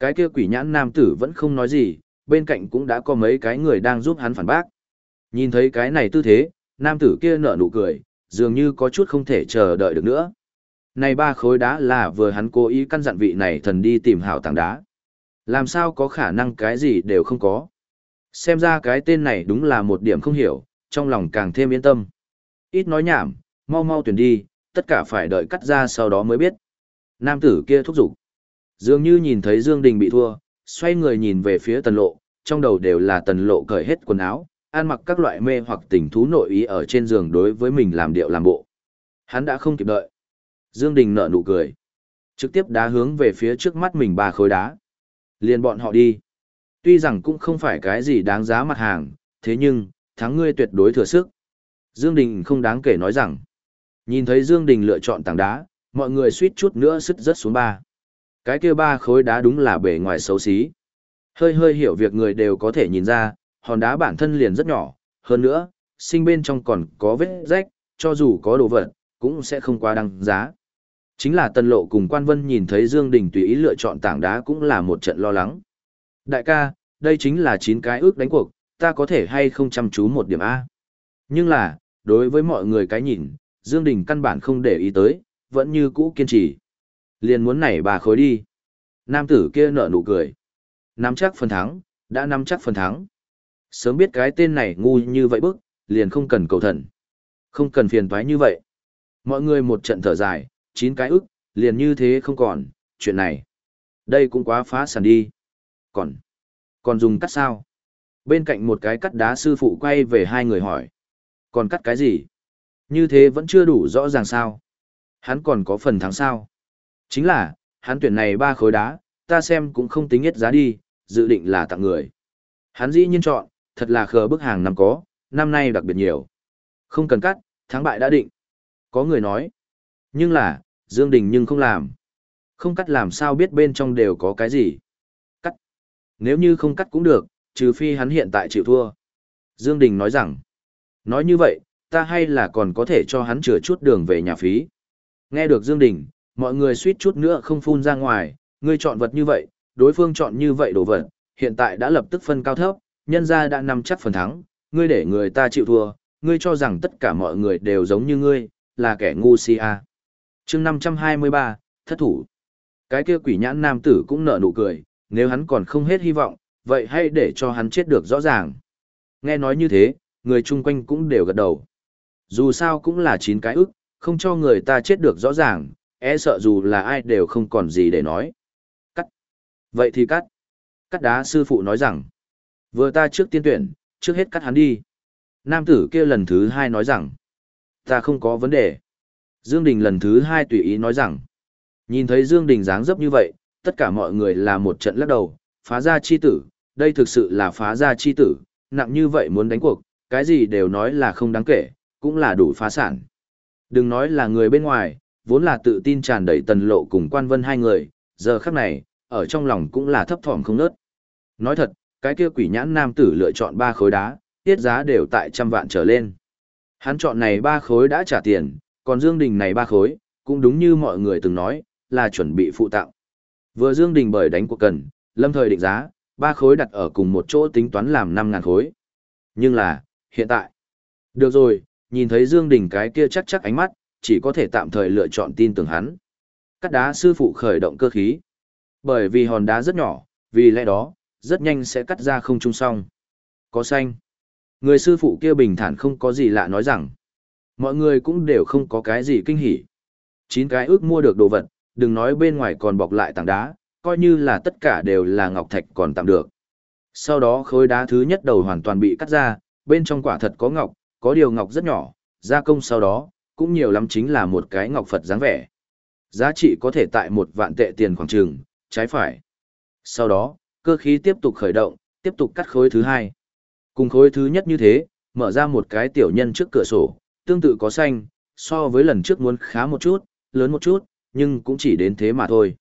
Cái kia quỷ nhãn nam tử vẫn không nói gì, bên cạnh cũng đã có mấy cái người đang giúp hắn phản bác. Nhìn thấy cái này tư thế, nam tử kia nở nụ cười, dường như có chút không thể chờ đợi được nữa. Này ba khối đá là vừa hắn cố ý căn dặn vị này thần đi tìm hảo tảng đá. Làm sao có khả năng cái gì đều không có. Xem ra cái tên này đúng là một điểm không hiểu, trong lòng càng thêm yên tâm. Ít nói nhảm, mau mau tuyển đi, tất cả phải đợi cắt ra sau đó mới biết. Nam tử kia thúc giục. Dường như nhìn thấy Dương Đình bị thua, xoay người nhìn về phía tần lộ, trong đầu đều là tần lộ cởi hết quần áo, ăn mặc các loại mê hoặc tình thú nội ý ở trên giường đối với mình làm điệu làm bộ. Hắn đã không kịp đợi. Dương Đình nở nụ cười. Trực tiếp đá hướng về phía trước mắt mình ba khối đá. Liền bọn họ đi. Tuy rằng cũng không phải cái gì đáng giá mặt hàng, thế nhưng, thắng ngươi tuyệt đối thừa sức. Dương Đình không đáng kể nói rằng. Nhìn thấy Dương Đình lựa chọn tảng đá, mọi người suýt chút nữa sứt rớt xuống ba. Cái kia ba khối đá đúng là bề ngoài xấu xí. Hơi hơi hiểu việc người đều có thể nhìn ra, hòn đá bản thân liền rất nhỏ, hơn nữa, sinh bên trong còn có vết rách, cho dù có đồ vật, cũng sẽ không quá đăng giá. Chính là Tân Lộ cùng Quan Vân nhìn thấy Dương Đình tùy ý lựa chọn tảng đá cũng là một trận lo lắng. Đại ca, đây chính là 9 cái ước đánh cuộc, ta có thể hay không chăm chú một điểm A. Nhưng là, đối với mọi người cái nhìn, Dương Đình căn bản không để ý tới, vẫn như cũ kiên trì. Liền muốn nảy bà khối đi. Nam tử kia nở nụ cười. Nắm chắc phần thắng, đã nắm chắc phần thắng. Sớm biết cái tên này ngu như vậy bức, liền không cần cầu thần. Không cần phiền toái như vậy. Mọi người một trận thở dài, chín cái ức, liền như thế không còn, chuyện này. Đây cũng quá phá sản đi. Còn, còn dùng cắt sao? Bên cạnh một cái cắt đá sư phụ quay về hai người hỏi. Còn cắt cái gì? Như thế vẫn chưa đủ rõ ràng sao? Hắn còn có phần thắng sao? Chính là, hắn tuyển này ba khối đá, ta xem cũng không tính hết giá đi, dự định là tặng người. Hắn dĩ nhiên chọn, thật là khờ bức hàng năm có, năm nay đặc biệt nhiều. Không cần cắt, thắng bại đã định. Có người nói. Nhưng là, Dương Đình nhưng không làm. Không cắt làm sao biết bên trong đều có cái gì. Cắt. Nếu như không cắt cũng được, trừ phi hắn hiện tại chịu thua. Dương Đình nói rằng. Nói như vậy, ta hay là còn có thể cho hắn chừa chút đường về nhà phí. Nghe được Dương Đình, mọi người suýt chút nữa không phun ra ngoài, ngươi chọn vật như vậy, đối phương chọn như vậy đồ vật, hiện tại đã lập tức phân cao thấp, nhân gia đã nằm chắc phần thắng, ngươi để người ta chịu thua, ngươi cho rằng tất cả mọi người đều giống như ngươi, là kẻ ngu si à. chương 523, thất thủ. Cái kia quỷ nhãn nam tử cũng nở nụ cười, nếu hắn còn không hết hy vọng, vậy hãy để cho hắn chết được rõ ràng. Nghe nói như thế, người chung quanh cũng đều gật đầu. Dù sao cũng là chín cái ức, không cho người ta chết được rõ ràng, e sợ dù là ai đều không còn gì để nói. Cắt. Vậy thì cắt. Cắt đá sư phụ nói rằng, vừa ta trước tiên tuyển, trước hết cắt hắn đi. Nam tử kia lần thứ hai nói rằng, ta không có vấn đề. Dương Đình lần thứ hai tùy ý nói rằng, nhìn thấy Dương Đình dáng dấp như vậy, tất cả mọi người là một trận lắc đầu, phá ra chi tử, đây thực sự là phá ra chi tử, nặng như vậy muốn đánh cuộc, cái gì đều nói là không đáng kể, cũng là đủ phá sản. Đừng nói là người bên ngoài, vốn là tự tin tràn đầy tần lộ cùng quan vân hai người, giờ khắc này, ở trong lòng cũng là thấp thỏm không nớt. Nói thật, cái kia quỷ nhãn nam tử lựa chọn ba khối đá, tiết giá đều tại trăm vạn trở lên. Hắn chọn này ba khối đã trả tiền, còn Dương Đình này ba khối, cũng đúng như mọi người từng nói, là chuẩn bị phụ tặng. Vừa Dương Đình bởi đánh cuộc cần, lâm thời định giá, ba khối đặt ở cùng một chỗ tính toán làm năm ngàn khối. Nhưng là, hiện tại, được rồi, nhìn thấy Dương Đình cái kia chắc chắc ánh mắt, chỉ có thể tạm thời lựa chọn tin tưởng hắn. Cắt đá sư phụ khởi động cơ khí. Bởi vì hòn đá rất nhỏ, vì lẽ đó, rất nhanh sẽ cắt ra không trung song. Có xanh. Người sư phụ kia bình thản không có gì lạ nói rằng, mọi người cũng đều không có cái gì kinh hỉ. Chín cái ước mua được đồ vật, đừng nói bên ngoài còn bọc lại tảng đá, coi như là tất cả đều là ngọc thạch còn tạm được. Sau đó khối đá thứ nhất đầu hoàn toàn bị cắt ra, bên trong quả thật có ngọc, có điều ngọc rất nhỏ, gia công sau đó, cũng nhiều lắm chính là một cái ngọc Phật dáng vẻ. Giá trị có thể tại một vạn tệ tiền khoảng trường, trái phải. Sau đó, cơ khí tiếp tục khởi động, tiếp tục cắt khối thứ hai. Cùng khối thứ nhất như thế, mở ra một cái tiểu nhân trước cửa sổ, tương tự có xanh, so với lần trước muốn khá một chút, lớn một chút, nhưng cũng chỉ đến thế mà thôi.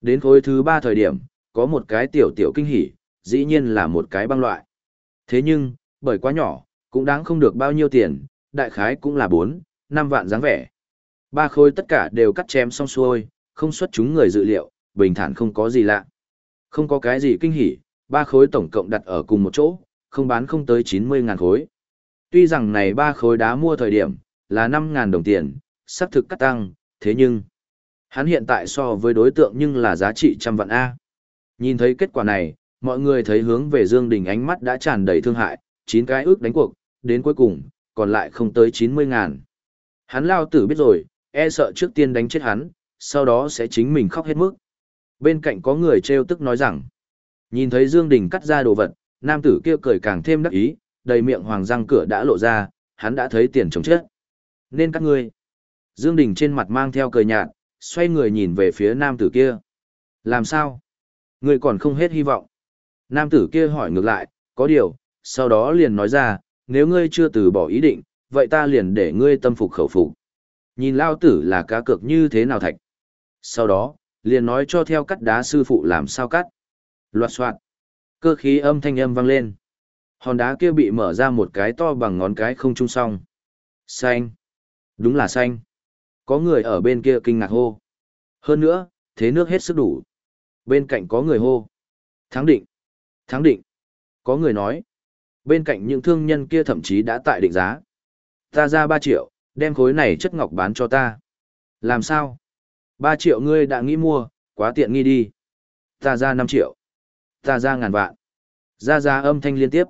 Đến khối thứ ba thời điểm, có một cái tiểu tiểu kinh hỉ, dĩ nhiên là một cái băng loại. Thế nhưng, bởi quá nhỏ, cũng đáng không được bao nhiêu tiền, đại khái cũng là 4, năm vạn dáng vẻ. Ba khối tất cả đều cắt chém xong xuôi, không xuất chúng người dự liệu, bình thản không có gì lạ. Không có cái gì kinh hỉ, ba khối tổng cộng đặt ở cùng một chỗ, không bán không tới 90 ngàn khối. Tuy rằng này ba khối đá mua thời điểm, là 5 ngàn đồng tiền, xác thực cắt tăng, thế nhưng, hắn hiện tại so với đối tượng nhưng là giá trị trăm vạn A. Nhìn thấy kết quả này, mọi người thấy hướng về Dương Đình ánh mắt đã tràn đầy thương hại, chín cái ước đánh cuộc, đến cuối cùng, còn lại không tới 90 ngàn. Hắn lao tử biết rồi, e sợ trước tiên đánh chết hắn, sau đó sẽ chính mình khóc hết mức. Bên cạnh có người treo tức nói rằng, nhìn thấy Dương Đình cắt ra đồ vật, nam tử kia cười càng thêm đắc ý, đầy miệng hoàng răng cửa đã lộ ra, hắn đã thấy tiền chồng chết. Nên các ngươi. Dương Đình trên mặt mang theo cười nhạt, xoay người nhìn về phía nam tử kia. Làm sao? Ngươi còn không hết hy vọng. Nam tử kia hỏi ngược lại, có điều, sau đó liền nói ra, nếu ngươi chưa từ bỏ ý định, vậy ta liền để ngươi tâm phục khẩu phục. Nhìn lao tử là cá cược như thế nào thạch. Sau đó, liền nói cho theo cắt đá sư phụ làm sao cắt. Loạt soạn. Cơ khí âm thanh âm vang lên. Hòn đá kia bị mở ra một cái to bằng ngón cái không chung song. Xanh. Đúng là xanh. Có người ở bên kia kinh ngạc hô. Hơn nữa, thế nước hết sức đủ. Bên cạnh có người hô. Thắng định. Thắng định. Có người nói. Bên cạnh những thương nhân kia thậm chí đã tại định giá. Ta ra 3 triệu, đem khối này chất ngọc bán cho ta. Làm sao? 3 triệu ngươi đã nghĩ mua, quá tiện nghi đi. Ta ra 5 triệu. Ta ra ngàn vạn. Ra ra âm thanh liên tiếp.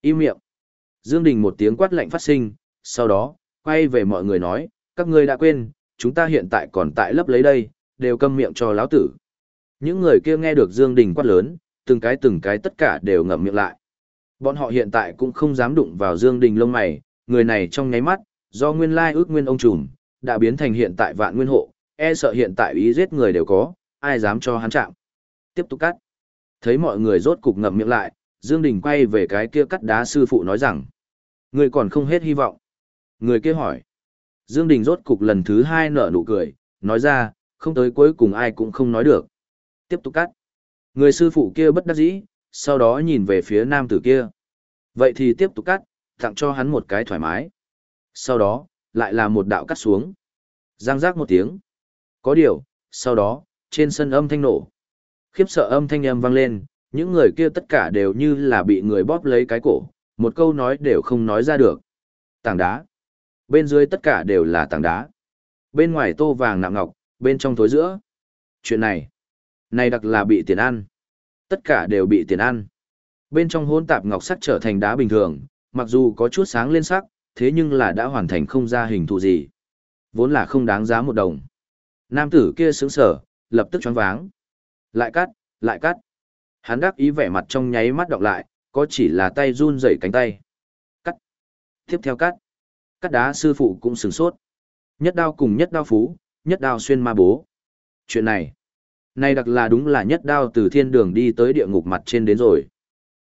Im miệng. Dương Đình một tiếng quát lạnh phát sinh, sau đó, quay về mọi người nói, các ngươi đã quên, chúng ta hiện tại còn tại lấp lấy đây, đều câm miệng cho lão tử. Những người kia nghe được Dương Đình quát lớn, từng cái từng cái tất cả đều ngậm miệng lại. Bọn họ hiện tại cũng không dám đụng vào Dương Đình lông mày, người này trong nháy mắt, do nguyên lai ước nguyên ông trùm, đã biến thành hiện tại vạn nguyên hộ, e sợ hiện tại ý giết người đều có, ai dám cho hắn chạm. Tiếp tục cắt. Thấy mọi người rốt cục ngậm miệng lại, Dương Đình quay về cái kia cắt đá sư phụ nói rằng, người còn không hết hy vọng. Người kia hỏi. Dương Đình rốt cục lần thứ hai nở nụ cười, nói ra, không tới cuối cùng ai cũng không nói được. Tiếp tục cắt. Người sư phụ kia bất đắc dĩ, sau đó nhìn về phía nam tử kia. Vậy thì tiếp tục cắt, tặng cho hắn một cái thoải mái. Sau đó, lại là một đạo cắt xuống. Giang giác một tiếng. Có điều, sau đó, trên sân âm thanh nổ. Khiếp sợ âm thanh âm vang lên, những người kia tất cả đều như là bị người bóp lấy cái cổ, một câu nói đều không nói ra được. Tảng đá. Bên dưới tất cả đều là tảng đá. Bên ngoài tô vàng nạm ngọc, bên trong thối giữa. Chuyện này, này đặc là bị tiền ăn. Tất cả đều bị tiền ăn. Bên trong hỗn tạp ngọc sắc trở thành đá bình thường, mặc dù có chút sáng lên sắc, thế nhưng là đã hoàn thành không ra hình thù gì. Vốn là không đáng giá một đồng. Nam tử kia sướng sở, lập tức choáng váng. Lại cắt, lại cắt. Hắn đắc ý vẻ mặt trong nháy mắt đọc lại, có chỉ là tay run rẩy cánh tay. Cắt. Tiếp theo cắt. Cắt đá sư phụ cũng sửng sốt. Nhất đao cùng nhất đao phú, nhất đao xuyên ma bố. Chuyện này, này đặc là đúng là nhất đao từ thiên đường đi tới địa ngục mặt trên đến rồi.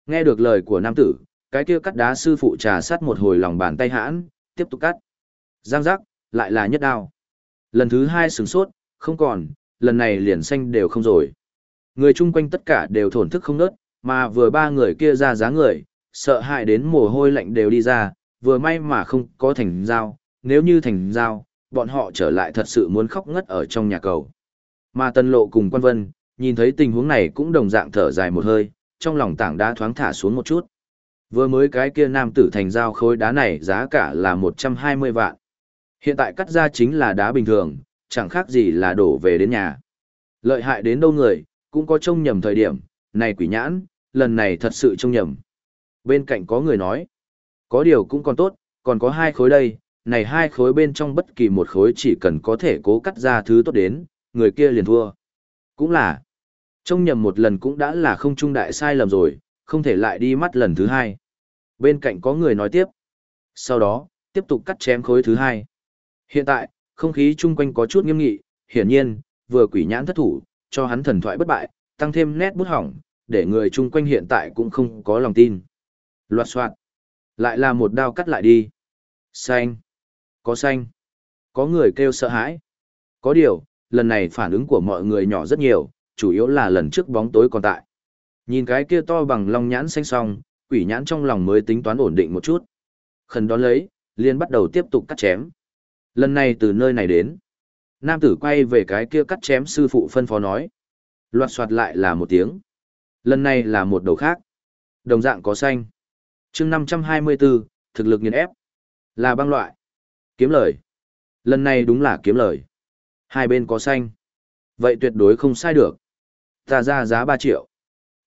Nghe được lời của nam tử, cái kia cắt đá sư phụ trà sát một hồi lòng bàn tay hãn, tiếp tục cắt. Giang giác, lại là nhất đao. Lần thứ hai sửng sốt, không còn, lần này liền xanh đều không rồi. Người chung quanh tất cả đều thổn thức không nớt, mà vừa ba người kia ra giá người, sợ hãi đến mồ hôi lạnh đều đi ra, vừa may mà không có thành giao, nếu như thành giao, bọn họ trở lại thật sự muốn khóc ngất ở trong nhà cầu. Mà Tân Lộ cùng Quan Vân, nhìn thấy tình huống này cũng đồng dạng thở dài một hơi, trong lòng tảng đá thoáng thả xuống một chút. Vừa mới cái kia nam tử thành giao khối đá này giá cả là 120 vạn. Hiện tại cắt ra chính là đá bình thường, chẳng khác gì là đổ về đến nhà. Lợi hại đến đâu người, cũng có trông nhầm thời điểm, này quỷ nhãn, lần này thật sự trông nhầm. Bên cạnh có người nói, có điều cũng còn tốt, còn có hai khối đây, này hai khối bên trong bất kỳ một khối chỉ cần có thể cố cắt ra thứ tốt đến, người kia liền thua. Cũng là, trông nhầm một lần cũng đã là không trung đại sai lầm rồi, không thể lại đi mắt lần thứ hai. Bên cạnh có người nói tiếp. Sau đó, tiếp tục cắt chém khối thứ hai. Hiện tại, không khí chung quanh có chút nghiêm nghị, hiển nhiên, vừa quỷ nhãn thất thủ, cho hắn thần thoại bất bại, tăng thêm nét bút hỏng, để người chung quanh hiện tại cũng không có lòng tin. Loạt soạn. Lại là một đao cắt lại đi. Xanh. Có xanh. Có người kêu sợ hãi. Có điều, lần này phản ứng của mọi người nhỏ rất nhiều, chủ yếu là lần trước bóng tối còn tại. Nhìn cái kia to bằng long nhãn xanh song, quỷ nhãn trong lòng mới tính toán ổn định một chút. Khẩn đón lấy, liền bắt đầu tiếp tục cắt chém. Lần này từ nơi này đến. Nam tử quay về cái kia cắt chém sư phụ phân phó nói. Loạt soạt lại là một tiếng. Lần này là một đầu khác. Đồng dạng có xanh. chương 524, thực lực nghiền ép. Là băng loại. Kiếm lời. Lần này đúng là kiếm lời. Hai bên có xanh. Vậy tuyệt đối không sai được. Ta ra giá 3 triệu.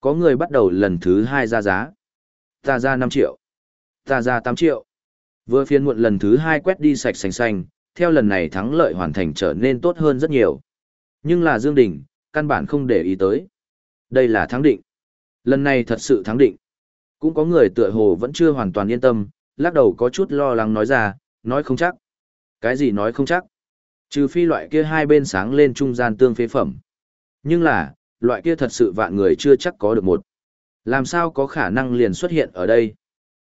Có người bắt đầu lần thứ hai ra giá. Ta ra 5 triệu. Ta ra 8 triệu. Vừa phiên muộn lần thứ hai quét đi sạch sành xanh, theo lần này thắng lợi hoàn thành trở nên tốt hơn rất nhiều. Nhưng là Dương Đình, căn bản không để ý tới. Đây là thắng định. Lần này thật sự thắng định. Cũng có người tựa hồ vẫn chưa hoàn toàn yên tâm, lắc đầu có chút lo lắng nói ra, nói không chắc. Cái gì nói không chắc? Trừ phi loại kia hai bên sáng lên trung gian tương phế phẩm. Nhưng là, loại kia thật sự vạn người chưa chắc có được một. Làm sao có khả năng liền xuất hiện ở đây?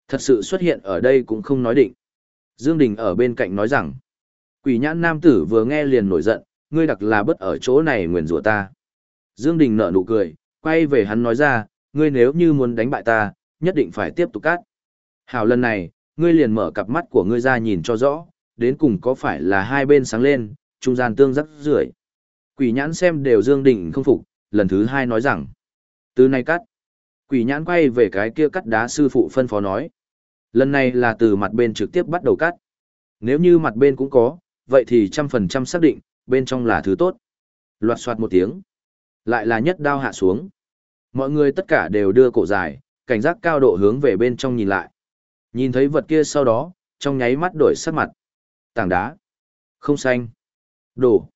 Thật sự xuất hiện ở đây cũng không nói định. Dương Đình ở bên cạnh nói rằng, quỷ nhãn nam tử vừa nghe liền nổi giận, ngươi đặc là bất ở chỗ này nguyền rủa ta. Dương Đình nở nụ cười, quay về hắn nói ra, ngươi nếu như muốn đánh bại ta, nhất định phải tiếp tục cắt. Hảo lần này, ngươi liền mở cặp mắt của ngươi ra nhìn cho rõ, đến cùng có phải là hai bên sáng lên, trung gian tương rắc rưởi. Quỷ nhãn xem đều Dương Đình không phục, lần thứ hai nói rằng, từ nay cắt. Quỷ nhãn quay về cái kia cắt đá sư phụ phân phó nói. Lần này là từ mặt bên trực tiếp bắt đầu cắt. Nếu như mặt bên cũng có, vậy thì trăm phần trăm xác định, bên trong là thứ tốt. Loạt soạt một tiếng. Lại là nhất đao hạ xuống. Mọi người tất cả đều đưa cổ dài, cảnh giác cao độ hướng về bên trong nhìn lại. Nhìn thấy vật kia sau đó, trong nháy mắt đổi sắc mặt. Tảng đá. Không xanh. Đổ.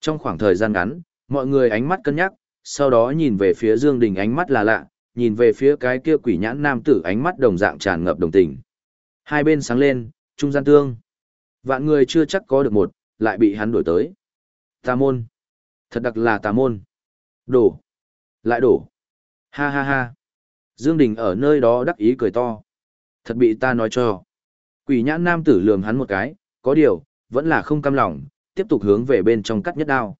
Trong khoảng thời gian ngắn, mọi người ánh mắt cân nhắc, sau đó nhìn về phía Dương Đình ánh mắt là lạ, nhìn về phía cái kia quỷ nhãn nam tử ánh mắt đồng dạng tràn ngập đồng tình. Hai bên sáng lên, trung gian tương. Vạn người chưa chắc có được một, lại bị hắn đổi tới. Tà môn. Thật đặc là tà môn. Đổ. Lại đổ. Ha ha ha. Dương Đình ở nơi đó đắc ý cười to. Thật bị ta nói cho. Quỷ nhãn nam tử lườm hắn một cái, có điều, vẫn là không cam lòng, tiếp tục hướng về bên trong cắt nhất đao.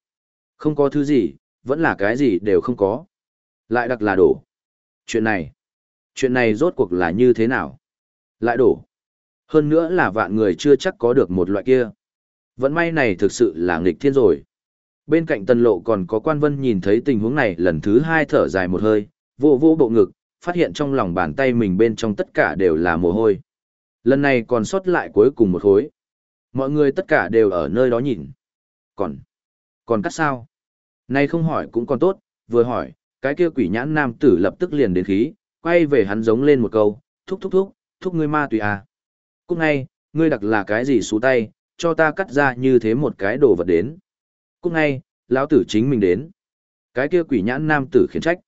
Không có thứ gì, vẫn là cái gì đều không có. Lại đặc là đổ. Chuyện này, chuyện này rốt cuộc là như thế nào? Lại đổ. Hơn nữa là vạn người chưa chắc có được một loại kia. Vận may này thực sự là nghịch thiên rồi. Bên cạnh tần lộ còn có quan vân nhìn thấy tình huống này lần thứ hai thở dài một hơi, vô vô bộ ngực, phát hiện trong lòng bàn tay mình bên trong tất cả đều là mồ hôi. Lần này còn sót lại cuối cùng một khối. Mọi người tất cả đều ở nơi đó nhìn. Còn, còn cắt sao? Nay không hỏi cũng còn tốt, vừa hỏi, cái kia quỷ nhãn nam tử lập tức liền đến khí, quay về hắn giống lên một câu, thúc thúc thúc, thúc ngươi ma tùy à. Cúc ngay, ngươi đặc là cái gì xú tay, cho ta cắt ra như thế một cái đồ vật đến. Cúc ngay, lão tử chính mình đến. Cái kia quỷ nhãn nam tử khiến trách.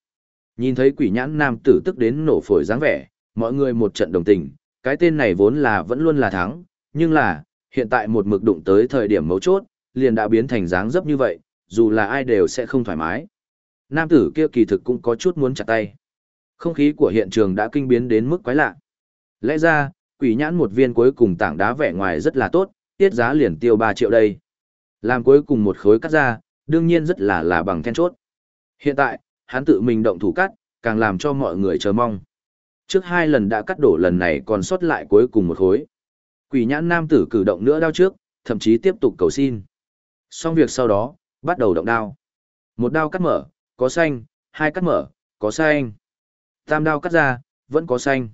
Nhìn thấy quỷ nhãn nam tử tức đến nổ phổi dáng vẻ, mọi người một trận đồng tình, cái tên này vốn là vẫn luôn là thắng, nhưng là, hiện tại một mực đụng tới thời điểm mấu chốt, liền đã biến thành dáng dấp như vậy, dù là ai đều sẽ không thoải mái. Nam tử kia kỳ thực cũng có chút muốn chặt tay. Không khí của hiện trường đã kinh biến đến mức quái lạ. Lẽ ra, quỷ nhãn một viên cuối cùng tảng đá vẻ ngoài rất là tốt, tiết giá liền tiêu 3 triệu đây. Làm cuối cùng một khối cắt ra, đương nhiên rất là là bằng then chốt. Hiện tại, hắn tự mình động thủ cắt, càng làm cho mọi người chờ mong. Trước hai lần đã cắt đổ lần này còn sót lại cuối cùng một khối. Quỷ nhãn nam tử cử động nữa đao trước, thậm chí tiếp tục cầu xin. Xong việc sau đó, bắt đầu động đao. Một đao cắt mở, có xanh, hai cắt mở, có xanh. Tam đao cắt ra, vẫn có xanh.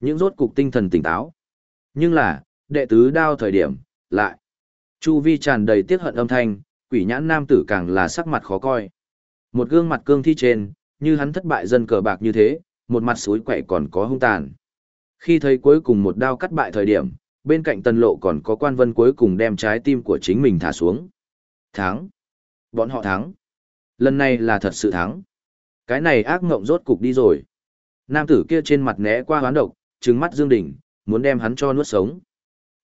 Những rốt cục tinh thần tỉnh táo. Nhưng là, đệ tứ đao thời điểm, lại. Chu vi tràn đầy tiết hận âm thanh, quỷ nhãn nam tử càng là sắc mặt khó coi. Một gương mặt cương thi trên, như hắn thất bại dân cờ bạc như thế, một mặt suối quậy còn có hung tàn. Khi thấy cuối cùng một đao cắt bại thời điểm, bên cạnh tần lộ còn có quan vân cuối cùng đem trái tim của chính mình thả xuống. Thắng. Bọn họ thắng. Lần này là thật sự thắng. Cái này ác ngộng rốt cục đi rồi. Nam tử kia trên mặt né qua hoán độc, trừng mắt Dương Đình, muốn đem hắn cho nuốt sống.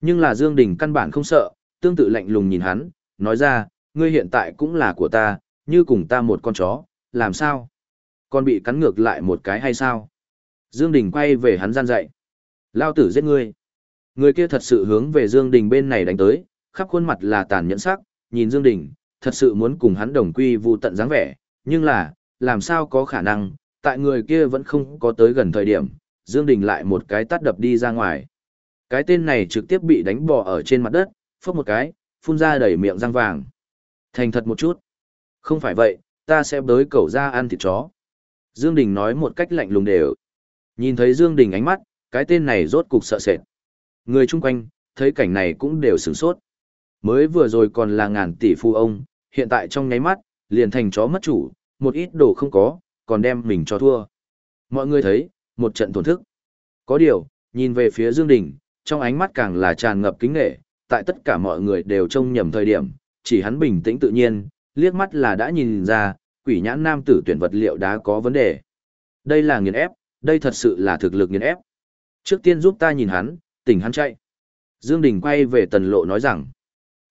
Nhưng là Dương Đình căn bản không sợ, tương tự lạnh lùng nhìn hắn, nói ra, ngươi hiện tại cũng là của ta, như cùng ta một con chó, làm sao? Con bị cắn ngược lại một cái hay sao? Dương Đình quay về hắn gian dạy. Lao tử giết ngươi. Người kia thật sự hướng về Dương Đình bên này đánh tới, khắp khuôn mặt là tàn nhẫn sắc, nhìn Dương Đình, thật sự muốn cùng hắn đồng quy vu tận dáng vẻ, nhưng là, làm sao có khả năng, tại người kia vẫn không có tới gần thời điểm, Dương Đình lại một cái tát đập đi ra ngoài. Cái tên này trực tiếp bị đánh bò ở trên mặt đất, phốc một cái, phun ra đầy miệng răng vàng. Thành thật một chút. Không phải vậy, ta sẽ bới cẩu ra ăn thịt chó. Dương Đình nói một cách lạnh lùng đều. Nhìn thấy Dương Đình ánh mắt, cái tên này rốt cục sợ sệt. Người chung quanh, thấy cảnh này cũng đều sửng sốt. Mới vừa rồi còn là ngàn tỷ phu ông, hiện tại trong nháy mắt, liền thành chó mất chủ, một ít đồ không có, còn đem mình cho thua. Mọi người thấy, một trận tổn thức. Có điều, nhìn về phía Dương Đình, trong ánh mắt càng là tràn ngập kính nghệ, tại tất cả mọi người đều trông nhầm thời điểm, chỉ hắn bình tĩnh tự nhiên, liếc mắt là đã nhìn ra, quỷ nhãn nam tử tuyển vật liệu đã có vấn đề. Đây là nghiền ép, đây thật sự là thực lực nghiền ép. Trước tiên giúp ta nhìn hắn, tỉnh hắn chạy. Dương Đình quay về tần lộ nói rằng.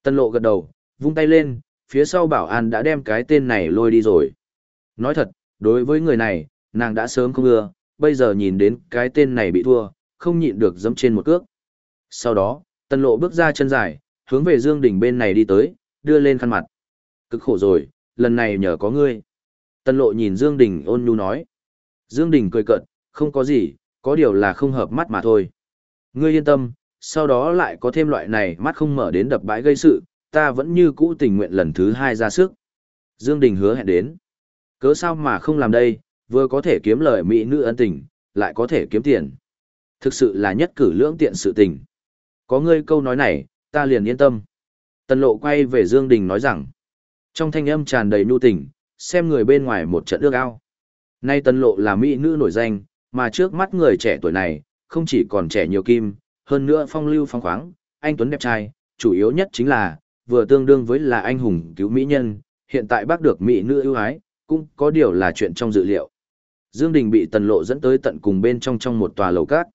Tân lộ gật đầu, vung tay lên, phía sau bảo an đã đem cái tên này lôi đi rồi. Nói thật, đối với người này, nàng đã sớm không ưa, bây giờ nhìn đến cái tên này bị thua, không nhịn được dẫm trên một cước. Sau đó, Tân lộ bước ra chân dài, hướng về Dương Đình bên này đi tới, đưa lên khăn mặt. Cực khổ rồi, lần này nhờ có ngươi. Tân lộ nhìn Dương Đình ôn nhu nói. Dương Đình cười cợt, không có gì, có điều là không hợp mắt mà thôi. Ngươi yên tâm, sau đó lại có thêm loại này mắt không mở đến đập bãi gây sự, ta vẫn như cũ tình nguyện lần thứ hai ra sức. Dương Đình hứa hẹn đến. Cớ sao mà không làm đây, vừa có thể kiếm lời mỹ nữ ân tình, lại có thể kiếm tiền. Thực sự là nhất cử lưỡng tiện sự tình. Có ngươi câu nói này, ta liền yên tâm. Tần lộ quay về Dương Đình nói rằng, trong thanh âm tràn đầy nhu tình, xem người bên ngoài một trận ước ao. Nay tần lộ là mỹ nữ nổi danh, mà trước mắt người trẻ tuổi này, không chỉ còn trẻ nhiều kim, hơn nữa phong lưu phong khoáng, anh Tuấn đẹp trai, chủ yếu nhất chính là, vừa tương đương với là anh hùng cứu mỹ nhân, hiện tại bác được mỹ nữ ưu ái, cũng có điều là chuyện trong dự liệu. Dương Đình bị tần lộ dẫn tới tận cùng bên trong trong một tòa lầu cát.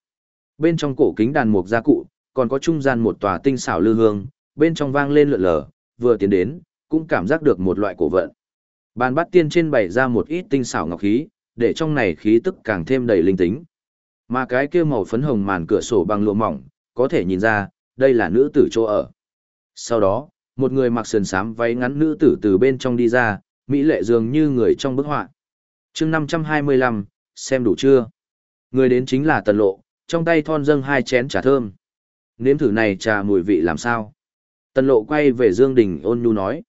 Bên trong cổ kính đàn mục gia cụ, còn có trung gian một tòa tinh xảo lư hương, bên trong vang lên lượn lờ, vừa tiến đến, cũng cảm giác được một loại cổ vận. Bàn bát tiên trên bày ra một ít tinh xảo ngọc khí, để trong này khí tức càng thêm đầy linh tính. Mà cái kia màu phấn hồng màn cửa sổ bằng lụa mỏng, có thể nhìn ra, đây là nữ tử chỗ ở. Sau đó, một người mặc sườn xám váy ngắn nữ tử từ bên trong đi ra, mỹ lệ dường như người trong bức họa. chương 525, xem đủ chưa? Người đến chính là tần lộ, trong tay thon dâng hai chén trà thơm. Nếm thử này trà mùi vị làm sao? Tần lộ quay về Dương Đình ôn nhu nói.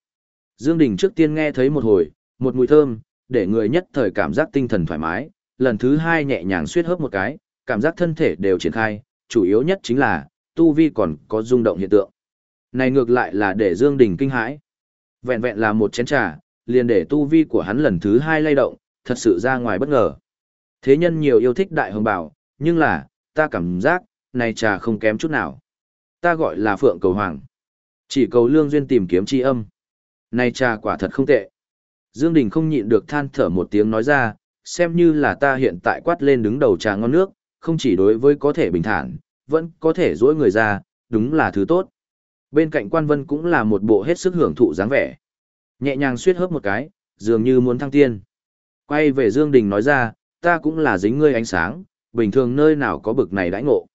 Dương Đình trước tiên nghe thấy một hồi, một mùi thơm, để người nhất thời cảm giác tinh thần thoải mái, lần thứ hai nhẹ nhàng suýt hớp một cái, cảm giác thân thể đều triển khai, chủ yếu nhất chính là, tu vi còn có rung động hiện tượng. Này ngược lại là để Dương Đình kinh hãi. Vẹn vẹn là một chén trà, liền để tu vi của hắn lần thứ hai lay động, thật sự ra ngoài bất ngờ. Thế nhân nhiều yêu thích đại hồng bảo, nhưng là, ta cảm giác, này trà không kém chút nào. Ta gọi là phượng cầu hoàng. Chỉ cầu lương duyên tìm kiếm chi âm. Này trà quả thật không tệ. Dương Đình không nhịn được than thở một tiếng nói ra, xem như là ta hiện tại quát lên đứng đầu trà ngon nước, không chỉ đối với có thể bình thản, vẫn có thể dỗi người ra, đúng là thứ tốt. Bên cạnh quan vân cũng là một bộ hết sức hưởng thụ dáng vẻ. Nhẹ nhàng suyết hớp một cái, dường như muốn thăng tiên. Quay về Dương Đình nói ra, ta cũng là dính ngươi ánh sáng, bình thường nơi nào có bực này đãi ngộ.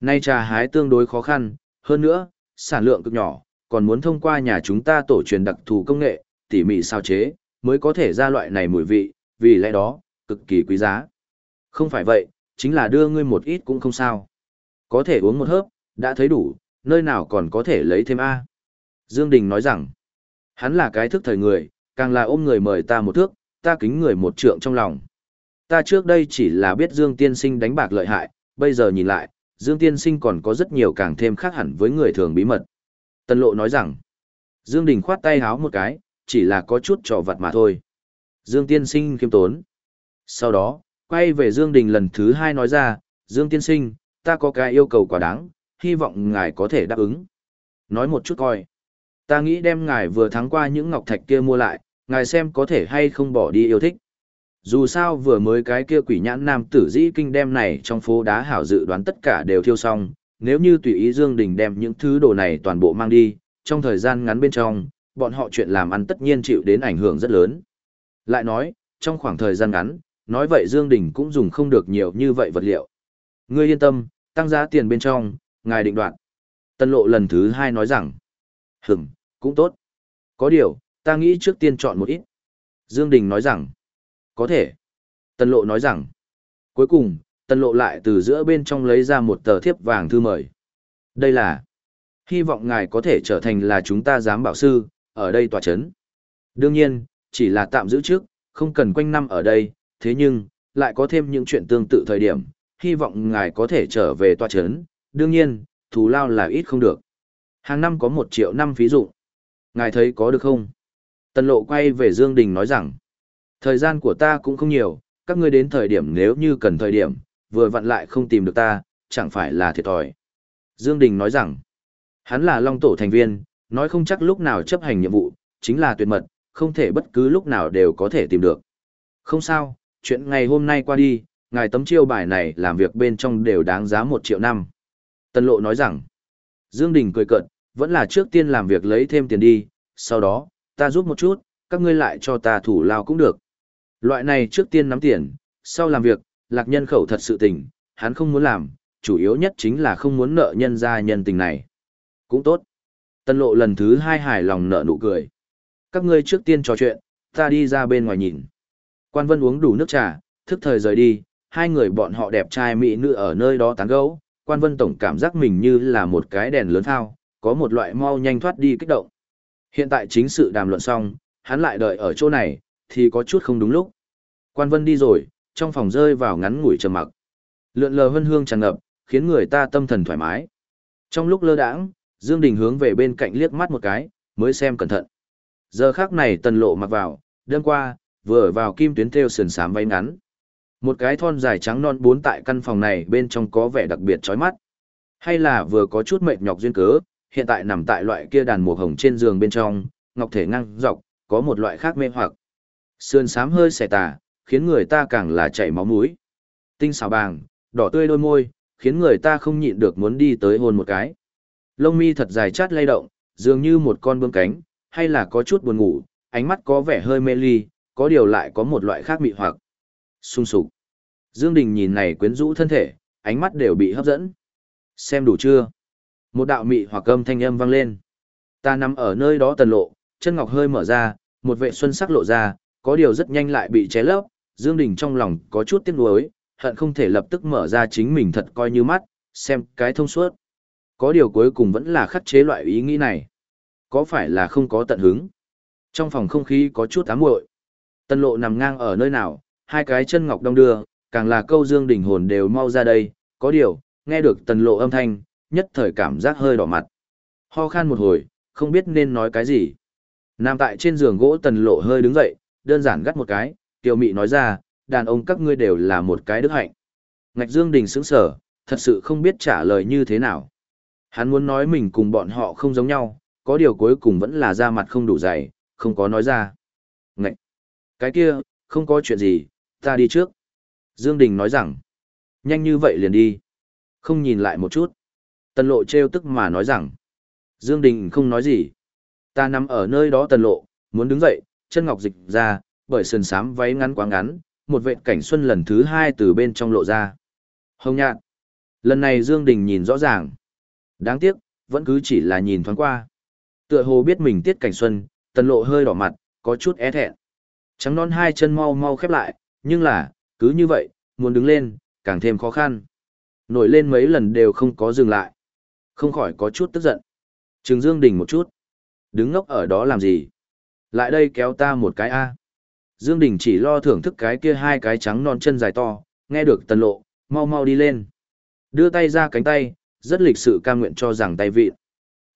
Nay trà hái tương đối khó khăn, hơn nữa, sản lượng cực nhỏ, còn muốn thông qua nhà chúng ta tổ truyền đặc thù công nghệ, tỉ mỉ sao chế, mới có thể ra loại này mùi vị, vì lẽ đó, cực kỳ quý giá. Không phải vậy, chính là đưa ngươi một ít cũng không sao. Có thể uống một hớp, đã thấy đủ, nơi nào còn có thể lấy thêm A. Dương Đình nói rằng, hắn là cái thức thời người, càng là ôm người mời ta một thước, ta kính người một trượng trong lòng. Ta trước đây chỉ là biết Dương Tiên Sinh đánh bạc lợi hại, bây giờ nhìn lại, Dương Tiên Sinh còn có rất nhiều càng thêm khác hẳn với người thường bí mật. Tân Lộ nói rằng, Dương Đình khoát tay háo một cái, chỉ là có chút trò vặt mà thôi. Dương Tiên Sinh kiêm tốn. Sau đó, quay về Dương Đình lần thứ hai nói ra, Dương Tiên Sinh, ta có cái yêu cầu quá đáng, hy vọng ngài có thể đáp ứng. Nói một chút coi. Ta nghĩ đem ngài vừa thắng qua những ngọc thạch kia mua lại, ngài xem có thể hay không bỏ đi yêu thích. Dù sao vừa mới cái kia quỷ nhãn nam tử dĩ kinh đem này trong phố đá hảo dự đoán tất cả đều thiêu xong, nếu như tùy ý Dương Đình đem những thứ đồ này toàn bộ mang đi, trong thời gian ngắn bên trong, bọn họ chuyện làm ăn tất nhiên chịu đến ảnh hưởng rất lớn. Lại nói, trong khoảng thời gian ngắn, nói vậy Dương Đình cũng dùng không được nhiều như vậy vật liệu. Ngươi yên tâm, tăng giá tiền bên trong, ngài định đoạn Tân lộ lần thứ hai nói rằng, hừm, cũng tốt. Có điều, ta nghĩ trước tiên chọn một ít. Dương Đình nói rằng, có thể. Tân lộ nói rằng, cuối cùng, tân lộ lại từ giữa bên trong lấy ra một tờ thiếp vàng thư mời. Đây là, hy vọng ngài có thể trở thành là chúng ta giám bảo sư, ở đây tòa chấn. Đương nhiên, chỉ là tạm giữ trước, không cần quanh năm ở đây, thế nhưng, lại có thêm những chuyện tương tự thời điểm, hy vọng ngài có thể trở về tòa chấn, đương nhiên, thù lao là ít không được. Hàng năm có một triệu năm phí dụng. Ngài thấy có được không? Tần lộ quay về Dương Đình nói rằng, thời gian của ta cũng không nhiều, các ngươi đến thời điểm nếu như cần thời điểm, vừa vặn lại không tìm được ta, chẳng phải là thiệt thòi. Dương Đình nói rằng, hắn là Long Tổ thành viên, nói không chắc lúc nào chấp hành nhiệm vụ, chính là tuyệt mật, không thể bất cứ lúc nào đều có thể tìm được. Không sao, chuyện ngày hôm nay qua đi, ngài tấm chiêu bài này làm việc bên trong đều đáng giá một triệu năm. Tân lộ nói rằng, Dương Đình cười cợt, vẫn là trước tiên làm việc lấy thêm tiền đi, sau đó, ta giúp một chút, các ngươi lại cho ta thủ lao cũng được. Loại này trước tiên nắm tiền, sau làm việc, lạc nhân khẩu thật sự tình, hắn không muốn làm, chủ yếu nhất chính là không muốn nợ nhân gia nhân tình này. Cũng tốt. Tân lộ lần thứ hai hài lòng nợ nụ cười. Các ngươi trước tiên trò chuyện, ta đi ra bên ngoài nhìn. Quan vân uống đủ nước trà, thức thời rời đi, hai người bọn họ đẹp trai mỹ nữ ở nơi đó tán gẫu. Quan vân tổng cảm giác mình như là một cái đèn lớn thao, có một loại mau nhanh thoát đi kích động. Hiện tại chính sự đàm luận xong, hắn lại đợi ở chỗ này, thì có chút không đúng lúc. Quan vân đi rồi, trong phòng rơi vào ngắn ngủi trầm mặc. Lượn lờ hân hương tràn ngập, khiến người ta tâm thần thoải mái. Trong lúc lơ đãng, Dương Đình hướng về bên cạnh liếc mắt một cái, mới xem cẩn thận. Giờ khắc này tần lộ mặc vào, đêm qua, vừa vào kim tuyến theo sườn sám váy ngắn. Một cái thon dài trắng non bốn tại căn phòng này bên trong có vẻ đặc biệt chói mắt. Hay là vừa có chút mệt nhọc duyên cớ, hiện tại nằm tại loại kia đàn mùa hồng trên giường bên trong, ngọc thể ngang dọc, có một loại khác mê hoặc. Sườn sám hơi xẻ tà, khiến người ta càng là chảy máu mũi. Tinh xào bàng, đỏ tươi đôi môi, khiến người ta không nhịn được muốn đi tới hôn một cái. Lông mi thật dài chát lay động, dường như một con bướm cánh, hay là có chút buồn ngủ, ánh mắt có vẻ hơi mê ly, có điều lại có một loại khác mị hoặc. Sung sục. Dương Đình nhìn này quyến rũ thân thể, ánh mắt đều bị hấp dẫn. Xem đủ chưa? Một đạo mị hoặc âm thanh âm vang lên. Ta nằm ở nơi đó tần lộ, chân ngọc hơi mở ra, một vệ xuân sắc lộ ra, có điều rất nhanh lại bị ché lấp, Dương Đình trong lòng có chút tiếc nuối, hận không thể lập tức mở ra chính mình thật coi như mắt, xem cái thông suốt. Có điều cuối cùng vẫn là khắc chế loại ý nghĩ này. Có phải là không có tận hứng? Trong phòng không khí có chút ám muội. Tân lộ nằm ngang ở nơi nào, hai cái chân ngọc đông đưa, càng là câu Dương Đình hồn đều mau ra đây, có điều, nghe được tần lộ âm thanh, nhất thời cảm giác hơi đỏ mặt. Ho khan một hồi, không biết nên nói cái gì. Nằm tại trên giường gỗ tần lộ hơi đứng dậy, đơn giản gắt một cái, tiểu mị nói ra, đàn ông các ngươi đều là một cái đức hạnh. Ngạch Dương Đình sững sở, thật sự không biết trả lời như thế nào. Hắn muốn nói mình cùng bọn họ không giống nhau, có điều cuối cùng vẫn là da mặt không đủ dày, không có nói ra. Cái kia, không có chuyện gì, ta đi trước. Dương Đình nói rằng, nhanh như vậy liền đi. Không nhìn lại một chút. Tần lộ treo tức mà nói rằng, Dương Đình không nói gì. Ta nằm ở nơi đó tần lộ, muốn đứng dậy, chân ngọc dịch ra, bởi sườn sám váy ngắn quá ngắn, một vệt cảnh xuân lần thứ hai từ bên trong lộ ra. Hồng nhạt. Lần này Dương Đình nhìn rõ ràng. Đáng tiếc, vẫn cứ chỉ là nhìn thoáng qua. Tựa hồ biết mình tiết cảnh xuân, tần lộ hơi đỏ mặt, có chút é thẹn. Trắng non hai chân mau mau khép lại, nhưng là, cứ như vậy, muốn đứng lên, càng thêm khó khăn. Nổi lên mấy lần đều không có dừng lại. Không khỏi có chút tức giận. Trừng Dương Đình một chút. Đứng ngốc ở đó làm gì? Lại đây kéo ta một cái A. Dương Đình chỉ lo thưởng thức cái kia hai cái trắng non chân dài to, nghe được tần lộ, mau mau đi lên. Đưa tay ra cánh tay, rất lịch sự cam nguyện cho rằng tay vị.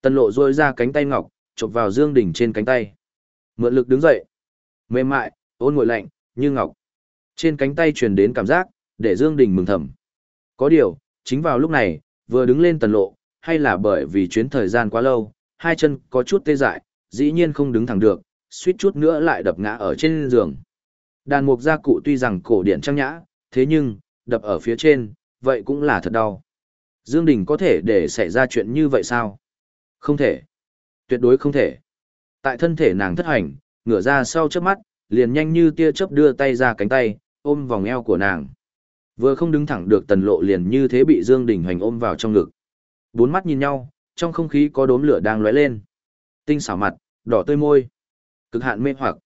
Tần lộ rôi ra cánh tay ngọc, chụp vào Dương Đình trên cánh tay. Mượn lực đứng dậy. Mềm mại, ôn nguội lạnh, như ngọc. Trên cánh tay truyền đến cảm giác, để Dương Đình mừng thầm. Có điều, chính vào lúc này, vừa đứng lên tần lộ, hay là bởi vì chuyến thời gian quá lâu, hai chân có chút tê dại, dĩ nhiên không đứng thẳng được, suýt chút nữa lại đập ngã ở trên giường. Đàn mục gia cụ tuy rằng cổ điển trang nhã, thế nhưng, đập ở phía trên, vậy cũng là thật đau. Dương Đình có thể để xảy ra chuyện như vậy sao? Không thể. Tuyệt đối không thể. Tại thân thể nàng thất hành, ngửa ra sau chớp mắt, liền nhanh như tia chớp đưa tay ra cánh tay, ôm vòng eo của nàng. Vừa không đứng thẳng được tần lộ liền như thế bị Dương Đình hoành ôm vào trong ngực. Bốn mắt nhìn nhau, trong không khí có đốm lửa đang lóe lên. Tinh xảo mặt, đỏ tươi môi. Cực hạn mê hoặc.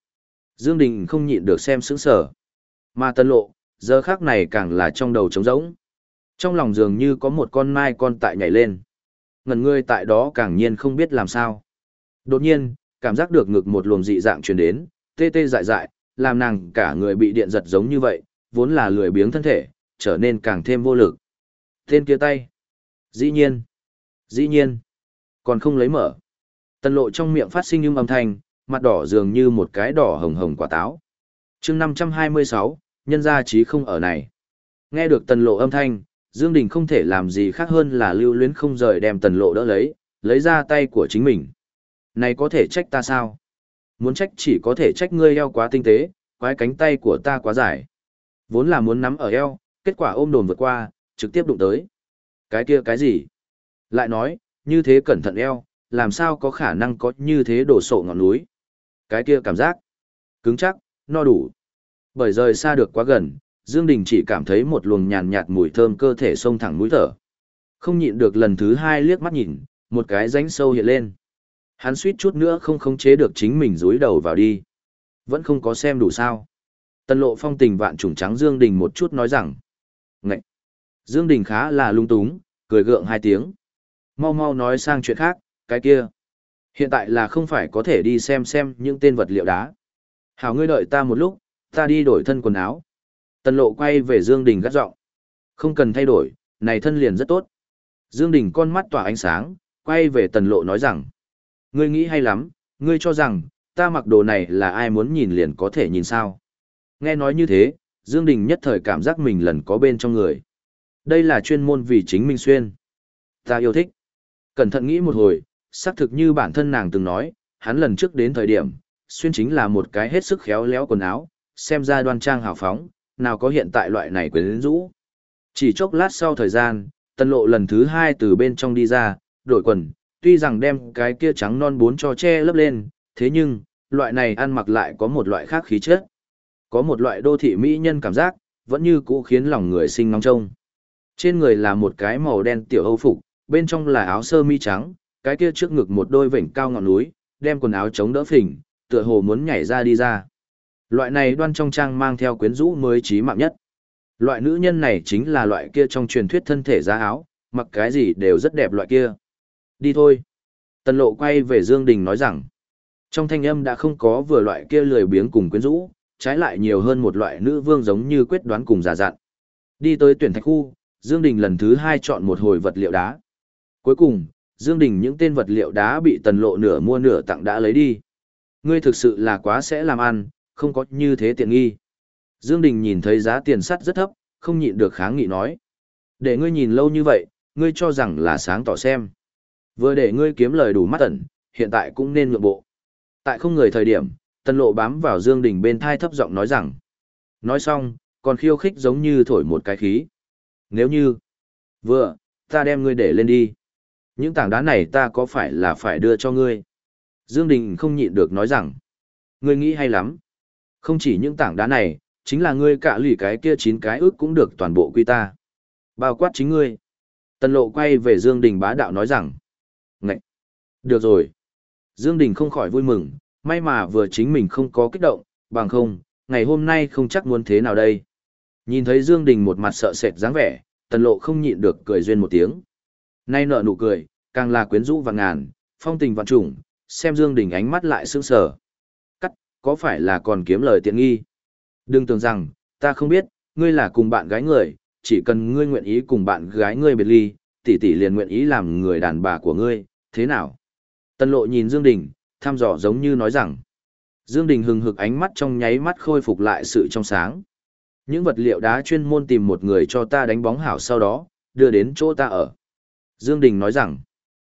Dương Đình không nhịn được xem sững sờ. Mà tần lộ, giờ khắc này càng là trong đầu trống rỗng. Trong lòng dường như có một con mai con tại nhảy lên. Ngần ngươi tại đó càng nhiên không biết làm sao. Đột nhiên, cảm giác được ngực một luồng dị dạng truyền đến, tê tê dại dại, làm nàng cả người bị điện giật giống như vậy, vốn là lười biếng thân thể, trở nên càng thêm vô lực. Tên kia tay. Dĩ nhiên. Dĩ nhiên. Còn không lấy mở. Tần lộ trong miệng phát sinh những âm thanh, mặt đỏ dường như một cái đỏ hồng hồng quả táo. chương 526, nhân gia trí không ở này. Nghe được tần lộ âm thanh, Dương Đình không thể làm gì khác hơn là lưu luyến không rời đem tần lộ đỡ lấy, lấy ra tay của chính mình. Này có thể trách ta sao? Muốn trách chỉ có thể trách ngươi eo quá tinh tế, quái cánh tay của ta quá dài. Vốn là muốn nắm ở eo, kết quả ôm đồn vượt qua, trực tiếp đụng tới. Cái kia cái gì? Lại nói, như thế cẩn thận eo, làm sao có khả năng có như thế đổ sộ ngọn núi? Cái kia cảm giác, cứng chắc, no đủ. Bởi rời xa được quá gần, Dương Đình chỉ cảm thấy một luồng nhàn nhạt mùi thơm cơ thể xông thẳng mũi thở. Không nhịn được lần thứ hai liếc mắt nhìn, một cái rãnh sâu hiện lên. Hắn suýt chút nữa không khống chế được chính mình rúi đầu vào đi. Vẫn không có xem đủ sao. Tần lộ phong tình vạn trùng trắng Dương Đình một chút nói rằng. Ngậy! Dương Đình khá là lung túng, cười gượng hai tiếng. Mau mau nói sang chuyện khác, cái kia. Hiện tại là không phải có thể đi xem xem những tên vật liệu đá. Hảo ngươi đợi ta một lúc, ta đi đổi thân quần áo. Tần lộ quay về Dương Đình gắt giọng Không cần thay đổi, này thân liền rất tốt. Dương Đình con mắt tỏa ánh sáng, quay về tần lộ nói rằng. Ngươi nghĩ hay lắm, ngươi cho rằng, ta mặc đồ này là ai muốn nhìn liền có thể nhìn sao. Nghe nói như thế, Dương Đình nhất thời cảm giác mình lần có bên trong người. Đây là chuyên môn vì chính mình xuyên. Ta yêu thích. Cẩn thận nghĩ một hồi, xác thực như bản thân nàng từng nói, hắn lần trước đến thời điểm, xuyên chính là một cái hết sức khéo léo quần áo, xem ra đoan trang hào phóng, nào có hiện tại loại này quyến rũ. Chỉ chốc lát sau thời gian, tân lộ lần thứ hai từ bên trong đi ra, đổi quần, tuy rằng đem cái kia trắng non bốn cho che lấp lên, thế nhưng, loại này ăn mặc lại có một loại khác khí chất. Có một loại đô thị mỹ nhân cảm giác, vẫn như cũ khiến lòng người sinh nóng trông. Trên người là một cái màu đen tiểu âu phục, bên trong là áo sơ mi trắng, cái kia trước ngực một đôi vảnh cao ngọn núi, đem quần áo chống đỡ phình, tựa hồ muốn nhảy ra đi ra. Loại này đoan trong trang mang theo quyến rũ mới trí mạng nhất. Loại nữ nhân này chính là loại kia trong truyền thuyết thân thể giá áo, mặc cái gì đều rất đẹp loại kia. Đi thôi. Tần lộ quay về Dương Đình nói rằng, trong thanh âm đã không có vừa loại kia lười biếng cùng quyến rũ, trái lại nhiều hơn một loại nữ vương giống như quyết đoán cùng giả dặn. Đi tới tuyển thạch khu, Dương Đình lần thứ hai chọn một hồi vật liệu đá. Cuối cùng, Dương Đình những tên vật liệu đá bị tần lộ nửa mua nửa tặng đã lấy đi. Ngươi thực sự là quá sẽ làm ăn, không có như thế tiện nghi. Dương Đình nhìn thấy giá tiền sắt rất thấp, không nhịn được kháng nghị nói. Để ngươi nhìn lâu như vậy, ngươi cho rằng là sáng tỏ xem. Vừa để ngươi kiếm lời đủ mắt ẩn, hiện tại cũng nên nhượng bộ. Tại không người thời điểm, tần lộ bám vào Dương Đình bên thai thấp giọng nói rằng. Nói xong, còn khiêu khích giống như thổi một cái khí. Nếu như, vừa, ta đem ngươi để lên đi. Những tảng đá này ta có phải là phải đưa cho ngươi? Dương Đình không nhịn được nói rằng, ngươi nghĩ hay lắm. Không chỉ những tảng đá này, chính là ngươi cả lì cái kia chín cái ước cũng được toàn bộ quy ta. Bao quát chính ngươi. Tần lộ quay về Dương Đình bá đạo nói rằng, được rồi. Dương Đình không khỏi vui mừng, may mà vừa chính mình không có kích động, bằng không, ngày hôm nay không chắc muốn thế nào đây. Nhìn thấy Dương Đình một mặt sợ sệt dáng vẻ, tần lộ không nhịn được cười duyên một tiếng. Nay nở nụ cười, càng là quyến rũ và ngàn, phong tình vạn trùng, xem Dương Đình ánh mắt lại sững sờ. Cắt, có phải là còn kiếm lời tiện nghi? Đừng tưởng rằng, ta không biết, ngươi là cùng bạn gái người, chỉ cần ngươi nguyện ý cùng bạn gái ngươi biệt ly, tỷ tỷ liền nguyện ý làm người đàn bà của ngươi, thế nào? Tần lộ nhìn Dương Đình, thăm dò giống như nói rằng. Dương Đình hừng hực ánh mắt trong nháy mắt khôi phục lại sự trong sáng. Những vật liệu đá chuyên môn tìm một người cho ta đánh bóng hảo sau đó, đưa đến chỗ ta ở. Dương Đình nói rằng,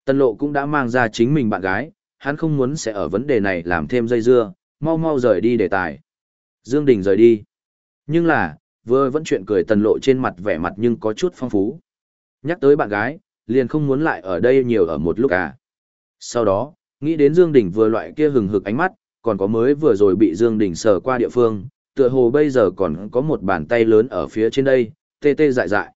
Tân Lộ cũng đã mang ra chính mình bạn gái, hắn không muốn sẽ ở vấn đề này làm thêm dây dưa, mau mau rời đi đề tài. Dương Đình rời đi. Nhưng là, vừa vẫn chuyện cười Tần Lộ trên mặt vẻ mặt nhưng có chút phong phú. Nhắc tới bạn gái, liền không muốn lại ở đây nhiều ở một lúc à. Sau đó, nghĩ đến Dương Đình vừa loại kia hừng hực ánh mắt, còn có mới vừa rồi bị Dương Đình sờ qua địa phương, tựa hồ bây giờ còn có một bàn tay lớn ở phía trên đây, tê tê dại dại.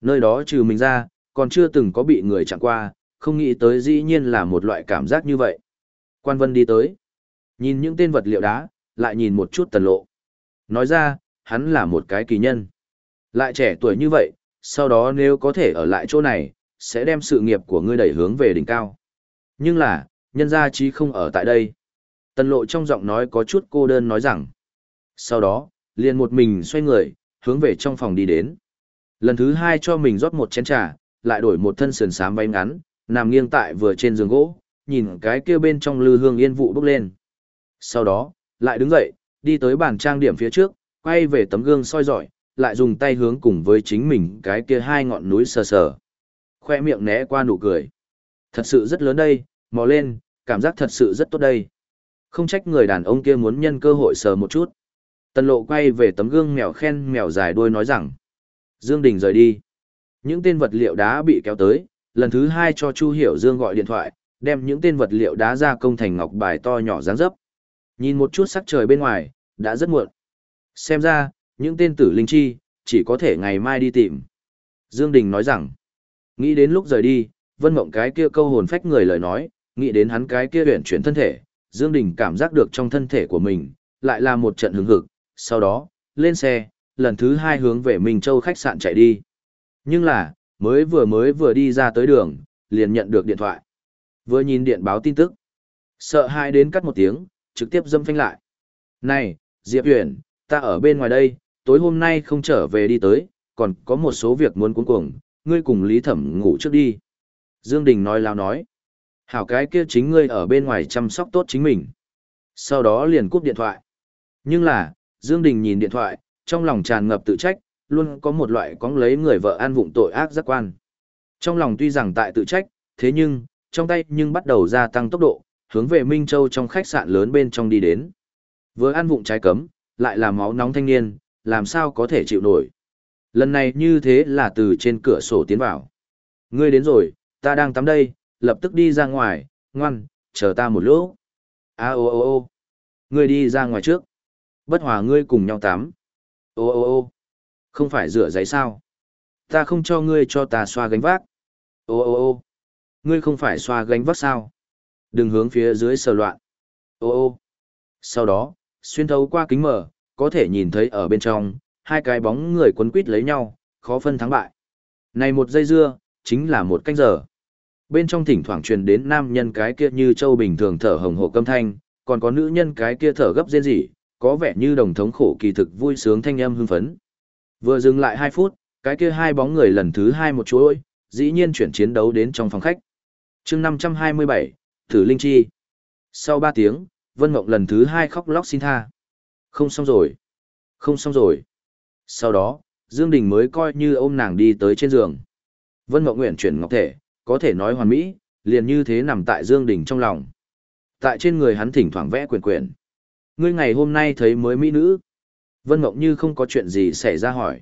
Nơi đó trừ mình ra, còn chưa từng có bị người chặn qua, không nghĩ tới dĩ nhiên là một loại cảm giác như vậy. Quan Vân đi tới, nhìn những tên vật liệu đá, lại nhìn một chút tần lộ. Nói ra, hắn là một cái kỳ nhân. Lại trẻ tuổi như vậy, sau đó nếu có thể ở lại chỗ này, sẽ đem sự nghiệp của ngươi đẩy hướng về đỉnh cao. Nhưng là, nhân gia chí không ở tại đây. Tần lộ trong giọng nói có chút cô đơn nói rằng. Sau đó, liền một mình xoay người, hướng về trong phòng đi đến. Lần thứ hai cho mình rót một chén trà, lại đổi một thân sườn xám váy ngắn, nằm nghiêng tại vừa trên giường gỗ, nhìn cái kia bên trong lư hương yên vụ bốc lên. Sau đó, lại đứng dậy, đi tới bàn trang điểm phía trước, quay về tấm gương soi dọi, lại dùng tay hướng cùng với chính mình cái kia hai ngọn núi sờ sờ. Khoe miệng né qua nụ cười. Thật sự rất lớn đây, mò lên, cảm giác thật sự rất tốt đây. Không trách người đàn ông kia muốn nhân cơ hội sờ một chút. Tần lộ quay về tấm gương mèo khen mèo dài đuôi nói rằng. Dương Đình rời đi. Những tên vật liệu đá bị kéo tới, lần thứ hai cho Chu Hiểu Dương gọi điện thoại, đem những tên vật liệu đá ra công thành ngọc bài to nhỏ dáng dấp. Nhìn một chút sắc trời bên ngoài, đã rất muộn. Xem ra, những tên tử linh chi, chỉ có thể ngày mai đi tìm. Dương Đình nói rằng, nghĩ đến lúc rời đi, Vân Mộng cái kia câu hồn phách người lời nói, nghĩ đến hắn cái kia huyền chuyển thân thể, Dương Đình cảm giác được trong thân thể của mình, lại là một trận hứng hực, sau đó, lên xe, lần thứ hai hướng về Minh Châu khách sạn chạy đi. Nhưng là, mới vừa mới vừa đi ra tới đường, liền nhận được điện thoại. Vừa nhìn điện báo tin tức. Sợ hai đến cắt một tiếng, trực tiếp dâm phanh lại. Này, Diệp Huyền, ta ở bên ngoài đây, tối hôm nay không trở về đi tới, còn có một số việc muốn cuốn cuồng, ngươi cùng Lý Thẩm ngủ trước đi. Dương Đình nói lao nói. Hảo cái kia chính ngươi ở bên ngoài chăm sóc tốt chính mình. Sau đó liền cúp điện thoại. Nhưng là, Dương Đình nhìn điện thoại, trong lòng tràn ngập tự trách, luôn có một loại cóng lấy người vợ an vụng tội ác giác quan. Trong lòng tuy rằng tại tự trách, thế nhưng, trong tay nhưng bắt đầu gia tăng tốc độ, hướng về Minh Châu trong khách sạn lớn bên trong đi đến. Vừa ăn vụng trái cấm, lại là máu nóng thanh niên, làm sao có thể chịu nổi. Lần này như thế là từ trên cửa sổ tiến vào. Ngươi đến rồi, ta đang tắm đây, lập tức đi ra ngoài, ngoan, chờ ta một lúc. A ô ô ô, ngươi đi ra ngoài trước. Bất hòa ngươi cùng nhau tắm. Ô ô ô, không phải rửa giấy sao? Ta không cho ngươi cho ta xoa gánh vác. Ô ô ô, ngươi không phải xoa gánh vác sao? Đừng hướng phía dưới sờ loạn. Ô ô. Sau đó, xuyên thấu qua kính mở, có thể nhìn thấy ở bên trong, hai cái bóng người quấn quít lấy nhau, khó phân thắng bại. Này một giây dưa, chính là một canh giờ. Bên trong thỉnh thoảng truyền đến nam nhân cái kia như châu bình thường thở hồng hộ câm thanh, còn có nữ nhân cái kia thở gấp rên rỉ, có vẻ như đồng thống khổ kỳ thực vui sướng thanh âm hưng phấn. Vừa dừng lại 2 phút, cái kia hai bóng người lần thứ hai một chuỗi, dĩ nhiên chuyển chiến đấu đến trong phòng khách. chương 527, Thử Linh Chi. Sau 3 tiếng, Vân Mộng lần thứ hai khóc lóc xin tha. Không xong rồi. Không xong rồi. Sau đó, Dương Đình mới coi như ôm nàng đi tới trên giường. Vân Mộng nguyện chuyển ngọc thể, có thể nói hoàn mỹ, liền như thế nằm tại Dương Đình trong lòng. Tại trên người hắn thỉnh thoảng vẽ quyển quyển. Ngươi ngày hôm nay thấy mới mỹ nữ. Vân Mộng như không có chuyện gì xảy ra hỏi.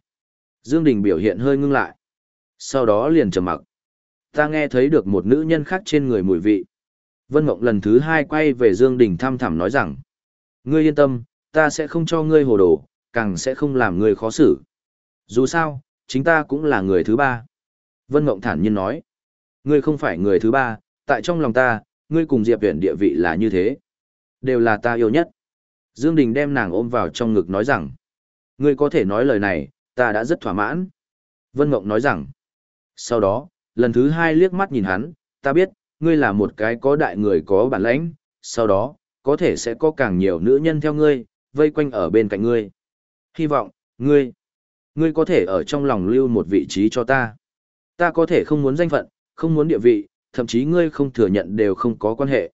Dương Đình biểu hiện hơi ngưng lại. Sau đó liền trầm mặc. Ta nghe thấy được một nữ nhân khác trên người mùi vị. Vân Mộng lần thứ hai quay về Dương Đình thăm thẳm nói rằng. Ngươi yên tâm, ta sẽ không cho ngươi hồ đồ, càng sẽ không làm ngươi khó xử. Dù sao, chính ta cũng là người thứ ba. Vân Ngộng thản nhiên nói. Ngươi không phải người thứ ba, tại trong lòng ta, ngươi cùng Diệp Viễn địa vị là như thế. Đều là ta yêu nhất. Dương Đình đem nàng ôm vào trong ngực nói rằng. Ngươi có thể nói lời này, ta đã rất thỏa mãn. Vân Ngộng nói rằng. Sau đó, lần thứ hai liếc mắt nhìn hắn, ta biết, ngươi là một cái có đại người có bản lãnh, sau đó, có thể sẽ có càng nhiều nữ nhân theo ngươi, vây quanh ở bên cạnh ngươi. Hy vọng, ngươi, ngươi có thể ở trong lòng lưu một vị trí cho ta. Ta có thể không muốn danh phận, không muốn địa vị, thậm chí ngươi không thừa nhận đều không có quan hệ.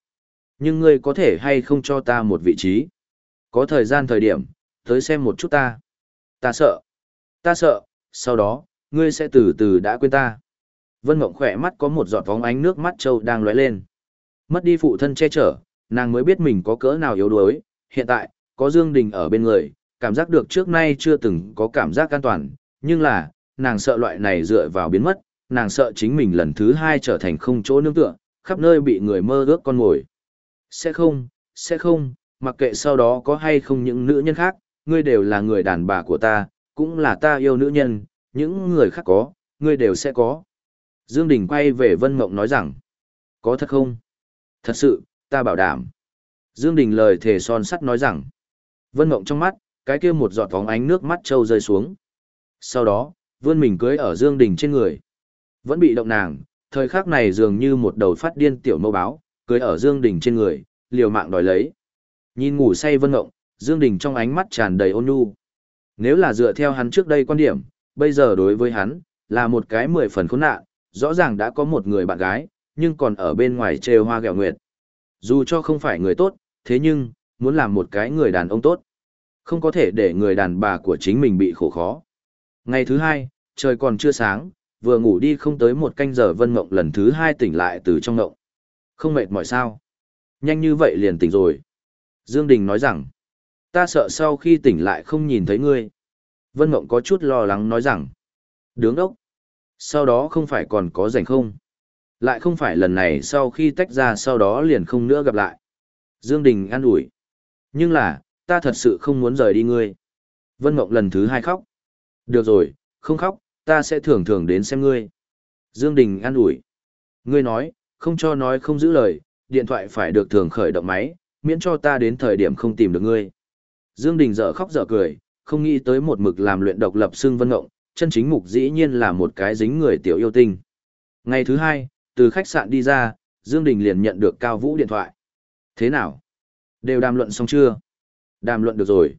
Nhưng ngươi có thể hay không cho ta một vị trí. Có thời gian thời điểm, tới xem một chút ta. Ta sợ. Ta sợ, sau đó, ngươi sẽ từ từ đã quên ta. Vân Mộng khỏe mắt có một giọt vóng ánh nước mắt trâu đang lóe lên. Mất đi phụ thân che chở, nàng mới biết mình có cỡ nào yếu đuối. Hiện tại, có Dương Đình ở bên người, cảm giác được trước nay chưa từng có cảm giác an toàn. Nhưng là, nàng sợ loại này dựa vào biến mất, nàng sợ chính mình lần thứ hai trở thành không chỗ nương tựa, khắp nơi bị người mơ ước con ngồi. Sẽ không, sẽ không, mặc kệ sau đó có hay không những nữ nhân khác, ngươi đều là người đàn bà của ta, cũng là ta yêu nữ nhân, những người khác có, ngươi đều sẽ có. Dương Đình quay về Vân Mộng nói rằng, có thật không? Thật sự, ta bảo đảm. Dương Đình lời thề son sắt nói rằng, Vân Mộng trong mắt, cái kia một giọt vóng ánh nước mắt trâu rơi xuống. Sau đó, vươn mình cưới ở Dương Đình trên người. Vẫn bị động nàng, thời khắc này dường như một đầu phát điên tiểu mâu báo, cưới ở Dương Đình trên người, liều mạng đòi lấy. Nhìn ngủ say Vân ngộng, Dương Đình trong ánh mắt tràn đầy ôn nhu. Nếu là dựa theo hắn trước đây quan điểm, bây giờ đối với hắn, là một cái mười phần khốn nạn, rõ ràng đã có một người bạn gái, nhưng còn ở bên ngoài trêu hoa gẹo nguyệt. Dù cho không phải người tốt, thế nhưng, muốn làm một cái người đàn ông tốt. Không có thể để người đàn bà của chính mình bị khổ khó. Ngày thứ hai, trời còn chưa sáng, vừa ngủ đi không tới một canh giờ Vân Mộng lần thứ hai tỉnh lại từ trong mộng. Không mệt mỏi sao? Nhanh như vậy liền tỉnh rồi. Dương Đình nói rằng, ta sợ sau khi tỉnh lại không nhìn thấy ngươi. Vân Mộng có chút lo lắng nói rằng, đứng đốc. Sau đó không phải còn có rảnh không? Lại không phải lần này sau khi tách ra sau đó liền không nữa gặp lại. Dương Đình an ủi. Nhưng là, ta thật sự không muốn rời đi ngươi. Vân Mộng lần thứ hai khóc. Được rồi, không khóc, ta sẽ thường thường đến xem ngươi. Dương Đình an ủi. Ngươi nói, không cho nói không giữ lời, điện thoại phải được thường khởi động máy, miễn cho ta đến thời điểm không tìm được ngươi. Dương Đình dở khóc dở cười, không nghĩ tới một mực làm luyện độc lập xương vân ngộng, chân chính mục dĩ nhiên là một cái dính người tiểu yêu tinh. Ngày thứ hai, từ khách sạn đi ra, Dương Đình liền nhận được Cao Vũ điện thoại. Thế nào? Đều đàm luận xong chưa? Đàm luận được rồi.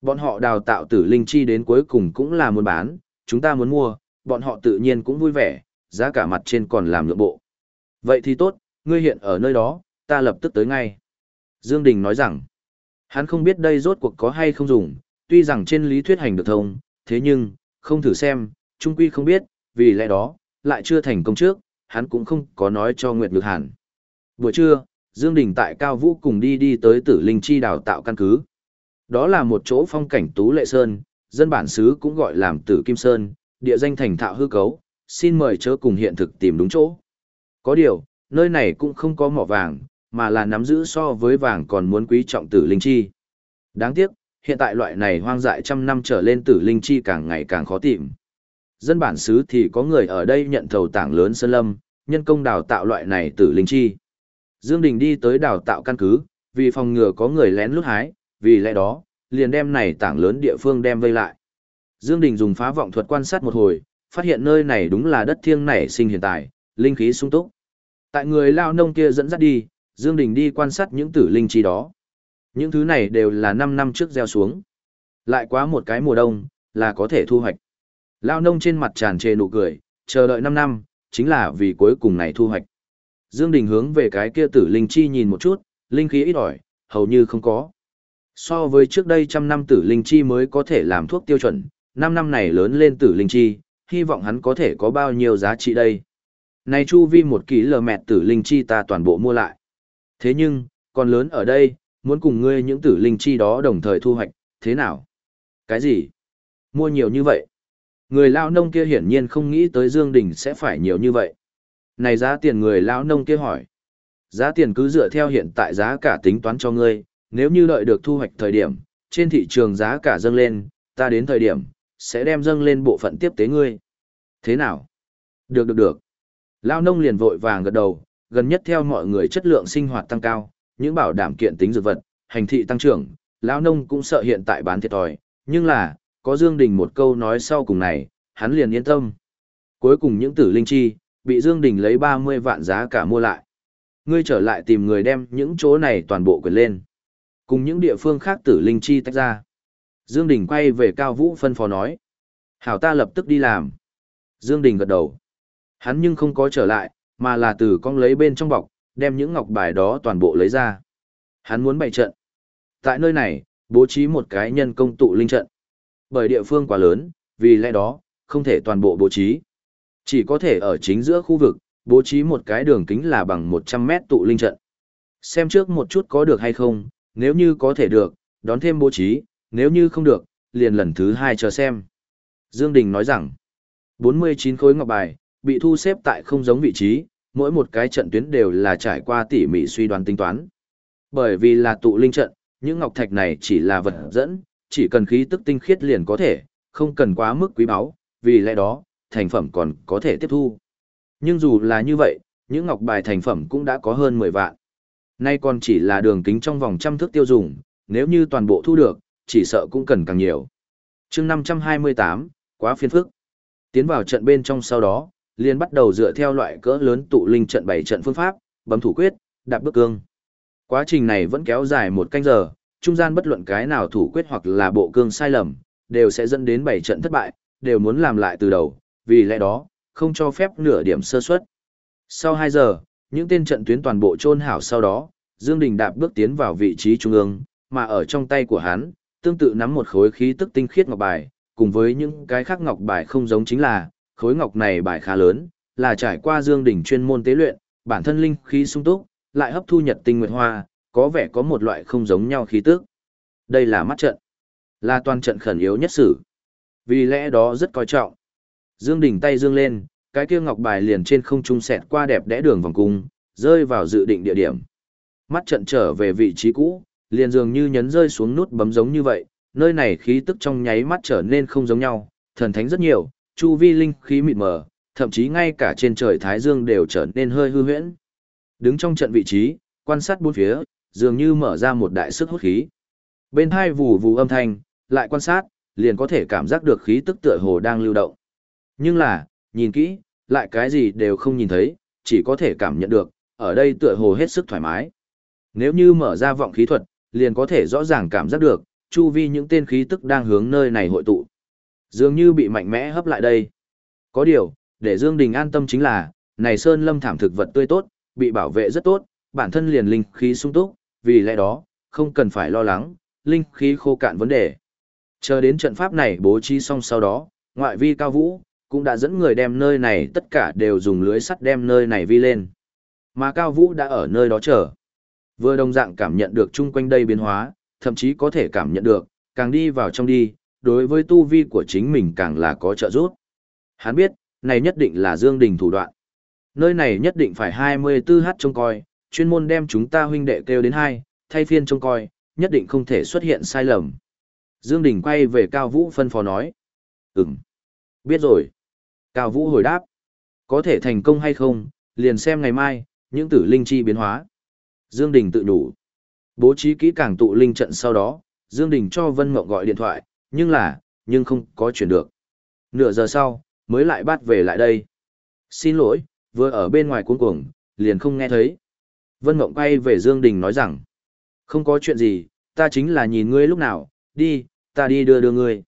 Bọn họ đào tạo tử linh chi đến cuối cùng cũng là muốn bán, chúng ta muốn mua, bọn họ tự nhiên cũng vui vẻ, giá cả mặt trên còn làm nhượng bộ. Vậy thì tốt, ngươi hiện ở nơi đó, ta lập tức tới ngay. Dương Đình nói rằng, hắn không biết đây rốt cuộc có hay không dùng, tuy rằng trên lý thuyết hành được thông, thế nhưng, không thử xem, trung quy không biết, vì lẽ đó, lại chưa thành công trước, hắn cũng không có nói cho Nguyệt Nhược Hàn. Buổi trưa, Dương Đình tại Cao Vũ cùng đi đi tới Tử Linh Chi đào tạo căn cứ. Đó là một chỗ phong cảnh tú lệ sơn, dân bản xứ cũng gọi làm Tử Kim Sơn, địa danh thành thạo hư cấu, xin mời chớ cùng hiện thực tìm đúng chỗ. Có điều, nơi này cũng không có mỏ vàng, mà là nắm giữ so với vàng còn muốn quý trọng tử linh chi. Đáng tiếc, hiện tại loại này hoang dại trăm năm trở lên tử linh chi càng ngày càng khó tìm. Dân bản xứ thì có người ở đây nhận thầu tảng lớn sơn lâm, nhân công đào tạo loại này tử linh chi. Dương Đình đi tới đào tạo căn cứ, vì phòng ngừa có người lén lút hái, vì lẽ đó, liền đem này tảng lớn địa phương đem vây lại. Dương Đình dùng phá vọng thuật quan sát một hồi, phát hiện nơi này đúng là đất thiêng nảy sinh hiện tại, linh khí sung túc. Tại người lao nông kia dẫn dắt đi, Dương Đình đi quan sát những tử linh chi đó. Những thứ này đều là 5 năm trước gieo xuống. Lại quá một cái mùa đông, là có thể thu hoạch. Lao nông trên mặt tràn trề nụ cười, chờ đợi 5 năm, chính là vì cuối cùng này thu hoạch. Dương Đình hướng về cái kia tử linh chi nhìn một chút, linh khí ít ỏi, hầu như không có. So với trước đây trăm năm tử linh chi mới có thể làm thuốc tiêu chuẩn, năm năm này lớn lên tử linh chi, hy vọng hắn có thể có bao nhiêu giá trị đây. Này chu vi một ký lờ mẹt tử linh chi ta toàn bộ mua lại. Thế nhưng, còn lớn ở đây, muốn cùng ngươi những tử linh chi đó đồng thời thu hoạch, thế nào? Cái gì? Mua nhiều như vậy? Người lao nông kia hiển nhiên không nghĩ tới Dương Đình sẽ phải nhiều như vậy. Này giá tiền người lao nông kia hỏi. Giá tiền cứ dựa theo hiện tại giá cả tính toán cho ngươi, nếu như đợi được thu hoạch thời điểm, trên thị trường giá cả dâng lên, ta đến thời điểm, sẽ đem dâng lên bộ phận tiếp tế ngươi. Thế nào? Được được được. Lao nông liền vội vàng gật đầu, gần nhất theo mọi người chất lượng sinh hoạt tăng cao, những bảo đảm kiện tính dược vật, hành thị tăng trưởng, lão nông cũng sợ hiện tại bán thiệt thòi, nhưng là, có Dương Đình một câu nói sau cùng này, hắn liền yên tâm. Cuối cùng những tử linh chi, bị Dương Đình lấy 30 vạn giá cả mua lại. Ngươi trở lại tìm người đem những chỗ này toàn bộ quyền lên. Cùng những địa phương khác tử linh chi tách ra. Dương Đình quay về Cao Vũ phân phó nói. Hảo ta lập tức đi làm. Dương Đình gật đầu. Hắn nhưng không có trở lại, mà là từ con lấy bên trong bọc, đem những ngọc bài đó toàn bộ lấy ra. Hắn muốn bày trận. Tại nơi này, bố trí một cái nhân công tụ linh trận. Bởi địa phương quá lớn, vì lẽ đó, không thể toàn bộ bố trí. Chỉ có thể ở chính giữa khu vực, bố trí một cái đường kính là bằng 100 mét tụ linh trận. Xem trước một chút có được hay không, nếu như có thể được, đón thêm bố trí, nếu như không được, liền lần thứ hai chờ xem. Dương Đình nói rằng, 49 khối ngọc bài, bị thu xếp tại không giống vị trí, mỗi một cái trận tuyến đều là trải qua tỉ mỉ suy đoán tính toán. Bởi vì là tụ linh trận, những ngọc thạch này chỉ là vật dẫn, chỉ cần khí tức tinh khiết liền có thể, không cần quá mức quý báu, vì lẽ đó, thành phẩm còn có thể tiếp thu. Nhưng dù là như vậy, những ngọc bài thành phẩm cũng đã có hơn 10 vạn. Nay còn chỉ là đường kính trong vòng trăm thước tiêu dùng, nếu như toàn bộ thu được, chỉ sợ cũng cần càng nhiều. chương 528, quá phiên phức. Tiến vào trận bên trong sau đó, liền bắt đầu dựa theo loại cỡ lớn tụ linh trận bảy trận phương pháp, bấm thủ quyết, đạp bước cương. Quá trình này vẫn kéo dài một canh giờ, trung gian bất luận cái nào thủ quyết hoặc là bộ cương sai lầm, đều sẽ dẫn đến bảy trận thất bại, đều muốn làm lại từ đầu, vì lẽ đó, không cho phép nửa điểm sơ suất. Sau 2 giờ, những tên trận tuyến toàn bộ chôn hảo sau đó, Dương Đình đạp bước tiến vào vị trí trung ương, mà ở trong tay của hắn, tương tự nắm một khối khí tức tinh khiết ngọc bài, cùng với những cái khác ngọc bài không giống chính là, khối ngọc này bài khá lớn, là trải qua Dương Đình chuyên môn tế luyện, bản thân linh khí sung túc, lại hấp thu nhật tinh nguyệt hoa, có vẻ có một loại không giống nhau khí tức. Đây là mắt trận, là toàn trận khẩn yếu nhất sử. Vì lẽ đó rất coi trọng. Dương Đình tay dương lên, cái kia ngọc bài liền trên không trung sẹt qua đẹp đẽ đường vòng cung, rơi vào dự định địa điểm. Mắt trận trở về vị trí cũ, liền dường như nhấn rơi xuống nút bấm giống như vậy, nơi này khí tức trong nháy mắt trở nên không giống nhau, thần thánh rất nhiều, chu vi linh khí mịt mờ, thậm chí ngay cả trên trời thái dương đều trở nên hơi hư huyễn. Đứng trong trận vị trí, quan sát bốn phía, dường như mở ra một đại sức hút khí. Bên hai vù vù âm thanh, lại quan sát, liền có thể cảm giác được khí tức tựa hồ đang lưu động. Nhưng là, nhìn kỹ, lại cái gì đều không nhìn thấy, chỉ có thể cảm nhận được, ở đây tựa hồ hết sức thoải mái. Nếu như mở ra vọng khí thuật, liền có thể rõ ràng cảm giác được, chu vi những tên khí tức đang hướng nơi này hội tụ. Dường như bị mạnh mẽ hấp lại đây. Có điều, để Dương Đình an tâm chính là, này sơn lâm thảm thực vật tươi tốt, bị bảo vệ rất tốt, bản thân liền linh khí sung túc, vì lẽ đó, không cần phải lo lắng, linh khí khô cạn vấn đề. Chờ đến trận pháp này bố trí xong sau đó, ngoại vi cao vũ, cũng đã dẫn người đem nơi này tất cả đều dùng lưới sắt đem nơi này vi lên. Mà cao vũ đã ở nơi đó chờ. Vừa đồng dạng cảm nhận được chung quanh đây biến hóa, thậm chí có thể cảm nhận được, càng đi vào trong đi, đối với tu vi của chính mình càng là có trợ giúp. Hắn biết, này nhất định là Dương Đình thủ đoạn. Nơi này nhất định phải 24h trông coi, chuyên môn đem chúng ta huynh đệ kêu đến hai, thay phiên trông coi, nhất định không thể xuất hiện sai lầm. Dương Đình quay về Cao Vũ phân phó nói. Ừm. Biết rồi. Cao Vũ hồi đáp. Có thể thành công hay không, liền xem ngày mai, những tử linh chi biến hóa. Dương Đình tự đủ. Bố trí kỹ càng tụ linh trận sau đó, Dương Đình cho Vân Mộng gọi điện thoại, nhưng là, nhưng không có chuyển được. Nửa giờ sau, mới lại bắt về lại đây. Xin lỗi, vừa ở bên ngoài cuống cuồng, liền không nghe thấy. Vân Mộng quay về Dương Đình nói rằng, không có chuyện gì, ta chính là nhìn ngươi lúc nào, đi, ta đi đưa đưa ngươi.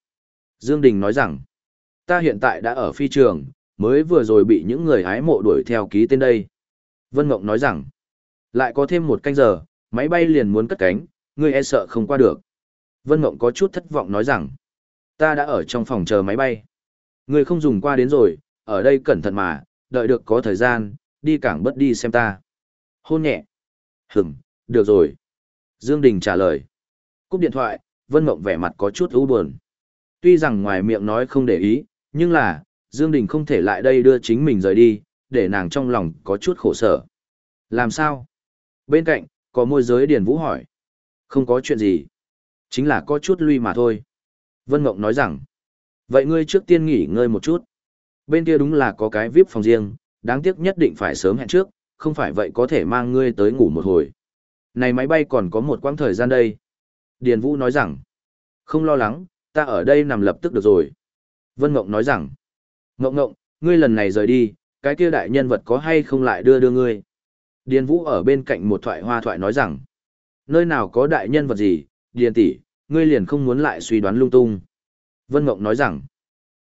Dương Đình nói rằng, ta hiện tại đã ở phi trường, mới vừa rồi bị những người hái mộ đuổi theo ký tên đây. Vân Mộng nói rằng, lại có thêm một canh giờ, máy bay liền muốn cất cánh, ngươi e sợ không qua được. Vân Mộng có chút thất vọng nói rằng, ta đã ở trong phòng chờ máy bay. Ngươi không dùng qua đến rồi, ở đây cẩn thận mà, đợi được có thời gian, đi cảng bất đi xem ta. Hôn nhẹ. Hửm, được rồi. Dương Đình trả lời. Cúp điện thoại, Vân Mộng vẻ mặt có chút u buồn. Tuy rằng ngoài miệng nói không để ý, nhưng là, Dương Đình không thể lại đây đưa chính mình rời đi, để nàng trong lòng có chút khổ sở. Làm sao? Bên cạnh, có môi giới Điền Vũ hỏi. Không có chuyện gì. Chính là có chút lui mà thôi. Vân Ngộng nói rằng. Vậy ngươi trước tiên nghỉ ngơi một chút. Bên kia đúng là có cái VIP phòng riêng, đáng tiếc nhất định phải sớm hẹn trước, không phải vậy có thể mang ngươi tới ngủ một hồi. Này máy bay còn có một quãng thời gian đây. Điền Vũ nói rằng. Không lo lắng, ta ở đây nằm lập tức được rồi. Vân Ngộng nói rằng. Ngộng ngộng, ngươi lần này rời đi, cái kia đại nhân vật có hay không lại đưa đưa ngươi. Điền Vũ ở bên cạnh một thoại hoa thoại nói rằng, nơi nào có đại nhân vật gì, Điền tỷ, ngươi liền không muốn lại suy đoán lung tung. Vân Ngộng nói rằng,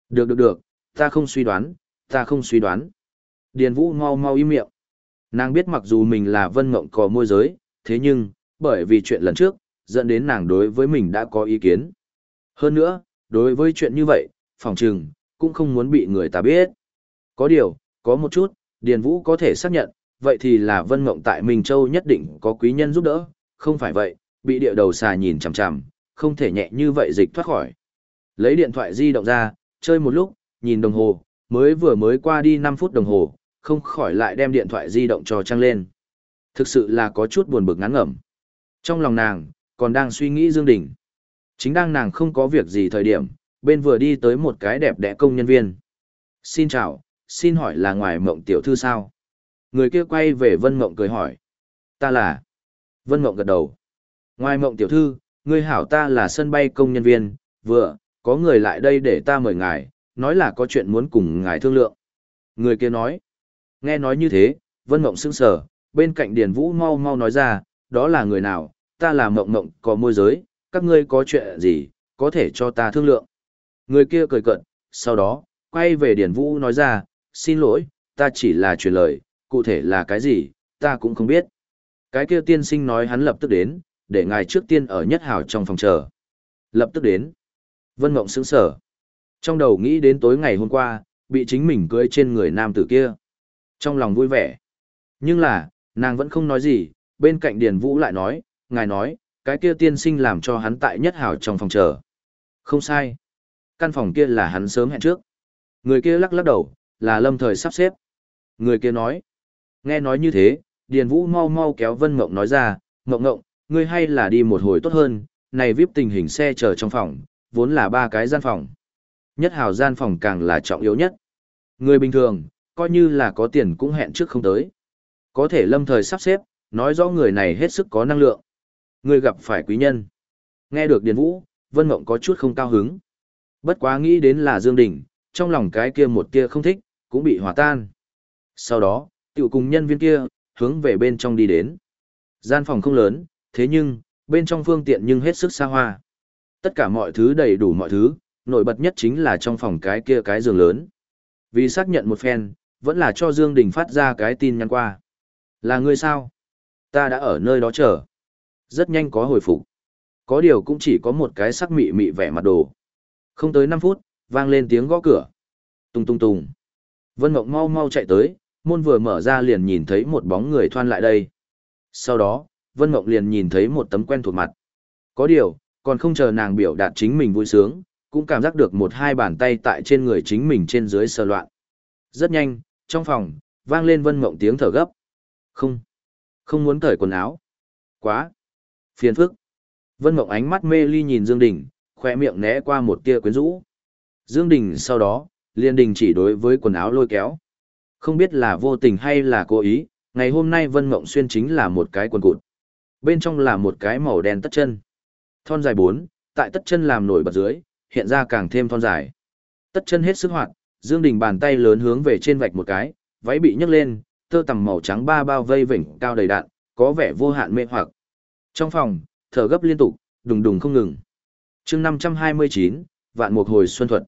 được được được, ta không suy đoán, ta không suy đoán. Điền Vũ mau mau im miệng. Nàng biết mặc dù mình là Vân Ngộng có môi giới, thế nhưng, bởi vì chuyện lần trước, dẫn đến nàng đối với mình đã có ý kiến. Hơn nữa, đối với chuyện như vậy, phòng trừng, cũng không muốn bị người ta biết. Có điều, có một chút, Điền Vũ có thể xác nhận, vậy thì là Vân Mộng tại Minh Châu nhất định có quý nhân giúp đỡ, không phải vậy, bị địa đầu xà nhìn chằm chằm, không thể nhẹ như vậy dịch thoát khỏi. Lấy điện thoại di động ra, chơi một lúc, nhìn đồng hồ, mới vừa mới qua đi 5 phút đồng hồ, không khỏi lại đem điện thoại di động cho trăng lên. Thực sự là có chút buồn bực ngắn ngẩm. Trong lòng nàng, còn đang suy nghĩ Dương Đình. Chính đang nàng không có việc gì thời điểm, bên vừa đi tới một cái đẹp đẽ công nhân viên. Xin chào, xin hỏi là ngoài mộng tiểu thư sao? Người kia quay về Vân Mộng cười hỏi. Ta là. Vân Mộng gật đầu. Ngoài mộng tiểu thư, ngươi hảo ta là sân bay công nhân viên, vừa, có người lại đây để ta mời ngài, nói là có chuyện muốn cùng ngài thương lượng. Người kia nói. Nghe nói như thế, Vân Mộng sững sờ, bên cạnh Điền Vũ mau mau nói ra, đó là người nào, ta là Mộng Mộng có môi giới, các ngươi có chuyện gì, có thể cho ta thương lượng. Người kia cười cận, sau đó, quay về Điền Vũ nói ra, xin lỗi, ta chỉ là truyền lời, cụ thể là cái gì, ta cũng không biết. Cái kia tiên sinh nói hắn lập tức đến, để ngài trước tiên ở nhất hào trong phòng chờ. Lập tức đến. Vân Mộng sững sở. Trong đầu nghĩ đến tối ngày hôm qua, bị chính mình cưới trên người nam tử kia. Trong lòng vui vẻ. Nhưng là, nàng vẫn không nói gì, bên cạnh Điền Vũ lại nói, ngài nói, cái kia tiên sinh làm cho hắn tại nhất hào trong phòng chờ. Không sai. Căn phòng kia là hắn sớm hẹn trước. Người kia lắc lắc đầu, là lâm thời sắp xếp. Người kia nói. Nghe nói như thế, Điền Vũ mau mau kéo Vân Mộng nói ra, Mộng Mộng, ngươi hay là đi một hồi tốt hơn, này vip tình hình xe chờ trong phòng, vốn là ba cái gian phòng. Nhất hào gian phòng càng là trọng yếu nhất. Người bình thường, coi như là có tiền cũng hẹn trước không tới. Có thể lâm thời sắp xếp, nói rõ người này hết sức có năng lượng. Người gặp phải quý nhân. Nghe được Điền Vũ, Vân Mộng có chút không cao hứng. Bất quá nghĩ đến là Dương Đình, trong lòng cái kia một kia không thích, cũng bị hòa tan. Sau đó, tiểu cùng nhân viên kia, hướng về bên trong đi đến. Gian phòng không lớn, thế nhưng, bên trong phương tiện nhưng hết sức xa hoa. Tất cả mọi thứ đầy đủ mọi thứ, nổi bật nhất chính là trong phòng cái kia cái giường lớn. Vì xác nhận một phen, vẫn là cho Dương Đình phát ra cái tin nhắn qua. Là người sao? Ta đã ở nơi đó chờ. Rất nhanh có hồi phục. Có điều cũng chỉ có một cái sắc mị mị vẻ mặt đồ. Không tới 5 phút, vang lên tiếng gõ cửa. Tung tung tung. Vân Mộng mau mau chạy tới, môn vừa mở ra liền nhìn thấy một bóng người thoan lại đây. Sau đó, Vân Mộng liền nhìn thấy một tấm quen thuộc mặt. Có điều, còn không chờ nàng biểu đạt chính mình vui sướng, cũng cảm giác được một hai bàn tay tại trên người chính mình trên dưới sờ loạn. Rất nhanh, trong phòng, vang lên Vân Mộng tiếng thở gấp. Không, không muốn cởi quần áo. Quá, phiền phức. Vân Mộng ánh mắt mê ly nhìn Dương Đình, khoe miệng né qua một tia quyến rũ. Dương Đình sau đó, liền đình chỉ đối với quần áo lôi kéo. Không biết là vô tình hay là cố ý, ngày hôm nay Vân Mộng Xuyên chính là một cái quần cụt. Bên trong là một cái màu đen tất chân. Thon dài bốn, tại tất chân làm nổi bật dưới, hiện ra càng thêm thon dài. Tất chân hết sức hoạt, Dương Đình bàn tay lớn hướng về trên vạch một cái, váy bị nhấc lên, tơ tằm màu trắng ba bao vây vỉnh cao đầy đạn, có vẻ vô hạn mê hoặc. Trong phòng, thở gấp liên tục, đùng đùng không ngừng. Chương 529, vạn mục hồi xuân thuật.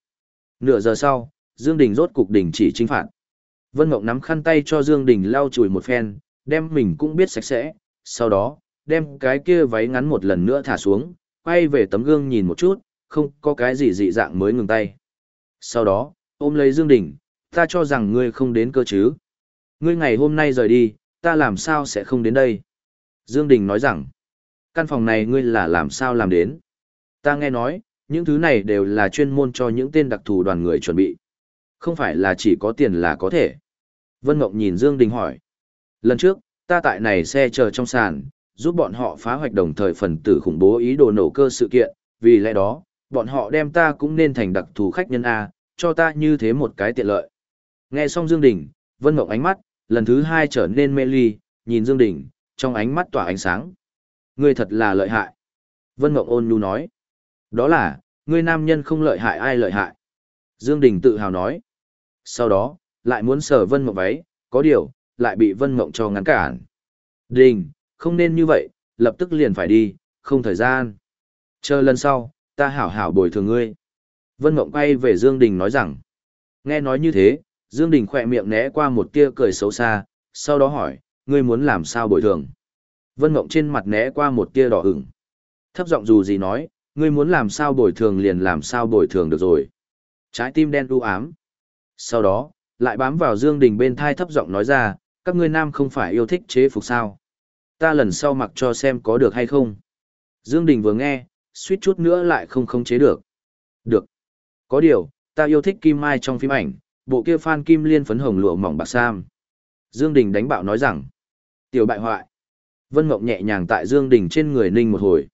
Nửa giờ sau, Dương Đình rốt cục đỉnh chỉ chính phạt. Vân Mộng nắm khăn tay cho Dương Đình lau chùi một phen, đem mình cũng biết sạch sẽ, sau đó, đem cái kia váy ngắn một lần nữa thả xuống, quay về tấm gương nhìn một chút, không có cái gì dị dạng mới ngừng tay. Sau đó, ôm lấy Dương Đình, ta cho rằng ngươi không đến cơ chứ. Ngươi ngày hôm nay rời đi, ta làm sao sẽ không đến đây? Dương Đình nói rằng, căn phòng này ngươi là làm sao làm đến? Ta nghe nói, những thứ này đều là chuyên môn cho những tên đặc thù đoàn người chuẩn bị. Không phải là chỉ có tiền là có thể. Vân Mộng nhìn Dương Đình hỏi. Lần trước, ta tại này xe chờ trong sàn, giúp bọn họ phá hoạch đồng thời phần tử khủng bố ý đồ nổ cơ sự kiện, vì lẽ đó, bọn họ đem ta cũng nên thành đặc thù khách nhân A, cho ta như thế một cái tiện lợi. Nghe xong Dương Đình, Vân Mộng ánh mắt, lần thứ hai trở nên mê ly, nhìn Dương Đình, trong ánh mắt tỏa ánh sáng. Ngươi thật là lợi hại. Vân Mộng ôn nhu nói. Đó là, ngươi nam nhân không lợi hại ai lợi hại. Dương Đình tự hào nói. Sau đó, lại muốn sờ Vân Mộng váy, có điều, lại bị Vân Mộng cho ngắn cản. Đình, không nên như vậy, lập tức liền phải đi, không thời gian. Chờ lần sau, ta hảo hảo bồi thường ngươi. Vân Mộng quay về Dương Đình nói rằng. Nghe nói như thế, Dương Đình khỏe miệng né qua một tia cười xấu xa, sau đó hỏi, ngươi muốn làm sao bồi thường? Vân Mộng trên mặt né qua một tia đỏ ửng. Thấp giọng dù gì nói, ngươi muốn làm sao bồi thường liền làm sao bồi thường được rồi. Trái tim đen u ám. Sau đó, lại bám vào Dương Đình bên thai thấp giọng nói ra, các ngươi nam không phải yêu thích chế phục sao. Ta lần sau mặc cho xem có được hay không. Dương Đình vừa nghe, suýt chút nữa lại không khống chế được. Được. Có điều, ta yêu thích Kim Mai trong phim ảnh, bộ kia Phan Kim Liên phấn hồng lụa mỏng bạc sam. Dương Đình đánh bạo nói rằng, tiểu bại hoại. Vân Mộng nhẹ nhàng tại Dương Đình trên người ninh một hồi.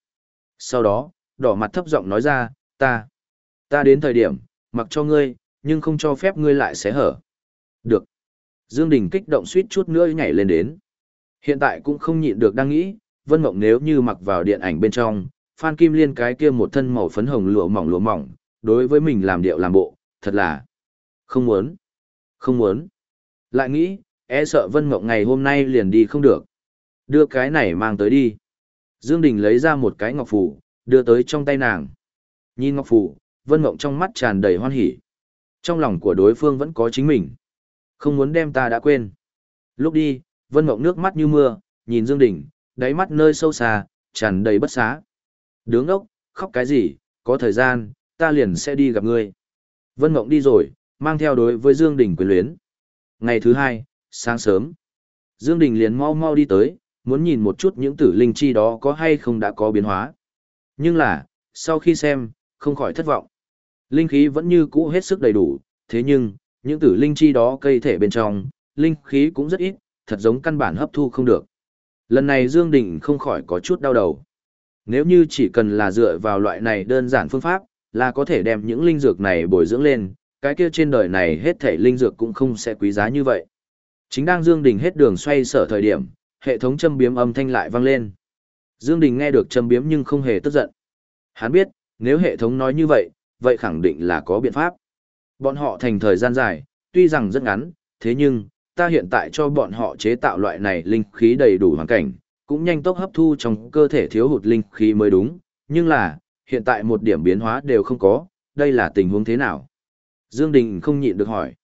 Sau đó, đỏ mặt thấp giọng nói ra, ta, ta đến thời điểm, mặc cho ngươi, nhưng không cho phép ngươi lại xé hở. Được. Dương Đình kích động suýt chút nữa nhảy lên đến. Hiện tại cũng không nhịn được đang nghĩ, Vân Mộng nếu như mặc vào điện ảnh bên trong, Phan Kim Liên cái kia một thân màu phấn hồng lụa mỏng lụa mỏng, đối với mình làm điệu làm bộ, thật là không muốn, không muốn. Lại nghĩ, e sợ Vân Mộng ngày hôm nay liền đi không được. Đưa cái này mang tới đi. Dương Đình lấy ra một cái ngọc phù, đưa tới trong tay nàng. Nhìn ngọc phù, Vân Mộng trong mắt tràn đầy hoan hỉ. Trong lòng của đối phương vẫn có chính mình. Không muốn đem ta đã quên. Lúc đi, Vân Mộng nước mắt như mưa, nhìn Dương Đình, đáy mắt nơi sâu xa, tràn đầy bất xá. Đứng ốc, khóc cái gì, có thời gian, ta liền sẽ đi gặp ngươi. Vân Mộng đi rồi, mang theo đối với Dương Đình quyền luyến. Ngày thứ hai, sáng sớm, Dương Đình liền mau mau đi tới, muốn nhìn một chút những tử linh chi đó có hay không đã có biến hóa. Nhưng là, sau khi xem, không khỏi thất vọng. Linh khí vẫn như cũ hết sức đầy đủ, thế nhưng, những tử linh chi đó cây thể bên trong, linh khí cũng rất ít, thật giống căn bản hấp thu không được. Lần này Dương Đình không khỏi có chút đau đầu. Nếu như chỉ cần là dựa vào loại này đơn giản phương pháp, là có thể đem những linh dược này bồi dưỡng lên, cái kia trên đời này hết thể linh dược cũng không sẽ quý giá như vậy. Chính đang Dương Đình hết đường xoay sở thời điểm, hệ thống châm biếm âm thanh lại vang lên. Dương Đình nghe được châm biếm nhưng không hề tức giận. Hắn biết, nếu hệ thống nói như vậy, vậy khẳng định là có biện pháp. Bọn họ thành thời gian dài, tuy rằng rất ngắn, thế nhưng, ta hiện tại cho bọn họ chế tạo loại này linh khí đầy đủ hoàn cảnh, cũng nhanh tốc hấp thu trong cơ thể thiếu hụt linh khí mới đúng, nhưng là, hiện tại một điểm biến hóa đều không có, đây là tình huống thế nào? Dương Đình không nhịn được hỏi.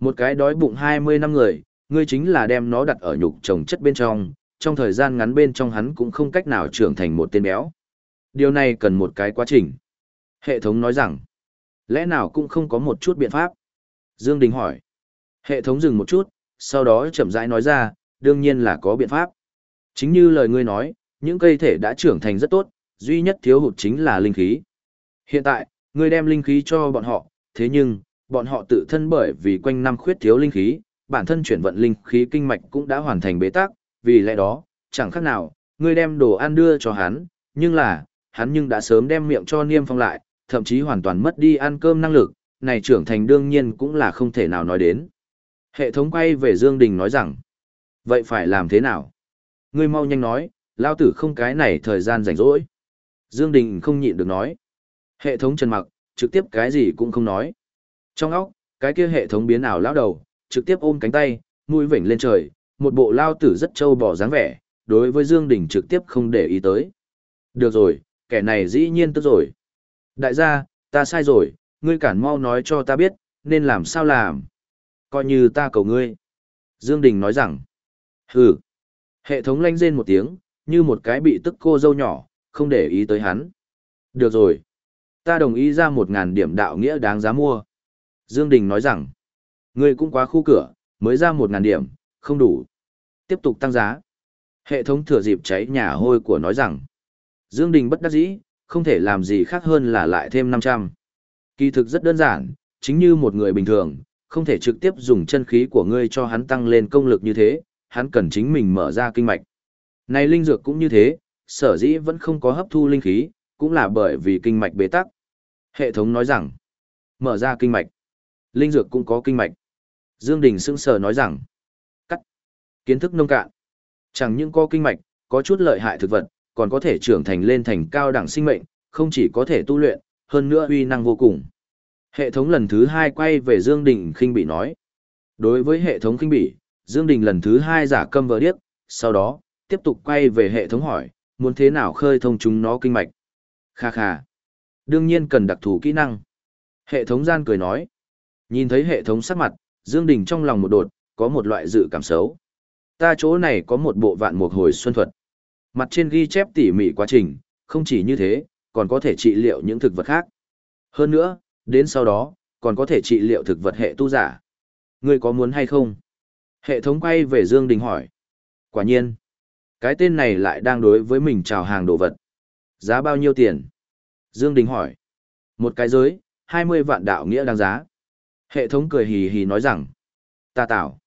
Một cái đói bụng 20 năm người, ngươi chính là đem nó đặt ở nhục trồng chất bên trong, trong thời gian ngắn bên trong hắn cũng không cách nào trưởng thành một tên béo. Điều này cần một cái quá trình. Hệ thống nói rằng, lẽ nào cũng không có một chút biện pháp? Dương Đình hỏi. Hệ thống dừng một chút, sau đó chậm rãi nói ra, đương nhiên là có biện pháp. Chính như lời ngươi nói, những cây thể đã trưởng thành rất tốt, duy nhất thiếu hụt chính là linh khí. Hiện tại, ngươi đem linh khí cho bọn họ, thế nhưng, bọn họ tự thân bởi vì quanh năm khuyết thiếu linh khí, bản thân chuyển vận linh khí kinh mạch cũng đã hoàn thành bế tắc, vì lẽ đó, chẳng khác nào, ngươi đem đồ ăn đưa cho hắn, nhưng là, hắn nhưng đã sớm đem miệng cho niêm phong lại, thậm chí hoàn toàn mất đi ăn cơm năng lực, này trưởng thành đương nhiên cũng là không thể nào nói đến. Hệ thống quay về Dương Đình nói rằng, vậy phải làm thế nào? Ngươi mau nhanh nói, lao tử không cái này thời gian rảnh rỗi. Dương Đình không nhịn được nói. Hệ thống trần mặc, trực tiếp cái gì cũng không nói. Trong óc, cái kia hệ thống biến ảo lão đầu, trực tiếp ôm cánh tay, mũi vểnh lên trời, một bộ lao tử rất trâu bò dáng vẻ, đối với Dương Đình trực tiếp không để ý tới. Được rồi, kẻ này dĩ nhiên tức rồi. Đại gia, ta sai rồi, ngươi cản mau nói cho ta biết, nên làm sao làm. Coi như ta cầu ngươi. Dương Đình nói rằng, hừ. Hệ thống lanh rên một tiếng, như một cái bị tức cô dâu nhỏ, không để ý tới hắn. Được rồi. Ta đồng ý ra một ngàn điểm đạo nghĩa đáng giá mua. Dương Đình nói rằng, ngươi cũng quá khu cửa, mới ra một ngàn điểm, không đủ. Tiếp tục tăng giá. Hệ thống thừa dịp cháy nhà hôi của nói rằng, Dương Đình bất đắc dĩ, không thể làm gì khác hơn là lại thêm 500. Kỳ thực rất đơn giản, chính như một người bình thường, không thể trực tiếp dùng chân khí của ngươi cho hắn tăng lên công lực như thế, hắn cần chính mình mở ra kinh mạch. Này linh dược cũng như thế, sở dĩ vẫn không có hấp thu linh khí, cũng là bởi vì kinh mạch bế tắc. Hệ thống nói rằng, mở ra kinh mạch. Linh dược cũng có kinh mạch. Dương Đình sững sờ nói rằng, cắt. Kiến thức nông cạn. Chẳng những có kinh mạch, có chút lợi hại thực vật, còn có thể trưởng thành lên thành cao đẳng sinh mệnh, không chỉ có thể tu luyện, hơn nữa uy năng vô cùng. Hệ thống lần thứ hai quay về Dương Đình khinh bị nói. Đối với hệ thống khinh bị, Dương Đình lần thứ hai giả câm vờ điếc, sau đó, tiếp tục quay về hệ thống hỏi, muốn thế nào khơi thông chúng nó kinh mạch. Kha kha. Đương nhiên cần đặc thù kỹ năng. Hệ thống gian cười nói. Nhìn thấy hệ thống sắc mặt, Dương Đình trong lòng một đột, có một loại dự cảm xấu. Ta chỗ này có một bộ vạn mục hồi xuân thuật. Mặt trên ghi chép tỉ mỉ quá trình, không chỉ như thế, còn có thể trị liệu những thực vật khác. Hơn nữa, đến sau đó, còn có thể trị liệu thực vật hệ tu giả. Ngươi có muốn hay không? Hệ thống quay về Dương Đình hỏi. Quả nhiên, cái tên này lại đang đối với mình chào hàng đồ vật. Giá bao nhiêu tiền? Dương Đình hỏi. Một cái giới, 20 vạn đạo nghĩa đáng giá. Hệ thống cười hì hì nói rằng. Ta tạo.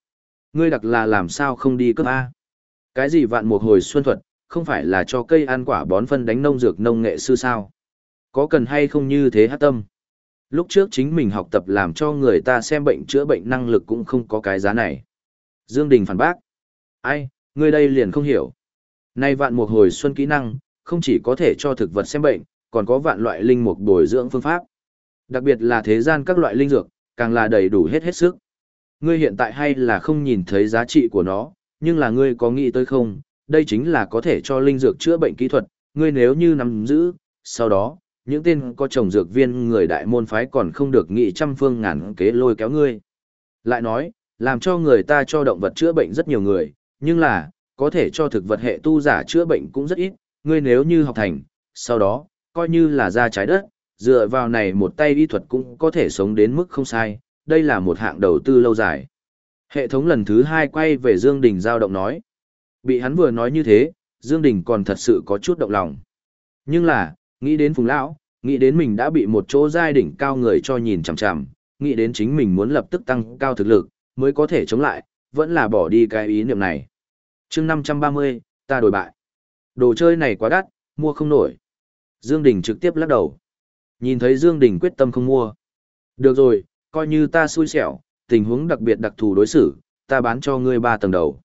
Ngươi đặc là làm sao không đi cấp A. Cái gì vạn một hồi xuân thuật, không phải là cho cây ăn quả bón phân đánh nông dược nông nghệ sư sao? Có cần hay không như thế hát tâm? Lúc trước chính mình học tập làm cho người ta xem bệnh chữa bệnh năng lực cũng không có cái giá này. Dương Đình phản bác. Ai, ngươi đây liền không hiểu. Nay vạn một hồi xuân kỹ năng, không chỉ có thể cho thực vật xem bệnh, còn có vạn loại linh mục bồi dưỡng phương pháp. Đặc biệt là thế gian các loại linh dược, càng là đầy đủ hết hết sức. Ngươi hiện tại hay là không nhìn thấy giá trị của nó, nhưng là ngươi có nghĩ tới không, đây chính là có thể cho linh dược chữa bệnh kỹ thuật, ngươi nếu như nắm giữ, sau đó, những tên có trồng dược viên người đại môn phái còn không được nghị trăm phương ngàn kế lôi kéo ngươi. Lại nói, làm cho người ta cho động vật chữa bệnh rất nhiều người, nhưng là, có thể cho thực vật hệ tu giả chữa bệnh cũng rất ít, ngươi nếu như học thành, sau đó, coi như là ra trái đất, dựa vào này một tay y thuật cũng có thể sống đến mức không sai, đây là một hạng đầu tư lâu dài. Hệ thống lần thứ hai quay về Dương Đình giao động nói. Bị hắn vừa nói như thế, Dương Đình còn thật sự có chút động lòng. Nhưng là, nghĩ đến Phùng Lão, nghĩ đến mình đã bị một chỗ giai đỉnh cao người cho nhìn chằm chằm, nghĩ đến chính mình muốn lập tức tăng cao thực lực, mới có thể chống lại, vẫn là bỏ đi cái ý niệm này. chương 530, ta đổi bại. Đồ chơi này quá đắt, mua không nổi. Dương Đình trực tiếp lắc đầu. Nhìn thấy Dương Đình quyết tâm không mua. Được rồi, coi như ta xui xẻo, tình huống đặc biệt đặc thù đối xử, ta bán cho ngươi ba tầng đầu.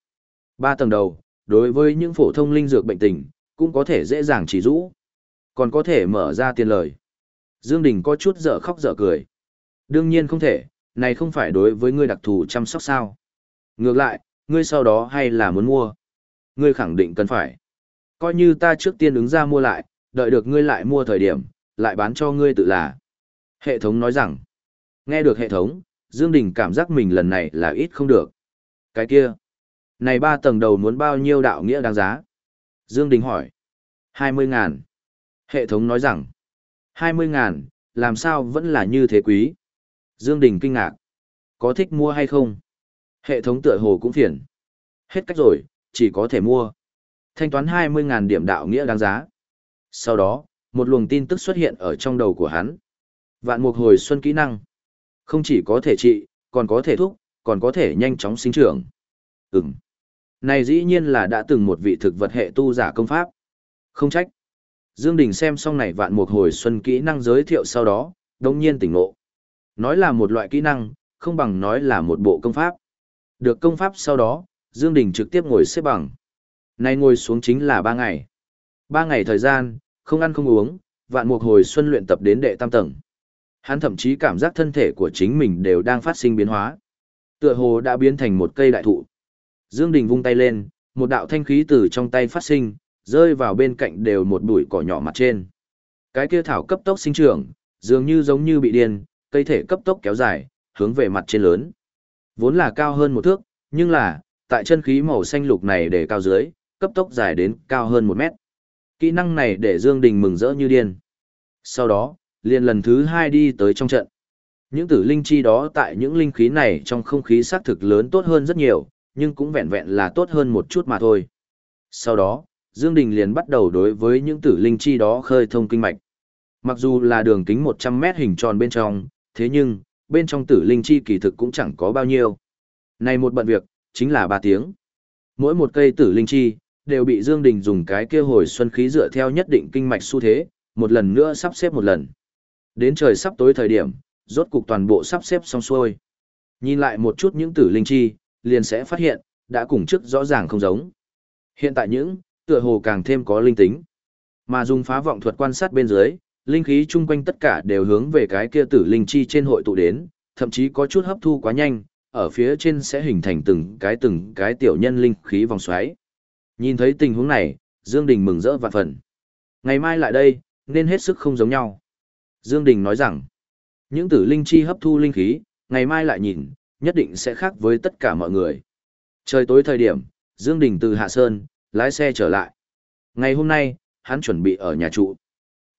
Ba tầng đầu, đối với những phổ thông linh dược bệnh tình, cũng có thể dễ dàng chỉ rũ. Còn có thể mở ra tiền lời. Dương Đình có chút dở khóc dở cười. Đương nhiên không thể, này không phải đối với ngươi đặc thù chăm sóc sao. Ngược lại, ngươi sau đó hay là muốn mua. Ngươi khẳng định cần phải. Coi như ta trước tiên ứng ra mua lại, đợi được ngươi lại mua thời điểm, lại bán cho ngươi tự là. Hệ thống nói rằng, nghe được hệ thống, Dương Đình cảm giác mình lần này là ít không được. Cái kia, này ba tầng đầu muốn bao nhiêu đạo nghĩa đáng giá? Dương Đình hỏi. 20 ngàn. Hệ thống nói rằng, 20 ngàn, làm sao vẫn là như thế quý? Dương Đình kinh ngạc. Có thích mua hay không? Hệ thống tựa hồ cũng phiền. Hết cách rồi, chỉ có thể mua. Thanh toán 20 ngàn điểm đạo nghĩa đáng giá. Sau đó, một luồng tin tức xuất hiện ở trong đầu của hắn. Vạn mục hồi xuân kỹ năng. Không chỉ có thể trị, còn có thể thúc, còn có thể nhanh chóng sinh trưởng. Ừm. Này dĩ nhiên là đã từng một vị thực vật hệ tu giả công pháp. Không trách. Dương Đình xem xong này vạn mục hồi xuân kỹ năng giới thiệu sau đó, đồng nhiên tỉnh ngộ. Nói là một loại kỹ năng, không bằng nói là một bộ công pháp. Được công pháp sau đó, Dương Đình trực tiếp ngồi xếp bằng. Này ngồi xuống chính là ba ngày. Ba ngày thời gian, không ăn không uống, vạn mục hồi xuân luyện tập đến đệ tam tầng. Hắn thậm chí cảm giác thân thể của chính mình đều đang phát sinh biến hóa. Tựa hồ đã biến thành một cây đại thụ. Dương Đình vung tay lên, một đạo thanh khí từ trong tay phát sinh, rơi vào bên cạnh đều một bụi cỏ nhỏ mặt trên. Cái kia thảo cấp tốc sinh trưởng, dường như giống như bị điên, cây thể cấp tốc kéo dài, hướng về mặt trên lớn. Vốn là cao hơn một thước, nhưng là, tại chân khí màu xanh lục này để cao dưới, cấp tốc dài đến cao hơn một mét. Kỹ năng này để Dương Đình mừng rỡ như điên. Sau đó, liền lần thứ hai đi tới trong trận. Những tử linh chi đó tại những linh khí này trong không khí xác thực lớn tốt hơn rất nhiều, nhưng cũng vẹn vẹn là tốt hơn một chút mà thôi. Sau đó, Dương Đình liền bắt đầu đối với những tử linh chi đó khơi thông kinh mạch. Mặc dù là đường kính 100 mét hình tròn bên trong, thế nhưng, bên trong tử linh chi kỳ thực cũng chẳng có bao nhiêu. Này một bận việc, chính là 3 tiếng. Mỗi một cây tử linh chi, đều bị Dương Đình dùng cái kia hồi xuân khí dựa theo nhất định kinh mạch xu thế, một lần nữa sắp xếp một lần. Đến trời sắp tối thời điểm, rốt cục toàn bộ sắp xếp xong xuôi. Nhìn lại một chút những tử linh chi, liền sẽ phát hiện, đã cùng trước rõ ràng không giống. Hiện tại những, tựa hồ càng thêm có linh tính. Mà dùng phá vọng thuật quan sát bên dưới, linh khí chung quanh tất cả đều hướng về cái kia tử linh chi trên hội tụ đến, thậm chí có chút hấp thu quá nhanh, ở phía trên sẽ hình thành từng cái từng cái tiểu nhân linh khí vòng xoáy. Nhìn thấy tình huống này, Dương Đình mừng rỡ vạn phần. Ngày mai lại đây, nên hết sức không giống nhau. Dương Đình nói rằng, những tử linh chi hấp thu linh khí, ngày mai lại nhìn, nhất định sẽ khác với tất cả mọi người. Trời tối thời điểm, Dương Đình từ Hạ Sơn, lái xe trở lại. Ngày hôm nay, hắn chuẩn bị ở nhà trụ.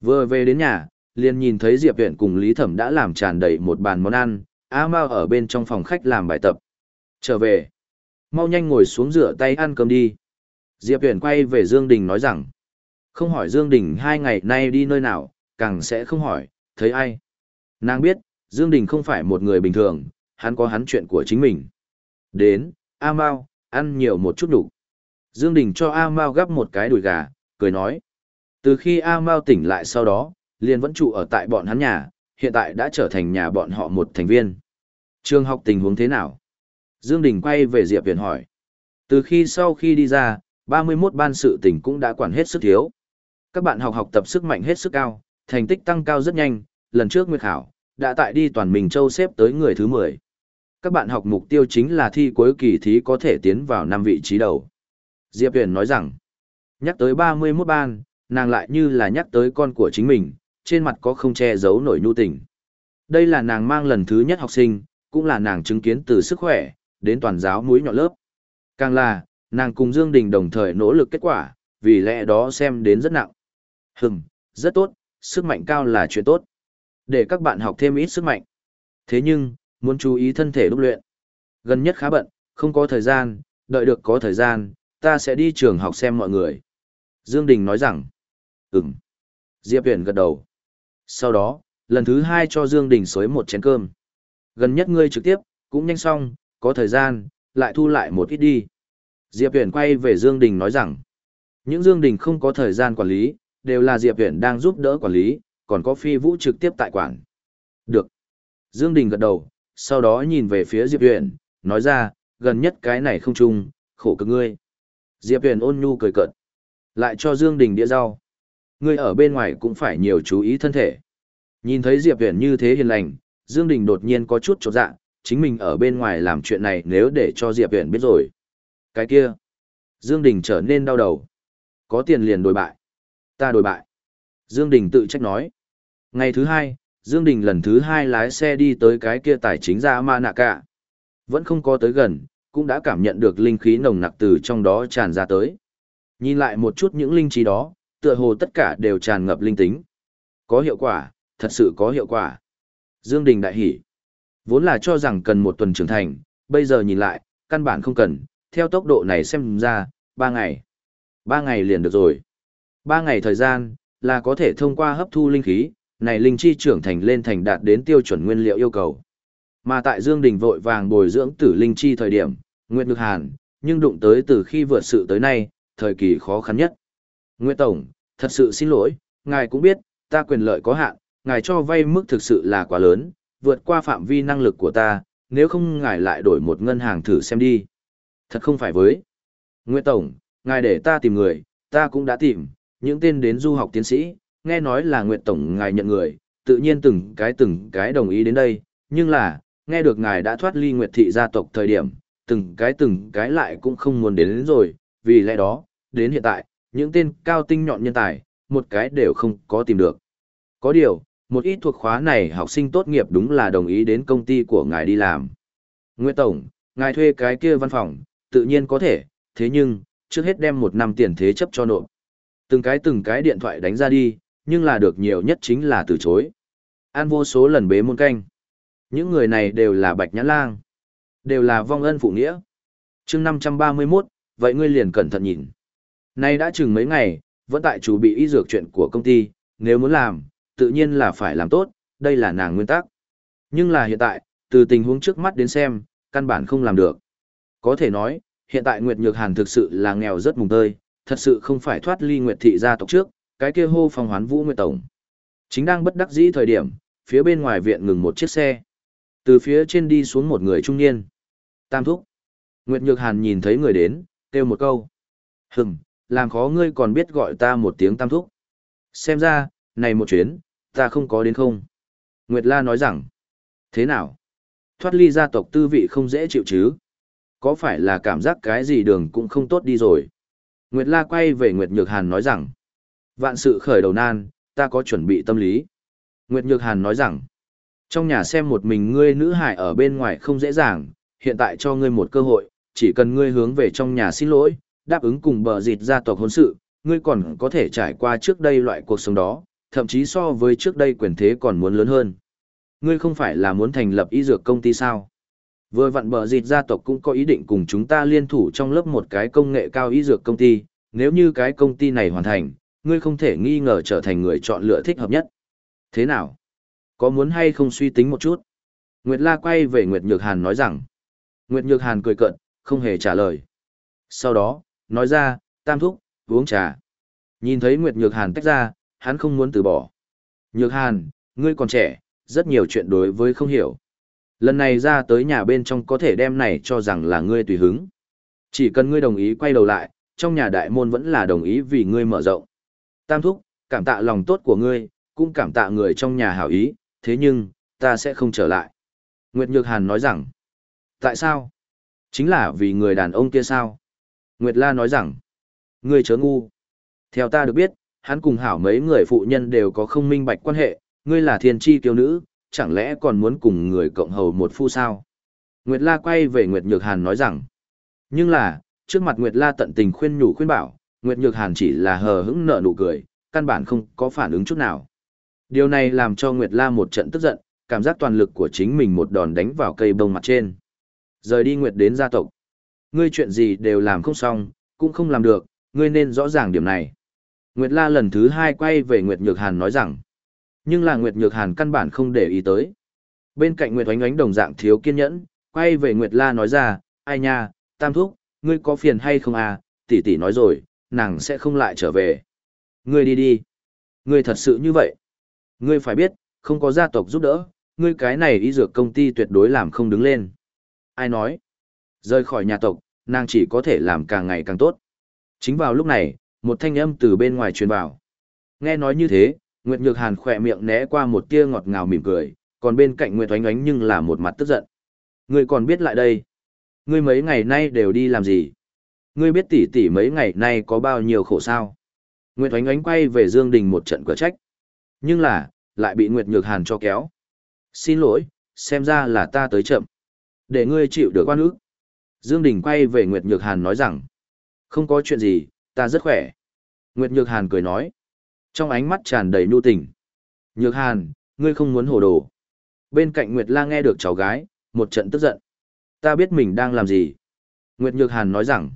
Vừa về đến nhà, liền nhìn thấy Diệp Viện cùng Lý Thẩm đã làm tràn đầy một bàn món ăn, A Mao ở bên trong phòng khách làm bài tập. Trở về. Mau nhanh ngồi xuống rửa tay ăn cơm đi. Diệp Viện quay về Dương Đình nói rằng. Không hỏi Dương Đình hai ngày nay đi nơi nào, càng sẽ không hỏi, thấy ai. Nàng biết, Dương Đình không phải một người bình thường, hắn có hắn chuyện của chính mình. Đến, A Mao, ăn nhiều một chút đủ. Dương Đình cho A Mao gắp một cái đùi gà, cười nói. Từ khi A Mao tỉnh lại sau đó, liền vẫn trụ ở tại bọn hắn nhà, hiện tại đã trở thành nhà bọn họ một thành viên. Trường học tình huống thế nào? Dương Đình quay về Diệp Viễn hỏi. Từ khi sau khi đi ra, 31 ban sự tỉnh cũng đã quản hết sức thiếu. Các bạn học học tập sức mạnh hết sức cao, thành tích tăng cao rất nhanh, lần trước Nguyệt Khảo, đã tại đi toàn mình châu xếp tới người thứ 10. Các bạn học mục tiêu chính là thi cuối kỳ thí có thể tiến vào năm vị trí đầu. Diệp Huyền nói rằng, nhắc tới 31 ban, nàng lại như là nhắc tới con của chính mình, trên mặt có không che giấu nổi nhu tình. Đây là nàng mang lần thứ nhất học sinh, cũng là nàng chứng kiến từ sức khỏe, đến toàn giáo mũi nhọn lớp. Càng là, nàng cùng Dương Đình đồng thời nỗ lực kết quả, vì lẽ đó xem đến rất nặng. Hừm, rất tốt, sức mạnh cao là chuyện tốt. Để các bạn học thêm ít sức mạnh. Thế nhưng, muốn chú ý thân thể đúc luyện. Gần nhất khá bận, không có thời gian, đợi được có thời gian, ta sẽ đi trường học xem mọi người. Dương Đình nói rằng, ừm. Diệp Huyền gật đầu. Sau đó, lần thứ hai cho Dương Đình xối một chén cơm. Gần nhất ngươi trực tiếp, cũng nhanh xong, có thời gian, lại thu lại một ít đi. Diệp Huyền quay về Dương Đình nói rằng, những Dương Đình không có thời gian quản lý, đều là Diệp Huyền đang giúp đỡ quản lý, còn có phi vũ trực tiếp tại quản. Được. Dương Đình gật đầu, sau đó nhìn về phía Diệp Huyền, nói ra, gần nhất cái này không chung, khổ cực ngươi. Diệp Huyền ôn nhu cười cợt. Lại cho Dương Đình đĩa rau. Ngươi ở bên ngoài cũng phải nhiều chú ý thân thể. Nhìn thấy Diệp Huyền như thế hiền lành, Dương Đình đột nhiên có chút chột dạ, chính mình ở bên ngoài làm chuyện này nếu để cho Diệp Huyền biết rồi. Cái kia. Dương Đình trở nên đau đầu. Có tiền liền đổi bại. Ta đổi bại. Dương Đình tự trách nói. Ngày thứ hai, Dương Đình lần thứ hai lái xe đi tới cái kia tài chính ra Ma Nạ Cả. Vẫn không có tới gần, cũng đã cảm nhận được linh khí nồng nặc từ trong đó tràn ra tới. Nhìn lại một chút những linh trí đó, tựa hồ tất cả đều tràn ngập linh tính. Có hiệu quả, thật sự có hiệu quả. Dương Đình đại hỉ. Vốn là cho rằng cần một tuần trưởng thành, bây giờ nhìn lại, căn bản không cần, theo tốc độ này xem ra, ba ngày. ba ngày liền được rồi. ba ngày thời gian, là có thể thông qua hấp thu linh khí, này linh chi trưởng thành lên thành đạt đến tiêu chuẩn nguyên liệu yêu cầu. Mà tại Dương Đình vội vàng bồi dưỡng tử linh chi thời điểm, Nguyệt Ngực Hàn, nhưng đụng tới từ khi vượt sự tới nay, thời kỳ khó khăn nhất. Nguyệt Tổng, thật sự xin lỗi, ngài cũng biết, ta quyền lợi có hạn, ngài cho vay mức thực sự là quá lớn, vượt qua phạm vi năng lực của ta, nếu không ngài lại đổi một ngân hàng thử xem đi. Thật không phải với. Nguyệt Tổng, ngài để ta tìm người, ta cũng đã tìm, những tên đến du học tiến sĩ, nghe nói là Nguyệt Tổng ngài nhận người, tự nhiên từng cái từng cái đồng ý đến đây, nhưng là, nghe được ngài đã thoát ly Nguyệt thị gia tộc thời điểm, từng cái từng cái lại cũng không muốn đến, đến rồi, vì lẽ đó, đến hiện tại, những tên cao tinh nhọn nhân tài, một cái đều không có tìm được. Có điều, một ít thuộc khóa này học sinh tốt nghiệp đúng là đồng ý đến công ty của ngài đi làm. Nguyệt Tổng, ngài thuê cái kia văn phòng, tự nhiên có thể, thế nhưng, trước hết đem một năm tiền thế chấp cho nộp. Từng cái từng cái điện thoại đánh ra đi, nhưng là được nhiều nhất chính là từ chối. An vô số lần bế môn canh. Những người này đều là bạch nhãn lang. Đều là vong ân phụ nghĩa. chương 531, vậy ngươi liền cẩn thận nhìn. Nay đã chừng mấy ngày, vẫn tại chủ bị y dược chuyện của công ty, nếu muốn làm, tự nhiên là phải làm tốt, đây là nàng nguyên tắc. Nhưng là hiện tại, từ tình huống trước mắt đến xem, căn bản không làm được. Có thể nói, hiện tại Nguyệt Nhược Hàn thực sự là nghèo rất mùng tơi, thật sự không phải thoát ly Nguyệt thị gia tộc trước, cái kia hô phong hoán vũ Nguyệt Tổng. Chính đang bất đắc dĩ thời điểm, phía bên ngoài viện ngừng một chiếc xe. Từ phía trên đi xuống một người trung niên. Tam thúc. Nguyệt Nhược Hàn nhìn thấy người đến, kêu một câu. Hừm, làm khó ngươi còn biết gọi ta một tiếng tam thúc. Xem ra, này một chuyến, ta không có đến không. Nguyệt La nói rằng. Thế nào? Thoát ly gia tộc tư vị không dễ chịu chứ? Có phải là cảm giác cái gì đường cũng không tốt đi rồi? Nguyệt La quay về Nguyệt Nhược Hàn nói rằng. Vạn sự khởi đầu nan, ta có chuẩn bị tâm lý. Nguyệt Nhược Hàn nói rằng. Trong nhà xem một mình ngươi nữ hải ở bên ngoài không dễ dàng, hiện tại cho ngươi một cơ hội, chỉ cần ngươi hướng về trong nhà xin lỗi, đáp ứng cùng bờ dịt gia tộc hôn sự, ngươi còn có thể trải qua trước đây loại cuộc sống đó, thậm chí so với trước đây quyền thế còn muốn lớn hơn. Ngươi không phải là muốn thành lập y dược công ty sao? Vừa vặn bờ dịt gia tộc cũng có ý định cùng chúng ta liên thủ trong lớp một cái công nghệ cao y dược công ty, nếu như cái công ty này hoàn thành, ngươi không thể nghi ngờ trở thành người chọn lựa thích hợp nhất. Thế nào? Có muốn hay không suy tính một chút? Nguyệt La quay về Nguyệt Nhược Hàn nói rằng. Nguyệt Nhược Hàn cười cợt, không hề trả lời. Sau đó, nói ra, tam thúc, uống trà. Nhìn thấy Nguyệt Nhược Hàn tách ra, hắn không muốn từ bỏ. Nhược Hàn, ngươi còn trẻ, rất nhiều chuyện đối với không hiểu. Lần này ra tới nhà bên trong có thể đem này cho rằng là ngươi tùy hứng. Chỉ cần ngươi đồng ý quay đầu lại, trong nhà đại môn vẫn là đồng ý vì ngươi mở rộng. Tam thúc, cảm tạ lòng tốt của ngươi, cũng cảm tạ người trong nhà hảo ý, thế nhưng, ta sẽ không trở lại. Nguyệt Nhược Hàn nói rằng, tại sao? Chính là vì người đàn ông kia sao? Nguyệt La nói rằng, ngươi chớ ngu. Theo ta được biết, hắn cùng hảo mấy người phụ nhân đều có không minh bạch quan hệ, ngươi là thiên tri kiêu nữ, chẳng lẽ còn muốn cùng người cộng hầu một phu sao? Nguyệt La quay về Nguyệt Nhược Hàn nói rằng, nhưng là, trước mặt Nguyệt La tận tình khuyên nhủ khuyên bảo, Nguyệt Nhược Hàn chỉ là hờ hững nở nụ cười, căn bản không có phản ứng chút nào. Điều này làm cho Nguyệt La một trận tức giận, cảm giác toàn lực của chính mình một đòn đánh vào cây bông mặt trên. Rời đi Nguyệt đến gia tộc. Ngươi chuyện gì đều làm không xong, cũng không làm được, ngươi nên rõ ràng điểm này. Nguyệt La lần thứ hai quay về Nguyệt Nhược Hàn nói rằng, nhưng là Nguyệt Nhược Hàn căn bản không để ý tới. Bên cạnh Nguyệt Oánh Oánh đồng dạng thiếu kiên nhẫn, quay về Nguyệt La nói ra, ai nha, tam thúc, ngươi có phiền hay không à, tỷ tỷ nói rồi, nàng sẽ không lại trở về. Ngươi đi đi. Ngươi thật sự như vậy. Ngươi phải biết, không có gia tộc giúp đỡ, ngươi cái này y dược công ty tuyệt đối làm không đứng lên. Ai nói? Rời khỏi nhà tộc, nàng chỉ có thể làm càng ngày càng tốt. Chính vào lúc này, một thanh âm từ bên ngoài truyền vào. Nghe nói như thế, Nguyệt Nhược Hàn khỏe miệng né qua một tia ngọt ngào mỉm cười, còn bên cạnh Nguyệt Oánh Oánh nhưng là một mặt tức giận. Ngươi còn biết lại đây? Ngươi mấy ngày nay đều đi làm gì? Ngươi biết tỷ tỷ mấy ngày nay có bao nhiêu khổ sao? Nguyệt Oánh Oánh quay về Dương Đình một trận cửa trách. Nhưng là, lại bị Nguyệt Nhược Hàn cho kéo. Xin lỗi, xem ra là ta tới chậm. Để ngươi chịu được quan ức. Dương Đình quay về Nguyệt Nhược Hàn nói rằng. Không có chuyện gì, ta rất khỏe. Nguyệt Nhược Hàn cười nói. Trong ánh mắt tràn đầy nhu tình. Nhược Hàn, ngươi không muốn hồ đồ. Bên cạnh Nguyệt La nghe được cháu gái, một trận tức giận. Ta biết mình đang làm gì. Nguyệt Nhược Hàn nói rằng.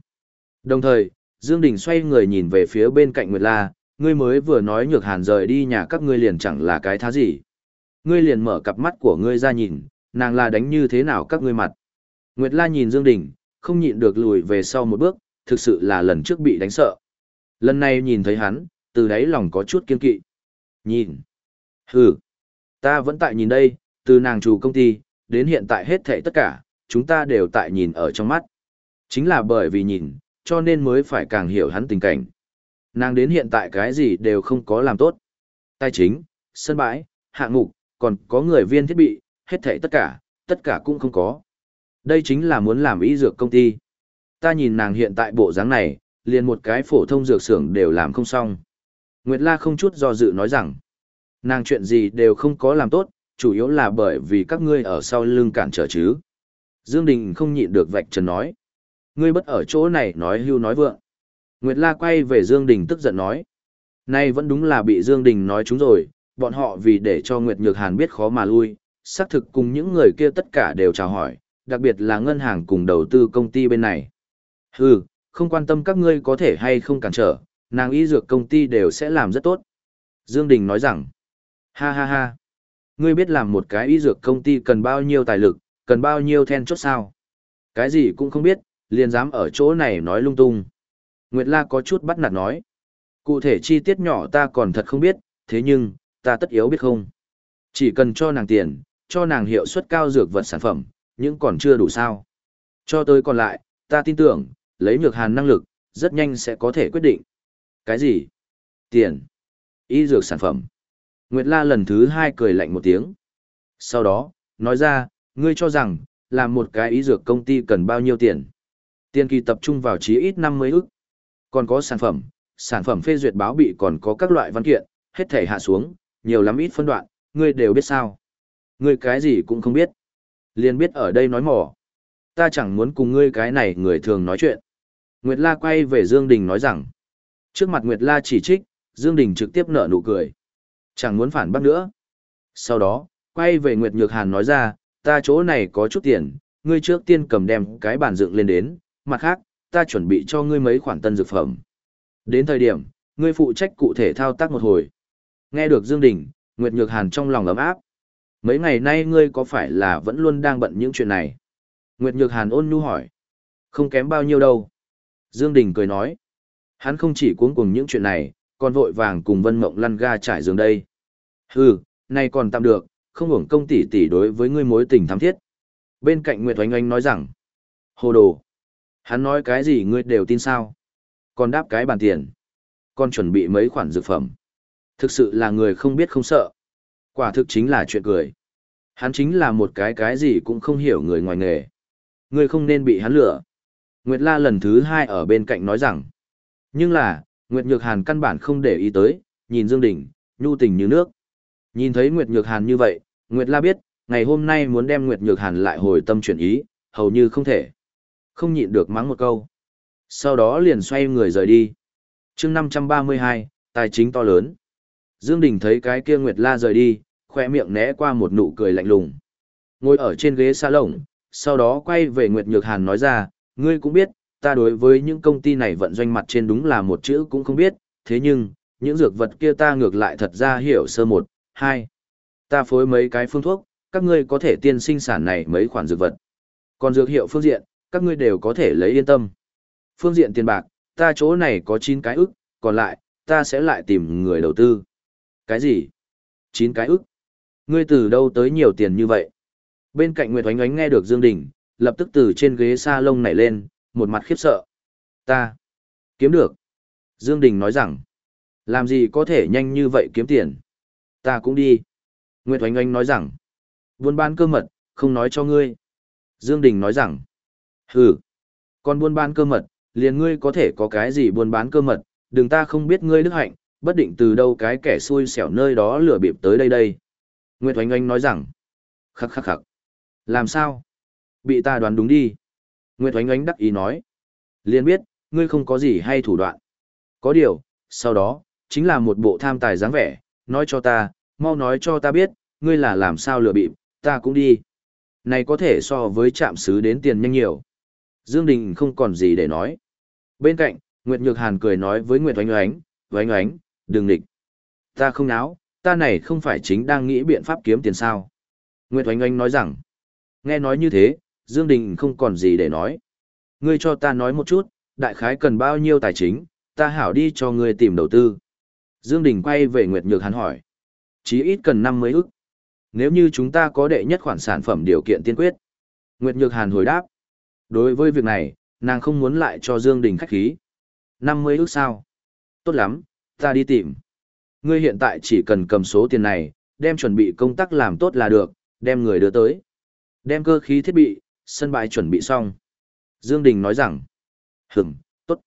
Đồng thời, Dương Đình xoay người nhìn về phía bên cạnh Nguyệt La, ngươi mới vừa nói Nhược Hàn rời đi nhà các ngươi liền chẳng là cái thá gì. Ngươi liền mở cặp mắt của ngươi ra nhìn, nàng là đánh như thế nào các ngươi mặt. Nguyệt La nhìn Dương Đình, không nhịn được lùi về sau một bước, thực sự là lần trước bị đánh sợ. Lần này nhìn thấy hắn, từ đấy lòng có chút kiên kỵ. Nhìn. Hừ. Ta vẫn tại nhìn đây, từ nàng chủ công ty, đến hiện tại hết thảy tất cả, chúng ta đều tại nhìn ở trong mắt. Chính là bởi vì nhìn, cho nên mới phải càng hiểu hắn tình cảnh. Nàng đến hiện tại cái gì đều không có làm tốt. Tài chính, sân bãi, hạng mục, còn có người viên thiết bị, hết thảy tất cả, tất cả cũng không có. Đây chính là muốn làm ý dược công ty. Ta nhìn nàng hiện tại bộ dáng này, liền một cái phổ thông dược xưởng đều làm không xong. Nguyệt La không chút do dự nói rằng, nàng chuyện gì đều không có làm tốt, chủ yếu là bởi vì các ngươi ở sau lưng cản trở chứ. Dương Đình không nhịn được vạch trần nói. Ngươi bất ở chỗ này nói hưu nói vượng. Nguyệt La quay về Dương Đình tức giận nói. Nay vẫn đúng là bị Dương Đình nói chúng rồi, bọn họ vì để cho Nguyệt Nhược Hàn biết khó mà lui, xác thực cùng những người kia tất cả đều chào hỏi, đặc biệt là ngân hàng cùng đầu tư công ty bên này. Hừ, không quan tâm các ngươi có thể hay không cản trở, nàng y dược công ty đều sẽ làm rất tốt. Dương Đình nói rằng, ha ha ha, ngươi biết làm một cái y dược công ty cần bao nhiêu tài lực, cần bao nhiêu then chốt sao? Cái gì cũng không biết, liền dám ở chỗ này nói lung tung. Nguyệt La có chút bắt nạt nói, cụ thể chi tiết nhỏ ta còn thật không biết, thế nhưng, ta tất yếu biết không? Chỉ cần cho nàng tiền, cho nàng hiệu suất cao dược vật sản phẩm, nhưng còn chưa đủ sao. Cho tới còn lại, ta tin tưởng, lấy nhược hàn năng lực, rất nhanh sẽ có thể quyết định. Cái gì? Tiền. Y dược sản phẩm. Nguyệt La lần thứ hai cười lạnh một tiếng. Sau đó, nói ra, ngươi cho rằng, làm một cái y dược công ty cần bao nhiêu tiền? Tiền kỳ tập trung vào chí ít 50 ức. Còn có sản phẩm, sản phẩm phê duyệt báo bị còn có các loại văn kiện, hết thể hạ xuống, nhiều lắm ít phân đoạn, ngươi đều biết sao. Ngươi cái gì cũng không biết. Liền biết ở đây nói mỏ. Ta chẳng muốn cùng ngươi cái này người thường nói chuyện. Nguyệt La quay về Dương Đình nói rằng. Trước mặt Nguyệt La chỉ trích, Dương Đình trực tiếp nở nụ cười. Chẳng muốn phản bác nữa. Sau đó, quay về Nguyệt Nhược Hàn nói ra, ta chỗ này có chút tiền, ngươi trước tiên cầm đem cái bàn dựng lên đến, mặt khác, ta chuẩn bị cho ngươi mấy khoản tân dược phẩm. Đến thời điểm, ngươi phụ trách cụ thể thao tác một hồi. Nghe được Dương Đình, Nguyệt Nhược Hàn trong lòng ấm áp. Mấy ngày nay ngươi có phải là vẫn luôn đang bận những chuyện này? Nguyệt Nhược Hàn ôn nhu hỏi. Không kém bao nhiêu đâu. Dương Đình cười nói. Hắn không chỉ cuống cuồng những chuyện này, còn vội vàng cùng Vân Mộng lăn ga trải giường đây. Hừ, nay còn tạm được, không hưởng công tỷ tỷ đối với ngươi mối tình thắm thiết. Bên cạnh Nguyệt Oanh Oanh nói rằng. Hồ đồ. Hắn nói cái gì ngươi đều tin sao? Còn đáp cái bàn tiền. Còn chuẩn bị mấy khoản dược phẩm. Thực sự là người không biết không sợ. Quả thực chính là chuyện cười. Hắn chính là một cái cái gì cũng không hiểu người ngoài nghề. Ngươi không nên bị hắn lừa. Nguyệt La lần thứ hai ở bên cạnh nói rằng. Nhưng là, Nguyệt Nhược Hàn căn bản không để ý tới, nhìn Dương Đình, nhu tình như nước. Nhìn thấy Nguyệt Nhược Hàn như vậy, Nguyệt La biết, ngày hôm nay muốn đem Nguyệt Nhược Hàn lại hồi tâm chuyển ý, hầu như không thể. Không nhịn được mắng một câu. Sau đó liền xoay người rời đi. chương 532, tài chính to lớn. Dương Đình thấy cái kia Nguyệt La rời đi, khoe miệng né qua một nụ cười lạnh lùng. Ngồi ở trên ghế xa lồng, sau đó quay về Nguyệt Nhược Hàn nói ra, ngươi cũng biết, ta đối với những công ty này vận doanh mặt trên đúng là một chữ cũng không biết, thế nhưng, những dược vật kia ta ngược lại thật ra hiểu sơ một, hai. Ta phối mấy cái phương thuốc, các ngươi có thể tiên sinh sản này mấy khoản dược vật. Còn dược hiệu phương diện, các ngươi đều có thể lấy yên tâm. Phương diện tiền bạc, ta chỗ này có 9 cái ức, còn lại, ta sẽ lại tìm người đầu tư. Cái gì? 9 cái ức? Ngươi từ đâu tới nhiều tiền như vậy? Bên cạnh Nguyệt Oánh Oánh nghe được Dương Đình, lập tức từ trên ghế sa lông nảy lên, một mặt khiếp sợ. Ta kiếm được. Dương Đình nói rằng, làm gì có thể nhanh như vậy kiếm tiền? Ta cũng đi. Nguyệt Oánh Oánh nói rằng, buôn bán cơ mật, không nói cho ngươi. Dương Đình nói rằng, hừ, còn buôn bán cơ mật, liền ngươi có thể có cái gì buôn bán cơ mật, đừng ta không biết ngươi đức hạnh, bất định từ đâu cái kẻ xui xẻo nơi đó lừa bịp tới đây đây. Nguyệt Oanh Oanh nói rằng, khắc khắc khắc, làm sao? Bị ta đoán đúng đi. Nguyệt Oanh Oanh đắc ý nói, liền biết, ngươi không có gì hay thủ đoạn. Có điều, sau đó, chính là một bộ tham tài dáng vẻ, nói cho ta, mau nói cho ta biết, ngươi là làm sao lừa bịp, ta cũng đi. Này có thể so với chạm xứ đến tiền nhanh nhiều. Dương Đình không còn gì để nói. Bên cạnh, Nguyệt Nhược Hàn cười nói với Nguyệt Oánh Oánh, Oánh Oánh, đừng địch. Ta không náo, ta này không phải chính đang nghĩ biện pháp kiếm tiền sao. Nguyệt Oánh Oánh nói rằng, nghe nói như thế, Dương Đình không còn gì để nói. Ngươi cho ta nói một chút, đại khái cần bao nhiêu tài chính, ta hảo đi cho ngươi tìm đầu tư. Dương Đình quay về Nguyệt Nhược Hàn hỏi. Chí ít cần 50 ức. Nếu như chúng ta có đệ nhất khoản sản phẩm điều kiện tiên quyết. Nguyệt Nhược Hàn hồi đáp. Đối với việc này, nàng không muốn lại cho Dương Đình khách khí. 50 ức sao? Tốt lắm, ta đi tìm. Ngươi hiện tại chỉ cần cầm số tiền này, đem chuẩn bị công tác làm tốt là được, đem người đưa tới. Đem cơ khí thiết bị, sân bãi chuẩn bị xong. Dương Đình nói rằng, hửm, tốt.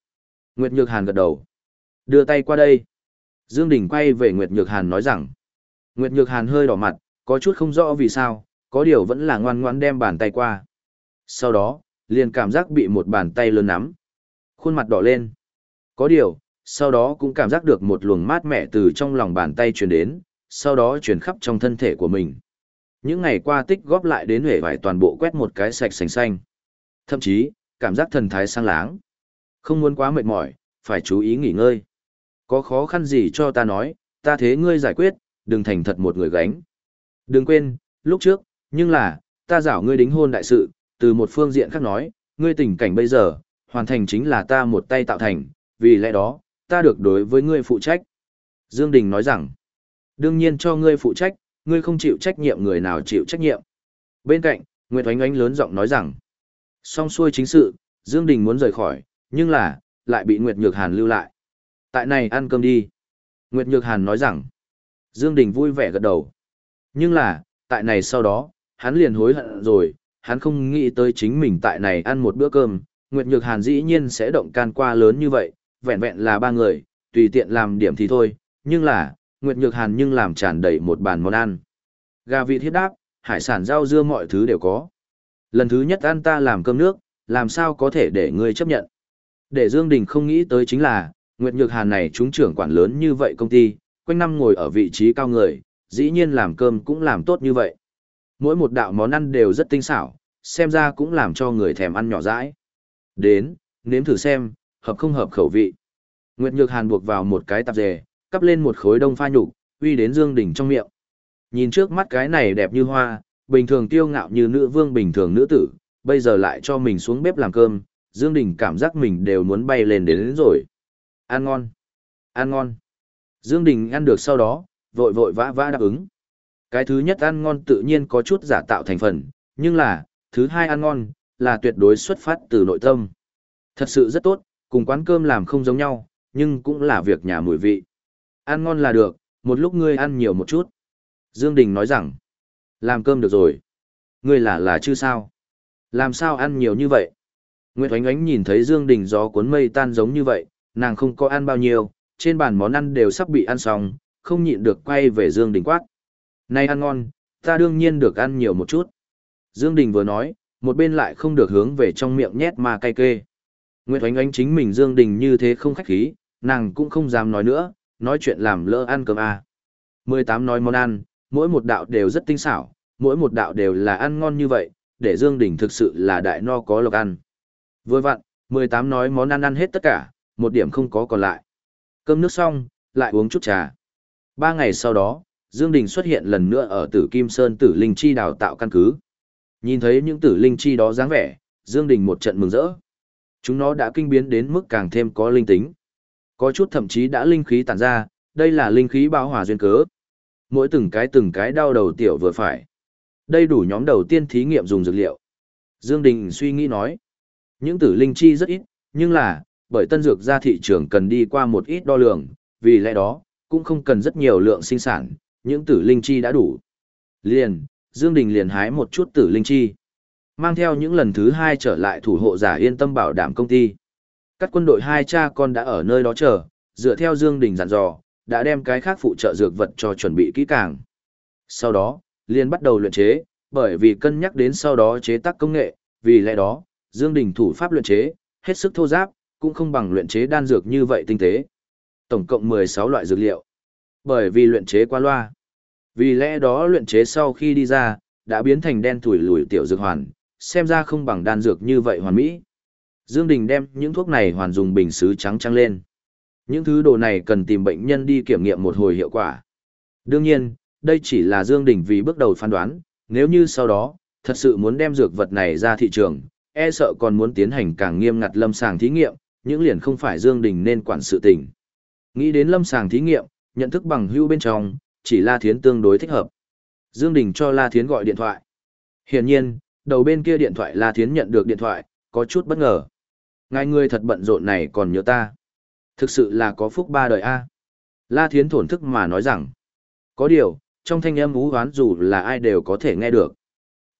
Nguyệt Nhược Hàn gật đầu. Đưa tay qua đây. Dương Đình quay về Nguyệt Nhược Hàn nói rằng, Nguyệt Nhược Hàn hơi đỏ mặt, có chút không rõ vì sao, có điều vẫn là ngoan ngoãn đem bàn tay qua. Sau đó, liền cảm giác bị một bàn tay lớn nắm. Khuôn mặt đỏ lên. Có điều, sau đó cũng cảm giác được một luồng mát mẻ từ trong lòng bàn tay truyền đến, sau đó truyền khắp trong thân thể của mình. Những ngày qua tích góp lại đến huệ vải toàn bộ quét một cái sạch sành xanh. Thậm chí, cảm giác thần thái sang láng. Không muốn quá mệt mỏi, phải chú ý nghỉ ngơi. Có khó khăn gì cho ta nói, ta thế ngươi giải quyết, đừng thành thật một người gánh. Đừng quên, lúc trước, nhưng là, ta giảo ngươi đính hôn đại sự, từ một phương diện khác nói, ngươi tình cảnh bây giờ, hoàn thành chính là ta một tay tạo thành, vì lẽ đó, ta được đối với ngươi phụ trách. Dương Đình nói rằng, đương nhiên cho ngươi phụ trách, ngươi không chịu trách nhiệm người nào chịu trách nhiệm. Bên cạnh, Nguyệt Oánh Oánh lớn giọng nói rằng, song xuôi chính sự, Dương Đình muốn rời khỏi, nhưng là, lại bị Nguyệt Nhược Hàn lưu lại. Tại này ăn cơm đi. Nguyệt Nhược Hàn nói rằng, Dương Đình vui vẻ gật đầu. Nhưng là, tại này sau đó, hắn liền hối hận rồi, hắn không nghĩ tới chính mình tại này ăn một bữa cơm, Nguyệt Nhược Hàn dĩ nhiên sẽ động can qua lớn như vậy, vẹn vẹn là ba người, tùy tiện làm điểm thì thôi, nhưng là, Nguyệt Nhược Hàn nhưng làm tràn đầy một bàn món ăn. Gà vịt thiết đáp, hải sản rau dưa mọi thứ đều có. Lần thứ nhất ăn ta làm cơm nước, làm sao có thể để ngươi chấp nhận. Để Dương Đình không nghĩ tới chính là, Nguyệt Nhược Hàn này chúng trưởng quản lớn như vậy công ty, quanh năm ngồi ở vị trí cao người, dĩ nhiên làm cơm cũng làm tốt như vậy. Mỗi một đạo món ăn đều rất tinh xảo, xem ra cũng làm cho người thèm ăn nhỏ dãi. Đến, nếm thử xem, hợp không hợp khẩu vị. Nguyệt Nhược Hàn buộc vào một cái tạp dề, cắp lên một khối đông pha nhục, uy đến Dương Đình trong miệng. Nhìn trước mắt cái này đẹp như hoa, bình thường tiêu ngạo như nữ vương bình thường nữ tử, bây giờ lại cho mình xuống bếp làm cơm, Dương Đình cảm giác mình đều muốn bay lên đến, đến rồi. Ăn ngon, ăn ngon. Dương Đình ăn được sau đó, vội vội vã vã đáp ứng. Cái thứ nhất ăn ngon tự nhiên có chút giả tạo thành phần, nhưng là, thứ hai ăn ngon, là tuyệt đối xuất phát từ nội tâm. Thật sự rất tốt, cùng quán cơm làm không giống nhau, nhưng cũng là việc nhà mùi vị. Ăn ngon là được, một lúc ngươi ăn nhiều một chút. Dương Đình nói rằng, làm cơm được rồi. Ngươi là là chứ sao? Làm sao ăn nhiều như vậy? Nguyệt Oánh Oánh nhìn thấy Dương Đình gió cuốn mây tan giống như vậy, nàng không có ăn bao nhiêu, trên bàn món ăn đều sắp bị ăn xong, không nhịn được quay về Dương Đình quát nay ăn ngon, ta đương nhiên được ăn nhiều một chút. Dương Đình vừa nói, một bên lại không được hướng về trong miệng nhét mà cay kê. Nguyệt Oánh Oánh chính mình Dương Đình như thế không khách khí, nàng cũng không dám nói nữa, nói chuyện làm lỡ ăn cơm à. 18 nói món ăn, mỗi một đạo đều rất tinh xảo, mỗi một đạo đều là ăn ngon như vậy, để Dương Đình thực sự là đại no có lộc ăn. Vừa vặn, 18 nói món ăn ăn hết tất cả, một điểm không có còn lại. Cơm nước xong, lại uống chút trà. Ba ngày sau đó, Dương Đình xuất hiện lần nữa ở Tử Kim Sơn Tử Linh Chi đào tạo căn cứ. Nhìn thấy những Tử Linh Chi đó dáng vẻ, Dương Đình một trận mừng rỡ. Chúng nó đã kinh biến đến mức càng thêm có linh tính. Có chút thậm chí đã linh khí tản ra, đây là linh khí bao hòa duyên cớ. Mỗi từng cái từng cái đau đầu tiểu vừa phải. Đây đủ nhóm đầu tiên thí nghiệm dùng dược liệu. Dương Đình suy nghĩ nói, những tử linh chi rất ít, nhưng là, bởi tân dược ra thị trường cần đi qua một ít đo lường, vì lẽ đó, cũng không cần rất nhiều lượng sinh sản, những tử linh chi đã đủ. Liền, Dương Đình liền hái một chút tử linh chi. Mang theo những lần thứ hai trở lại thủ hộ giả yên tâm bảo đảm công ty. Các quân đội hai cha con đã ở nơi đó chờ, dựa theo Dương Đình dặn dò, đã đem cái khác phụ trợ dược vật cho chuẩn bị kỹ càng. Sau đó, liền bắt đầu luyện chế, bởi vì cân nhắc đến sau đó chế tác công nghệ, vì lẽ đó, Dương Đình thủ pháp luyện chế, hết sức thô giáp, cũng không bằng luyện chế đan dược như vậy tinh tế. Tổng cộng 16 loại dược liệu. Bởi vì luyện chế qua loa. Vì lẽ đó luyện chế sau khi đi ra, đã biến thành đen thủi lùi tiểu dược hoàn, xem ra không bằng đan dược như vậy hoàn mỹ. Dương Đình đem những thuốc này hoàn dùng bình sứ trắng trắng lên. Những thứ đồ này cần tìm bệnh nhân đi kiểm nghiệm một hồi hiệu quả. Đương nhiên, đây chỉ là Dương Đình vì bước đầu phán đoán, nếu như sau đó, thật sự muốn đem dược vật này ra thị trường, e sợ còn muốn tiến hành càng nghiêm ngặt lâm sàng thí nghiệm, những liền không phải Dương Đình nên quản sự tình. Nghĩ đến lâm sàng thí nghiệm, nhận thức bằng hữu bên trong, chỉ La Thiến tương đối thích hợp. Dương Đình cho La Thiến gọi điện thoại. Hiển nhiên, đầu bên kia điện thoại La Thiến nhận được điện thoại, có chút bất ngờ. Ngài ngươi thật bận rộn này còn nhớ ta. Thực sự là có phúc ba đời a. La Thiến thổn thức mà nói rằng, có điều, trong thanh âm ú hoán dù là ai đều có thể nghe được.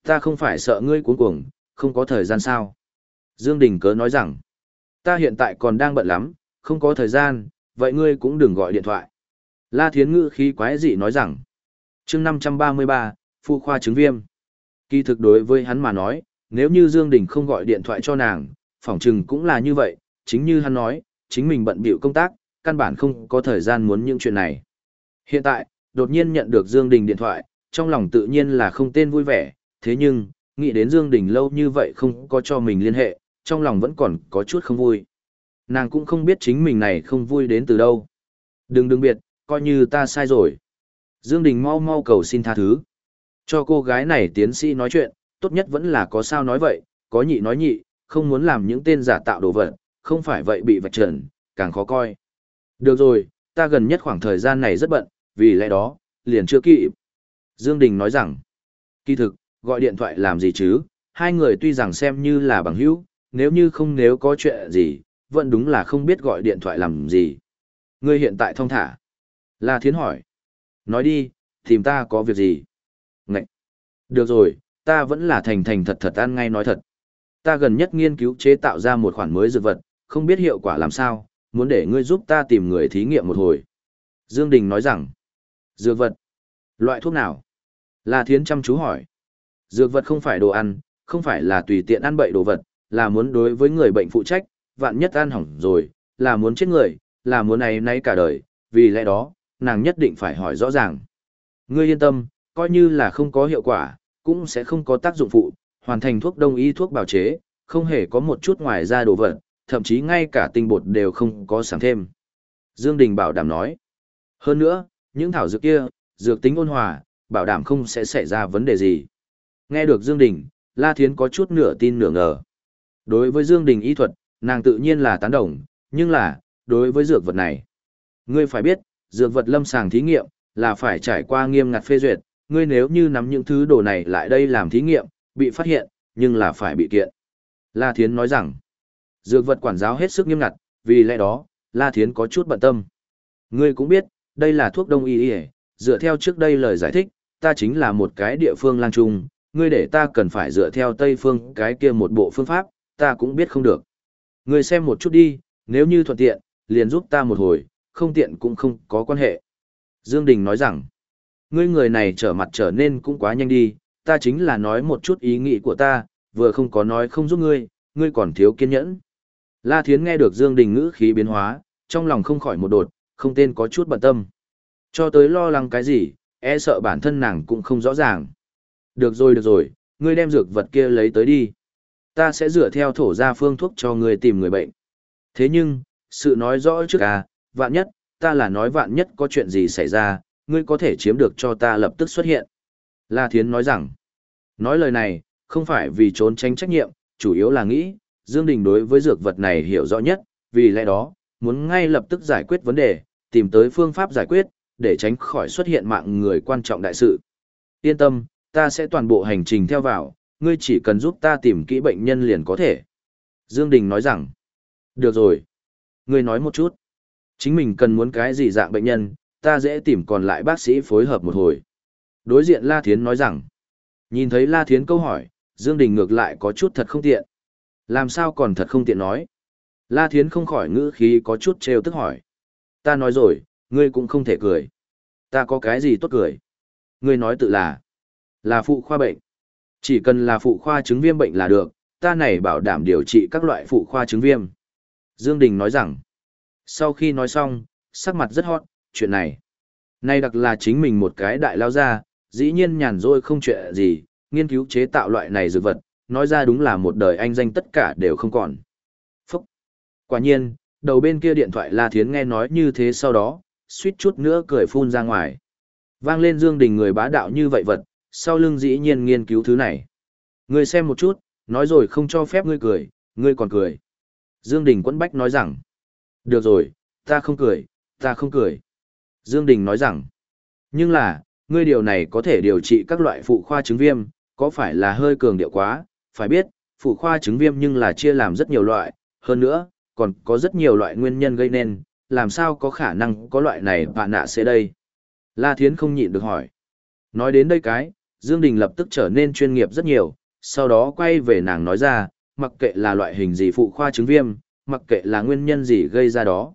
Ta không phải sợ ngươi cuống cuồng, không có thời gian sao. Dương Đình cớ nói rằng, ta hiện tại còn đang bận lắm, không có thời gian, vậy ngươi cũng đừng gọi điện thoại. La Thiến ngữ khí quái dị nói rằng, chương 533, phụ khoa chứng viêm. Kỳ thực đối với hắn mà nói, nếu như Dương Đình không gọi điện thoại cho nàng, phỏng chừng cũng là như vậy, chính như hắn nói, chính mình bận bịu công tác, căn bản không có thời gian muốn những chuyện này. Hiện tại, đột nhiên nhận được Dương Đình điện thoại, trong lòng tự nhiên là không tên vui vẻ, thế nhưng, nghĩ đến Dương Đình lâu như vậy không có cho mình liên hệ, trong lòng vẫn còn có chút không vui. Nàng cũng không biết chính mình này không vui đến từ đâu. Đừng đừng biệt, coi như ta sai rồi. Dương Đình mau mau cầu xin tha thứ. Cho cô gái này tiến sĩ nói chuyện, tốt nhất vẫn là có sao nói vậy, có nhị nói nhị, không muốn làm những tên giả tạo đồ vật, không phải vậy bị vạch trần, càng khó coi. Được rồi, ta gần nhất khoảng thời gian này rất bận, vì lẽ đó, liền chưa kịp. Dương Đình nói rằng, kỳ thực, gọi điện thoại làm gì chứ, hai người tuy rằng xem như là bằng hữu, nếu như không nếu có chuyện gì, vẫn đúng là không biết gọi điện thoại làm gì. Ngươi hiện tại thông thả. La Thiến hỏi. Nói đi, tìm ta có việc gì? Ngậy. Được rồi, ta vẫn là thành thành thật thật ăn ngay nói thật. Ta gần nhất nghiên cứu chế tạo ra một khoản mới dược vật, không biết hiệu quả làm sao, muốn để ngươi giúp ta tìm người thí nghiệm một hồi. Dương Đình nói rằng, dược vật, loại thuốc nào? La Thiến chăm chú hỏi. Dược vật không phải đồ ăn, không phải là tùy tiện ăn bậy đồ vật, là muốn đối với người bệnh phụ trách, vạn nhất ăn hỏng rồi, là muốn chết người, là muốn này nay cả đời, vì lẽ đó, nàng nhất định phải hỏi rõ ràng. Ngươi yên tâm, coi như là không có hiệu quả, cũng sẽ không có tác dụng phụ, hoàn thành thuốc đông y thuốc bào chế, không hề có một chút ngoài ra đồ vật, thậm chí ngay cả tinh bột đều không có sáng thêm. Dương Đình bảo đảm nói. Hơn nữa, những thảo dược kia, dược tính ôn hòa, bảo đảm không sẽ xảy ra vấn đề gì. Nghe được Dương Đình, La Thiến có chút nửa tin nửa ngờ. Đối với Dương Đình y thuật, nàng tự nhiên là tán đồng, nhưng là, đối với dược vật này. Ngươi phải biết, dược vật lâm sàng thí nghiệm, là phải trải qua nghiêm ngặt phê duyệt, ngươi nếu như nắm những thứ đồ này lại đây làm thí nghiệm, bị phát hiện, nhưng là phải bị kiện. La Thiến nói rằng, dược vật quản giáo hết sức nghiêm ngặt, vì lẽ đó, La Thiến có chút bận tâm. Ngươi cũng biết, đây là thuốc đông y y, dựa theo trước đây lời giải thích, ta chính là một cái địa phương lang trung, ngươi để ta cần phải dựa theo Tây phương cái kia một bộ phương pháp, ta cũng biết không được. Ngươi xem một chút đi, nếu như thuận tiện, liền giúp ta một hồi, không tiện cũng không có quan hệ. Dương Đình nói rằng, ngươi người này trở mặt trở nên cũng quá nhanh đi, ta chính là nói một chút ý nghĩ của ta, vừa không có nói không giúp ngươi, ngươi còn thiếu kiên nhẫn. La Thiến nghe được Dương Đình ngữ khí biến hóa, trong lòng không khỏi một đột, không tên có chút bận tâm. Cho tới lo lắng cái gì, e sợ bản thân nàng cũng không rõ ràng. Được rồi được rồi, ngươi đem dược vật kia lấy tới đi. Ta sẽ dựa theo thổ gia phương thuốc cho ngươi tìm người bệnh. Thế nhưng, sự nói rõ trước à, vạn nhất, ta là nói vạn nhất có chuyện gì xảy ra, ngươi có thể chiếm được cho ta lập tức xuất hiện. La Thiến nói rằng, nói lời này, không phải vì trốn tránh trách nhiệm, chủ yếu là nghĩ, Dương Đình đối với dược vật này hiểu rõ nhất, vì lẽ đó, muốn ngay lập tức giải quyết vấn đề, tìm tới phương pháp giải quyết, để tránh khỏi xuất hiện mạng người quan trọng đại sự. Yên tâm, ta sẽ toàn bộ hành trình theo vào, ngươi chỉ cần giúp ta tìm kỹ bệnh nhân liền có thể. Dương Đình nói rằng, được rồi. Ngươi nói một chút. Chính mình cần muốn cái gì dạng bệnh nhân, ta dễ tìm còn lại bác sĩ phối hợp một hồi. Đối diện La Thiến nói rằng, nhìn thấy La Thiến câu hỏi, Dương Đình ngược lại có chút thật không tiện. Làm sao còn thật không tiện nói. La Thiến không khỏi ngữ khí có chút trêu tức hỏi. Ta nói rồi, ngươi cũng không thể cười. Ta có cái gì tốt cười. Ngươi nói tự là, là phụ khoa bệnh. Chỉ cần là phụ khoa chứng viêm bệnh là được, ta này bảo đảm điều trị các loại phụ khoa chứng viêm. Dương Đình nói rằng, sau khi nói xong, sắc mặt rất hot, chuyện này. Nay đặc là chính mình một cái đại lao ra, dĩ nhiên nhàn rỗi không chuyện gì, nghiên cứu chế tạo loại này dược vật, nói ra đúng là một đời anh danh tất cả đều không còn. Phúc! Quả nhiên, đầu bên kia điện thoại La Thiến nghe nói như thế sau đó, suýt chút nữa cười phun ra ngoài. Vang lên Dương Đình người bá đạo như vậy vật, sau lưng dĩ nhiên nghiên cứu thứ này. Ngươi xem một chút, nói rồi không cho phép ngươi cười, ngươi còn cười. Dương Đình quẫn bách nói rằng, được rồi, ta không cười, ta không cười. Dương Đình nói rằng, nhưng là, ngươi điều này có thể điều trị các loại phụ khoa chứng viêm, có phải là hơi cường điệu quá, phải biết, phụ khoa chứng viêm nhưng là chia làm rất nhiều loại, hơn nữa, còn có rất nhiều loại nguyên nhân gây nên, làm sao có khả năng có loại này bạn nạ sẽ đây. La Thiến không nhịn được hỏi. Nói đến đây cái, Dương Đình lập tức trở nên chuyên nghiệp rất nhiều, sau đó quay về nàng nói ra, mặc kệ là loại hình gì phụ khoa chứng viêm, mặc kệ là nguyên nhân gì gây ra đó.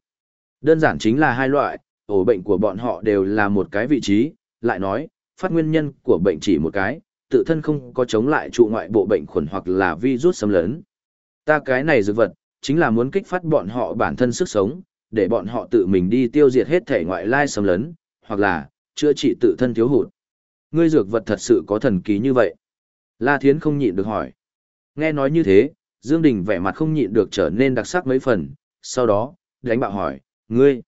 Đơn giản chính là hai loại, ổ bệnh của bọn họ đều là một cái vị trí, lại nói, phát nguyên nhân của bệnh chỉ một cái, tự thân không có chống lại trụ ngoại bộ bệnh khuẩn hoặc là virus xâm lấn. Ta cái này dược vật, chính là muốn kích phát bọn họ bản thân sức sống, để bọn họ tự mình đi tiêu diệt hết thể ngoại lai xâm lấn, hoặc là, chữa trị tự thân thiếu hụt. Ngươi dược vật thật sự có thần kỳ như vậy. La Thiến không nhịn được hỏi. Nghe nói như thế, Dương Đình vẻ mặt không nhịn được trở nên đặc sắc mấy phần, sau đó, đánh bạo hỏi, ngươi,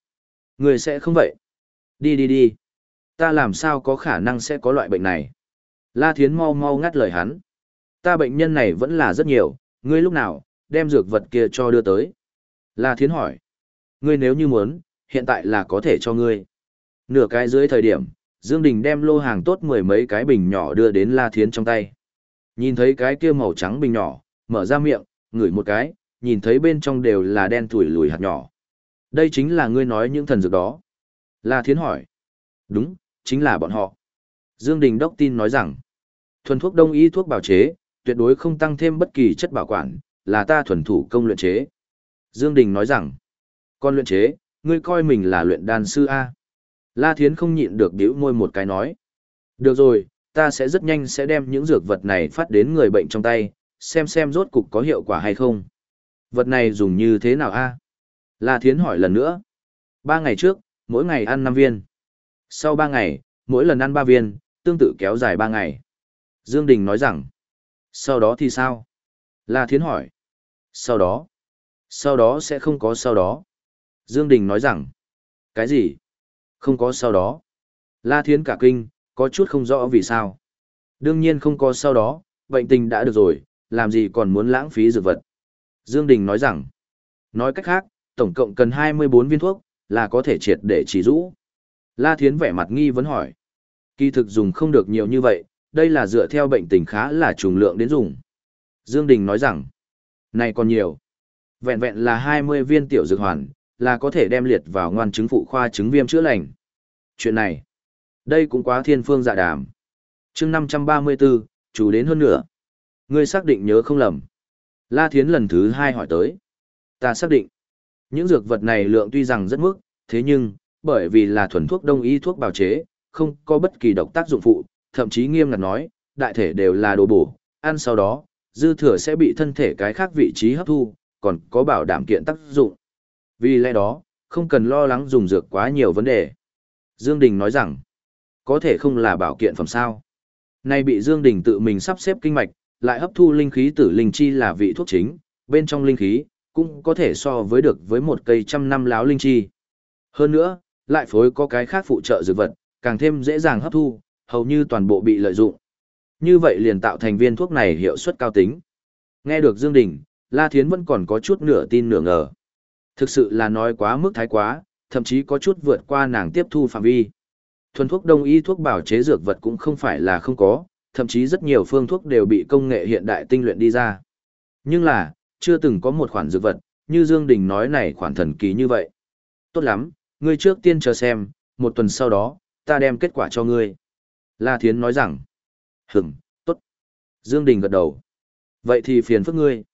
ngươi sẽ không vậy? Đi đi đi. Ta làm sao có khả năng sẽ có loại bệnh này? La Thiến mau mau ngắt lời hắn. Ta bệnh nhân này vẫn là rất nhiều, ngươi lúc nào, đem dược vật kia cho đưa tới. La Thiến hỏi. Ngươi nếu như muốn, hiện tại là có thể cho ngươi. Nửa cái dưới thời điểm, Dương Đình đem lô hàng tốt mười mấy cái bình nhỏ đưa đến La Thiến trong tay. Nhìn thấy cái kia màu trắng bình nhỏ, mở ra miệng, ngửi một cái, nhìn thấy bên trong đều là đen thủi lùi hạt nhỏ. Đây chính là ngươi nói những thần dược đó. La Thiến hỏi. Đúng, chính là bọn họ. Dương Đình đốc tin nói rằng, thuần thuốc đông y thuốc bảo chế, tuyệt đối không tăng thêm bất kỳ chất bảo quản, là ta thuần thủ công luyện chế. Dương Đình nói rằng, con luyện chế, ngươi coi mình là luyện đan sư A. La Thiến không nhịn được điếu môi một cái nói. Được rồi, ta sẽ rất nhanh sẽ đem những dược vật này phát đến người bệnh trong tay, xem xem rốt cục có hiệu quả hay không. Vật này dùng như thế nào a? La Thiến hỏi lần nữa. Ba ngày trước, mỗi ngày ăn 5 viên. Sau 3 ngày, mỗi lần ăn 3 viên, tương tự kéo dài 3 ngày. Dương Đình nói rằng. Sau đó thì sao? La Thiến hỏi. Sau đó? Sau đó sẽ không có sau đó. Dương Đình nói rằng. Cái gì? Không có sau đó. La Thiến cả kinh, có chút không rõ vì sao. Đương nhiên không có sau đó, bệnh tình đã được rồi, làm gì còn muốn lãng phí dược vật. Dương Đình nói rằng, nói cách khác, tổng cộng cần 24 viên thuốc, là có thể triệt để chỉ rũ. La Thiến vẻ mặt nghi vấn hỏi. Kỳ thực dùng không được nhiều như vậy, đây là dựa theo bệnh tình khá là trùng lượng đến dùng. Dương Đình nói rằng, này còn nhiều. Vẹn vẹn là 20 viên tiểu dược hoàn, là có thể đem liệt vào ngoan chứng phụ khoa chứng viêm chữa lành. Chuyện này, đây cũng quá thiên phương dạ đàm. chương 534, chú đến hơn nữa. Ngươi xác định nhớ không lầm. La Thiến lần thứ hai hỏi tới. Ta xác định. Những dược vật này lượng tuy rằng rất mức, thế nhưng, bởi vì là thuần thuốc đông y thuốc bào chế, không có bất kỳ độc tác dụng phụ, thậm chí nghiêm ngặt nói, đại thể đều là đồ bổ, ăn sau đó, dư thừa sẽ bị thân thể cái khác vị trí hấp thu, còn có bảo đảm kiện tác dụng. Vì lẽ đó, không cần lo lắng dùng dược quá nhiều vấn đề. Dương Đình nói rằng, có thể không là bảo kiện phẩm sao. Nay bị Dương Đình tự mình sắp xếp kinh mạch, lại hấp thu linh khí tử linh chi là vị thuốc chính, bên trong linh khí, cũng có thể so với được với một cây trăm năm láo linh chi. Hơn nữa, lại phối có cái khác phụ trợ dược vật, càng thêm dễ dàng hấp thu, hầu như toàn bộ bị lợi dụng. Như vậy liền tạo thành viên thuốc này hiệu suất cao tính. Nghe được Dương Đình, La Thiến vẫn còn có chút nửa tin nửa ngờ. Thực sự là nói quá mức thái quá, thậm chí có chút vượt qua nàng tiếp thu phạm vi. Thuần thuốc đông y thuốc bảo chế dược vật cũng không phải là không có, thậm chí rất nhiều phương thuốc đều bị công nghệ hiện đại tinh luyện đi ra. Nhưng là, chưa từng có một khoản dược vật, như Dương Đình nói này khoản thần kỳ như vậy. Tốt lắm, ngươi trước tiên chờ xem, một tuần sau đó, ta đem kết quả cho ngươi. La Thiến nói rằng, hửm, tốt. Dương Đình gật đầu. Vậy thì phiền phức ngươi.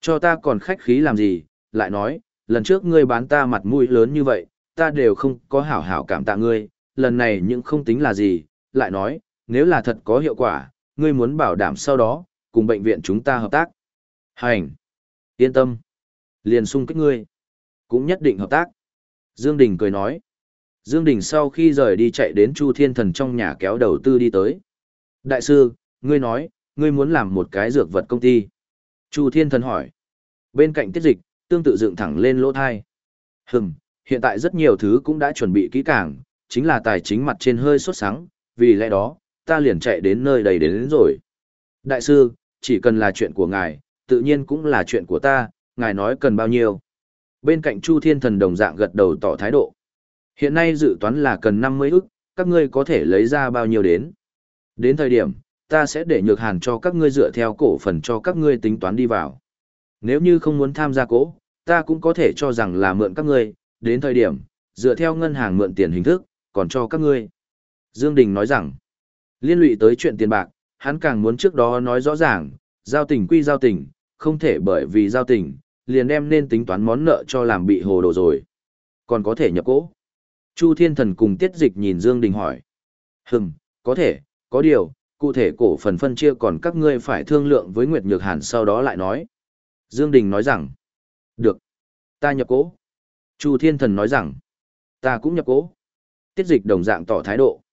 Cho ta còn khách khí làm gì, lại nói, lần trước ngươi bán ta mặt mũi lớn như vậy, ta đều không có hảo hảo cảm tạ ngươi, lần này những không tính là gì, lại nói, nếu là thật có hiệu quả, ngươi muốn bảo đảm sau đó, cùng bệnh viện chúng ta hợp tác. Hành! Yên tâm! Liền sung kích ngươi. Cũng nhất định hợp tác. Dương Đình cười nói. Dương Đình sau khi rời đi chạy đến Chu Thiên Thần trong nhà kéo đầu tư đi tới. Đại sư, ngươi nói, ngươi muốn làm một cái dược vật công ty. Chu Thiên Thần hỏi. Bên cạnh tiết dịch, tương tự dựng thẳng lên lỗ thai. Hừm, hiện tại rất nhiều thứ cũng đã chuẩn bị kỹ càng, chính là tài chính mặt trên hơi sốt sáng, vì lẽ đó, ta liền chạy đến nơi đầy đến, đến rồi. Đại sư, chỉ cần là chuyện của ngài, tự nhiên cũng là chuyện của ta, ngài nói cần bao nhiêu. Bên cạnh Chu Thiên Thần đồng dạng gật đầu tỏ thái độ. Hiện nay dự toán là cần 50 ức, các ngươi có thể lấy ra bao nhiêu đến. Đến thời điểm, ta sẽ để nhược hàn cho các ngươi dựa theo cổ phần cho các ngươi tính toán đi vào. Nếu như không muốn tham gia cổ, ta cũng có thể cho rằng là mượn các ngươi, đến thời điểm, dựa theo ngân hàng mượn tiền hình thức, còn cho các ngươi. Dương Đình nói rằng, liên lụy tới chuyện tiền bạc, hắn càng muốn trước đó nói rõ ràng, giao tình quy giao tình, không thể bởi vì giao tình, liền đem nên tính toán món nợ cho làm bị hồ đồ rồi. Còn có thể nhập cổ. Chu Thiên Thần cùng Tiết Dịch nhìn Dương Đình hỏi. Hừm, có thể, có điều, cụ thể cổ phần phân chia còn các ngươi phải thương lượng với Nguyệt Nhược Hàn sau đó lại nói. Dương Đình nói rằng, được, ta nhập cổ. Chu Thiên Thần nói rằng, ta cũng nhập cổ. Tiết Dịch đồng dạng tỏ thái độ.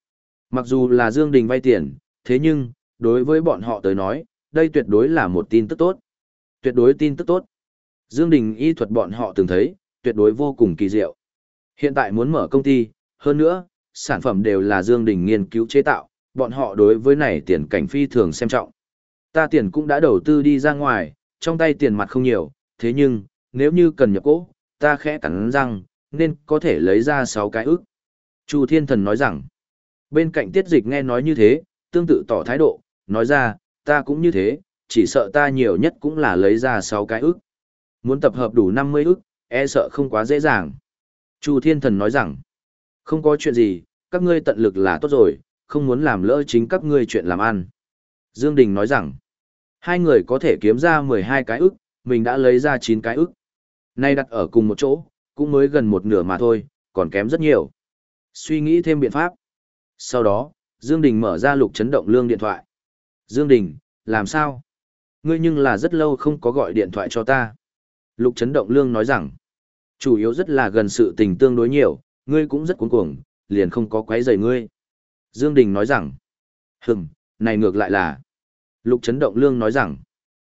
Mặc dù là Dương Đình vay tiền, thế nhưng, đối với bọn họ tới nói, đây tuyệt đối là một tin tức tốt. Tuyệt đối tin tức tốt. Dương Đình y thuật bọn họ từng thấy, tuyệt đối vô cùng kỳ diệu. Hiện tại muốn mở công ty, hơn nữa, sản phẩm đều là Dương Đình nghiên cứu chế tạo, bọn họ đối với này tiền cảnh phi thường xem trọng. Ta tiền cũng đã đầu tư đi ra ngoài, trong tay tiền mặt không nhiều, thế nhưng, nếu như cần nhập cố, ta khẽ cắn răng, nên có thể lấy ra 6 cái ức. Chu Thiên Thần nói rằng, bên cạnh tiết dịch nghe nói như thế, tương tự tỏ thái độ, nói ra, ta cũng như thế, chỉ sợ ta nhiều nhất cũng là lấy ra 6 cái ức. Muốn tập hợp đủ 50 ức, e sợ không quá dễ dàng. Chu Thiên Thần nói rằng, không có chuyện gì, các ngươi tận lực là tốt rồi, không muốn làm lỡ chính các ngươi chuyện làm ăn. Dương Đình nói rằng, hai người có thể kiếm ra 12 cái ức, mình đã lấy ra 9 cái ức. Nay đặt ở cùng một chỗ, cũng mới gần một nửa mà thôi, còn kém rất nhiều. Suy nghĩ thêm biện pháp. Sau đó, Dương Đình mở ra lục chấn động lương điện thoại. Dương Đình, làm sao? Ngươi nhưng là rất lâu không có gọi điện thoại cho ta. Lục chấn động lương nói rằng, chủ yếu rất là gần sự tình tương đối nhiều, ngươi cũng rất cuống cuồng, liền không có quấy rầy ngươi. Dương Đình nói rằng, hừm, này ngược lại là. Lục chấn động lương nói rằng,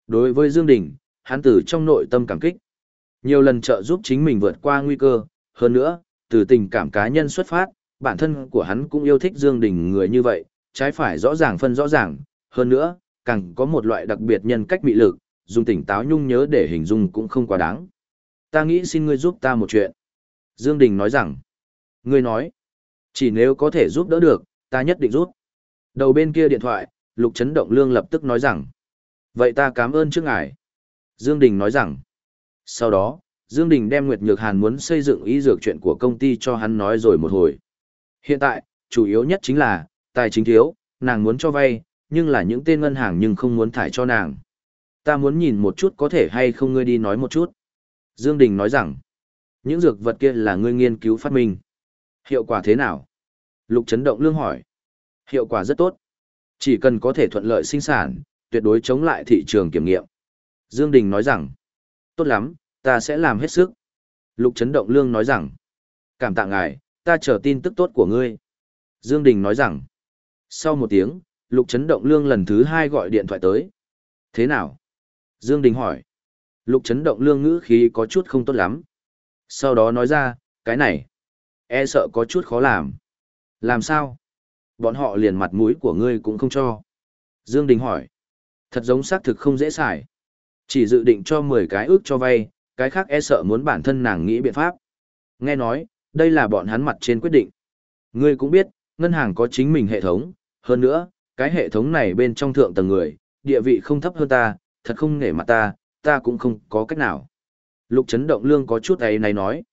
đối với Dương Đình, hắn từ trong nội tâm cảm kích. Nhiều lần trợ giúp chính mình vượt qua nguy cơ, hơn nữa, từ tình cảm cá nhân xuất phát, bản thân của hắn cũng yêu thích Dương Đình người như vậy, trái phải rõ ràng phân rõ ràng, hơn nữa, càng có một loại đặc biệt nhân cách mị lực, dùng tỉnh táo nhung nhớ để hình dung cũng không quá đáng. Ta nghĩ xin ngươi giúp ta một chuyện. Dương Đình nói rằng, ngươi nói, chỉ nếu có thể giúp đỡ được, ta nhất định giúp. Đầu bên kia điện thoại, Lục Chấn Động Lương lập tức nói rằng, vậy ta cảm ơn trước ngài. Dương Đình nói rằng, sau đó, Dương Đình đem Nguyệt Nhược Hàn muốn xây dựng ý dược chuyện của công ty cho hắn nói rồi một hồi. Hiện tại, chủ yếu nhất chính là, tài chính thiếu, nàng muốn cho vay, nhưng là những tên ngân hàng nhưng không muốn thải cho nàng. Ta muốn nhìn một chút có thể hay không ngươi đi nói một chút. Dương Đình nói rằng, Những dược vật kia là ngươi nghiên cứu phát minh. Hiệu quả thế nào? Lục chấn động lương hỏi. Hiệu quả rất tốt. Chỉ cần có thể thuận lợi sinh sản, tuyệt đối chống lại thị trường kiểm nghiệm. Dương Đình nói rằng, tốt lắm, ta sẽ làm hết sức. Lục chấn động lương nói rằng, cảm tạ ngài, ta chờ tin tức tốt của ngươi. Dương Đình nói rằng, sau một tiếng, lục chấn động lương lần thứ hai gọi điện thoại tới. Thế nào? Dương Đình hỏi. Lục chấn động lương ngữ khí có chút không tốt lắm. Sau đó nói ra, cái này, e sợ có chút khó làm. Làm sao? Bọn họ liền mặt mũi của ngươi cũng không cho. Dương Đình hỏi. Thật giống xác thực không dễ xài. Chỉ dự định cho 10 cái ước cho vay, cái khác e sợ muốn bản thân nàng nghĩ biện pháp. Nghe nói, đây là bọn hắn mặt trên quyết định. Ngươi cũng biết, ngân hàng có chính mình hệ thống, hơn nữa, cái hệ thống này bên trong thượng tầng người, địa vị không thấp hơn ta, thật không nể mặt ta, ta cũng không có cách nào. Lục chấn động lương có chút ấy này nói.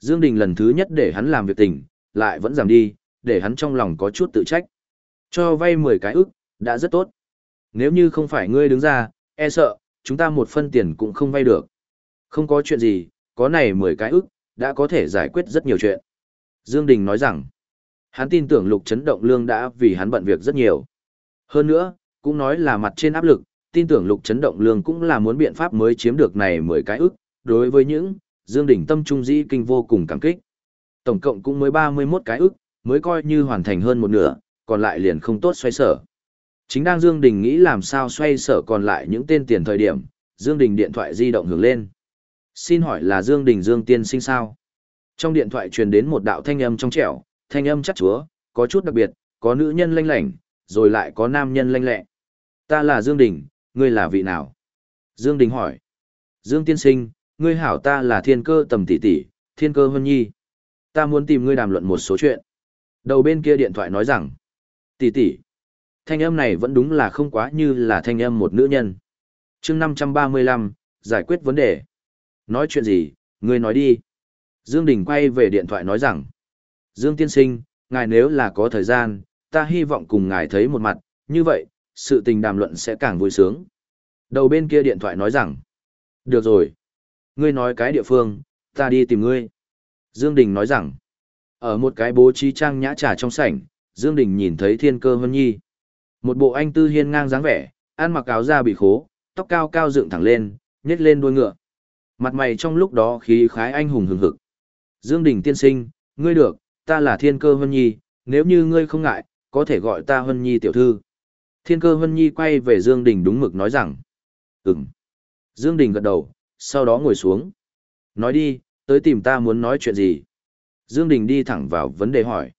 Dương Đình lần thứ nhất để hắn làm việc tình, lại vẫn giảm đi, để hắn trong lòng có chút tự trách. Cho vay 10 cái ức, đã rất tốt. Nếu như không phải ngươi đứng ra, e sợ, chúng ta một phân tiền cũng không vay được. Không có chuyện gì, có này 10 cái ức, đã có thể giải quyết rất nhiều chuyện. Dương Đình nói rằng, hắn tin tưởng lục chấn động lương đã vì hắn bận việc rất nhiều. Hơn nữa, cũng nói là mặt trên áp lực, tin tưởng lục chấn động lương cũng là muốn biện pháp mới chiếm được này 10 cái ức, đối với những, Dương Đình tâm trung dĩ kinh vô cùng cảm kích. Tổng cộng cũng mới 31 cái ức, mới coi như hoàn thành hơn một nửa, còn lại liền không tốt xoay sở. Chính đang Dương Đình nghĩ làm sao xoay sở còn lại những tên tiền thời điểm, Dương Đình điện thoại di động hưởng lên. Xin hỏi là Dương Đình Dương tiên sinh sao? Trong điện thoại truyền đến một đạo thanh âm trong trẻo, thanh âm chắc chúa, có chút đặc biệt, có nữ nhân lanh lảnh, rồi lại có nam nhân lanh lẹ. Ta là Dương Đình, ngươi là vị nào? Dương Đình hỏi. Dương tiên sinh, ngươi hảo ta là thiên cơ tầm tỷ tỷ, thiên cơ hân nhi. Ta muốn tìm ngươi đàm luận một số chuyện. Đầu bên kia điện thoại nói rằng, tỷ tỷ. Thanh âm này vẫn đúng là không quá như là thanh âm một nữ nhân. chương 535, giải quyết vấn đề. Nói chuyện gì, ngươi nói đi. Dương Đình quay về điện thoại nói rằng, Dương tiên sinh, ngài nếu là có thời gian, ta hy vọng cùng ngài thấy một mặt, như vậy, sự tình đàm luận sẽ càng vui sướng. Đầu bên kia điện thoại nói rằng, được rồi. Ngươi nói cái địa phương, ta đi tìm ngươi. Dương Đình nói rằng, ở một cái bố trí trang nhã trà trong sảnh, Dương Đình nhìn thấy thiên cơ hân nhi. Một bộ anh tư hiên ngang dáng vẻ, ăn mặc áo da bị khố, tóc cao cao dựng thẳng lên, nhét lên đuôi ngựa. Mặt mày trong lúc đó khí khái anh hùng hừng hực. Dương Đình tiên sinh, ngươi được, ta là thiên cơ hân nhi, nếu như ngươi không ngại, có thể gọi ta hân nhi tiểu thư. Thiên cơ hân nhi quay về Dương Đình đúng mực nói rằng, ừm. Dương Đình gật đầu, sau đó ngồi xuống. Nói đi, tới tìm ta muốn nói chuyện gì? Dương Đình đi thẳng vào vấn đề hỏi.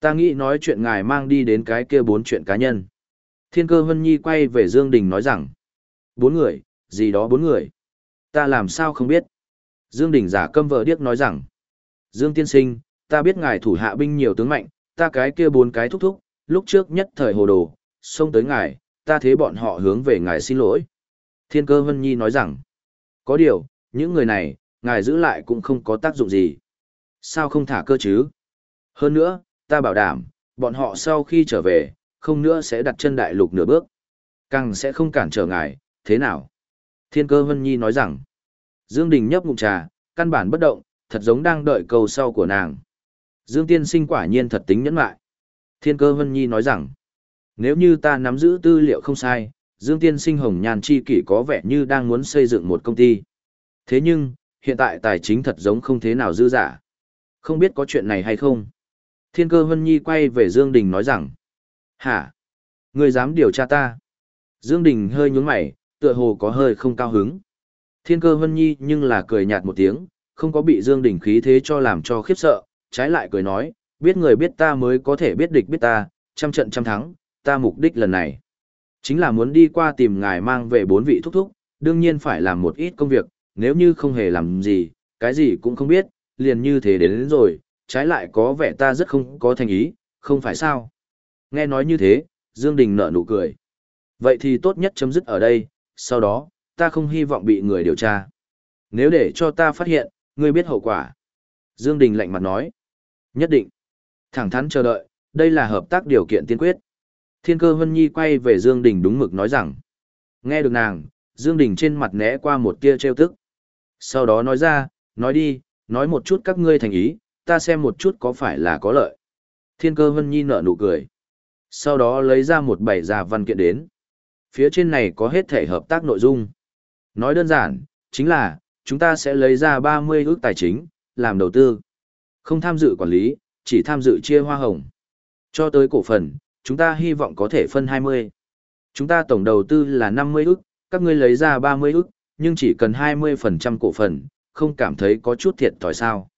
Ta nghĩ nói chuyện ngài mang đi đến cái kia bốn chuyện cá nhân. Thiên cơ Hân Nhi quay về Dương Đình nói rằng. Bốn người, gì đó bốn người. Ta làm sao không biết. Dương Đình giả câm vợ điếc nói rằng. Dương Tiên Sinh, ta biết ngài thủ hạ binh nhiều tướng mạnh, ta cái kia bốn cái thúc thúc, lúc trước nhất thời hồ đồ, xông tới ngài, ta thế bọn họ hướng về ngài xin lỗi. Thiên cơ Vân Nhi nói rằng. Có điều, những người này, ngài giữ lại cũng không có tác dụng gì. Sao không thả cơ chứ? Hơn nữa, ta bảo đảm, bọn họ sau khi trở về, không nữa sẽ đặt chân đại lục nửa bước. Càng sẽ không cản trở ngài, thế nào? Thiên cơ Vân Nhi nói rằng, Dương Đình nhấp ngụm trà, căn bản bất động, thật giống đang đợi câu sau của nàng. Dương Tiên sinh quả nhiên thật tính nhẫn lại. Thiên cơ Vân Nhi nói rằng, nếu như ta nắm giữ tư liệu không sai, Dương Tiên sinh hồng nhàn chi kỷ có vẻ như đang muốn xây dựng một công ty. Thế nhưng, hiện tại tài chính thật giống không thế nào dư giả. Không biết có chuyện này hay không? Thiên cơ Vân Nhi quay về Dương Đình nói rằng. Hả? Người dám điều tra ta? Dương Đình hơi nhướng mày, tựa hồ có hơi không cao hứng. Thiên cơ Vân Nhi nhưng là cười nhạt một tiếng, không có bị Dương Đình khí thế cho làm cho khiếp sợ, trái lại cười nói, biết người biết ta mới có thể biết địch biết ta, trăm trận trăm thắng, ta mục đích lần này. Chính là muốn đi qua tìm ngài mang về bốn vị thúc thúc, đương nhiên phải làm một ít công việc, nếu như không hề làm gì, cái gì cũng không biết, liền như thế đến, đến rồi, trái lại có vẻ ta rất không có thành ý, không phải sao. Nghe nói như thế, Dương Đình nở nụ cười. Vậy thì tốt nhất chấm dứt ở đây, sau đó, ta không hy vọng bị người điều tra. Nếu để cho ta phát hiện, ngươi biết hậu quả. Dương Đình lạnh mặt nói. Nhất định. Thẳng thắn chờ đợi, đây là hợp tác điều kiện tiên quyết. Thiên cơ Vân Nhi quay về Dương Đình đúng mực nói rằng. Nghe được nàng, Dương Đình trên mặt né qua một tia treo tức. Sau đó nói ra, nói đi, nói một chút các ngươi thành ý, ta xem một chút có phải là có lợi. Thiên cơ Vân Nhi nở nụ cười. Sau đó lấy ra một bảy giả văn kiện đến. Phía trên này có hết thể hợp tác nội dung. Nói đơn giản, chính là, chúng ta sẽ lấy ra 30 ước tài chính, làm đầu tư. Không tham dự quản lý, chỉ tham dự chia hoa hồng. Cho tới cổ phần, chúng ta hy vọng có thể phân 20. Chúng ta tổng đầu tư là 50 ước, các ngươi lấy ra 30 ước, nhưng chỉ cần 20% cổ phần, không cảm thấy có chút thiệt thòi sao.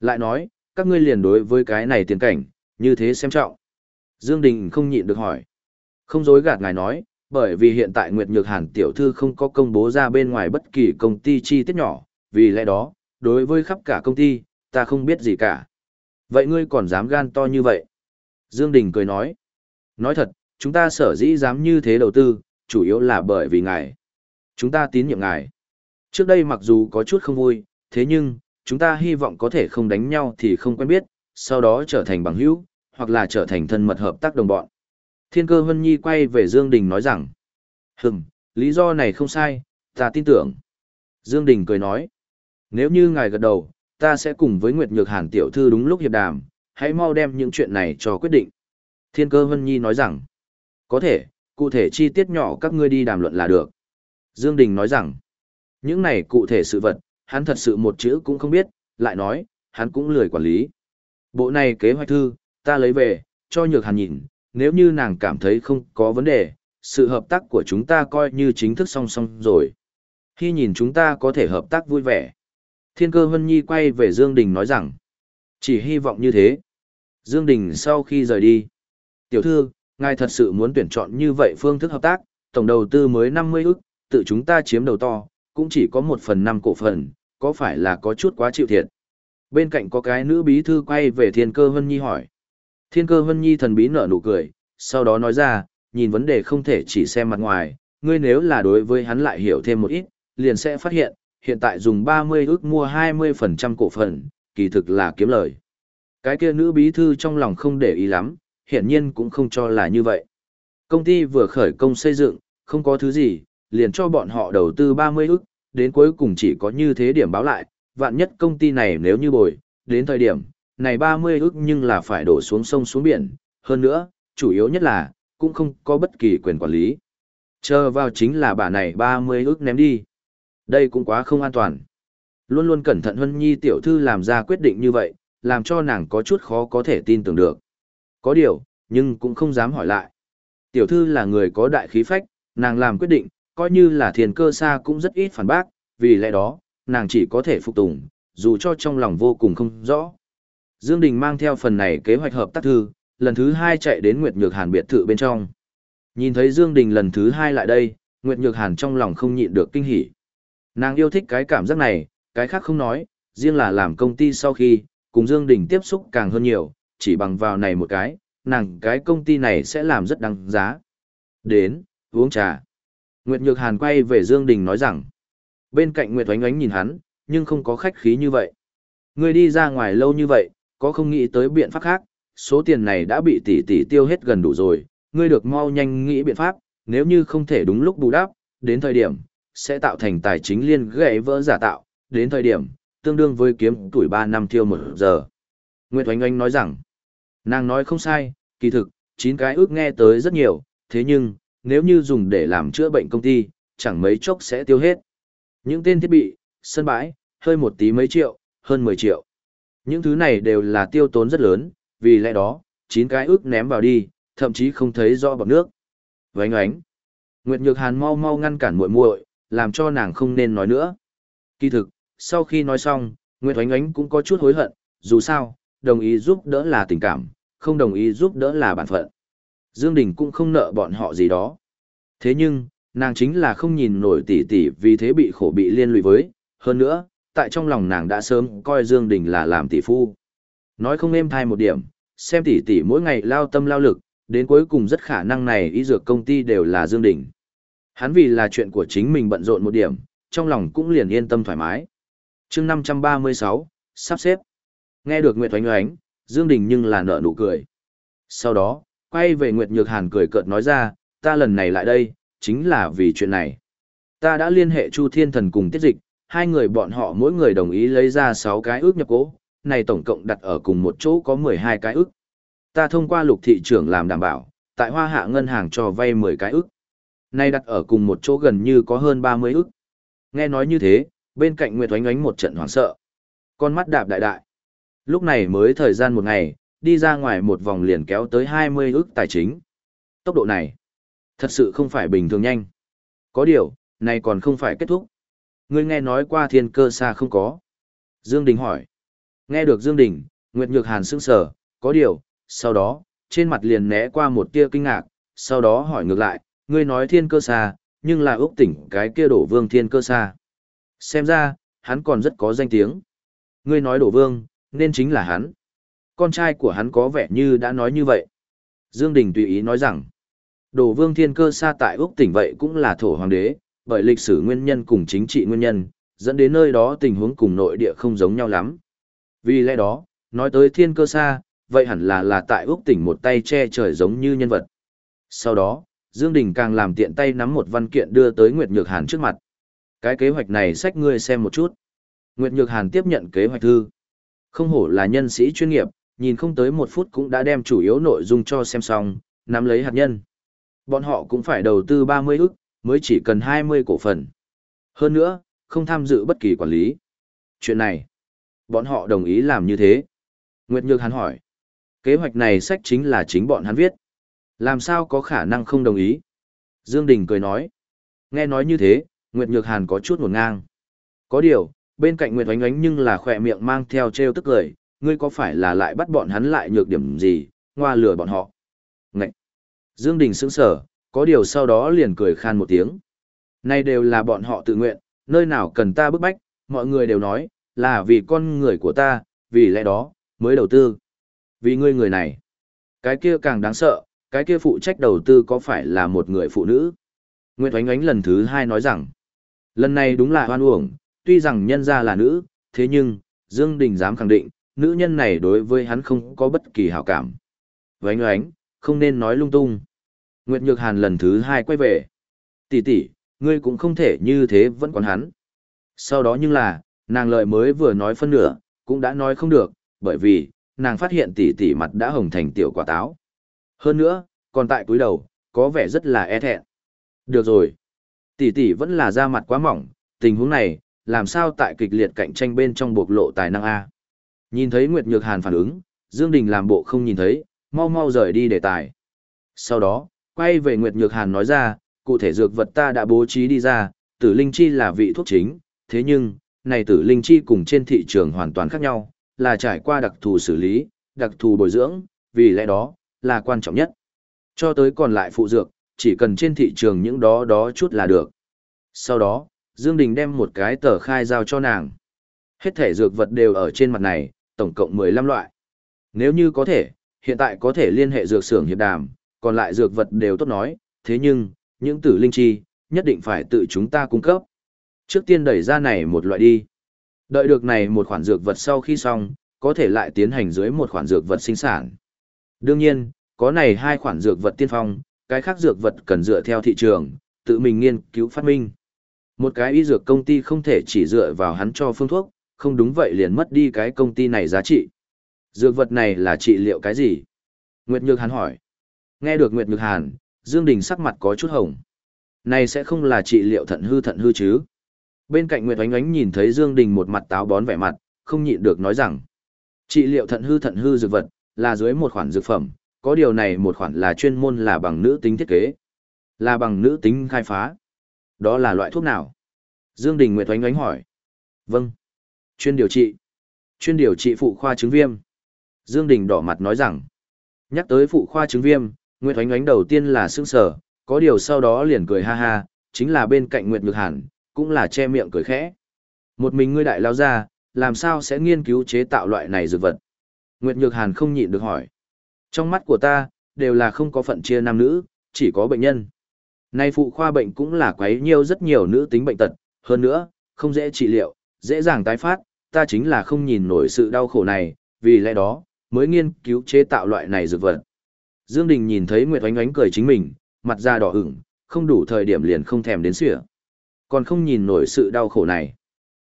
Lại nói, các ngươi liền đối với cái này tiền cảnh, như thế xem trọng. Dương Đình không nhịn được hỏi. Không dối gạt ngài nói, bởi vì hiện tại Nguyệt Nhược Hàn tiểu thư không có công bố ra bên ngoài bất kỳ công ty chi tiết nhỏ, vì lẽ đó, đối với khắp cả công ty, ta không biết gì cả. Vậy ngươi còn dám gan to như vậy? Dương Đình cười nói. Nói thật, chúng ta sở dĩ dám như thế đầu tư, chủ yếu là bởi vì ngài. Chúng ta tín nhiệm ngài. Trước đây mặc dù có chút không vui, thế nhưng, chúng ta hy vọng có thể không đánh nhau thì không quen biết, sau đó trở thành bằng hữu, hoặc là trở thành thân mật hợp tác đồng bọn. Thiên cơ Vân Nhi quay về Dương Đình nói rằng, Hừm, lý do này không sai, ta tin tưởng. Dương Đình cười nói, nếu như ngài gật đầu, ta sẽ cùng với Nguyệt Nhược Hàn tiểu thư đúng lúc hiệp đàm, hãy mau đem những chuyện này cho quyết định. Thiên cơ Vân Nhi nói rằng, có thể, cụ thể chi tiết nhỏ các ngươi đi đàm luận là được. Dương Đình nói rằng, những này cụ thể sự vật, hắn thật sự một chữ cũng không biết, lại nói, hắn cũng lười quản lý. Bộ này kế hoạch thư, ta lấy về, cho Nhược Hàn nhìn, nếu như nàng cảm thấy không có vấn đề, sự hợp tác của chúng ta coi như chính thức song song rồi. Khi nhìn chúng ta có thể hợp tác vui vẻ. Thiên cơ Vân Nhi quay về Dương Đình nói rằng, chỉ hy vọng như thế. Dương Đình sau khi rời đi, tiểu thư, ngài thật sự muốn tuyển chọn như vậy phương thức hợp tác, tổng đầu tư mới 50 ức, tự chúng ta chiếm đầu to, cũng chỉ có một phần năm cổ phần, có phải là có chút quá chịu thiệt. Bên cạnh có cái nữ bí thư quay về thiên cơ Vân Nhi hỏi. Thiên cơ Vân Nhi thần bí nở nụ cười, sau đó nói ra, nhìn vấn đề không thể chỉ xem mặt ngoài, ngươi nếu là đối với hắn lại hiểu thêm một ít, liền sẽ phát hiện, hiện tại dùng 30 ước mua 20% cổ phần, kỳ thực là kiếm lời. Cái kia nữ bí thư trong lòng không để ý lắm, hiện nhiên cũng không cho là như vậy. Công ty vừa khởi công xây dựng, không có thứ gì, liền cho bọn họ đầu tư 30 ước, đến cuối cùng chỉ có như thế điểm báo lại, vạn nhất công ty này nếu như bồi, đến thời điểm, này 30 ức nhưng là phải đổ xuống sông xuống biển, hơn nữa, chủ yếu nhất là, cũng không có bất kỳ quyền quản lý. Chờ vào chính là bà này 30 ức ném đi. Đây cũng quá không an toàn. Luôn luôn cẩn thận Hân Nhi tiểu thư làm ra quyết định như vậy, làm cho nàng có chút khó có thể tin tưởng được. Có điều, nhưng cũng không dám hỏi lại. Tiểu thư là người có đại khí phách, nàng làm quyết định, coi như là thiền cơ xa cũng rất ít phản bác, vì lẽ đó, nàng chỉ có thể phục tùng, dù cho trong lòng vô cùng không rõ. Dương Đình mang theo phần này kế hoạch hợp tác thư, lần thứ hai chạy đến Nguyệt Nhược Hàn biệt thự bên trong. Nhìn thấy Dương Đình lần thứ hai lại đây, Nguyệt Nhược Hàn trong lòng không nhịn được kinh hỉ. Nàng yêu thích cái cảm giác này, cái khác không nói, riêng là làm công ty sau khi, cùng Dương Đình tiếp xúc càng hơn nhiều, chỉ bằng vào này một cái, nàng cái công ty này sẽ làm rất đáng giá. Đến, uống trà. Nguyệt Nhược Hàn quay về Dương Đình nói rằng, bên cạnh Nguyệt Oánh Oánh nhìn hắn, nhưng không có khách khí như vậy. Ngươi đi ra ngoài lâu như vậy, có không nghĩ tới biện pháp khác, số tiền này đã bị tỷ tỷ tiêu hết gần đủ rồi, ngươi được mau nhanh nghĩ biện pháp, nếu như không thể đúng lúc bù đắp, đến thời điểm, sẽ tạo thành tài chính liên gãy vỡ giả tạo, đến thời điểm, tương đương với kiếm tuổi 3 năm tiêu một giờ. Nguyệt Oanh Oanh nói rằng, nàng nói không sai, kỳ thực, 9 cái ước nghe tới rất nhiều, thế nhưng, nếu như dùng để làm chữa bệnh công ty, chẳng mấy chốc sẽ tiêu hết. Những tên thiết bị, sân bãi, hơi một tí mấy triệu, hơn 10 triệu. Những thứ này đều là tiêu tốn rất lớn, vì lẽ đó, 9 cái ước ném vào đi, thậm chí không thấy rõ bọc nước. Vánh oánh. Nguyệt Nhược Hàn mau mau ngăn cản muội muội, làm cho nàng không nên nói nữa. Kỳ thực, sau khi nói xong, Nguyệt Oánh Oánh cũng có chút hối hận, dù sao, đồng ý giúp đỡ là tình cảm, không đồng ý giúp đỡ là bản phận. Dương Đình cũng không nợ bọn họ gì đó. Thế nhưng, nàng chính là không nhìn nổi tỷ tỷ vì thế bị khổ bị liên lụy với, hơn nữa, tại trong lòng nàng đã sớm coi Dương Đình là làm tỷ phu. Nói không êm thai một điểm, xem tỷ tỷ mỗi ngày lao tâm lao lực, đến cuối cùng rất khả năng này y dược công ty đều là Dương Đình. Hắn vì là chuyện của chính mình bận rộn một điểm, trong lòng cũng liền yên tâm thoải mái. chương 536, sắp xếp. Nghe được Nguyệt Oánh Oánh, Dương Đình nhưng là nở nụ cười. Sau đó, quay về Nguyệt Nhược Hàn cười cợt nói ra, ta lần này lại đây, chính là vì chuyện này. Ta đã liên hệ Chu Thiên Thần cùng tiết dịch, hai người bọn họ mỗi người đồng ý lấy ra 6 cái ước nhập cố, này tổng cộng đặt ở cùng một chỗ có 12 cái ước. Ta thông qua lục thị trưởng làm đảm bảo, tại hoa hạ ngân hàng cho vay 10 cái ước. Này đặt ở cùng một chỗ gần như có hơn 30 ước. Nghe nói như thế, bên cạnh Nguyệt Oánh Oánh một trận hoảng sợ. Con mắt đạp đại đại. Lúc này mới thời gian một ngày, đi ra ngoài một vòng liền kéo tới 20 ước tài chính. Tốc độ này, thật sự không phải bình thường nhanh. Có điều, này còn không phải kết thúc. Ngươi nghe nói qua thiên cơ xa không có. Dương Đình hỏi. Nghe được Dương Đình, Nguyệt Nhược Hàn sững sờ, có điều, sau đó, trên mặt liền né qua một tia kinh ngạc, sau đó hỏi ngược lại, ngươi nói thiên cơ xa, nhưng là ước tỉnh cái kia đổ vương thiên cơ xa. Xem ra, hắn còn rất có danh tiếng. Ngươi nói đổ vương, nên chính là hắn. Con trai của hắn có vẻ như đã nói như vậy. Dương Đình tùy ý nói rằng, đổ vương thiên cơ xa tại ước tỉnh vậy cũng là thổ hoàng đế, bởi lịch sử nguyên nhân cùng chính trị nguyên nhân, dẫn đến nơi đó tình huống cùng nội địa không giống nhau lắm. Vì lẽ đó, nói tới thiên cơ xa, vậy hẳn là là tại Úc tỉnh một tay che trời giống như nhân vật. Sau đó, Dương Đình càng làm tiện tay nắm một văn kiện đưa tới Nguyệt Nhược Hàn trước mặt. Cái kế hoạch này sách ngươi xem một chút. Nguyệt Nhược Hàn tiếp nhận kế hoạch thư. Không hổ là nhân sĩ chuyên nghiệp, nhìn không tới một phút cũng đã đem chủ yếu nội dung cho xem xong, nắm lấy hạt nhân. Bọn họ cũng phải đầu tư 30 ức, mới chỉ cần 20 cổ phần. Hơn nữa, không tham dự bất kỳ quản lý. Chuyện này, bọn họ đồng ý làm như thế. Nguyệt Nhược Hàn hỏi, kế hoạch này sách chính là chính bọn hắn viết. Làm sao có khả năng không đồng ý? Dương Đình cười nói, nghe nói như thế, Nguyệt Nhược Hàn có chút nguồn ngang. Có điều, bên cạnh Nguyệt Oánh Oánh nhưng là khỏe miệng mang theo treo tức cười, ngươi có phải là lại bắt bọn hắn lại nhược điểm gì, ngoa lừa bọn họ. Ngậy! Dương Đình sững sờ, có điều sau đó liền cười khan một tiếng. nay đều là bọn họ tự nguyện, nơi nào cần ta bức bách, mọi người đều nói, là vì con người của ta, vì lẽ đó, mới đầu tư. Vì ngươi người này, cái kia càng đáng sợ, cái kia phụ trách đầu tư có phải là một người phụ nữ. Nguyệt Oánh Oánh lần thứ hai nói rằng, lần này đúng là hoan uổng, tuy rằng nhân ra là nữ, thế nhưng, Dương Đình dám khẳng định, nữ nhân này đối với hắn không có bất kỳ hảo cảm. Oánh Oánh, không nên nói lung tung. Nguyệt Nhược Hàn lần thứ hai quay về. Tỷ tỷ, ngươi cũng không thể như thế vẫn còn hắn. Sau đó nhưng là, nàng lời mới vừa nói phân nửa, cũng đã nói không được, bởi vì, nàng phát hiện tỷ tỷ mặt đã hồng thành tiểu quả táo. Hơn nữa, còn tại túi đầu, có vẻ rất là e thẹn. Được rồi. Tỷ tỷ vẫn là da mặt quá mỏng, tình huống này, làm sao tại kịch liệt cạnh tranh bên trong bộc lộ tài năng A. Nhìn thấy Nguyệt Nhược Hàn phản ứng, Dương Đình làm bộ không nhìn thấy, mau mau rời đi đề tài. Sau đó, quay về Nguyệt Nhược Hàn nói ra, cụ thể dược vật ta đã bố trí đi ra, tử linh chi là vị thuốc chính, thế nhưng, này tử linh chi cùng trên thị trường hoàn toàn khác nhau, là trải qua đặc thù xử lý, đặc thù bồi dưỡng, vì lẽ đó, là quan trọng nhất. Cho tới còn lại phụ dược, chỉ cần trên thị trường những đó đó chút là được. Sau đó, Dương Đình đem một cái tờ khai giao cho nàng. Hết thể dược vật đều ở trên mặt này, tổng cộng 15 loại. Nếu như có thể, hiện tại có thể liên hệ dược xưởng hiệp đàm, còn lại dược vật đều tốt nói, thế nhưng, những tử linh chi, nhất định phải tự chúng ta cung cấp. Trước tiên đẩy ra này một loại đi. Đợi được này một khoản dược vật sau khi xong, có thể lại tiến hành dưới một khoản dược vật sinh sản. Đương nhiên, có này hai khoản dược vật tiên phong, cái khác dược vật cần dựa theo thị trường, tự mình nghiên cứu phát minh. Một cái y dược công ty không thể chỉ dựa vào hắn cho phương thuốc, không đúng vậy liền mất đi cái công ty này giá trị. Dược vật này là trị liệu cái gì? Nguyệt Nhược hắn hỏi. Nghe được Nguyệt Nhược Hàn, Dương Đình sắc mặt có chút hồng. Này sẽ không là trị liệu thận hư thận hư chứ? Bên cạnh Nguyệt Oánh Oánh nhìn thấy Dương Đình một mặt táo bón vẻ mặt, không nhịn được nói rằng. Trị liệu thận hư thận hư dược vật, là dưới một khoản dược phẩm, có điều này một khoản là chuyên môn là bằng nữ tính thiết kế. Là bằng nữ tính khai phá. Đó là loại thuốc nào? Dương Đình Nguyệt Oánh Oánh hỏi. Vâng. Chuyên điều trị. Chuyên điều trị phụ khoa chứng viêm. Dương Đình đỏ mặt nói rằng. Nhắc tới phụ khoa chứng viêm, Nguyệt Oánh Oánh đầu tiên là sững sờ, có điều sau đó liền cười ha ha, chính là bên cạnh Nguyệt Nhược Hàn, cũng là che miệng cười khẽ. Một mình ngươi đại lao ra, làm sao sẽ nghiên cứu chế tạo loại này dược vật? Nguyệt Nhược Hàn không nhịn được hỏi. Trong mắt của ta, đều là không có phận chia nam nữ, chỉ có bệnh nhân. Nay phụ khoa bệnh cũng là quấy nhiều rất nhiều nữ tính bệnh tật, hơn nữa, không dễ trị liệu, dễ dàng tái phát, ta chính là không nhìn nổi sự đau khổ này, vì lẽ đó, mới nghiên cứu chế tạo loại này dược vật. Dương Đình nhìn thấy Nguyệt Oánh Oánh cười chính mình, mặt da đỏ ửng, không đủ thời điểm liền không thèm đến sửa. Còn không nhìn nổi sự đau khổ này.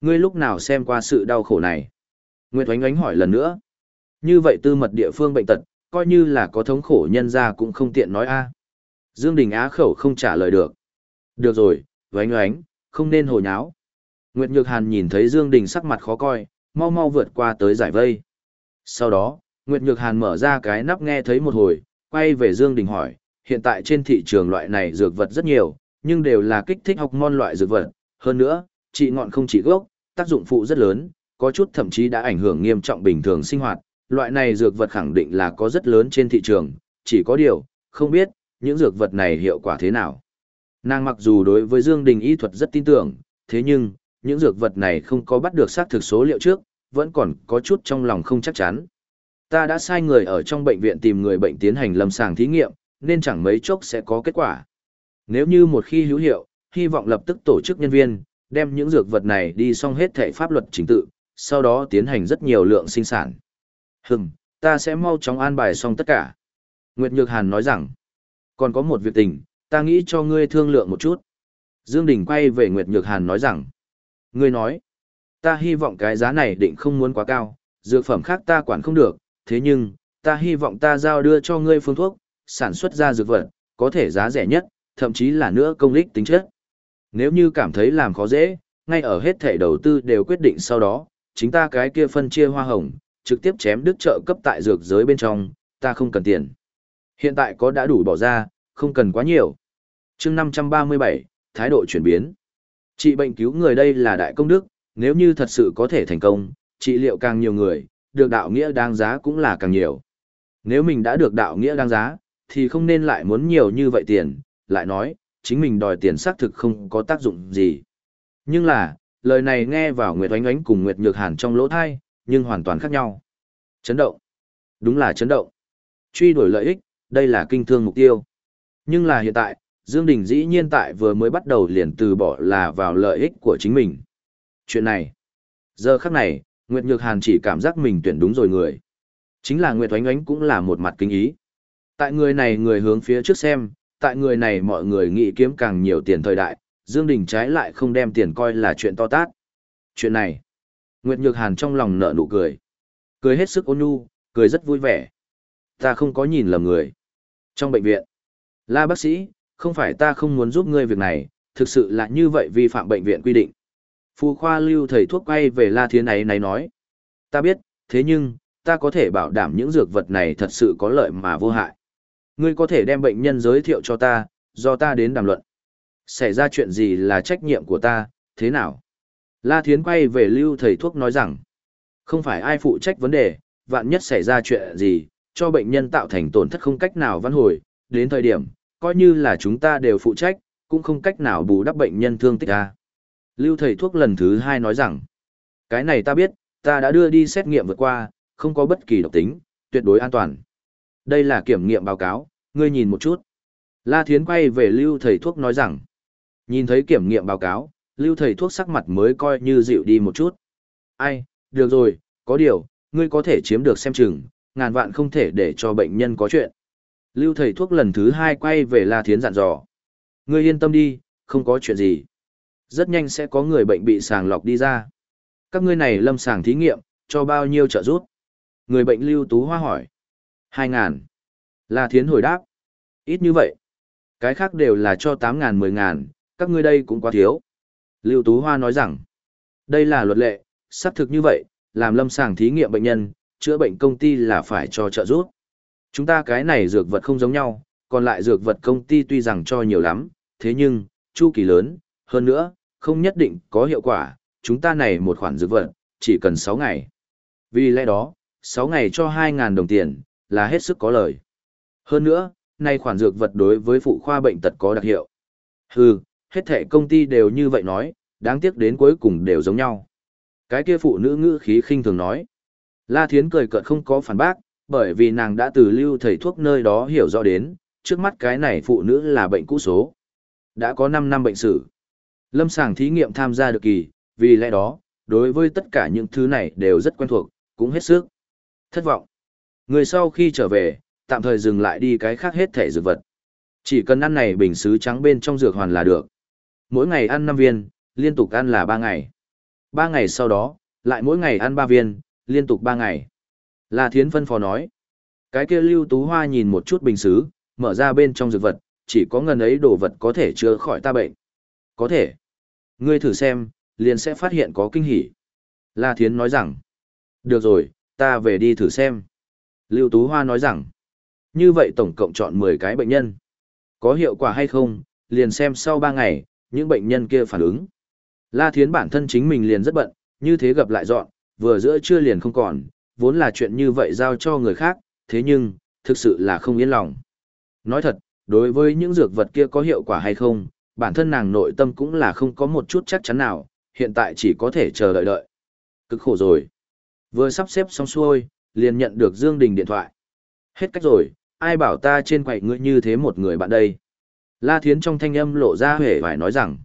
ngươi lúc nào xem qua sự đau khổ này? Nguyệt Oánh Oánh hỏi lần nữa. Như vậy tư mật địa phương bệnh tật, coi như là có thống khổ nhân ra cũng không tiện nói a. Dương Đình Á khẩu không trả lời được. Được rồi, Oánh Oánh, không nên hồ nháo. Nguyệt Nhược Hàn nhìn thấy Dương Đình sắc mặt khó coi, mau mau vượt qua tới giải vây. Sau đó, Nguyệt Nhược Hàn mở ra cái nắp nghe thấy một hồi, quay về Dương Đình hỏi, hiện tại trên thị trường loại này dược vật rất nhiều, nhưng đều là kích thích học ngon loại dược vật, hơn nữa, trị ngọn không trị gốc, tác dụng phụ rất lớn, có chút thậm chí đã ảnh hưởng nghiêm trọng bình thường sinh hoạt, loại này dược vật khẳng định là có rất lớn trên thị trường, chỉ có điều, không biết, những dược vật này hiệu quả thế nào. Nàng mặc dù đối với Dương Đình y thuật rất tin tưởng, thế nhưng, những dược vật này không có bắt được xác thực số liệu trước, vẫn còn có chút trong lòng không chắc chắn. Ta đã sai người ở trong bệnh viện tìm người bệnh tiến hành lâm sàng thí nghiệm, nên chẳng mấy chốc sẽ có kết quả. Nếu như một khi hữu hiệu, hy vọng lập tức tổ chức nhân viên, đem những dược vật này đi xong hết thể pháp luật chính tự, sau đó tiến hành rất nhiều lượng sinh sản. Hừm, ta sẽ mau chóng an bài xong tất cả. Nguyệt Nhược Hàn nói rằng, còn có một việc tình, ta nghĩ cho ngươi thương lượng một chút. Dương Đình quay về Nguyệt Nhược Hàn nói rằng, ngươi nói, ta hy vọng cái giá này định không muốn quá cao, dược phẩm khác ta quản không được, thế nhưng, ta hy vọng ta giao đưa cho ngươi phương thuốc, sản xuất ra dược vật, có thể giá rẻ nhất, thậm chí là nữa công lích tính chất. Nếu như cảm thấy làm khó dễ, ngay ở hết thể đầu tư đều quyết định sau đó, chính ta cái kia phân chia hoa hồng, trực tiếp chém đứt trợ cấp tại dược giới bên trong, ta không cần tiền. Hiện tại có đã đủ bỏ ra, không cần quá nhiều. chương 537, thái độ chuyển biến. Trị bệnh cứu người đây là đại công đức, nếu như thật sự có thể thành công, trị liệu càng nhiều người, được đạo nghĩa đáng giá cũng là càng nhiều. Nếu mình đã được đạo nghĩa đáng giá, thì không nên lại muốn nhiều như vậy tiền, lại nói, chính mình đòi tiền xác thực không có tác dụng gì. Nhưng là, lời này nghe vào Nguyệt Oánh Oánh cùng Nguyệt Nhược Hàn trong lỗ thai, nhưng hoàn toàn khác nhau. Chấn động. Đúng là chấn động. Truy đuổi lợi ích, đây là kinh thương mục tiêu. Nhưng là hiện tại, Dương Đình dĩ nhiên tại vừa mới bắt đầu liền từ bỏ là vào lợi ích của chính mình. Chuyện này, giờ khắc này, Nguyệt Nhược Hàn chỉ cảm giác mình tuyển đúng rồi người. Chính là Nguyệt Oánh Oánh cũng là một mặt kinh ý. Tại người này người hướng phía trước xem, tại người này mọi người nghĩ kiếm càng nhiều tiền thời đại, Dương Đình trái lại không đem tiền coi là chuyện to tát. Chuyện này, Nguyệt Nhược Hàn trong lòng nở nụ cười. Cười hết sức ôn nhu, cười rất vui vẻ. Ta không có nhìn lầm người. Trong bệnh viện, la bác sĩ, không phải ta không muốn giúp ngươi việc này, thực sự là như vậy vi phạm bệnh viện quy định. Phu khoa lưu thầy thuốc quay về La Thiên ấy này nói. Ta biết, thế nhưng, ta có thể bảo đảm những dược vật này thật sự có lợi mà vô hại. Ngươi có thể đem bệnh nhân giới thiệu cho ta, do ta đến đàm luận. Xảy ra chuyện gì là trách nhiệm của ta, thế nào? La Thiến quay về lưu thầy thuốc nói rằng, không phải ai phụ trách vấn đề, vạn nhất xảy ra chuyện gì, cho bệnh nhân tạo thành tổn thất không cách nào văn hồi, đến thời điểm, coi như là chúng ta đều phụ trách, cũng không cách nào bù đắp bệnh nhân thương tích ra. Lưu thầy thuốc lần thứ hai nói rằng, cái này ta biết, ta đã đưa đi xét nghiệm vượt qua, không có bất kỳ độc tính, tuyệt đối an toàn. Đây là kiểm nghiệm báo cáo, ngươi nhìn một chút. La Thiến quay về Lưu thầy thuốc nói rằng, nhìn thấy kiểm nghiệm báo cáo, Lưu thầy thuốc sắc mặt mới coi như dịu đi một chút. Ai, được rồi, có điều, ngươi có thể chiếm được xem chừng, ngàn vạn không thể để cho bệnh nhân có chuyện. Lưu thầy thuốc lần thứ hai quay về La Thiến dặn dò. Ngươi yên tâm đi, không có chuyện gì. Rất nhanh sẽ có người bệnh bị sàng lọc đi ra. Các ngươi này lâm sàng thí nghiệm, cho bao nhiêu trợ giúp? Người bệnh Lưu Tú Hoa hỏi. Hai ngàn. La Thiến hồi đáp. Ít như vậy. Cái khác đều là cho tám ngàn mười ngàn, các ngươi đây cũng quá thiếu. Lưu Tú Hoa nói rằng. Đây là luật lệ, xác thực như vậy, làm lâm sàng thí nghiệm bệnh nhân, chữa bệnh công ty là phải cho trợ giúp. Chúng ta cái này dược vật không giống nhau, còn lại dược vật công ty tuy rằng cho nhiều lắm, thế nhưng, chu kỳ lớn, hơn nữa, không nhất định có hiệu quả, chúng ta này một khoản dược vật, chỉ cần 6 ngày. Vì lẽ đó, 6 ngày cho 2.000 đồng tiền, là hết sức có lời. Hơn nữa, nay khoản dược vật đối với phụ khoa bệnh tật có đặc hiệu. Hừ, hết thể công ty đều như vậy nói, đáng tiếc đến cuối cùng đều giống nhau. Cái kia phụ nữ ngữ khí khinh thường nói. La Thiến cười cợt không có phản bác, bởi vì nàng đã từ lưu thầy thuốc nơi đó hiểu rõ đến, trước mắt cái này phụ nữ là bệnh cũ số. Đã có 5 năm bệnh sử. Lâm sàng thí nghiệm tham gia được kỳ, vì lẽ đó, đối với tất cả những thứ này đều rất quen thuộc, cũng hết sức. Thất vọng. Người sau khi trở về, tạm thời dừng lại đi cái khác hết thể dược vật. Chỉ cần ăn này bình sứ trắng bên trong dược hoàn là được. Mỗi ngày ăn 5 viên, liên tục ăn là 3 ngày. Ba ngày sau đó, lại mỗi ngày ăn ba viên, liên tục ba ngày. La Thiến phân phó nói. Cái kia Lưu Tú Hoa nhìn một chút bình xứ, mở ra bên trong dược vật, chỉ có ngần ấy đồ vật có thể chữa khỏi ta bệnh. Có thể. Ngươi thử xem, liền sẽ phát hiện có kinh hỉ. La Thiến nói rằng. Được rồi, ta về đi thử xem. Lưu Tú Hoa nói rằng. Như vậy tổng cộng chọn 10 cái bệnh nhân. Có hiệu quả hay không, liền xem sau 3 ngày, những bệnh nhân kia phản ứng. La Thiến bản thân chính mình liền rất bận, như thế gặp lại dọn, vừa giữa trưa liền không còn, vốn là chuyện như vậy giao cho người khác, thế nhưng, thực sự là không yên lòng. Nói thật, đối với những dược vật kia có hiệu quả hay không, bản thân nàng nội tâm cũng là không có một chút chắc chắn nào, hiện tại chỉ có thể chờ đợi đợi. Cực khổ rồi. Vừa sắp xếp xong xuôi, liền nhận được Dương Đình điện thoại. Hết cách rồi, ai bảo ta trên quầy ngươi như thế một người bạn đây. La Thiến trong thanh âm lộ ra hề phải nói rằng.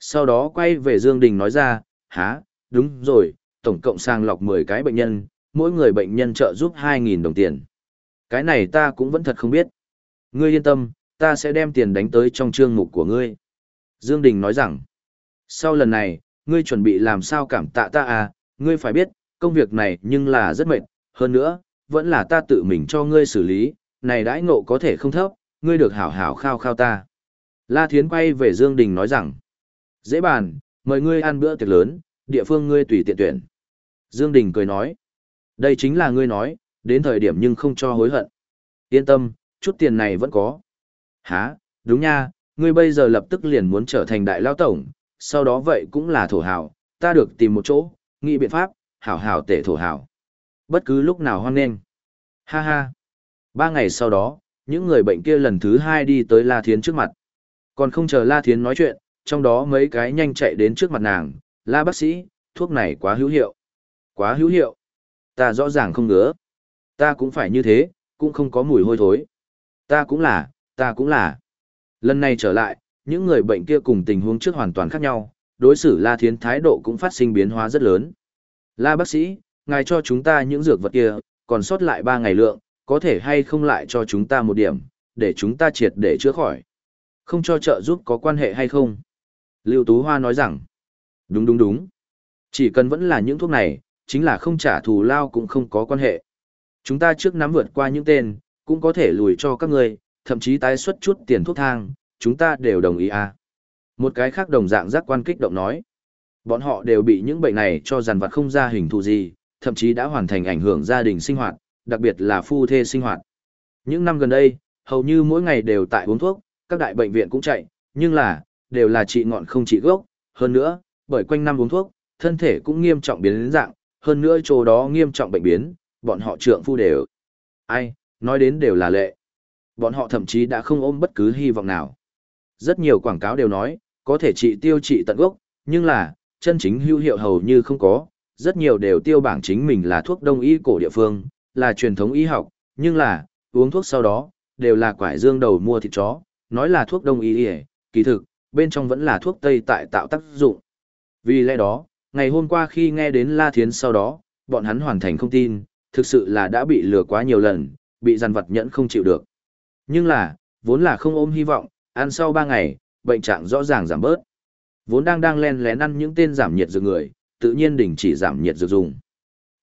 Sau đó quay về Dương Đình nói ra, há, đúng rồi, tổng cộng sàng lọc 10 cái bệnh nhân, mỗi người bệnh nhân trợ giúp 2.000 đồng tiền. Cái này ta cũng vẫn thật không biết. Ngươi yên tâm, ta sẽ đem tiền đánh tới trong chương mục của ngươi. Dương Đình nói rằng, sau lần này, ngươi chuẩn bị làm sao cảm tạ ta à, ngươi phải biết, công việc này nhưng là rất mệt, hơn nữa, vẫn là ta tự mình cho ngươi xử lý, này đãi ngộ có thể không thấp, ngươi được hảo hảo khao khao ta. La Thiến quay về Dương Đình nói rằng, dễ bàn, mời ngươi ăn bữa tiệc lớn, địa phương ngươi tùy tiện tuyển. Dương Đình cười nói, đây chính là ngươi nói, đến thời điểm nhưng không cho hối hận. Yên tâm, chút tiền này vẫn có. Hả, đúng nha, ngươi bây giờ lập tức liền muốn trở thành đại lao tổng, sau đó vậy cũng là thổ hào, ta được tìm một chỗ, nghĩ biện pháp, hảo hảo tể thổ hào. Bất cứ lúc nào hoan nghênh. Ha ha. Ba ngày sau đó, những người bệnh kia lần thứ hai đi tới La Thiến trước mặt. Còn không chờ La Thiến nói chuyện, trong đó mấy cái nhanh chạy đến trước mặt nàng, La bác sĩ, thuốc này quá hữu hiệu. Quá hữu hiệu. Ta rõ ràng không ngứa. Ta cũng phải như thế, cũng không có mùi hôi thối. Ta cũng là, ta cũng là. Lần này trở lại, những người bệnh kia cùng tình huống trước hoàn toàn khác nhau, đối xử La Thiến thái độ cũng phát sinh biến hóa rất lớn. La bác sĩ, ngài cho chúng ta những dược vật kia, còn sót lại 3 ngày lượng, có thể hay không lại cho chúng ta một điểm, để chúng ta triệt để chữa khỏi. Không cho trợ giúp có quan hệ hay không? Lưu Tú Hoa nói rằng, đúng đúng đúng. Chỉ cần vẫn là những thuốc này, chính là không trả thù lao cũng không có quan hệ. Chúng ta trước nắm vượt qua những tên, cũng có thể lùi cho các người, thậm chí tái xuất chút tiền thuốc thang, chúng ta đều đồng ý à. Một cái khác đồng dạng giác quan kích động nói. Bọn họ đều bị những bệnh này cho dàn vặt không ra hình thù gì, thậm chí đã hoàn thành ảnh hưởng gia đình sinh hoạt, đặc biệt là phu thê sinh hoạt. Những năm gần đây, hầu như mỗi ngày đều tại uống thuốc, các đại bệnh viện cũng chạy, nhưng là, đều là trị ngọn không trị gốc, hơn nữa, bởi quanh năm uống thuốc, thân thể cũng nghiêm trọng biến đến dạng, hơn nữa chỗ đó nghiêm trọng bệnh biến, bọn họ trượng phu đều. Ai, nói đến đều là lệ. Bọn họ thậm chí đã không ôm bất cứ hy vọng nào. Rất nhiều quảng cáo đều nói, có thể trị tiêu trị tận gốc, nhưng là, chân chính hữu hiệu hầu như không có, rất nhiều đều tiêu bảng chính mình là thuốc đông y cổ địa phương, là truyền thống y học, nhưng là, uống thuốc sau đó, đều là quải dương đầu mua thịt chó, nói là thuốc đông y y, kỳ thực, bên trong vẫn là thuốc tây tại tạo tác dụng. Vì lẽ đó, ngày hôm qua khi nghe đến La Thiến sau đó, bọn hắn hoàn thành không tin, thực sự là đã bị lừa quá nhiều lần, bị giàn vật nhẫn không chịu được. Nhưng là, vốn là không ôm hy vọng, ăn sau 3 ngày, bệnh trạng rõ ràng giảm bớt. Vốn đang đang len lén ăn những tên giảm nhiệt dược người, tự nhiên đình chỉ giảm nhiệt dược dùng.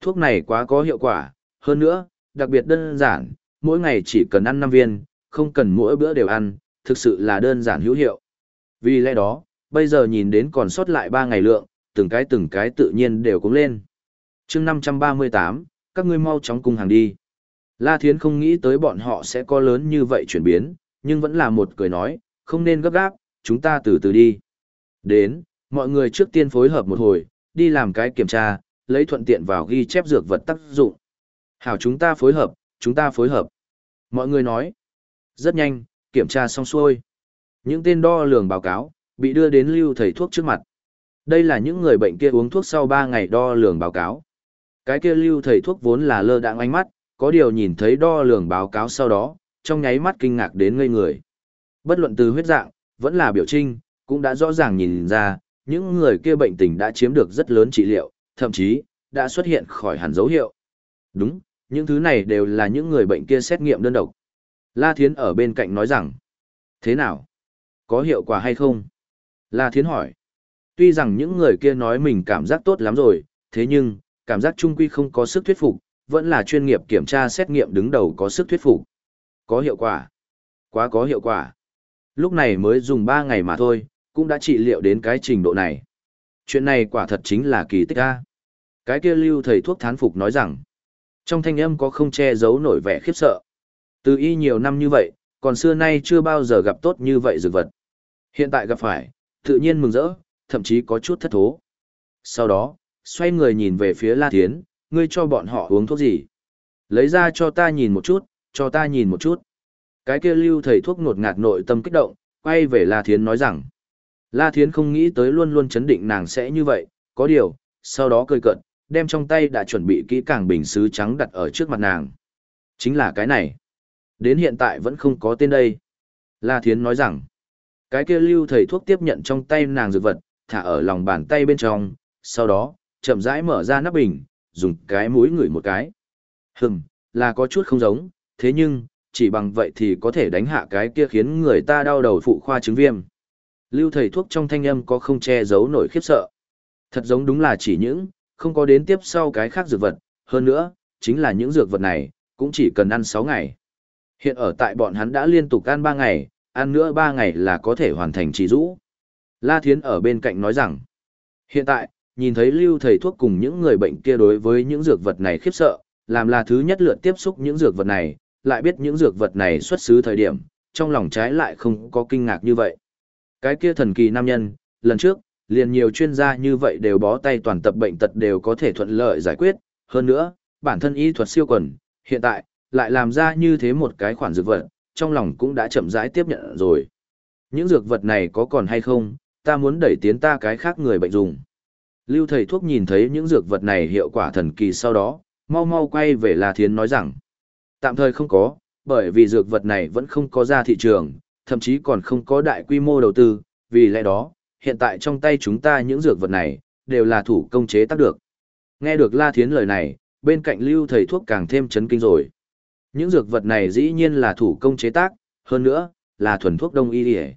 Thuốc này quá có hiệu quả, hơn nữa, đặc biệt đơn giản, mỗi ngày chỉ cần ăn 5 viên, không cần mỗi bữa đều ăn, thực sự là đơn giản hữu hiệu. Vì lẽ đó, bây giờ nhìn đến còn sót lại 3 ngày lượng, từng cái từng cái tự nhiên đều cũng lên. chương 538, các ngươi mau chóng cùng hàng đi. La Thiến không nghĩ tới bọn họ sẽ có lớn như vậy chuyển biến, nhưng vẫn là một cười nói, không nên gấp gáp, chúng ta từ từ đi. Đến, mọi người trước tiên phối hợp một hồi, đi làm cái kiểm tra, lấy thuận tiện vào ghi chép dược vật tác dụng. Hảo chúng ta phối hợp, chúng ta phối hợp. Mọi người nói, rất nhanh, kiểm tra xong xuôi. Những tên đo lường báo cáo, bị đưa đến lưu thầy thuốc trước mặt. Đây là những người bệnh kia uống thuốc sau 3 ngày đo lường báo cáo. Cái kia lưu thầy thuốc vốn là lơ đạng ánh mắt, có điều nhìn thấy đo lường báo cáo sau đó, trong nháy mắt kinh ngạc đến ngây người. Bất luận từ huyết dạng, vẫn là biểu trinh, cũng đã rõ ràng nhìn ra, những người kia bệnh tình đã chiếm được rất lớn trị liệu, thậm chí, đã xuất hiện khỏi hẳn dấu hiệu. Đúng, những thứ này đều là những người bệnh kia xét nghiệm đơn độc. La Thiến ở bên cạnh nói rằng, thế nào? Có hiệu quả hay không? La Thiến hỏi. Tuy rằng những người kia nói mình cảm giác tốt lắm rồi, thế nhưng, cảm giác trung quy không có sức thuyết phục, vẫn là chuyên nghiệp kiểm tra xét nghiệm đứng đầu có sức thuyết phục. Có hiệu quả. Quá có hiệu quả. Lúc này mới dùng 3 ngày mà thôi, cũng đã trị liệu đến cái trình độ này. Chuyện này quả thật chính là kỳ tích a. Cái kia lưu thầy thuốc thán phục nói rằng, trong thanh âm có không che giấu nổi vẻ khiếp sợ. Từ y nhiều năm như vậy, còn xưa nay chưa bao giờ gặp tốt như vậy dược vật. Hiện tại gặp phải, tự nhiên mừng rỡ, thậm chí có chút thất thố. Sau đó, xoay người nhìn về phía La Thiến, ngươi cho bọn họ uống thuốc gì? Lấy ra cho ta nhìn một chút, cho ta nhìn một chút. Cái kia lưu thầy thuốc ngột ngạt nội tâm kích động, quay về La Thiến nói rằng. La Thiến không nghĩ tới luôn luôn chấn định nàng sẽ như vậy, có điều, sau đó cười cận, đem trong tay đã chuẩn bị kỹ càng bình sứ trắng đặt ở trước mặt nàng. Chính là cái này. Đến hiện tại vẫn không có tên đây. La Thiến nói rằng, cái kia lưu thầy thuốc tiếp nhận trong tay nàng dược vật, thả ở lòng bàn tay bên trong, sau đó, chậm rãi mở ra nắp bình, dùng cái mũi ngửi một cái. Hừm, là có chút không giống, thế nhưng, chỉ bằng vậy thì có thể đánh hạ cái kia khiến người ta đau đầu phụ khoa chứng viêm. Lưu thầy thuốc trong thanh âm có không che giấu nổi khiếp sợ. Thật giống đúng là chỉ những, không có đến tiếp sau cái khác dược vật, hơn nữa, chính là những dược vật này, cũng chỉ cần ăn 6 ngày. Hiện ở tại bọn hắn đã liên tục ăn 3 ngày, ăn nữa 3 ngày là có thể hoàn thành trì rũ. La Thiến ở bên cạnh nói rằng, hiện tại, nhìn thấy lưu thầy thuốc cùng những người bệnh kia đối với những dược vật này khiếp sợ, làm là thứ nhất lượt tiếp xúc những dược vật này, lại biết những dược vật này xuất xứ thời điểm, trong lòng trái lại không có kinh ngạc như vậy. Cái kia thần kỳ nam nhân, lần trước, liền nhiều chuyên gia như vậy đều bó tay toàn tập bệnh tật đều có thể thuận lợi giải quyết, hơn nữa, bản thân y thuật siêu quần, hiện tại, lại làm ra như thế một cái khoản dược vật, trong lòng cũng đã chậm rãi tiếp nhận rồi. Những dược vật này có còn hay không, ta muốn đẩy tiến ta cái khác người bệnh dùng. Lưu thầy thuốc nhìn thấy những dược vật này hiệu quả thần kỳ sau đó, mau mau quay về La Thiến nói rằng, tạm thời không có, bởi vì dược vật này vẫn không có ra thị trường, thậm chí còn không có đại quy mô đầu tư, vì lẽ đó, hiện tại trong tay chúng ta những dược vật này, đều là thủ công chế tác được. Nghe được La Thiến lời này, bên cạnh lưu thầy thuốc càng thêm chấn kinh rồi. Những dược vật này dĩ nhiên là thủ công chế tác, hơn nữa, là thuần thuốc đông y địa.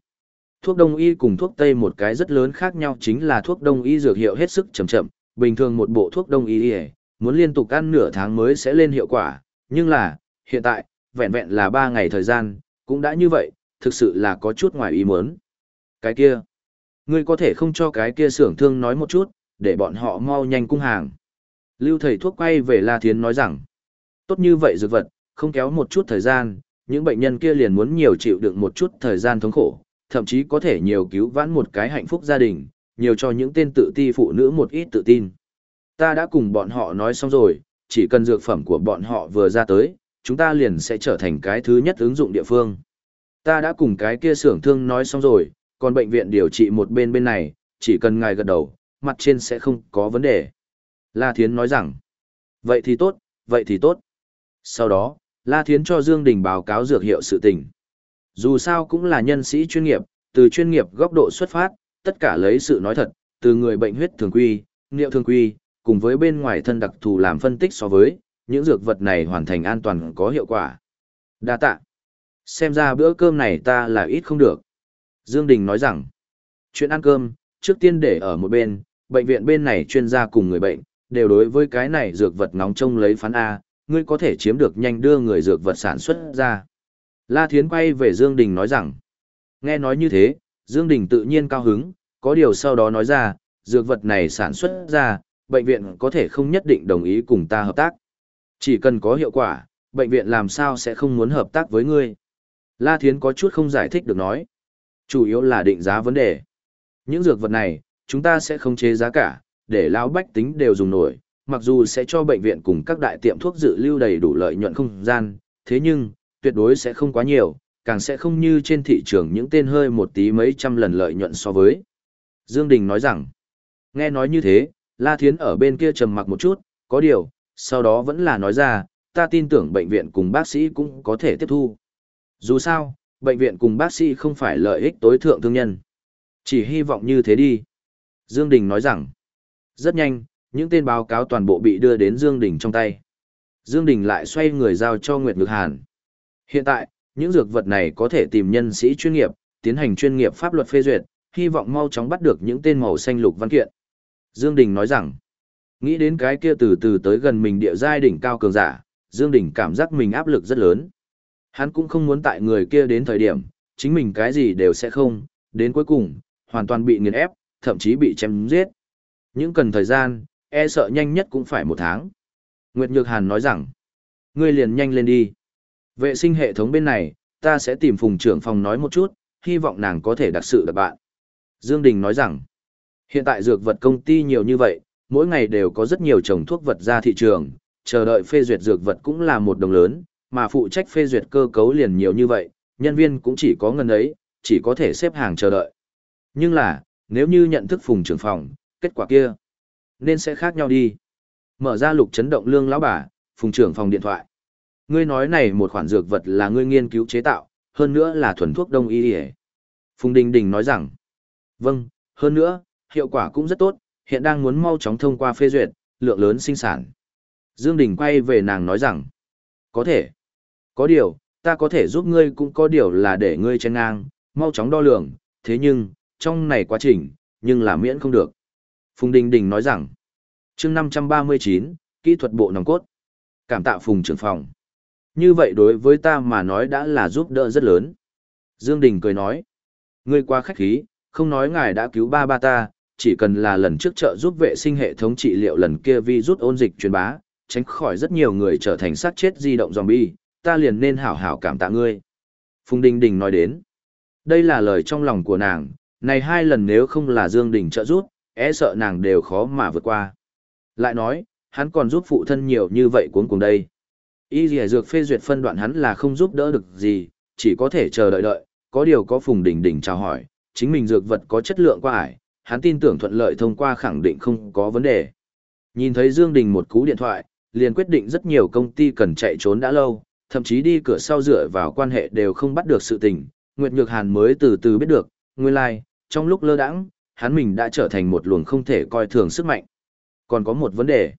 Thuốc đông y cùng thuốc tây một cái rất lớn khác nhau chính là thuốc đông y dược hiệu hết sức chậm chậm, bình thường một bộ thuốc đông y muốn liên tục ăn nửa tháng mới sẽ lên hiệu quả, nhưng là, hiện tại, vẹn vẹn là 3 ngày thời gian, cũng đã như vậy, thực sự là có chút ngoài ý muốn. Cái kia, ngươi có thể không cho cái kia xưởng thương nói một chút, để bọn họ mau nhanh cung hàng. Lưu thầy thuốc quay về La Thiến nói rằng, tốt như vậy dược vật, không kéo một chút thời gian, những bệnh nhân kia liền muốn nhiều chịu đựng một chút thời gian thống khổ, thậm chí có thể nhiều cứu vãn một cái hạnh phúc gia đình, nhiều cho những tên tự ti phụ nữ một ít tự tin. Ta đã cùng bọn họ nói xong rồi, chỉ cần dược phẩm của bọn họ vừa ra tới, chúng ta liền sẽ trở thành cái thứ nhất ứng dụng địa phương. Ta đã cùng cái kia xưởng thương nói xong rồi, còn bệnh viện điều trị một bên bên này, chỉ cần ngài gật đầu, mặt trên sẽ không có vấn đề. La Thiến nói rằng, vậy thì tốt, vậy thì tốt. Sau đó, La Thiến cho Dương Đình báo cáo dược hiệu sự tình. Dù sao cũng là nhân sĩ chuyên nghiệp, từ chuyên nghiệp góc độ xuất phát, tất cả lấy sự nói thật, từ người bệnh huyết thường quy, niệu thường quy, cùng với bên ngoài thân đặc thù làm phân tích so với, những dược vật này hoàn thành an toàn có hiệu quả. Đa tạ. Xem ra bữa cơm này ta là ít không được. Dương Đình nói rằng, chuyện ăn cơm, trước tiên để ở một bên, bệnh viện bên này chuyên gia cùng người bệnh, đều đối với cái này dược vật nóng trông lấy phán A, ngươi có thể chiếm được nhanh đưa người dược vật sản xuất ra. La Thiến quay về Dương Đình nói rằng, nghe nói như thế, Dương Đình tự nhiên cao hứng, có điều sau đó nói ra, dược vật này sản xuất ra, bệnh viện có thể không nhất định đồng ý cùng ta hợp tác. Chỉ cần có hiệu quả, bệnh viện làm sao sẽ không muốn hợp tác với ngươi. La Thiến có chút không giải thích được nói. Chủ yếu là định giá vấn đề. Những dược vật này, chúng ta sẽ không chế giá cả, để lão bách tính đều dùng nổi, mặc dù sẽ cho bệnh viện cùng các đại tiệm thuốc dự lưu đầy đủ lợi nhuận không gian, thế nhưng, tuyệt đối sẽ không quá nhiều, càng sẽ không như trên thị trường những tên hơi một tí mấy trăm lần lợi nhuận so với. Dương Đình nói rằng, nghe nói như thế, La Thiến ở bên kia trầm mặc một chút, có điều, sau đó vẫn là nói ra, ta tin tưởng bệnh viện cùng bác sĩ cũng có thể tiếp thu. Dù sao, bệnh viện cùng bác sĩ không phải lợi ích tối thượng thương nhân. Chỉ hy vọng như thế đi. Dương Đình nói rằng, rất nhanh, những tên báo cáo toàn bộ bị đưa đến Dương Đình trong tay. Dương Đình lại xoay người giao cho Nguyệt Ngược Hàn. Hiện tại, những dược vật này có thể tìm nhân sĩ chuyên nghiệp, tiến hành chuyên nghiệp pháp luật phê duyệt, hy vọng mau chóng bắt được những tên màu xanh lục văn kiện. Dương Đình nói rằng, nghĩ đến cái kia từ từ tới gần mình địa giai đỉnh cao cường giả, Dương Đình cảm giác mình áp lực rất lớn. Hắn cũng không muốn tại người kia đến thời điểm, chính mình cái gì đều sẽ không, đến cuối cùng, hoàn toàn bị nghiền ép, thậm chí bị chém giết. Những cần thời gian, e sợ nhanh nhất cũng phải một tháng. Nguyệt Nhược Hàn nói rằng, ngươi liền nhanh lên đi. Vệ sinh hệ thống bên này, ta sẽ tìm phùng trưởng phòng nói một chút, hy vọng nàng có thể đặc sự đặc bạn. Dương Đình nói rằng, hiện tại dược vật công ty nhiều như vậy, mỗi ngày đều có rất nhiều trồng thuốc vật ra thị trường, chờ đợi phê duyệt dược vật cũng là một đồng lớn, mà phụ trách phê duyệt cơ cấu liền nhiều như vậy, nhân viên cũng chỉ có ngân ấy, chỉ có thể xếp hàng chờ đợi. Nhưng là, nếu như nhận thức phùng trưởng phòng, kết quả kia, nên sẽ khác nhau đi. Mở ra lục chấn động lương lão bà, phùng trưởng phòng điện thoại. Ngươi nói này một khoản dược vật là ngươi nghiên cứu chế tạo, hơn nữa là thuần thuốc đông y y Phùng Đình Đình nói rằng, vâng, hơn nữa, hiệu quả cũng rất tốt, hiện đang muốn mau chóng thông qua phê duyệt, lượng lớn sinh sản. Dương Đình quay về nàng nói rằng, có thể, có điều, ta có thể giúp ngươi cũng có điều là để ngươi chen ngang, mau chóng đo lường, thế nhưng, trong này quá trình, nhưng là miễn không được. Phùng Đình Đình nói rằng, chương 539, kỹ thuật bộ nòng cốt. Cảm tạ Phùng trưởng phòng. Như vậy đối với ta mà nói đã là giúp đỡ rất lớn. Dương Đình cười nói, ngươi quá khách khí, không nói ngài đã cứu ba ba ta, chỉ cần là lần trước trợ giúp vệ sinh hệ thống trị liệu lần kia vi rút ôn dịch truyền bá, tránh khỏi rất nhiều người trở thành sát chết di động zombie, ta liền nên hảo hảo cảm tạ ngươi. Phùng Đình Đình nói đến, đây là lời trong lòng của nàng, này hai lần nếu không là Dương Đình trợ giúp, e sợ nàng đều khó mà vượt qua. Lại nói, hắn còn giúp phụ thân nhiều như vậy cuốn cùng đây. Y dì dược phê duyệt phân đoạn hắn là không giúp đỡ được gì, chỉ có thể chờ đợi đợi, có điều có Phùng Đình Đình chào hỏi, chính mình dược vật có chất lượng qua ải, hắn tin tưởng thuận lợi thông qua khẳng định không có vấn đề. Nhìn thấy Dương Đình một cú điện thoại, liền quyết định rất nhiều công ty cần chạy trốn đã lâu, thậm chí đi cửa sau dựa vào quan hệ đều không bắt được sự tình, Nguyệt Nhược Hàn mới từ từ biết được, nguyên lai, like, trong lúc lơ đãng, hắn mình đã trở thành một luồng không thể coi thường sức mạnh. Còn có một vấn đề.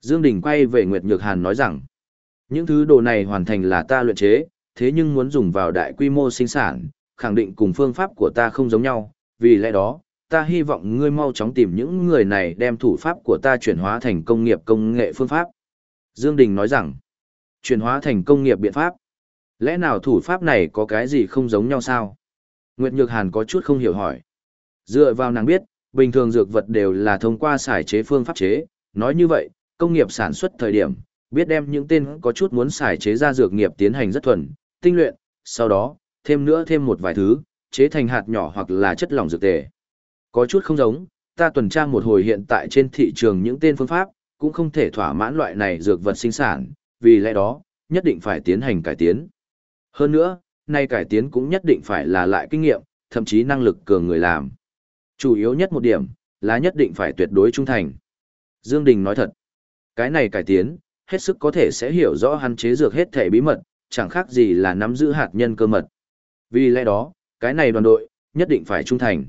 Dương Đình quay về Nguyệt Nhược Hàn nói rằng, những thứ đồ này hoàn thành là ta luyện chế, thế nhưng muốn dùng vào đại quy mô sinh sản, khẳng định cùng phương pháp của ta không giống nhau, vì lẽ đó, ta hy vọng ngươi mau chóng tìm những người này đem thủ pháp của ta chuyển hóa thành công nghiệp công nghệ phương pháp. Dương Đình nói rằng, chuyển hóa thành công nghiệp biện pháp. Lẽ nào thủ pháp này có cái gì không giống nhau sao? Nguyệt Nhược Hàn có chút không hiểu hỏi. Dựa vào nàng biết, bình thường dược vật đều là thông qua xài chế phương pháp chế, nói như vậy, công nghiệp sản xuất thời điểm, biết đem những tên có chút muốn xài chế ra dược nghiệp tiến hành rất thuần, tinh luyện, sau đó, thêm nữa thêm một vài thứ, chế thành hạt nhỏ hoặc là chất lỏng dược tề. Có chút không giống, ta tuần tra một hồi hiện tại trên thị trường những tên phương pháp, cũng không thể thỏa mãn loại này dược vật sinh sản, vì lẽ đó, nhất định phải tiến hành cải tiến. Hơn nữa, nay cải tiến cũng nhất định phải là lại kinh nghiệm, thậm chí năng lực cường người làm. Chủ yếu nhất một điểm, là nhất định phải tuyệt đối trung thành. Dương Đình nói thật, cái này cải tiến, hết sức có thể sẽ hiểu rõ hắn chế dược hết thể bí mật, chẳng khác gì là nắm giữ hạt nhân cơ mật. Vì lẽ đó, cái này đoàn đội, nhất định phải trung thành.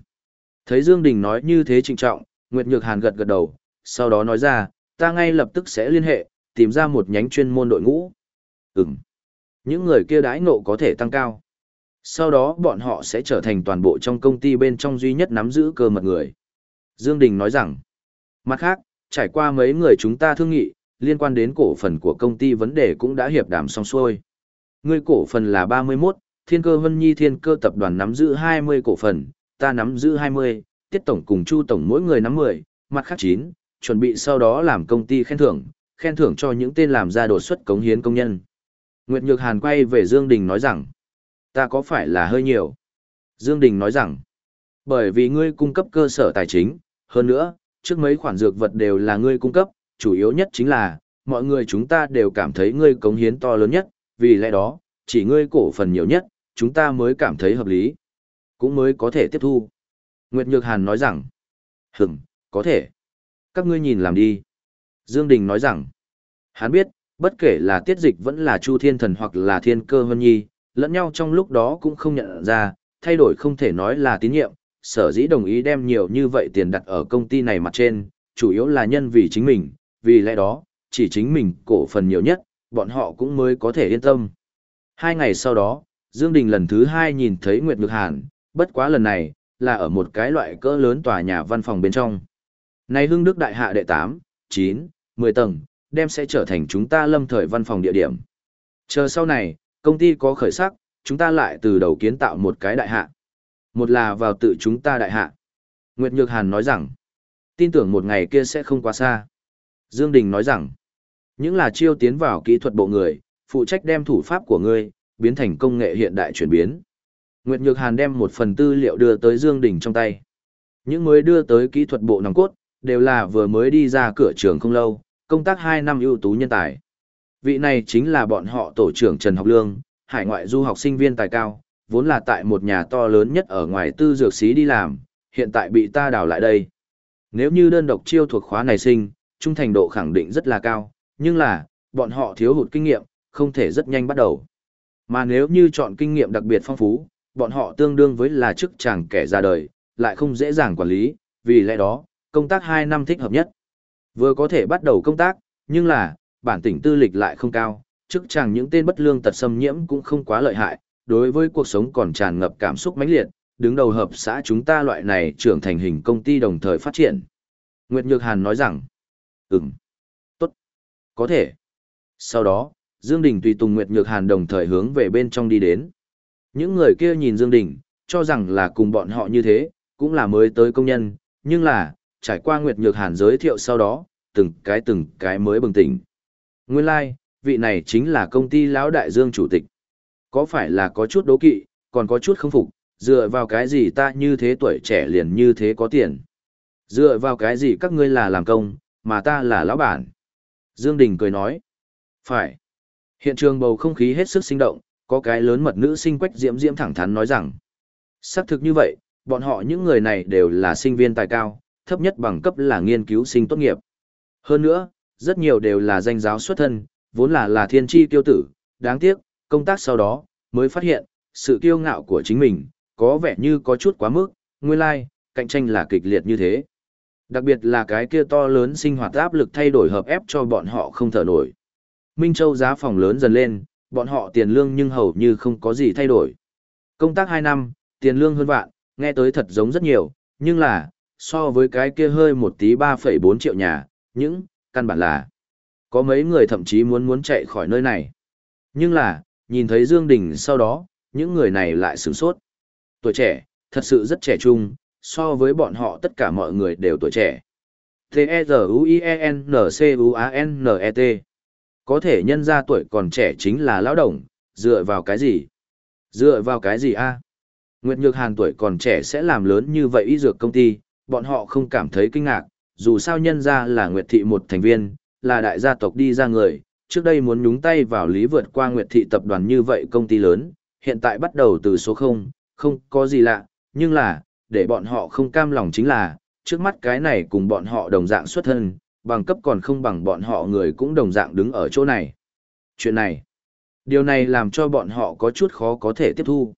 Thấy Dương Đình nói như thế trịnh trọng, Nguyệt Nhược Hàn gật gật đầu, sau đó nói ra, ta ngay lập tức sẽ liên hệ, tìm ra một nhánh chuyên môn đội ngũ. Ừm. Những người kia đãi ngộ có thể tăng cao. Sau đó bọn họ sẽ trở thành toàn bộ trong công ty bên trong duy nhất nắm giữ cơ mật người. Dương Đình nói rằng, mặt khác, trải qua mấy người chúng ta thương nghị, liên quan đến cổ phần của công ty vấn đề cũng đã hiệp đàm xong xuôi. Ngươi cổ phần là 31, Thiên Cơ Vân Nhi Thiên Cơ tập đoàn nắm giữ 20 cổ phần, ta nắm giữ 20, Tiết tổng cùng Chu tổng mỗi người nắm 10, mặt khác 9, chuẩn bị sau đó làm công ty khen thưởng, khen thưởng cho những tên làm ra đột xuất cống hiến công nhân. Nguyệt Nhược Hàn quay về Dương Đình nói rằng, ta có phải là hơi nhiều? Dương Đình nói rằng, bởi vì ngươi cung cấp cơ sở tài chính, hơn nữa, trước mấy khoản dược vật đều là ngươi cung cấp, chủ yếu nhất chính là, mọi người chúng ta đều cảm thấy ngươi cống hiến to lớn nhất, vì lẽ đó, chỉ ngươi cổ phần nhiều nhất, chúng ta mới cảm thấy hợp lý, cũng mới có thể tiếp thu. Nguyệt Nhược Hàn nói rằng, hửm, có thể. Các ngươi nhìn làm đi. Dương Đình nói rằng, hắn biết, bất kể là tiết dịch vẫn là Chu Thiên Thần hoặc là Thiên Cơ Hân Nhi, lẫn nhau trong lúc đó cũng không nhận ra, thay đổi không thể nói là tín nhiệm, sở dĩ đồng ý đem nhiều như vậy tiền đặt ở công ty này mặt trên, chủ yếu là nhân vì chính mình, vì lẽ đó, chỉ chính mình cổ phần nhiều nhất, bọn họ cũng mới có thể yên tâm. Hai ngày sau đó, Dương Đình lần thứ hai nhìn thấy Nguyệt Nhược Hàn, bất quá lần này, là ở một cái loại cỡ lớn tòa nhà văn phòng bên trong. Này Hưng Đức Đại Hạ đệ 8, 9, 10 tầng, đem sẽ trở thành chúng ta lâm thời văn phòng địa điểm. Chờ sau này, công ty có khởi sắc, chúng ta lại từ đầu kiến tạo một cái đại hạ. Một là vào tự chúng ta đại hạ. Nguyệt Nhược Hàn nói rằng, tin tưởng một ngày kia sẽ không quá xa. Dương Đình nói rằng, những là chiêu tiến vào kỹ thuật bộ người, phụ trách đem thủ pháp của ngươi, biến thành công nghệ hiện đại chuyển biến. Nguyệt Nhược Hàn đem một phần tư liệu đưa tới Dương Đình trong tay. Những mới đưa tới kỹ thuật bộ nòng cốt, đều là vừa mới đi ra cửa trường không lâu, công tác 2 năm ưu tú nhân tài. Vị này chính là bọn họ tổ trưởng Trần Học Lương, hải ngoại du học sinh viên tài cao, vốn là tại một nhà to lớn nhất ở ngoài tư dược xí đi làm, hiện tại bị ta đào lại đây. Nếu như đơn độc chiêu thuộc khóa này sinh, trung thành độ khẳng định rất là cao, nhưng là, bọn họ thiếu hụt kinh nghiệm, không thể rất nhanh bắt đầu. Mà nếu như chọn kinh nghiệm đặc biệt phong phú, bọn họ tương đương với là chức chàng kẻ ra đời, lại không dễ dàng quản lý, vì lẽ đó, công tác 2 năm thích hợp nhất. Vừa có thể bắt đầu công tác, nhưng là, bản tỉnh tư lịch lại không cao, chức chàng những tên bất lương tật xâm nhiễm cũng không quá lợi hại, đối với cuộc sống còn tràn ngập cảm xúc mãnh liệt, đứng đầu hợp xã chúng ta loại này trưởng thành hình công ty đồng thời phát triển. Nguyệt Nhược Hàn nói rằng, ừm, tốt, có thể. Sau đó, Dương Đình tùy tùng Nguyệt Nhược Hàn đồng thời hướng về bên trong đi đến. Những người kia nhìn Dương Đình, cho rằng là cùng bọn họ như thế, cũng là mới tới công nhân, nhưng là, trải qua Nguyệt Nhược Hàn giới thiệu sau đó, từng cái từng cái mới bừng tỉnh. Nguyên lai, like, vị này chính là công ty lão đại Dương chủ tịch. Có phải là có chút đố kỵ, còn có chút không phục, dựa vào cái gì ta như thế tuổi trẻ liền như thế có tiền. Dựa vào cái gì các ngươi là làm công, mà ta là lão bản. Dương Đình cười nói. Phải. Hiện trường bầu không khí hết sức sinh động, có cái lớn mật nữ sinh quách diễm diễm thẳng thắn nói rằng. Xác thực như vậy, bọn họ những người này đều là sinh viên tài cao, thấp nhất bằng cấp là nghiên cứu sinh tốt nghiệp. Hơn nữa, rất nhiều đều là danh giáo xuất thân, vốn là là thiên tri tiêu tử, đáng tiếc, công tác sau đó, mới phát hiện, sự kiêu ngạo của chính mình, có vẻ như có chút quá mức, nguyên lai, like, cạnh tranh là kịch liệt như thế. Đặc biệt là cái kia to lớn sinh hoạt áp lực thay đổi hợp ép cho bọn họ không thở nổi. Minh Châu giá phòng lớn dần lên, bọn họ tiền lương nhưng hầu như không có gì thay đổi. Công tác 2 năm, tiền lương hơn vạn, nghe tới thật giống rất nhiều, nhưng là, so với cái kia hơi một tí 3,4 triệu nhà, những, căn bản là, có mấy người thậm chí muốn muốn chạy khỏi nơi này. Nhưng là, nhìn thấy Dương Đình sau đó, những người này lại sửng sốt. Tuổi trẻ, thật sự rất trẻ trung, so với bọn họ tất cả mọi người đều tuổi trẻ. T-E-Z-U-I-E-N-C-U-A-N-N-E-T Có thể nhân ra tuổi còn trẻ chính là lão đồng, dựa vào cái gì? Dựa vào cái gì a? Nguyệt Nhược Hàn tuổi còn trẻ sẽ làm lớn như vậy y dược công ty, bọn họ không cảm thấy kinh ngạc, dù sao nhân ra là Nguyệt Thị một thành viên, là đại gia tộc đi ra người, trước đây muốn nhúng tay vào lý vượt qua Nguyệt Thị tập đoàn như vậy công ty lớn, hiện tại bắt đầu từ số 0, không có gì lạ, nhưng là, để bọn họ không cam lòng chính là, trước mắt cái này cùng bọn họ đồng dạng xuất thân, bằng cấp còn không bằng bọn họ người cũng đồng dạng đứng ở chỗ này. Chuyện này, điều này làm cho bọn họ có chút khó có thể tiếp thu.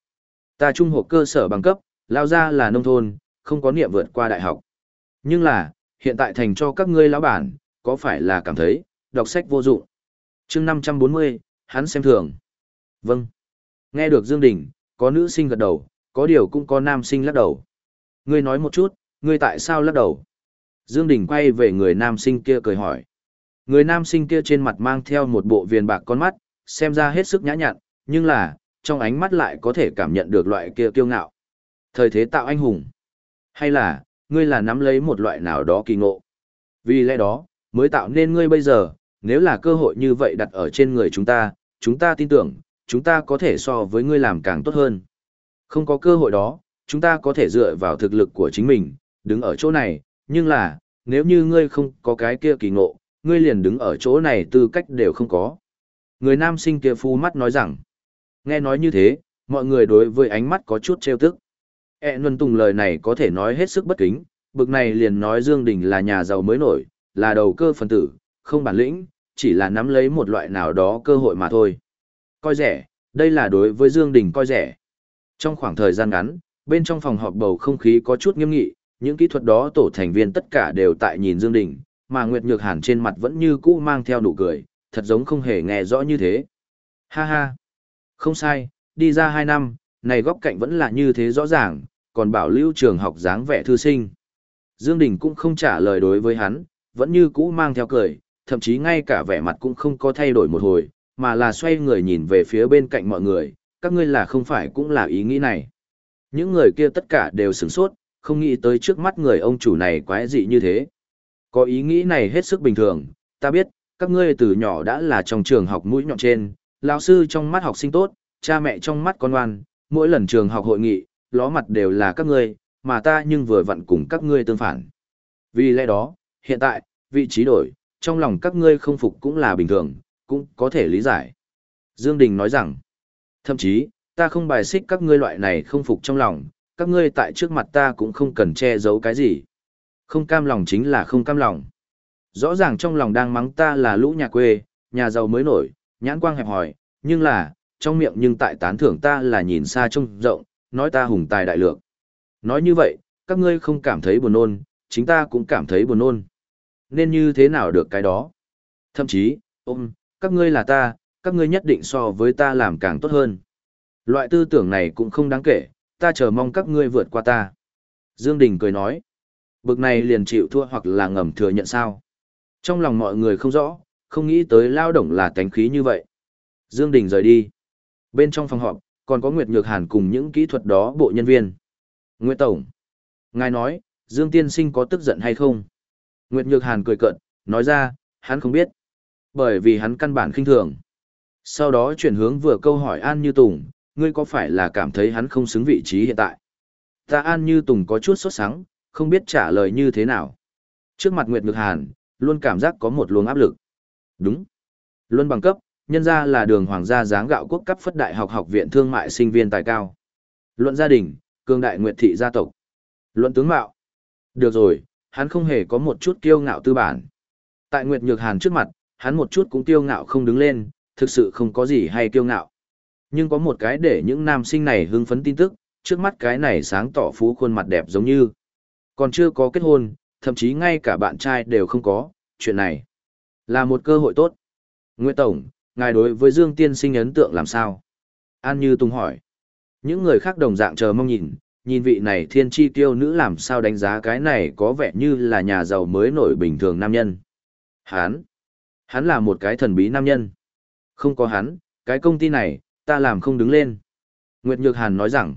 Ta trung học cơ sở bằng cấp, lao ra là nông thôn, không có niệm vượt qua đại học. Nhưng là, hiện tại thành cho các ngươi lão bản, có phải là cảm thấy, đọc sách vô dụng. chương 540, hắn xem thường. Vâng. Nghe được Dương Đình, có nữ sinh gật đầu, có điều cũng có nam sinh lắc đầu. Ngươi nói một chút, ngươi tại sao lắc đầu? Dương Đình quay về người nam sinh kia cười hỏi. Người nam sinh kia trên mặt mang theo một bộ viền bạc con mắt, xem ra hết sức nhã nhặn, nhưng là, trong ánh mắt lại có thể cảm nhận được loại kia kiêu ngạo. Thời thế tạo anh hùng. Hay là, ngươi là nắm lấy một loại nào đó kỳ ngộ. Vì lẽ đó, mới tạo nên ngươi bây giờ, nếu là cơ hội như vậy đặt ở trên người chúng ta, chúng ta tin tưởng, chúng ta có thể so với ngươi làm càng tốt hơn. Không có cơ hội đó, chúng ta có thể dựa vào thực lực của chính mình, đứng ở chỗ này, nhưng là, nếu như ngươi không có cái kia kỳ ngộ, ngươi liền đứng ở chỗ này tư cách đều không có. Người nam sinh kia phu mắt nói rằng, nghe nói như thế, mọi người đối với ánh mắt có chút trêu tức. E Luân Tùng lời này có thể nói hết sức bất kính, bực này liền nói Dương Đình là nhà giàu mới nổi, là đầu cơ phần tử, không bản lĩnh, chỉ là nắm lấy một loại nào đó cơ hội mà thôi. Coi rẻ, đây là đối với Dương Đình coi rẻ. Trong khoảng thời gian ngắn, bên trong phòng họp bầu không khí có chút nghiêm nghị, những kỹ thuật đó tổ thành viên tất cả đều tại nhìn Dương Đình, mà Nguyệt Nhược Hàn trên mặt vẫn như cũ mang theo nụ cười, thật giống không hề nghe rõ như thế. Ha ha, không sai, đi ra hai năm, này góc cạnh vẫn là như thế rõ ràng, còn bảo lưu trường học dáng vẻ thư sinh. Dương Đình cũng không trả lời đối với hắn, vẫn như cũ mang theo cười, thậm chí ngay cả vẻ mặt cũng không có thay đổi một hồi, mà là xoay người nhìn về phía bên cạnh mọi người, các ngươi là không phải cũng là ý nghĩ này. Những người kia tất cả đều sửng sốt, không nghĩ tới trước mắt người ông chủ này quái dị như thế. Có ý nghĩ này hết sức bình thường, ta biết, các ngươi từ nhỏ đã là trong trường học mũi nhọn trên, lão sư trong mắt học sinh tốt, cha mẹ trong mắt con ngoan, mỗi lần trường học hội nghị, ló mặt đều là các ngươi, mà ta nhưng vừa vặn cùng các ngươi tương phản. Vì lẽ đó, hiện tại, vị trí đổi, trong lòng các ngươi không phục cũng là bình thường, cũng có thể lý giải. Dương Đình nói rằng, thậm chí, ta không bài xích các ngươi loại này không phục trong lòng, các ngươi tại trước mặt ta cũng không cần che giấu cái gì. Không cam lòng chính là không cam lòng. Rõ ràng trong lòng đang mắng ta là lũ nhà quê, nhà giàu mới nổi, nhãn quang hẹp hòi, nhưng là, trong miệng nhưng tại tán thưởng ta là nhìn xa trông rộng, nói ta hùng tài đại lượng. Nói như vậy, các ngươi không cảm thấy buồn nôn, chính ta cũng cảm thấy buồn nôn. Nên như thế nào được cái đó? Thậm chí, ôm, các ngươi là ta, các ngươi nhất định so với ta làm càng tốt hơn. Loại tư tưởng này cũng không đáng kể, ta chờ mong các ngươi vượt qua ta. Dương Đình cười nói, bực này liền chịu thua hoặc là ngầm thừa nhận sao. Trong lòng mọi người không rõ, không nghĩ tới lao động là tánh khí như vậy. Dương Đình rời đi. Bên trong phòng họp, còn có Nguyệt Nhược Hàn cùng những kỹ thuật đó bộ nhân viên. Nguyệt Tổng. Ngài nói, Dương Tiên Sinh có tức giận hay không? Nguyệt Nhược Hàn cười cợt, nói ra, hắn không biết. Bởi vì hắn căn bản khinh thường. Sau đó chuyển hướng vừa câu hỏi An Như Tùng, ngươi có phải là cảm thấy hắn không xứng vị trí hiện tại? Ta An Như Tùng có chút sốt sắng, không biết trả lời như thế nào. Trước mặt Nguyệt Nhược Hàn, luôn cảm giác có một luồng áp lực. Đúng. Luân bằng cấp, nhân ra là đường hoàng gia dáng gạo quốc cấp phất đại học học viện thương mại sinh viên tài cao. Luận gia đình, cương đại nguyệt thị gia tộc. Luận tướng mạo. Được rồi, hắn không hề có một chút kiêu ngạo tư bản. Tại Nguyệt Nhược Hàn trước mặt, hắn một chút cũng kiêu ngạo không đứng lên, thực sự không có gì hay kiêu ngạo. Nhưng có một cái để những nam sinh này hưng phấn tin tức, trước mắt cái này sáng tỏ phú khuôn mặt đẹp giống như. Còn chưa có kết hôn, thậm chí ngay cả bạn trai đều không có, chuyện này là một cơ hội tốt. Nguyễn Tổng, ngài đối với Dương Tiên sinh ấn tượng làm sao? An Như Tùng hỏi. Những người khác đồng dạng chờ mong nhìn, nhìn vị này thiên chi tiêu nữ làm sao đánh giá cái này có vẻ như là nhà giàu mới nổi bình thường nam nhân. Hán, hắn là một cái thần bí nam nhân. Không có hắn, cái công ty này, ta làm không đứng lên. Nguyệt Nhược Hàn nói rằng,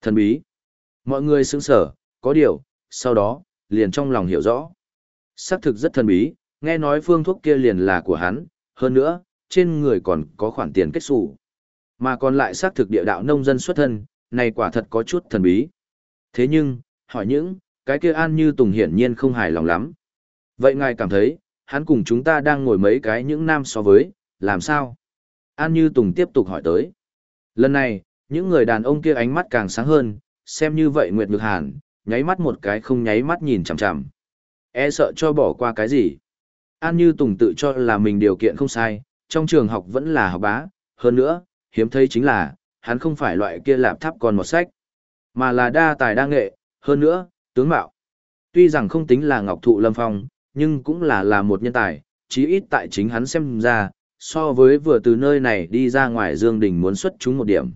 thần bí. Mọi người sững sở, có điều, sau đó, liền trong lòng hiểu rõ. Xác thực rất thần bí, nghe nói phương thuốc kia liền là của hắn, hơn nữa, trên người còn có khoản tiền kết xù. Mà còn lại xác thực địa đạo nông dân xuất thân, này quả thật có chút thần bí. Thế nhưng, hỏi những, cái kia An Như Tùng hiển nhiên không hài lòng lắm. Vậy ngài cảm thấy, hắn cùng chúng ta đang ngồi mấy cái những nam so với, làm sao? An Như Tùng tiếp tục hỏi tới. Lần này, những người đàn ông kia ánh mắt càng sáng hơn, xem như vậy Nguyệt Nhược Hàn, nháy mắt một cái không nháy mắt nhìn chằm chằm. E sợ cho bỏ qua cái gì. An Như Tùng tự cho là mình điều kiện không sai, trong trường học vẫn là học bá, hơn nữa, hiếm thấy chính là, hắn không phải loại kia lạp tháp còn một sách, mà là đa tài đa nghệ, hơn nữa, tướng mạo. Tuy rằng không tính là ngọc thụ lâm phong, nhưng cũng là là một nhân tài, chí ít tại chính hắn xem ra, so với vừa từ nơi này đi ra ngoài Dương Đình muốn xuất chúng một điểm.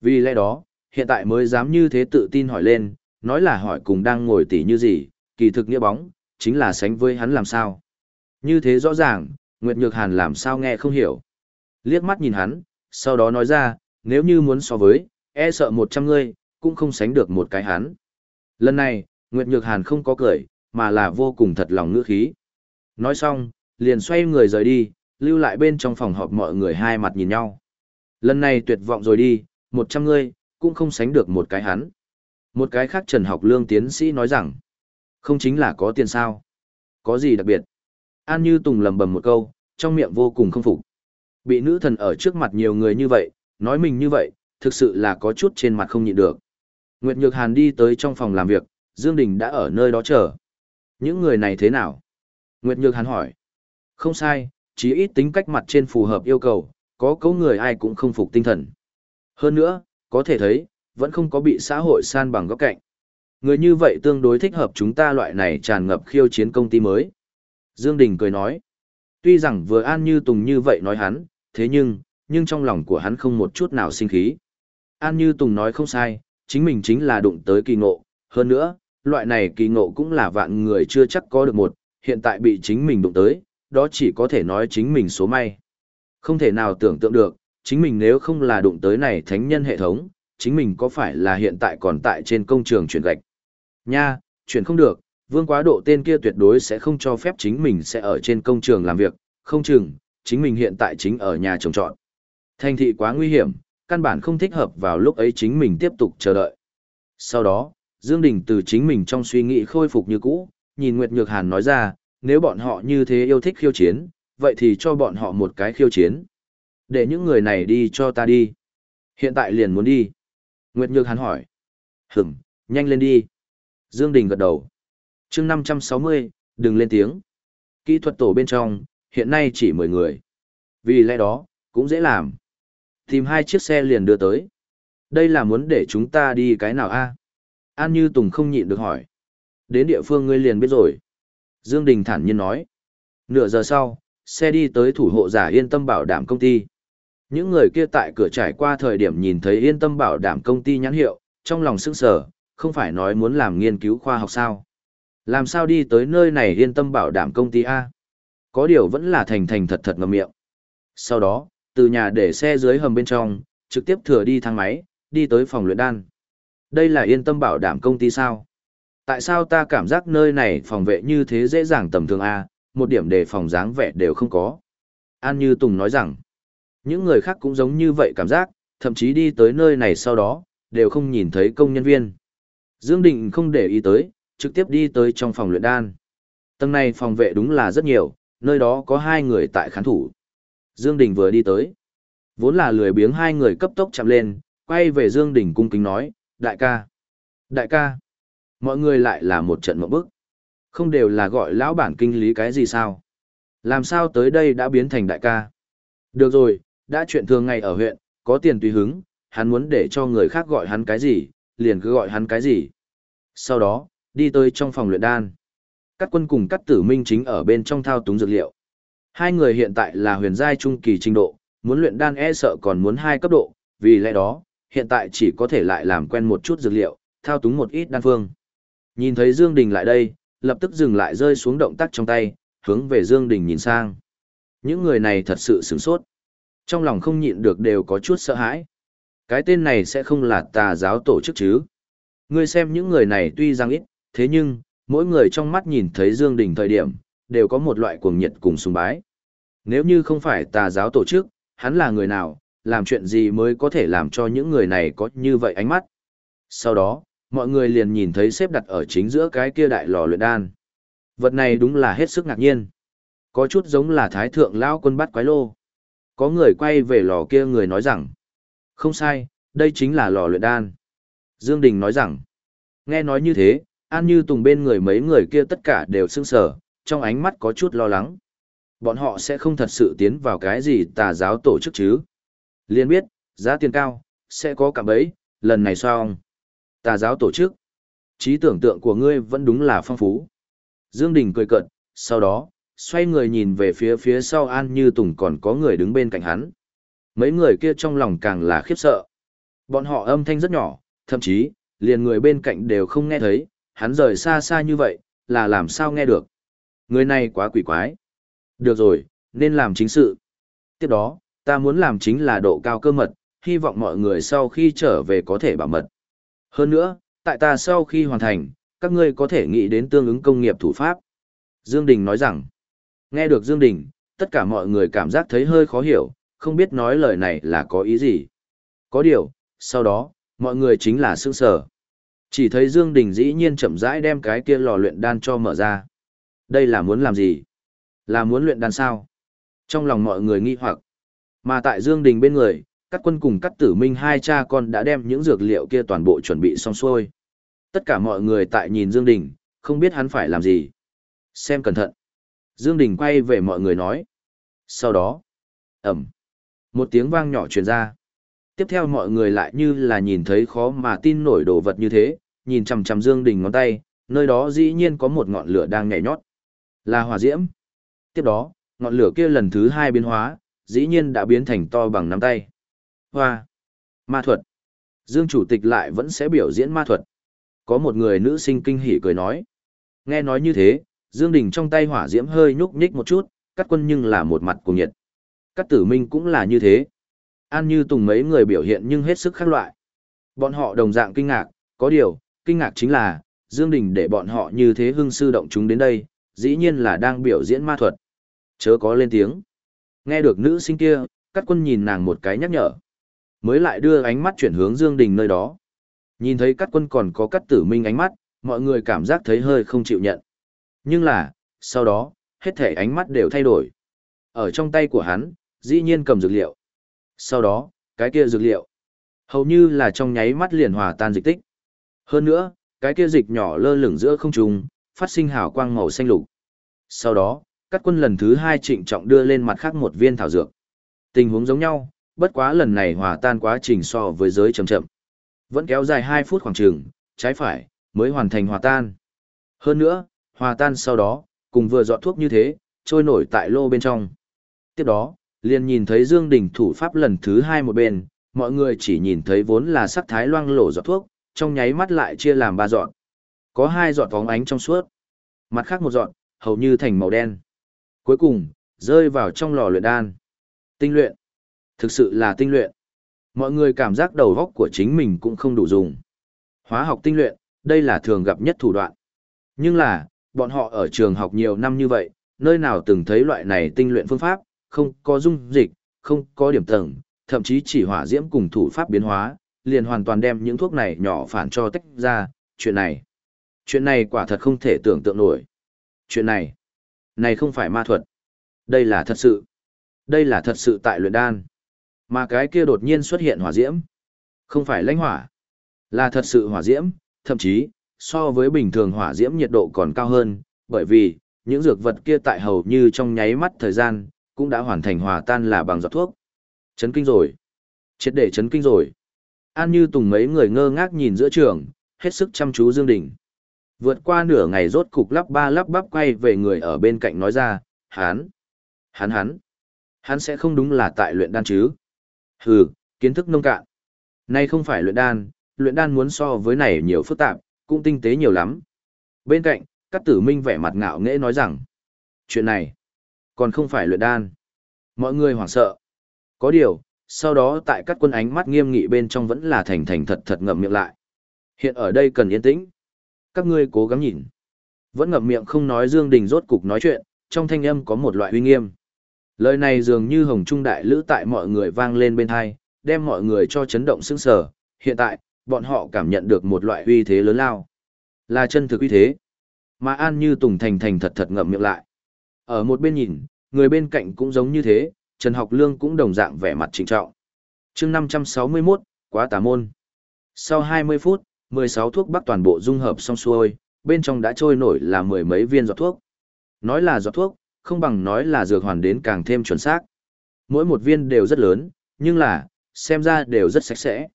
Vì lẽ đó, hiện tại mới dám như thế tự tin hỏi lên, nói là hỏi cùng đang ngồi tỉ như gì, kỳ thực nghĩa bóng, chính là sánh với hắn làm sao. Như thế rõ ràng, Nguyệt Nhược Hàn làm sao nghe không hiểu. Liếc mắt nhìn hắn, sau đó nói ra, nếu như muốn so với, e sợ một trăm người, cũng không sánh được một cái hắn. Lần này, Nguyệt Nhược Hàn không có cười, mà là vô cùng thật lòng ngữ khí. Nói xong, liền xoay người rời đi, lưu lại bên trong phòng họp mọi người hai mặt nhìn nhau. Lần này tuyệt vọng rồi đi, một trăm người, cũng không sánh được một cái hắn. Một cái khác Trần Học Lương tiến sĩ nói rằng, không chính là có tiền sao? Có gì đặc biệt? An Như Tùng lầm bầm một câu, trong miệng vô cùng không phục. Bị nữ thần ở trước mặt nhiều người như vậy, nói mình như vậy, thực sự là có chút trên mặt không nhịn được. Nguyệt Nhược Hàn đi tới trong phòng làm việc, Dương Đình đã ở nơi đó chờ. Những người này thế nào? Nguyệt Nhược Hàn hỏi. Không sai, chỉ ít tính cách mặt trên phù hợp yêu cầu, có cấu người ai cũng không phục tinh thần. Hơn nữa, có thể thấy, vẫn không có bị xã hội san bằng góc cạnh. Người như vậy tương đối thích hợp chúng ta loại này tràn ngập khiêu chiến công ty mới. Dương Đình cười nói. Tuy rằng vừa An Như Tùng như vậy nói hắn, thế nhưng, nhưng trong lòng của hắn không một chút nào sinh khí. An Như Tùng nói không sai, chính mình chính là đụng tới kỳ ngộ, hơn nữa, loại này kỳ ngộ cũng là vạn người chưa chắc có được một, hiện tại bị chính mình đụng tới, đó chỉ có thể nói chính mình số may. Không thể nào tưởng tượng được, chính mình nếu không là đụng tới này thánh nhân hệ thống, chính mình có phải là hiện tại còn tại trên công trường chuyển gạch. Nha, chuyển không được, vương quá độ tên kia tuyệt đối sẽ không cho phép chính mình sẽ ở trên công trường làm việc, không chừng, chính mình hiện tại chính ở nhà trồng trọt. Thành thị quá nguy hiểm, căn bản không thích hợp vào lúc ấy chính mình tiếp tục chờ đợi. Sau đó, Dương Đình từ chính mình trong suy nghĩ khôi phục như cũ, nhìn Nguyệt Nhược Hàn nói ra, nếu bọn họ như thế yêu thích khiêu chiến, vậy thì cho bọn họ một cái khiêu chiến. Để những người này đi cho ta đi. Hiện tại liền muốn đi. Nguyệt Nhược hắn hỏi. Hửm, nhanh lên đi. Dương Đình gật đầu. chương 560, đừng lên tiếng. Kỹ thuật tổ bên trong, hiện nay chỉ 10 người. Vì lẽ đó, cũng dễ làm. Tìm hai chiếc xe liền đưa tới. Đây là muốn để chúng ta đi cái nào a? An Như Tùng không nhịn được hỏi. Đến địa phương ngươi liền biết rồi. Dương Đình thản nhiên nói. Nửa giờ sau, xe đi tới thủ hộ giả yên tâm bảo đảm công ty. Những người kia tại cửa trải qua thời điểm nhìn thấy yên tâm bảo đảm công ty nhãn hiệu, trong lòng sững sờ, không phải nói muốn làm nghiên cứu khoa học sao. Làm sao đi tới nơi này yên tâm bảo đảm công ty A? Có điều vẫn là thành thành thật thật ngậm miệng. Sau đó, từ nhà để xe dưới hầm bên trong, trực tiếp thừa đi thang máy, đi tới phòng luyện đan. Đây là yên tâm bảo đảm công ty sao? Tại sao ta cảm giác nơi này phòng vệ như thế dễ dàng tầm thường A, một điểm đề phòng dáng vẻ đều không có. An Như Tùng nói rằng, những người khác cũng giống như vậy cảm giác, thậm chí đi tới nơi này sau đó, đều không nhìn thấy công nhân viên. Dương Định không để ý tới, trực tiếp đi tới trong phòng luyện đan. Tầng này phòng vệ đúng là rất nhiều, nơi đó có hai người tại khán thủ. Dương Đình vừa đi tới. Vốn là lười biếng hai người cấp tốc chạm lên, quay về Dương Đình cung kính nói, đại ca. Đại ca. Mọi người lại là một trận mộng bức. Không đều là gọi lão bản kinh lý cái gì sao? Làm sao tới đây đã biến thành đại ca? Được rồi, đã chuyện thường ngày ở huyện, có tiền tùy hứng, hắn muốn để cho người khác gọi hắn cái gì, liền cứ gọi hắn cái gì. Sau đó, đi tới trong phòng luyện đan. Các quân cùng cắt tử minh chính ở bên trong thao túng dược liệu. Hai người hiện tại là huyền giai trung kỳ trình độ, muốn luyện đan e sợ còn muốn hai cấp độ, vì lẽ đó, hiện tại chỉ có thể lại làm quen một chút dược liệu, thao túng một ít đan phương. Nhìn thấy Dương Đình lại đây, lập tức dừng lại rơi xuống động tác trong tay, hướng về Dương Đình nhìn sang. Những người này thật sự sửng sốt. Trong lòng không nhịn được đều có chút sợ hãi. Cái tên này sẽ không là tà giáo tổ chức chứ. Ngươi xem những người này tuy rằng ít, thế nhưng, mỗi người trong mắt nhìn thấy Dương Đình thời điểm, đều có một loại cuồng nhiệt cùng sùng bái. Nếu như không phải tà giáo tổ chức, hắn là người nào, làm chuyện gì mới có thể làm cho những người này có như vậy ánh mắt. Sau đó, mọi người liền nhìn thấy xếp đặt ở chính giữa cái kia đại lò luyện đan. Vật này đúng là hết sức ngạc nhiên. Có chút giống là thái thượng lão quân bắt quái lô. Có người quay về lò kia người nói rằng, không sai, đây chính là lò luyện đan. Dương Đình nói rằng, nghe nói như thế, An Như Tùng bên người mấy người kia tất cả đều sưng sờ, trong ánh mắt có chút lo lắng. Bọn họ sẽ không thật sự tiến vào cái gì tà giáo tổ chức chứ. Liên biết, giá tiền cao, sẽ có cả bấy, lần này xong. Tà giáo tổ chức. Trí tưởng tượng của ngươi vẫn đúng là phong phú. Dương Đình cười cợt, sau đó, xoay người nhìn về phía phía sau An Như Tùng còn có người đứng bên cạnh hắn. Mấy người kia trong lòng càng là khiếp sợ. Bọn họ âm thanh rất nhỏ, thậm chí, liền người bên cạnh đều không nghe thấy, hắn rời xa xa như vậy, là làm sao nghe được. Người này quá quỷ quái. Được rồi, nên làm chính sự. Tiếp đó, ta muốn làm chính là độ cao cơ mật, hy vọng mọi người sau khi trở về có thể bảo mật. Hơn nữa, tại ta sau khi hoàn thành, các ngươi có thể nghĩ đến tương ứng công nghiệp thủ pháp. Dương Đình nói rằng, nghe được Dương Đình, tất cả mọi người cảm giác thấy hơi khó hiểu, không biết nói lời này là có ý gì. Có điều, sau đó, mọi người chính là sương sở. Chỉ thấy Dương Đình dĩ nhiên chậm rãi đem cái kia lò luyện đan cho mở ra. Đây là muốn làm gì? Là muốn luyện đan sao? Trong lòng mọi người nghi hoặc. Mà tại Dương Đình bên người, các quân cùng các tử minh hai cha con đã đem những dược liệu kia toàn bộ chuẩn bị xong xuôi. Tất cả mọi người tại nhìn Dương Đình, không biết hắn phải làm gì. Xem cẩn thận. Dương Đình quay về mọi người nói. Sau đó, ầm, một tiếng vang nhỏ truyền ra. Tiếp theo mọi người lại như là nhìn thấy khó mà tin nổi đồ vật như thế, nhìn chằm chằm Dương Đình ngón tay, nơi đó dĩ nhiên có một ngọn lửa đang nhảy nhót. Là hỏa diễm. Tiếp đó, ngọn lửa kia lần thứ hai biến hóa, dĩ nhiên đã biến thành to bằng nắm tay. Hoa. Ma thuật. Dương chủ tịch lại vẫn sẽ biểu diễn ma thuật. Có một người nữ sinh kinh hỉ cười nói. Nghe nói như thế, Dương Đình trong tay hỏa diễm hơi nhúc nhích một chút, cắt quân nhưng là một mặt cùng nhiệt. Cắt tử minh cũng là như thế. An như tùng mấy người biểu hiện nhưng hết sức khác loại. Bọn họ đồng dạng kinh ngạc, có điều, kinh ngạc chính là, Dương Đình để bọn họ như thế hưng sư động chúng đến đây, dĩ nhiên là đang biểu diễn ma thuật. Chớ có lên tiếng. Nghe được nữ sinh kia, cắt quân nhìn nàng một cái nhắc nhở. Mới lại đưa ánh mắt chuyển hướng Dương Đình nơi đó. Nhìn thấy cắt quân còn có cắt tử minh ánh mắt, mọi người cảm giác thấy hơi không chịu nhận. Nhưng là, sau đó, hết thể ánh mắt đều thay đổi. Ở trong tay của hắn, dĩ nhiên cầm dược liệu. Sau đó, cái kia dược liệu, hầu như là trong nháy mắt liền hòa tan dịch tích. Hơn nữa, cái kia dịch nhỏ lơ lửng giữa không trung, phát sinh hào quang màu xanh lục. Sau đó, các quân lần thứ hai trịnh trọng đưa lên mặt khác một viên thảo dược. Tình huống giống nhau, bất quá lần này hòa tan quá trình so với giới chậm chậm. Vẫn kéo dài 2 phút khoảng trường, trái phải, mới hoàn thành hòa tan. Hơn nữa, hòa tan sau đó, cùng vừa dọn thuốc như thế, trôi nổi tại lô bên trong. Tiếp đó, liền nhìn thấy Dương Đình thủ pháp lần thứ hai một bên, mọi người chỉ nhìn thấy vốn là sắc thái loang lổ giọt thuốc, trong nháy mắt lại chia làm ba dọn. Có hai giọt bóng ánh trong suốt, mặt khác một dọn, hầu như thành màu đen. Cuối cùng, rơi vào trong lò luyện đan. Tinh luyện. Thực sự là tinh luyện. Mọi người cảm giác đầu góc của chính mình cũng không đủ dùng. Hóa học tinh luyện, đây là thường gặp nhất thủ đoạn. Nhưng là, bọn họ ở trường học nhiều năm như vậy, nơi nào từng thấy loại này tinh luyện phương pháp, không có dung dịch, không có điểm tầng, thậm chí chỉ hỏa diễm cùng thủ pháp biến hóa, liền hoàn toàn đem những thuốc này nhỏ phản cho tách ra, chuyện này. Chuyện này quả thật không thể tưởng tượng nổi. Chuyện này, này không phải ma thuật. Đây là thật sự. Đây là thật sự tại luyện đan. Mà cái kia đột nhiên xuất hiện hỏa diễm. Không phải lãnh hỏa. Là thật sự hỏa diễm, thậm chí, so với bình thường hỏa diễm nhiệt độ còn cao hơn, bởi vì, những dược vật kia tại hầu như trong nháy mắt thời gian, cũng đã hoàn thành hòa tan là bằng giọt thuốc. Chấn kinh rồi. Chết để chấn kinh rồi. An như tùng mấy người ngơ ngác nhìn giữa trường, hết sức chăm chú Dương Đình. Vượt qua nửa ngày rốt cục lắp ba lắp bắp quay về người ở bên cạnh nói ra, hắn, hắn hắn, hắn sẽ không đúng là tại luyện đan chứ. Hừ, kiến thức nông cạn. Nay không phải luyện đan, luyện đan muốn so với này nhiều phức tạp, cũng tinh tế nhiều lắm. Bên cạnh, các tử minh vẻ mặt ngạo nghễ nói rằng, chuyện này, còn không phải luyện đan. Mọi người hoảng sợ. Có điều, sau đó tại các quân ánh mắt nghiêm nghị bên trong vẫn là thành thành thật thật ngậm miệng lại. Hiện ở đây cần yên tĩnh. Các ngươi cố gắng nhìn. Vẫn ngậm miệng không nói Dương Đình rốt cục nói chuyện, trong thanh âm có một loại uy nghiêm. Lời này dường như hồng trung đại lữ tại mọi người vang lên bên tai, đem mọi người cho chấn động sững sờ. Hiện tại, bọn họ cảm nhận được một loại uy thế lớn lao. Là chân thực uy thế. Mà An Như Tùng thành thành thật thật ngậm miệng lại. Ở một bên nhìn, người bên cạnh cũng giống như thế, Trần Học Lương cũng đồng dạng vẻ mặt trịnh trọng. chương 561, quá tà môn. Sau 20 phút, 16 thuốc bắc toàn bộ dung hợp xong xuôi, bên trong đã trôi nổi là mười mấy viên giọt thuốc. Nói là giọt thuốc, không bằng nói là dược hoàn đến càng thêm chuẩn xác. Mỗi một viên đều rất lớn, nhưng là, xem ra đều rất sạch sẽ.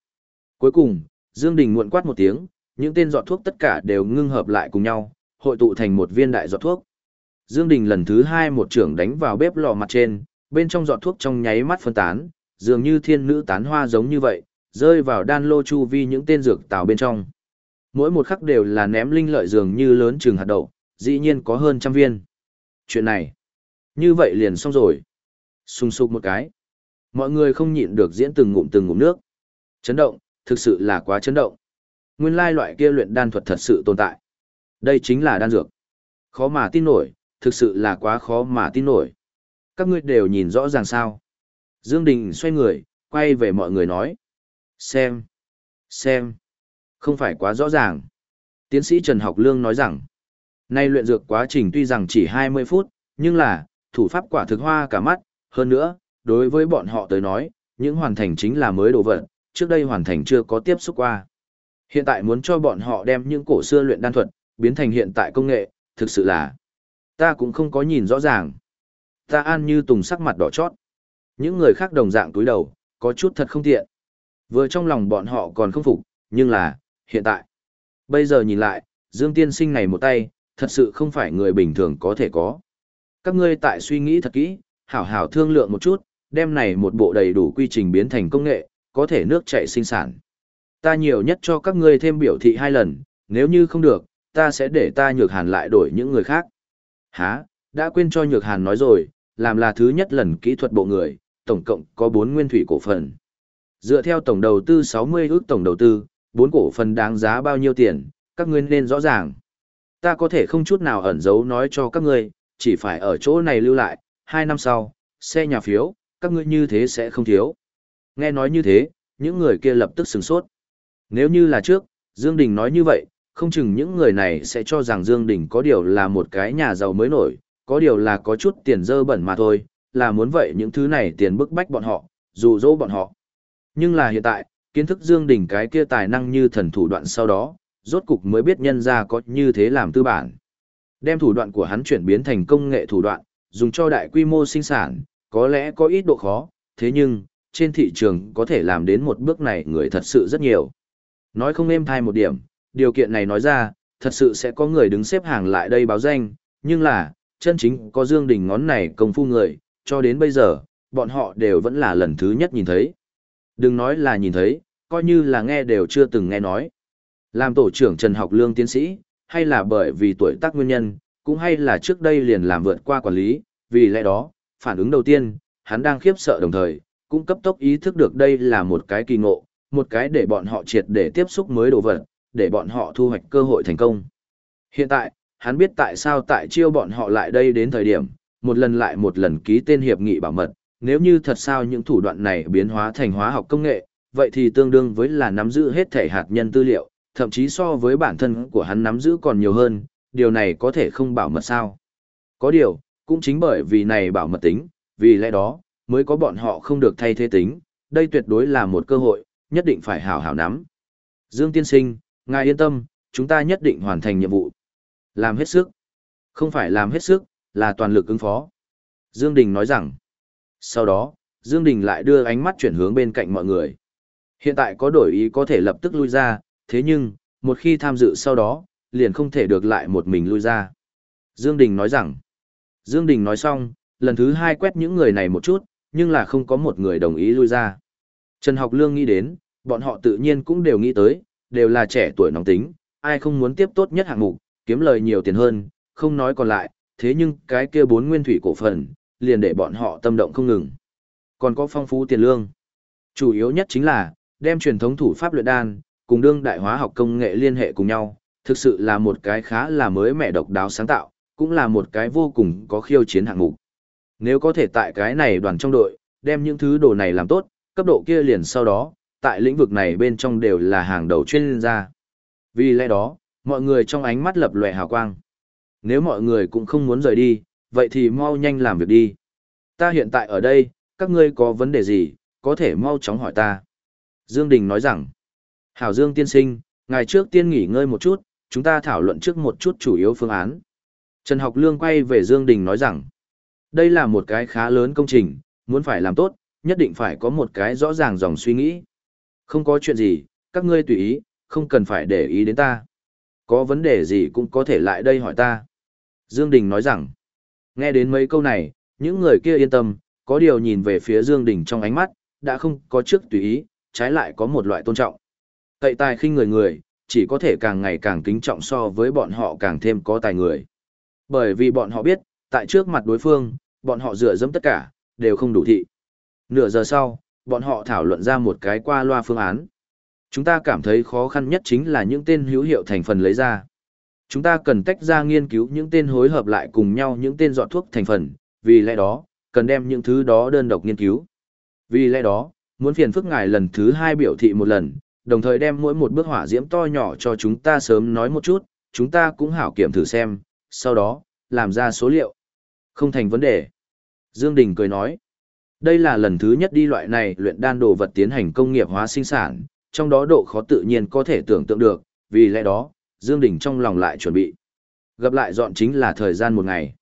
Cuối cùng, Dương Đình muộn quát một tiếng, những tên giọt thuốc tất cả đều ngưng hợp lại cùng nhau, hội tụ thành một viên đại giọt thuốc. Dương Đình lần thứ hai một trưởng đánh vào bếp lò mặt trên, bên trong giọt thuốc trong nháy mắt phân tán, dường như thiên nữ tán hoa giống như vậy, rơi vào đan lô chu vi những tên dược tàu bên trong. Mỗi một khắc đều là ném linh lợi dường như lớn trường hạt đậu, dĩ nhiên có hơn trăm viên. Chuyện này, như vậy liền xong rồi. Xung sục một cái. Mọi người không nhịn được diễn từng ngụm từng ngụm nước. Chấn động, thực sự là quá chấn động. Nguyên lai loại kia luyện đan thuật thật sự tồn tại. Đây chính là đan dược. Khó mà tin nổi, thực sự là quá khó mà tin nổi. Các ngươi đều nhìn rõ ràng sao. Dương Đình xoay người, quay về mọi người nói. Xem. Xem. Không phải quá rõ ràng. Tiến sĩ Trần Học Lương nói rằng, nay luyện dược quá trình tuy rằng chỉ 20 phút, nhưng là, thủ pháp quả thực hoa cả mắt, hơn nữa, đối với bọn họ tới nói, những hoàn thành chính là mới đồ vật, trước đây hoàn thành chưa có tiếp xúc qua. Hiện tại muốn cho bọn họ đem những cổ xưa luyện đan thuật, biến thành hiện tại công nghệ, thực sự là, ta cũng không có nhìn rõ ràng. Ta an như tùng sắc mặt đỏ chót. Những người khác đồng dạng túi đầu, có chút thật không tiện. Vừa trong lòng bọn họ còn không phục, nhưng là, hiện tại. Bây giờ nhìn lại, Dương Tiên Sinh này một tay, thật sự không phải người bình thường có thể có. Các ngươi tại suy nghĩ thật kỹ, hảo hảo thương lượng một chút, đem này một bộ đầy đủ quy trình biến thành công nghệ, có thể nước chạy sinh sản. ta nhiều nhất cho các ngươi thêm biểu thị hai lần, nếu như không được, ta sẽ để ta nhược hàn lại đổi những người khác. Hả, đã quên cho nhược hàn nói rồi, làm là thứ nhất lần kỹ thuật bộ người, tổng cộng có 4 nguyên thủy cổ phần. Dựa theo tổng đầu tư 60 ước tổng đầu tư, 4 cổ phần đáng giá bao nhiêu tiền, các ngươi nên rõ ràng. Ta có thể không chút nào ẩn giấu nói cho các ngươi, chỉ phải ở chỗ này lưu lại, Hai năm sau, xe nhà phiếu, các ngươi như thế sẽ không thiếu. Nghe nói như thế, những người kia lập tức sửng sốt. Nếu như là trước, Dương Đình nói như vậy, không chừng những người này sẽ cho rằng Dương Đình có điều là một cái nhà giàu mới nổi, có điều là có chút tiền dơ bẩn mà thôi, là muốn vậy những thứ này tiền bức bách bọn họ, dù dỗ bọn họ. Nhưng là hiện tại, kiến thức Dương Đình cái kia tài năng như thần thủ đoạn sau đó, rốt cục mới biết nhân ra có như thế làm tư bản. Đem thủ đoạn của hắn chuyển biến thành công nghệ thủ đoạn, dùng cho đại quy mô sinh sản, có lẽ có ít độ khó, thế nhưng, trên thị trường có thể làm đến một bước này người thật sự rất nhiều. Nói không êm thai một điểm, điều kiện này nói ra, thật sự sẽ có người đứng xếp hàng lại đây báo danh, nhưng là, chân chính có Dương Đình ngón này công phu người, cho đến bây giờ, bọn họ đều vẫn là lần thứ nhất nhìn thấy. Đừng nói là nhìn thấy, coi như là nghe đều chưa từng nghe nói. Làm tổ trưởng Trần Học Lương tiến sĩ, hay là bởi vì tuổi tác nguyên nhân, cũng hay là trước đây liền làm vượt qua quản lý, vì lẽ đó, phản ứng đầu tiên, hắn đang khiếp sợ đồng thời, cũng cấp tốc ý thức được đây là một cái kỳ ngộ, một cái để bọn họ triệt để tiếp xúc mới đồ vật, để bọn họ thu hoạch cơ hội thành công. Hiện tại, hắn biết tại sao tại chiêu bọn họ lại đây đến thời điểm, một lần lại một lần ký tên hiệp nghị bảo mật, nếu như thật sao những thủ đoạn này biến hóa thành hóa học công nghệ, vậy thì tương đương với là nắm giữ hết thể hạt nhân tư liệu, thậm chí so với bản thân của hắn nắm giữ còn nhiều hơn, điều này có thể không bảo mật sao. Có điều, cũng chính bởi vì này bảo mật tính, vì lẽ đó, mới có bọn họ không được thay thế tính, đây tuyệt đối là một cơ hội, nhất định phải hảo hảo nắm. Dương Tiên Sinh, ngài yên tâm, chúng ta nhất định hoàn thành nhiệm vụ. Làm hết sức. Không phải làm hết sức, là toàn lực ứng phó. Dương Đình nói rằng. Sau đó, Dương Đình lại đưa ánh mắt chuyển hướng bên cạnh mọi người. Hiện tại có đổi ý có thể lập tức lui ra, thế nhưng, một khi tham dự sau đó, liền không thể được lại một mình lui ra. Dương Đình nói rằng. Dương Đình nói xong, lần thứ hai quét những người này một chút, nhưng là không có một người đồng ý lui ra. Trần Học Lương nghĩ đến, bọn họ tự nhiên cũng đều nghĩ tới, đều là trẻ tuổi nóng tính, ai không muốn tiếp tốt nhất hạng mục, kiếm lời nhiều tiền hơn, không nói còn lại, thế nhưng cái kia bốn nguyên thủy cổ phần, liền để bọn họ tâm động không ngừng. Còn có phong phú tiền lương. Chủ yếu nhất chính là, đem truyền thống thủ pháp luyện đan, cùng đương đại hóa học công nghệ liên hệ cùng nhau, thực sự là một cái khá là mới mẻ độc đáo sáng tạo, cũng là một cái vô cùng có khiêu chiến hạng mục. Nếu có thể tại cái này đoàn trong đội, đem những thứ đồ này làm tốt, cấp độ kia liền sau đó, tại lĩnh vực này bên trong đều là hàng đầu chuyên gia. Vì lẽ đó, mọi người trong ánh mắt lập lòe hào quang. Nếu mọi người cũng không muốn rời đi, vậy thì mau nhanh làm việc đi. Ta hiện tại ở đây, các ngươi có vấn đề gì, có thể mau chóng hỏi ta. Dương Đình nói rằng, Hảo Dương tiên sinh, ngày trước tiên nghỉ ngơi một chút, chúng ta thảo luận trước một chút chủ yếu phương án. Trần Học Lương quay về Dương Đình nói rằng, đây là một cái khá lớn công trình, muốn phải làm tốt, nhất định phải có một cái rõ ràng dòng suy nghĩ. Không có chuyện gì, các ngươi tùy ý, không cần phải để ý đến ta. Có vấn đề gì cũng có thể lại đây hỏi ta. Dương Đình nói rằng, nghe đến mấy câu này, những người kia yên tâm, có điều nhìn về phía Dương Đình trong ánh mắt, đã không có trước tùy ý, trái lại có một loại tôn trọng. Cậy tài khinh người người, chỉ có thể càng ngày càng kính trọng so với bọn họ càng thêm có tài người. Bởi vì bọn họ biết, tại trước mặt đối phương, bọn họ dựa dẫm tất cả, đều không đủ thị. Nửa giờ sau, bọn họ thảo luận ra một cái qua loa phương án. Chúng ta cảm thấy khó khăn nhất chính là những tên hữu hiệu thành phần lấy ra. Chúng ta cần tách ra nghiên cứu những tên hối hợp lại cùng nhau những tên dọn thuốc thành phần, vì lẽ đó, cần đem những thứ đó đơn độc nghiên cứu. Vì lẽ đó, muốn phiền phức ngài lần thứ hai biểu thị một lần, đồng thời đem mỗi một bước hỏa diễm to nhỏ cho chúng ta sớm nói một chút, chúng ta cũng hảo kiểm thử xem, sau đó, làm ra số liệu. Không thành vấn đề. Dương Đình cười nói, đây là lần thứ nhất đi loại này luyện đan đồ vật tiến hành công nghiệp hóa sinh sản, trong đó độ khó tự nhiên có thể tưởng tượng được, vì lẽ đó, Dương Đình trong lòng lại chuẩn bị. Gặp lại dọn chính là thời gian một ngày.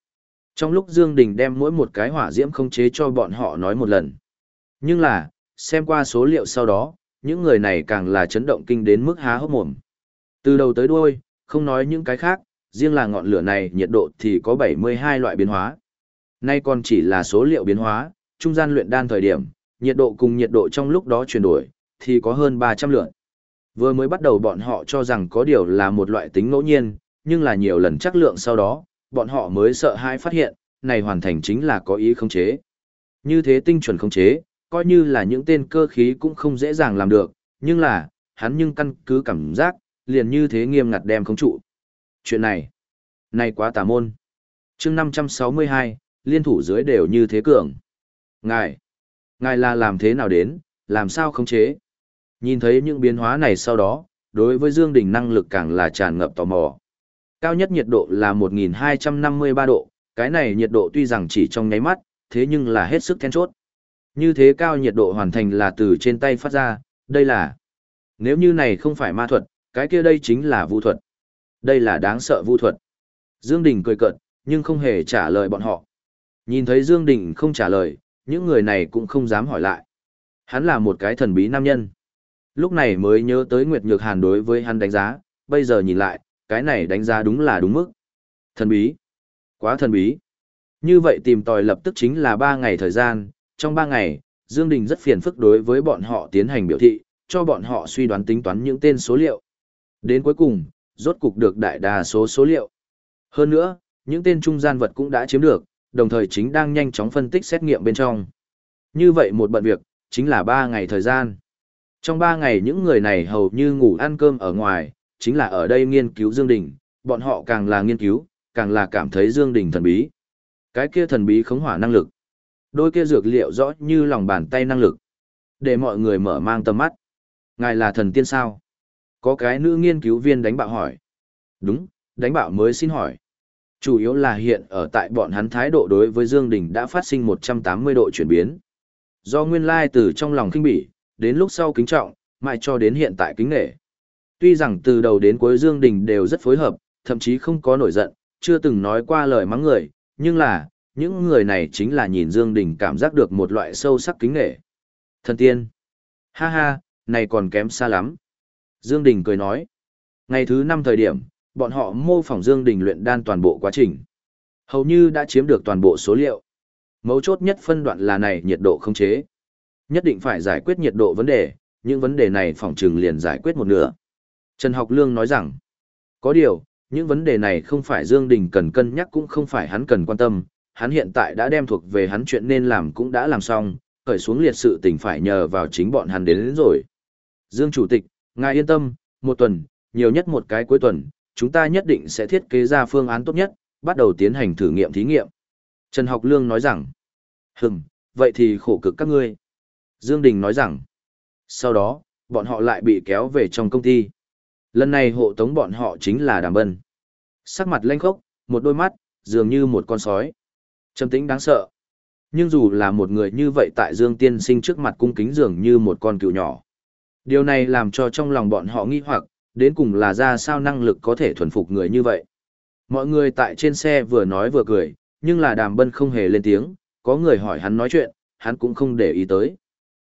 Trong lúc Dương Đình đem mỗi một cái hỏa diễm không chế cho bọn họ nói một lần. Nhưng là, xem qua số liệu sau đó, những người này càng là chấn động kinh đến mức há hốc mồm. Từ đầu tới đuôi, không nói những cái khác, riêng là ngọn lửa này nhiệt độ thì có 72 loại biến hóa. Nay còn chỉ là số liệu biến hóa, trung gian luyện đan thời điểm, nhiệt độ cùng nhiệt độ trong lúc đó chuyển đổi, thì có hơn 300 lượng. Vừa mới bắt đầu bọn họ cho rằng có điều là một loại tính ngẫu nhiên, nhưng là nhiều lần chắc lượng sau đó, bọn họ mới sợ hãi phát hiện, này hoàn thành chính là có ý khống chế. Như thế tinh chuẩn khống chế, coi như là những tên cơ khí cũng không dễ dàng làm được, nhưng là, hắn nhưng căn cứ cảm giác, liền như thế nghiêm ngặt đem khống trụ. Chuyện này, này quá tà môn. chương 562, liên thủ dưới đều như thế cường. Ngài, ngài là làm thế nào đến, làm sao khống chế? Nhìn thấy những biến hóa này sau đó, đối với Dương Đình năng lực càng là tràn ngập tò mò. Cao nhất nhiệt độ là 1253 độ, cái này nhiệt độ tuy rằng chỉ trong nháy mắt, thế nhưng là hết sức then chốt. Như thế cao nhiệt độ hoàn thành là từ trên tay phát ra, đây là... Nếu như này không phải ma thuật, cái kia đây chính là vu thuật. Đây là đáng sợ vu thuật. Dương Đình cười cợt, nhưng không hề trả lời bọn họ. Nhìn thấy Dương Đình không trả lời, những người này cũng không dám hỏi lại. Hắn là một cái thần bí nam nhân. Lúc này mới nhớ tới Nguyệt Nhược Hàn đối với hắn đánh giá, bây giờ nhìn lại, cái này đánh giá đúng là đúng mức. Thần bí. Quá thần bí. Như vậy tìm tòi lập tức chính là 3 ngày thời gian, trong ba ngày, Dương Đình rất phiền phức đối với bọn họ tiến hành biểu thị, cho bọn họ suy đoán tính toán những tên số liệu. Đến cuối cùng, rốt cục được đại đa số số liệu. Hơn nữa, những tên trung gian vật cũng đã chiếm được, đồng thời chính đang nhanh chóng phân tích xét nghiệm bên trong. Như vậy một bận việc, chính là 3 ngày thời gian. Trong 3 ngày những người này hầu như ngủ ăn cơm ở ngoài, chính là ở đây nghiên cứu Dương Đình, bọn họ càng là nghiên cứu, càng là cảm thấy Dương Đình thần bí. Cái kia thần bí khống hỏa năng lực. Đôi kia dược liệu rõ như lòng bàn tay năng lực. Để mọi người mở mang tầm mắt. Ngài là thần tiên sao? Có cái nữ nghiên cứu viên đánh bạo hỏi. Đúng, đánh bạo mới xin hỏi. Chủ yếu là hiện ở tại bọn hắn thái độ đối với Dương Đình đã phát sinh 180 độ chuyển biến. Do nguyên lai từ trong lòng kinh bỉ, đến lúc sau kính trọng, mãi cho đến hiện tại kính nghệ. Tuy rằng từ đầu đến cuối Dương Đình đều rất phối hợp, thậm chí không có nổi giận, chưa từng nói qua lời mắng người, nhưng là, những người này chính là nhìn Dương Đình cảm giác được một loại sâu sắc kính nghệ. Thần tiên! Ha ha, này còn kém xa lắm. Dương Đình cười nói. Ngày thứ năm thời điểm, bọn họ mô phỏng Dương Đình luyện đan toàn bộ quá trình. Hầu như đã chiếm được toàn bộ số liệu. Mấu chốt nhất phân đoạn là này nhiệt độ không chế. Nhất định phải giải quyết nhiệt độ vấn đề, những vấn đề này phỏng trừng liền giải quyết một nửa. Trần Học Lương nói rằng, có điều, những vấn đề này không phải Dương Đình cần cân nhắc cũng không phải hắn cần quan tâm, hắn hiện tại đã đem thuộc về hắn chuyện nên làm cũng đã làm xong, khởi xuống liệt sự tình phải nhờ vào chính bọn hắn đến, đến rồi. Dương Chủ tịch, ngài yên tâm, một tuần, nhiều nhất một cái cuối tuần, chúng ta nhất định sẽ thiết kế ra phương án tốt nhất, bắt đầu tiến hành thử nghiệm thí nghiệm. Trần Học Lương nói rằng, hừng, vậy thì khổ cực các ngươi. Dương Đình nói rằng, sau đó, bọn họ lại bị kéo về trong công ty. Lần này hộ tống bọn họ chính là Đàm Bân. Sắc mặt lanh khốc, một đôi mắt, dường như một con sói. Trầm tĩnh đáng sợ. Nhưng dù là một người như vậy tại Dương Tiên Sinh trước mặt cung kính dường như một con cựu nhỏ. Điều này làm cho trong lòng bọn họ nghi hoặc, đến cùng là ra sao năng lực có thể thuần phục người như vậy. Mọi người tại trên xe vừa nói vừa cười, nhưng là đàm bân không hề lên tiếng, có người hỏi hắn nói chuyện, hắn cũng không để ý tới.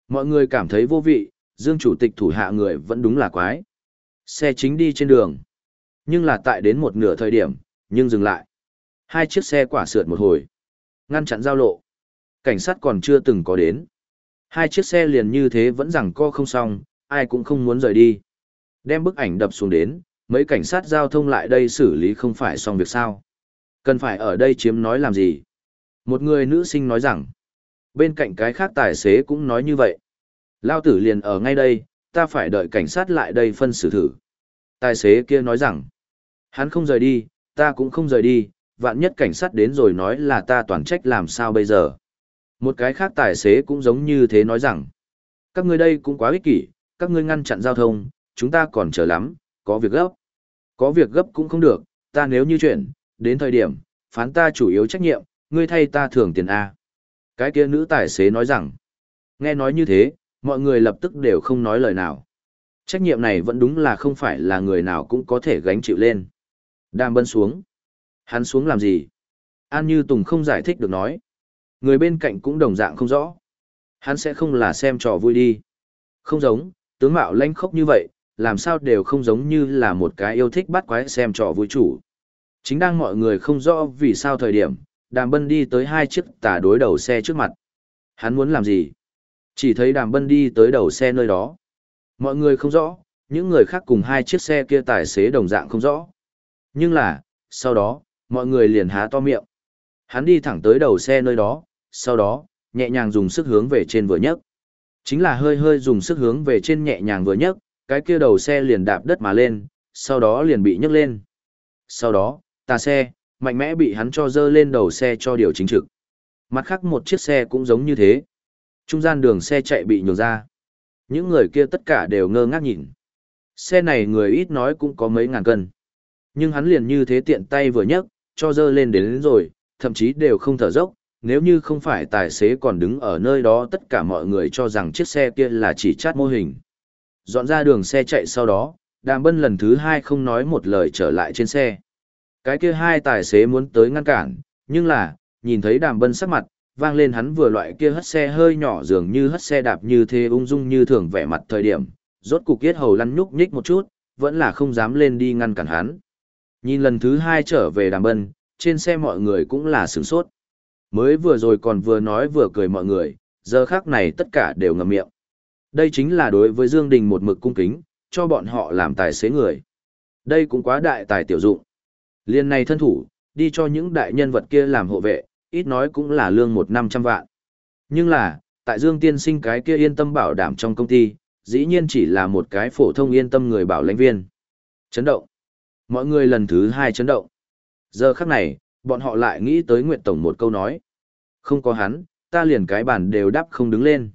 Mọi người cảm thấy vô vị, Dương Chủ tịch thủ hạ người vẫn đúng là quái. Xe chính đi trên đường. Nhưng là tại đến một nửa thời điểm, nhưng dừng lại. Hai chiếc xe quả sượt một hồi. Ngăn chặn giao lộ. Cảnh sát còn chưa từng có đến. Hai chiếc xe liền như thế vẫn rằng co không xong, ai cũng không muốn rời đi. Đem bức ảnh đập xuống đến, mấy cảnh sát giao thông lại đây xử lý không phải xong việc sao. Cần phải ở đây chiếm nói làm gì. Một người nữ sinh nói rằng, bên cạnh cái khác tài xế cũng nói như vậy. Lao tử liền ở ngay đây, ta phải đợi cảnh sát lại đây phân xử thử. Tài xế kia nói rằng, hắn không rời đi, ta cũng không rời đi, vạn nhất cảnh sát đến rồi nói là ta toàn trách làm sao bây giờ. Một cái khác tài xế cũng giống như thế nói rằng, các ngươi đây cũng quá ích kỷ, các ngươi ngăn chặn giao thông, chúng ta còn chờ lắm, có việc gấp. Có việc gấp cũng không được, ta nếu như chuyện, đến thời điểm, phán ta chủ yếu trách nhiệm, ngươi thay ta thưởng tiền A. Cái kia nữ tài xế nói rằng, nghe nói như thế, mọi người lập tức đều không nói lời nào. Trách nhiệm này vẫn đúng là không phải là người nào cũng có thể gánh chịu lên. Đàm bân xuống. Hắn xuống làm gì? An Như Tùng không giải thích được nói. Người bên cạnh cũng đồng dạng không rõ. Hắn sẽ không là xem trò vui đi. Không giống, tướng mạo lanh khốc như vậy, làm sao đều không giống như là một cái yêu thích bắt quái xem trò vui chủ. Chính đang mọi người không rõ vì sao thời điểm, đàm bân đi tới hai chiếc tà đối đầu xe trước mặt. Hắn muốn làm gì? Chỉ thấy đàm bân đi tới đầu xe nơi đó. Mọi người không rõ, Những người khác cùng hai chiếc xe kia tài xế đồng dạng không rõ. Nhưng là, sau đó, mọi người liền há to miệng. Hắn đi thẳng tới đầu xe nơi đó, sau đó, nhẹ nhàng dùng sức hướng về trên vừa nhấc. Chính là hơi hơi dùng sức hướng về trên nhẹ nhàng vừa nhấc, cái kia đầu xe liền đạp đất mà lên, sau đó liền bị nhấc lên. Sau đó, tà xe, mạnh mẽ bị hắn cho dơ lên đầu xe cho điều chính trực. Mặt khác một chiếc xe cũng giống như thế. Trung gian đường xe chạy bị nhường ra. Những người kia tất cả đều ngơ ngác nhìn. Xe này người ít nói cũng có mấy ngàn cân. Nhưng hắn liền như thế tiện tay vừa nhấc, cho dơ lên đến, đến rồi, thậm chí đều không thở dốc. Nếu như không phải tài xế còn đứng ở nơi đó tất cả mọi người cho rằng chiếc xe kia là chỉ chát mô hình. Dọn ra đường xe chạy sau đó, đàm bân lần thứ hai không nói một lời trở lại trên xe. Cái kia hai tài xế muốn tới ngăn cản, nhưng là, nhìn thấy đàm bân sắc mặt, vang lên hắn vừa loại kia hất xe hơi nhỏ dường như hất xe đạp như thế ung dung như thường vẻ mặt thời điểm, rốt cục kiết hầu lăn nhúc nhích một chút, vẫn là không dám lên đi ngăn cản hắn. Nhìn lần thứ hai trở về đàm bân, trên xe mọi người cũng là sửng sốt. Mới vừa rồi còn vừa nói vừa cười mọi người, giờ khác này tất cả đều ngậm miệng. Đây chính là đối với Dương Đình một mực cung kính, cho bọn họ làm tài xế người. Đây cũng quá đại tài tiểu dụng. Liên này thân thủ, đi cho những đại nhân vật kia làm hộ vệ, ít nói cũng là lương một năm trăm vạn. Nhưng là, tại Dương Tiên sinh cái kia yên tâm bảo đảm trong công ty, dĩ nhiên chỉ là một cái phổ thông yên tâm người bảo lãnh viên. Chấn động. Mọi người lần thứ hai chấn động. Giờ khắc này, bọn họ lại nghĩ tới Nguyệt Tổng một câu nói. Không có hắn, ta liền cái bản đều đắp không đứng lên.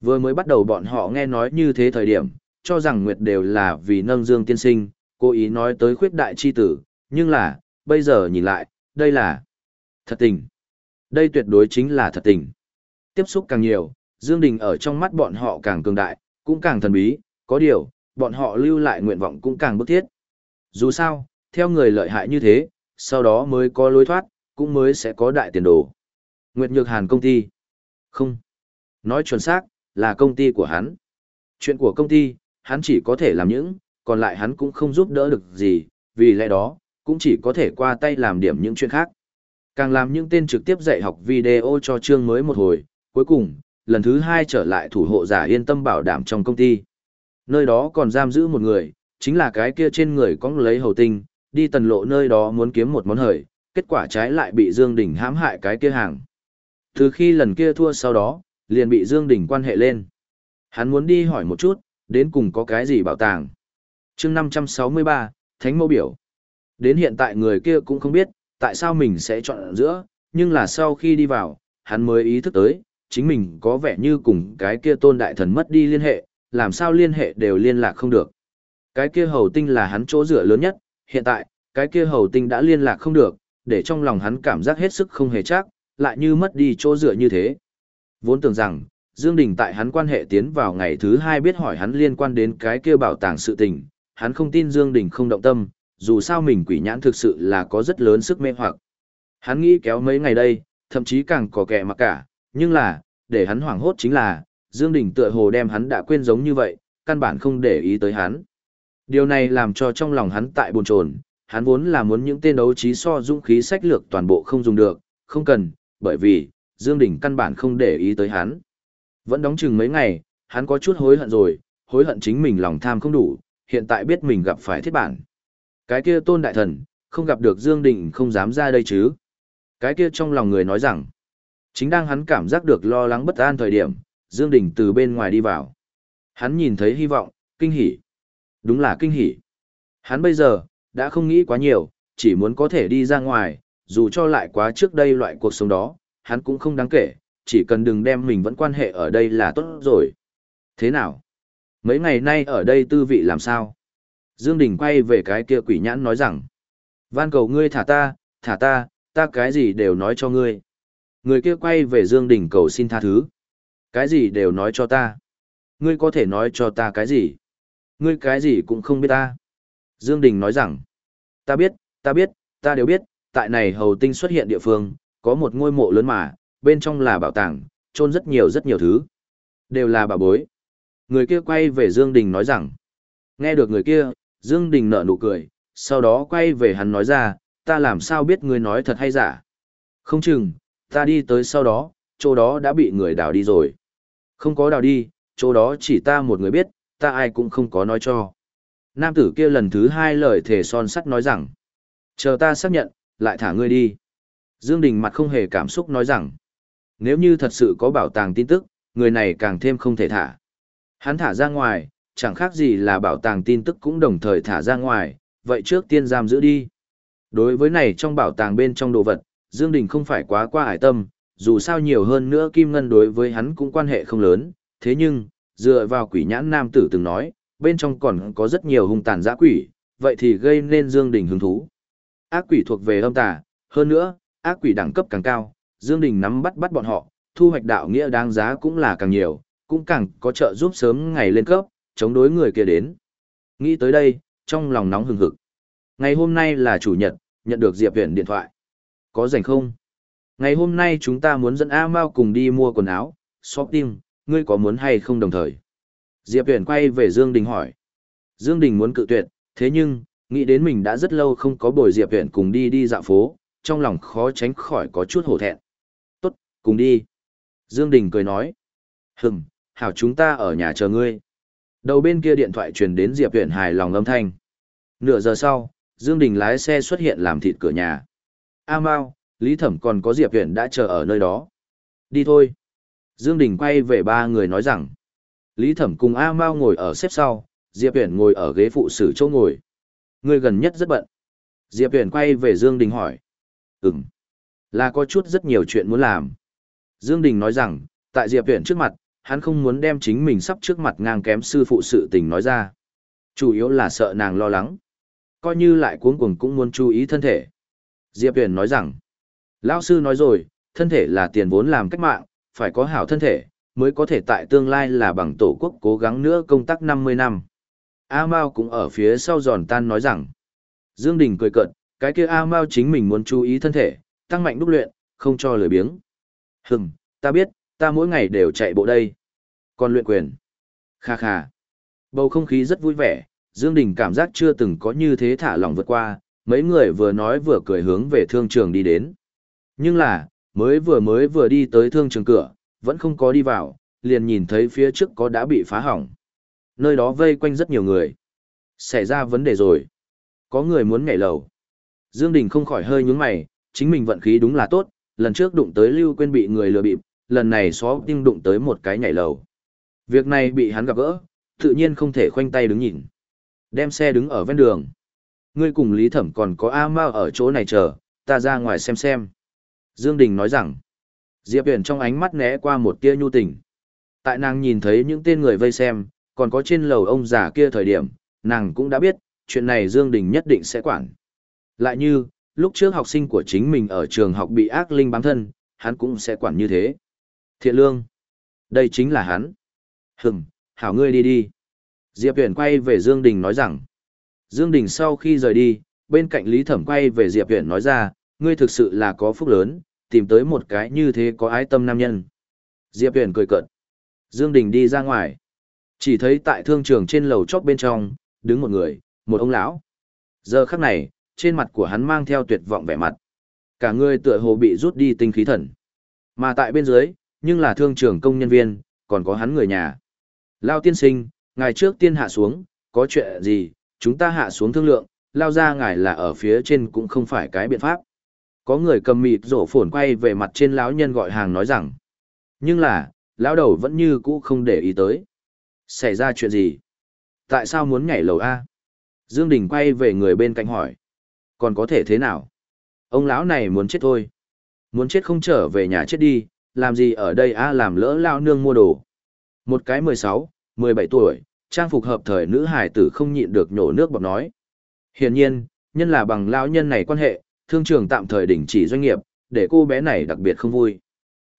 Vừa mới bắt đầu bọn họ nghe nói như thế thời điểm, cho rằng Nguyệt đều là vì nâng Dương Tiên sinh, cố ý nói tới khuyết đại chi tử, nhưng là, bây giờ nhìn lại, đây là thật tình. Đây tuyệt đối chính là thật tình. Tiếp xúc càng nhiều, Dương Đình ở trong mắt bọn họ càng cường đại, cũng càng thần bí, có điều, bọn họ lưu lại nguyện vọng cũng càng bức thiết. Dù sao, theo người lợi hại như thế, sau đó mới có lối thoát, cũng mới sẽ có đại tiền đồ. Nguyệt Nhược Hàn công ty. Không. Nói chuẩn xác, là công ty của hắn. Chuyện của công ty, hắn chỉ có thể làm những, còn lại hắn cũng không giúp đỡ được gì, vì lẽ đó, cũng chỉ có thể qua tay làm điểm những chuyện khác. Càng làm những tên trực tiếp dạy học video cho chương mới một hồi, cuối cùng, lần thứ hai trở lại thủ hộ giả yên tâm bảo đảm trong công ty. Nơi đó còn giam giữ một người, chính là cái kia trên người có lấy hầu tinh, đi tần lộ nơi đó muốn kiếm một món hời, kết quả trái lại bị Dương Đình hãm hại cái kia hàng. Từ khi lần kia thua sau đó, liền bị Dương Đình quan hệ lên. Hắn muốn đi hỏi một chút, đến cùng có cái gì bảo tàng. Chương 563, Thánh Mẫu Biểu. Đến hiện tại người kia cũng không biết, tại sao mình sẽ chọn giữa, nhưng là sau khi đi vào, hắn mới ý thức tới, chính mình có vẻ như cùng cái kia tôn đại thần mất đi liên hệ, làm sao liên hệ đều liên lạc không được. Cái kia hầu tinh là hắn chỗ dựa lớn nhất, hiện tại, cái kia hầu tinh đã liên lạc không được, để trong lòng hắn cảm giác hết sức không hề chắc, lại như mất đi chỗ dựa như thế. Vốn tưởng rằng, Dương Đình tại hắn quan hệ tiến vào ngày thứ hai biết hỏi hắn liên quan đến cái kia bảo tàng sự tình, hắn không tin Dương Đình không động tâm, dù sao mình quỷ nhãn thực sự là có rất lớn sức mê hoặc. Hắn nghĩ kéo mấy ngày đây, thậm chí càng có kẻ mặc cả, nhưng là, để hắn hoảng hốt chính là, Dương Đình tựa hồ đem hắn đã quên giống như vậy, căn bản không để ý tới hắn. Điều này làm cho trong lòng hắn tại buồn chồn, hắn vốn là muốn những tên đấu trí so dũng khí sách lược toàn bộ không dùng được, không cần, bởi vì, Dương Đình căn bản không để ý tới hắn. Vẫn đóng chừng mấy ngày, hắn có chút hối hận rồi, hối hận chính mình lòng tham không đủ, hiện tại biết mình gặp phải thiết bản. Cái kia tôn đại thần, không gặp được Dương Đình không dám ra đây chứ. Cái kia trong lòng người nói rằng, chính đang hắn cảm giác được lo lắng bất an thời điểm, Dương Đình từ bên ngoài đi vào. Hắn nhìn thấy hy vọng, kinh hỉ. Đúng là kinh hỉ. Hắn bây giờ, đã không nghĩ quá nhiều, chỉ muốn có thể đi ra ngoài, dù cho lại quá trước đây loại cuộc sống đó, hắn cũng không đáng kể, chỉ cần đừng đem mình vẫn quan hệ ở đây là tốt rồi. Thế nào? Mấy ngày nay ở đây tư vị làm sao? Dương Đình quay về cái kia quỷ nhãn nói rằng, van cầu ngươi thả ta, thả ta, ta cái gì đều nói cho ngươi. Người kia quay về Dương Đình cầu xin tha thứ. Cái gì đều nói cho ta. Ngươi có thể nói cho ta cái gì? Ngươi cái gì cũng không biết ta. Dương Đình nói rằng, ta biết, ta biết, ta đều biết, tại này hầu tinh xuất hiện địa phương, có một ngôi mộ lớn mà, bên trong là bảo tàng, trôn rất nhiều rất nhiều thứ. Đều là bảo bối. Người kia quay về Dương Đình nói rằng, nghe được người kia, Dương Đình nở nụ cười, sau đó quay về hắn nói ra, ta làm sao biết ngươi nói thật hay giả. Không chừng, ta đi tới sau đó, chỗ đó đã bị người đào đi rồi. Không có đào đi, chỗ đó chỉ ta một người biết, ta ai cũng không có nói cho. Nam tử kia lần thứ hai lời thề son sắt nói rằng, chờ ta xác nhận, lại thả ngươi đi. Dương Đình mặt không hề cảm xúc nói rằng, nếu như thật sự có bảo tàng tin tức, người này càng thêm không thể thả. Hắn thả ra ngoài, chẳng khác gì là bảo tàng tin tức cũng đồng thời thả ra ngoài, vậy trước tiên giam giữ đi. Đối với này trong bảo tàng bên trong đồ vật, Dương Đình không phải quá qua hải tâm, dù sao nhiều hơn nữa Kim Ngân đối với hắn cũng quan hệ không lớn, thế nhưng, dựa vào quỷ nhãn nam tử từng nói, bên trong còn có rất nhiều hung tàn dã quỷ, vậy thì gây nên Dương Đình hứng thú. Ác quỷ thuộc về âm tà, hơn nữa, ác quỷ đẳng cấp càng cao, Dương Đình nắm bắt bắt bọn họ, thu hoạch đạo nghĩa đáng giá cũng là càng nhiều, cũng càng có trợ giúp sớm ngày lên cấp, chống đối người kia đến. Nghĩ tới đây, trong lòng nóng hừng hực. Ngày hôm nay là chủ nhật, nhận được Diệp Viễn điện thoại. Có rảnh không? Ngày hôm nay chúng ta muốn dẫn A Mao cùng đi mua quần áo, shopping, ngươi có muốn hay không đồng thời? Diệp Viễn quay về Dương Đình hỏi. Dương Đình muốn cự tuyệt, thế nhưng, nghĩ đến mình đã rất lâu không có bồi Diệp Viễn cùng đi đi dạo phố, trong lòng khó tránh khỏi có chút hổ thẹn. Tốt, cùng đi. Dương Đình cười nói. Hừm, hảo chúng ta ở nhà chờ ngươi. Đầu bên kia điện thoại truyền đến Diệp Viễn hài lòng âm thanh. Nửa giờ sau, Dương Đình lái xe xuất hiện làm thịt cửa nhà. A Mao, Lý Thẩm còn có Diệp Viễn đã chờ ở nơi đó. Đi thôi. Dương Đình quay về ba người nói rằng. Lý Thẩm cùng A Mao ngồi ở xếp sau, Diệp Uyển ngồi ở ghế phụ sử chỗ ngồi. Người gần nhất rất bận. Diệp Uyển quay về Dương Đình hỏi. Ừm. Là có chút rất nhiều chuyện muốn làm. Dương Đình nói rằng, tại Diệp Uyển trước mặt, hắn không muốn đem chính mình sắp trước mặt ngang kém sư phụ sự tình nói ra. Chủ yếu là sợ nàng lo lắng. Coi như lại cuống cuồng cũng muốn chú ý thân thể. Diệp Uyển nói rằng, lão sư nói rồi, thân thể là tiền vốn làm cách mạng, phải có hảo thân thể, mới có thể tại tương lai là bằng tổ quốc cố gắng nữa công tác 50 năm. A Mao cũng ở phía sau giòn tan nói rằng, Dương Đình cười cợt, cái kia A Mao chính mình muốn chú ý thân thể, tăng mạnh đúc luyện, không cho lười biếng. Hừm, ta biết, ta mỗi ngày đều chạy bộ đây. Còn luyện quyền. Kha kha. Bầu không khí rất vui vẻ, Dương Đình cảm giác chưa từng có như thế thả lỏng vượt qua, mấy người vừa nói vừa cười hướng về thương trường đi đến. Nhưng là, mới vừa mới vừa đi tới thương trường cửa, vẫn không có đi vào, liền nhìn thấy phía trước có đã bị phá hỏng. Nơi đó vây quanh rất nhiều người. Xảy ra vấn đề rồi. Có người muốn nhảy lầu. Dương Đình không khỏi hơi nhướng mày, chính mình vận khí đúng là tốt, lần trước đụng tới Lưu Quyên bị người lừa bịp, lần này xó tinh đụng tới một cái nhảy lầu. Việc này bị hắn gặp gỡ, tự nhiên không thể khoanh tay đứng nhìn. Đem xe đứng ở ven đường. Ngươi cùng Lý Thẩm còn có A Mao ở chỗ này chờ, ta ra ngoài xem xem. Dương Đình nói rằng, Diệp Huyền trong ánh mắt né qua một tia nhu tình. Tại nàng nhìn thấy những tên người vây xem, còn có trên lầu ông già kia thời điểm, nàng cũng đã biết, chuyện này Dương Đình nhất định sẽ quản. Lại như, lúc trước học sinh của chính mình ở trường học bị ác linh bám thân, hắn cũng sẽ quản như thế. Thiện lương. Đây chính là hắn. Hừm, hảo ngươi đi đi. Diệp Huyền quay về Dương Đình nói rằng. Dương Đình sau khi rời đi, bên cạnh Lý Thẩm quay về Diệp Huyền nói ra, ngươi thực sự là có phúc lớn, tìm tới một cái như thế có ái tâm nam nhân. Diệp Huyền cười cợt. Dương Đình đi ra ngoài. Chỉ thấy tại thương trường trên lầu chót bên trong, đứng một người, một ông lão. Giờ khắc này, trên mặt của hắn mang theo tuyệt vọng vẻ mặt. Cả người tựa hồ bị rút đi tinh khí thần. Mà tại bên dưới, nhưng là thương trường công nhân viên, còn có hắn người nhà. Lao tiên sinh, ngài trước tiên hạ xuống, có chuyện gì, chúng ta hạ xuống thương lượng, lao ra ngài là ở phía trên cũng không phải cái biện pháp. Có người cầm mịt rổ phồn quay về mặt trên lão nhân gọi hàng nói rằng. Nhưng là, lão đầu vẫn như cũ không để ý tới. Xảy ra chuyện gì? Tại sao muốn nhảy lầu A? Dương Đình quay về người bên cạnh hỏi. Còn có thể thế nào? Ông lão này muốn chết thôi. Muốn chết không trở về nhà chết đi, làm gì ở đây A làm lỡ lao nương mua đồ. Một cái 16, 17 tuổi, trang phục hợp thời nữ hải tử không nhịn được nhổ nước bọt nói. Hiển nhiên, nhân là bằng lão nhân này quan hệ, thương trường tạm thời đình chỉ doanh nghiệp, để cô bé này đặc biệt không vui.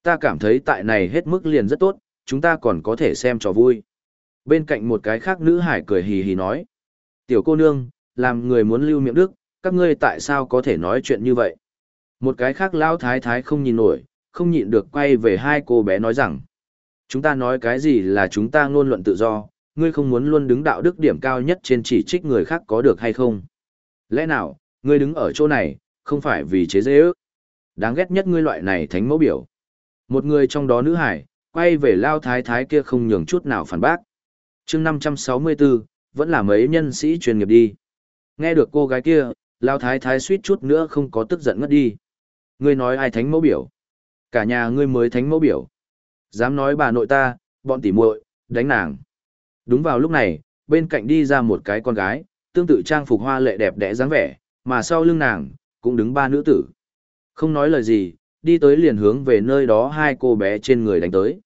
Ta cảm thấy tại này hết mức liền rất tốt, chúng ta còn có thể xem trò vui. Bên cạnh một cái khác nữ hải cười hì hì nói. Tiểu cô nương, làm người muốn lưu miệng đức, các ngươi tại sao có thể nói chuyện như vậy? Một cái khác lão thái thái không nhìn nổi, không nhịn được quay về hai cô bé nói rằng. Chúng ta nói cái gì là chúng ta ngôn luận tự do, ngươi không muốn luôn đứng đạo đức điểm cao nhất trên chỉ trích người khác có được hay không? Lẽ nào, ngươi đứng ở chỗ này, không phải vì chế dễ ước. Đáng ghét nhất ngươi loại này thánh mẫu biểu. Một người trong đó nữ hải, quay về lao thái thái kia không nhường chút nào phản bác. chương 564, vẫn là mấy nhân sĩ chuyên nghiệp đi. Nghe được cô gái kia, Lao Thái Thái suýt chút nữa không có tức giận ngất đi. Ngươi nói ai thánh mẫu biểu? Cả nhà ngươi mới thánh mẫu biểu. Dám nói bà nội ta, bọn tỉ muội, đánh nàng. Đúng vào lúc này, bên cạnh đi ra một cái con gái, tương tự trang phục hoa lệ đẹp đẽ dáng vẻ, mà sau lưng nàng, cũng đứng ba nữ tử. Không nói lời gì, đi tới liền hướng về nơi đó hai cô bé trên người đánh tới.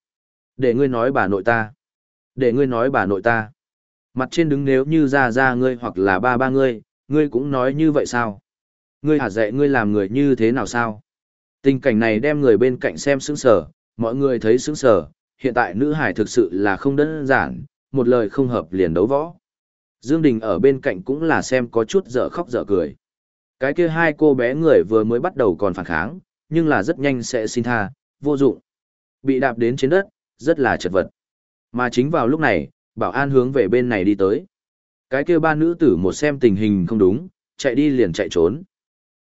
Để ngươi nói bà nội ta. Để ngươi nói bà nội ta. Mặt trên đứng nếu như ra ra ngươi hoặc là ba ba ngươi, ngươi cũng nói như vậy sao? Ngươi hả dạy ngươi làm người như thế nào sao? Tình cảnh này đem người bên cạnh xem sững sờ, mọi người thấy sững sờ, hiện tại nữ hải thực sự là không đơn giản, một lời không hợp liền đấu võ. Dương Đình ở bên cạnh cũng là xem có chút dở khóc dở cười. Cái kia hai cô bé người vừa mới bắt đầu còn phản kháng, nhưng là rất nhanh sẽ xin tha, vô dụng. Bị đạp đến trên đất, rất là chật vật. Mà chính vào lúc này, bảo an hướng về bên này đi tới. Cái kia ba nữ tử một xem tình hình không đúng, chạy đi liền chạy trốn.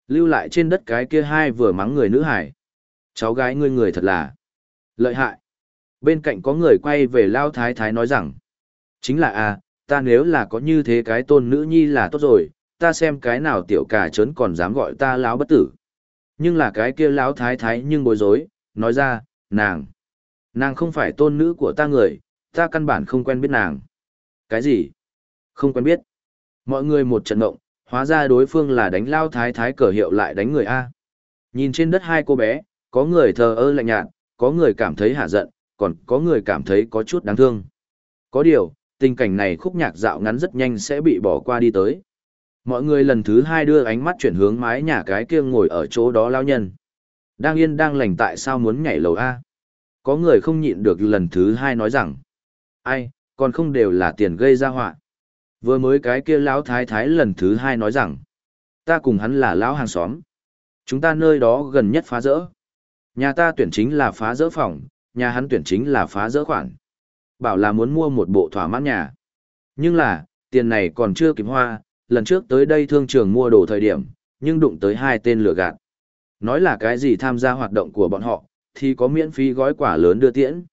Lưu lại trên đất cái kia hai vừa mắng người nữ hải. Cháu gái ngươi người thật là lợi hại. Bên cạnh có người quay về Lao Thái Thái nói rằng, chính là a ta nếu là có như thế cái tôn nữ nhi là tốt rồi, ta xem cái nào tiểu cả trớn còn dám gọi ta lão bất tử. Nhưng là cái kia lão thái thái nhưng bối rối, nói ra, nàng, nàng không phải tôn nữ của ta người, ta căn bản không quen biết nàng. Cái gì? Không quen biết. Mọi người một trận động, hóa ra đối phương là đánh lao thái thái cờ hiệu lại đánh người A. Nhìn trên đất hai cô bé, có người thờ ơ lạnh nhạt, có người cảm thấy hạ giận, còn có người cảm thấy có chút đáng thương. Có điều, tình cảnh này khúc nhạc dạo ngắn rất nhanh sẽ bị bỏ qua đi tới. Mọi người lần thứ hai đưa ánh mắt chuyển hướng mái nhà cái kia ngồi ở chỗ đó lao nhân. Đang yên đang lành tại sao muốn nhảy lầu A. Có người không nhịn được lần thứ hai nói rằng. Ai, còn không đều là tiền gây ra họa Vừa mới cái kia lão thái thái lần thứ hai nói rằng. Ta cùng hắn là lão hàng xóm. Chúng ta nơi đó gần nhất phá rỡ. Nhà ta tuyển chính là phá rỡ phòng, nhà hắn tuyển chính là phá rỡ khoản. Bảo là muốn mua một bộ thỏa mãn nhà. Nhưng là, tiền này còn chưa kịp hoa, lần trước tới đây thương trường mua đồ thời điểm, nhưng đụng tới hai tên lừa gạt. Nói là cái gì tham gia hoạt động của bọn họ, thì có miễn phí gói quả lớn đưa tiễn.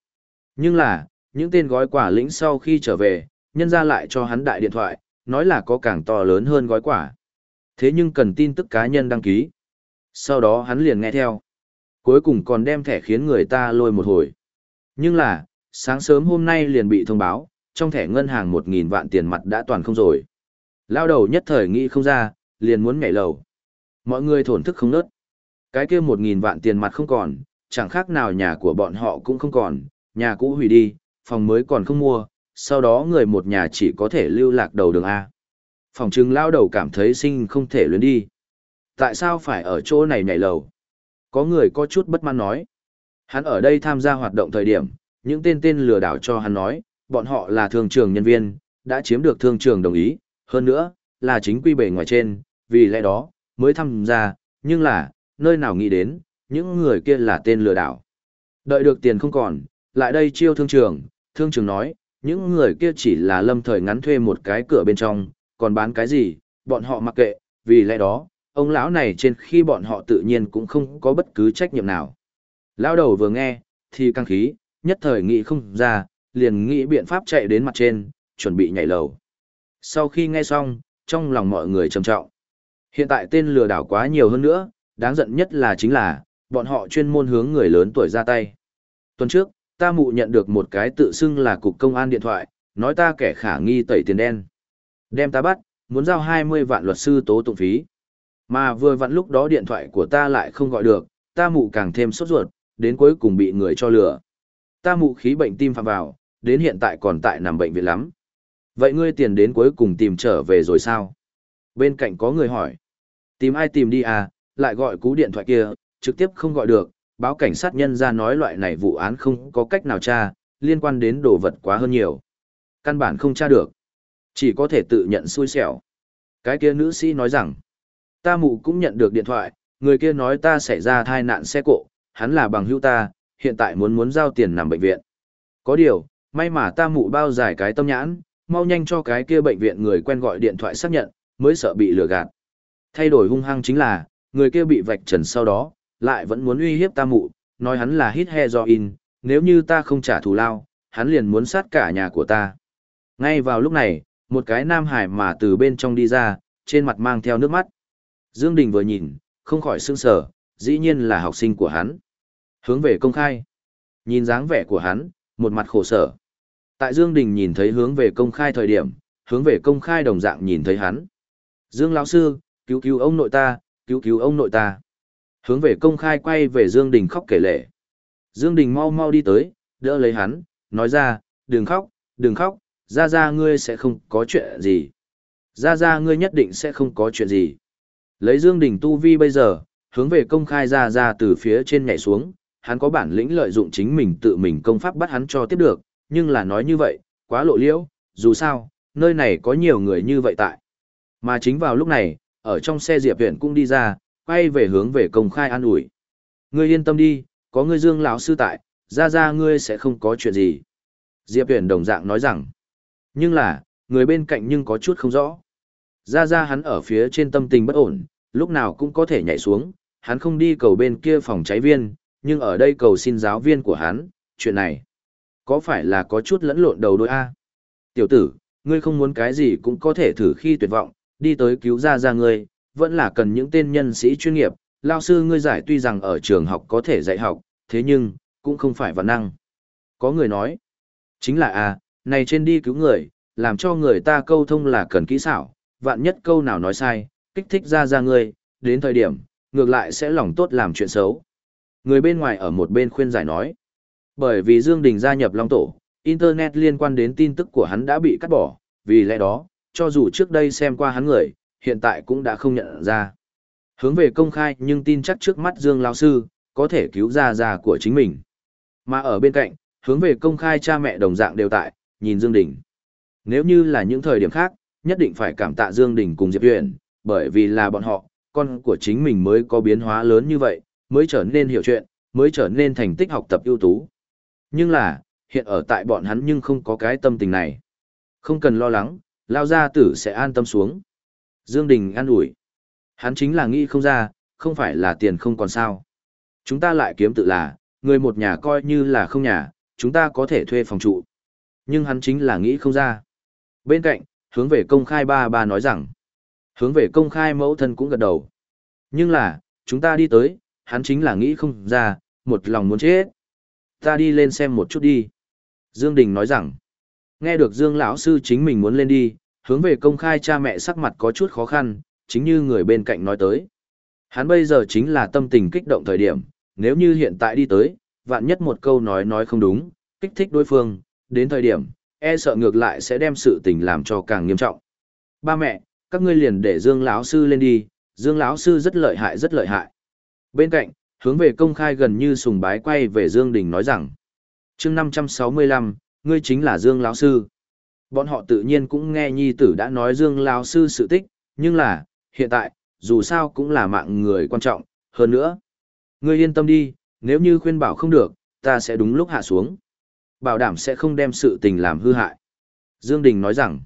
Nhưng là, những tên gói quả lĩnh sau khi trở về, nhân ra lại cho hắn đại điện thoại, nói là có càng to lớn hơn gói quả. Thế nhưng cần tin tức cá nhân đăng ký. Sau đó hắn liền nghe theo. Cuối cùng còn đem thẻ khiến người ta lôi một hồi. Nhưng là, sáng sớm hôm nay liền bị thông báo, trong thẻ ngân hàng 1.000 vạn tiền mặt đã toàn không rồi. Lao đầu nhất thời nghĩ không ra, liền muốn nhảy lầu. Mọi người thổn thức không nớt. Cái kia một nghìn vạn tiền mặt không còn, chẳng khác nào nhà của bọn họ cũng không còn, nhà cũ hủy đi, phòng mới còn không mua, sau đó người một nhà chỉ có thể lưu lạc đầu đường A. Phòng trừng lao đầu cảm thấy sinh không thể luyến đi. Tại sao phải ở chỗ này nhảy lầu? Có người có chút bất mãn nói. Hắn ở đây tham gia hoạt động thời điểm, những tên tên lừa đảo cho hắn nói, bọn họ là thương trường nhân viên, đã chiếm được thương trường đồng ý, hơn nữa, là chính quy bề ngoài trên, vì lẽ đó, mới tham gia, nhưng là, nơi nào nghĩ đến, những người kia là tên lừa đảo. Đợi được tiền không còn, lại đây chiêu thương trường, thương trường nói, những người kia chỉ là lâm thời ngắn thuê một cái cửa bên trong, còn bán cái gì, bọn họ mặc kệ, vì lẽ đó, ông lão này trên khi bọn họ tự nhiên cũng không có bất cứ trách nhiệm nào. Lão đầu vừa nghe, thì căng khí, nhất thời nghĩ không ra, liền nghĩ biện pháp chạy đến mặt trên, chuẩn bị nhảy lầu. Sau khi nghe xong, trong lòng mọi người trầm trọng. Hiện tại tên lừa đảo quá nhiều hơn nữa, đáng giận nhất là chính là, bọn họ chuyên môn hướng người lớn tuổi ra tay. Tuần trước, ta mụ nhận được một cái tự xưng là cục công an điện thoại, nói ta kẻ khả nghi tẩy tiền đen. Đem ta bắt, muốn giao 20 vạn luật sư tố tụng phí. Mà vừa vặn lúc đó điện thoại của ta lại không gọi được, ta mụ càng thêm sốt ruột, đến cuối cùng bị người cho lừa. Ta mụ khí bệnh tim phạm vào, đến hiện tại còn tại nằm bệnh viện lắm. Vậy ngươi tiền đến cuối cùng tìm trở về rồi sao? Bên cạnh có người hỏi. Tìm ai tìm đi à, lại gọi cú điện thoại kia, trực tiếp không gọi được, báo cảnh sát nhân ra nói loại này vụ án không có cách nào tra, liên quan đến đồ vật quá hơn nhiều. Căn bản không tra được. Chỉ có thể tự nhận xui xẻo. Cái kia nữ sĩ nói rằng, ta mụ cũng nhận được điện thoại, người kia nói ta xảy ra thai nạn xe cộ, hắn là bằng hữu ta, hiện tại muốn muốn giao tiền nằm bệnh viện. Có điều, may mà ta mụ bao giải cái tâm nhãn, mau nhanh cho cái kia bệnh viện người quen gọi điện thoại xác nhận, mới sợ bị lừa gạt. Thay đổi hung hăng chính là, người kia bị vạch trần sau đó, lại vẫn muốn uy hiếp ta mụ, nói hắn là hít heroin, nếu như ta không trả thù lao, hắn liền muốn sát cả nhà của ta. Ngay vào lúc này, Một cái nam hải mà từ bên trong đi ra, trên mặt mang theo nước mắt. Dương Đình vừa nhìn, không khỏi sững sờ, dĩ nhiên là học sinh của hắn. Hướng về công khai. Nhìn dáng vẻ của hắn, một mặt khổ sở. Tại Dương Đình nhìn thấy hướng về công khai thời điểm, hướng về công khai đồng dạng nhìn thấy hắn. Dương lão sư, cứu cứu ông nội ta, cứu cứu ông nội ta. Hướng về công khai quay về Dương Đình khóc kể lệ. Dương Đình mau mau đi tới, đỡ lấy hắn, nói ra, đừng khóc, đừng khóc, ra ra ngươi sẽ không có chuyện gì. Ra ra ngươi nhất định sẽ không có chuyện gì. Lấy Dương Đình tu vi bây giờ, hướng về công khai ra ra từ phía trên nhảy xuống, hắn có bản lĩnh lợi dụng chính mình tự mình công pháp bắt hắn cho tiếp được, nhưng là nói như vậy, quá lộ liễu, dù sao, nơi này có nhiều người như vậy tại. Mà chính vào lúc này, ở trong xe Diệp Viễn cũng đi ra, quay về hướng về công khai an ủi. Ngươi yên tâm đi, có ngươi Dương lão sư tại, ra ra ngươi sẽ không có chuyện gì. Diệp Viễn đồng dạng nói rằng, nhưng là, người bên cạnh nhưng có chút không rõ. Ra ra hắn ở phía trên tâm tình bất ổn, lúc nào cũng có thể nhảy xuống, hắn không đi cầu bên kia phòng cháy viên, nhưng ở đây cầu xin giáo viên của hắn, chuyện này, có phải là có chút lẫn lộn đầu đôi A? Tiểu tử, ngươi không muốn cái gì cũng có thể thử khi tuyệt vọng, đi tới cứu ra ra ngươi, vẫn là cần những tên nhân sĩ chuyên nghiệp, lao sư ngươi giải tuy rằng ở trường học có thể dạy học, thế nhưng, cũng không phải văn năng. Có người nói, chính là a này trên đi cứu người, làm cho người ta câu thông là cần kỹ xảo, vạn nhất câu nào nói sai, kích thích ra ra ngươi, đến thời điểm, ngược lại sẽ lòng tốt làm chuyện xấu. Người bên ngoài ở một bên khuyên giải nói, bởi vì Dương Đình gia nhập Long Tổ, Internet liên quan đến tin tức của hắn đã bị cắt bỏ, vì lẽ đó, cho dù trước đây xem qua hắn người, hiện tại cũng đã không nhận ra. Hướng về công khai nhưng tin chắc trước mắt Dương Lão Sư, có thể cứu ra già của chính mình. Mà ở bên cạnh, hướng về công khai cha mẹ đồng dạng đều tại, nhìn Dương Đình. Nếu như là những thời điểm khác, nhất định phải cảm tạ Dương Đình cùng Diệp Huyền, bởi vì là bọn họ, con của chính mình mới có biến hóa lớn như vậy, mới trở nên hiểu chuyện, mới trở nên thành tích học tập ưu tú. Nhưng là, hiện ở tại bọn hắn nhưng không có cái tâm tình này. Không cần lo lắng, lao gia tử sẽ an tâm xuống. Dương Đình an ủi. Hắn chính là nghĩ không ra, không phải là tiền không còn sao. Chúng ta lại kiếm tự là, người một nhà coi như là không nhà, chúng ta có thể thuê phòng trụ. Nhưng hắn chính là nghĩ không ra. Bên cạnh, hướng về công khai ba ba nói rằng, hướng về công khai mẫu thân cũng gật đầu. Nhưng là, chúng ta đi tới, hắn chính là nghĩ không ra, một lòng muốn chết. Ta đi lên xem một chút đi. Dương Đình nói rằng, nghe được Dương lão sư chính mình muốn lên đi, hướng về công khai cha mẹ sắc mặt có chút khó khăn, chính như người bên cạnh nói tới. Hắn bây giờ chính là tâm tình kích động thời điểm, nếu như hiện tại đi tới, vạn nhất một câu nói nói không đúng, kích thích đối phương, đến thời điểm, e sợ ngược lại sẽ đem sự tình làm cho càng nghiêm trọng. Ba mẹ, các ngươi liền để Dương lão sư lên đi, Dương lão sư rất lợi hại rất lợi hại. Bên cạnh, hướng về công khai gần như sùng bái quay về Dương Đình nói rằng, chương 565, ngươi chính là Dương lão sư. Bọn họ tự nhiên cũng nghe nhi tử đã nói Dương lão sư sự tích, nhưng là, hiện tại, dù sao cũng là mạng người quan trọng, hơn nữa. Ngươi yên tâm đi, nếu như khuyên bảo không được, ta sẽ đúng lúc hạ xuống. Bảo đảm sẽ không đem sự tình làm hư hại. Dương Đình nói rằng,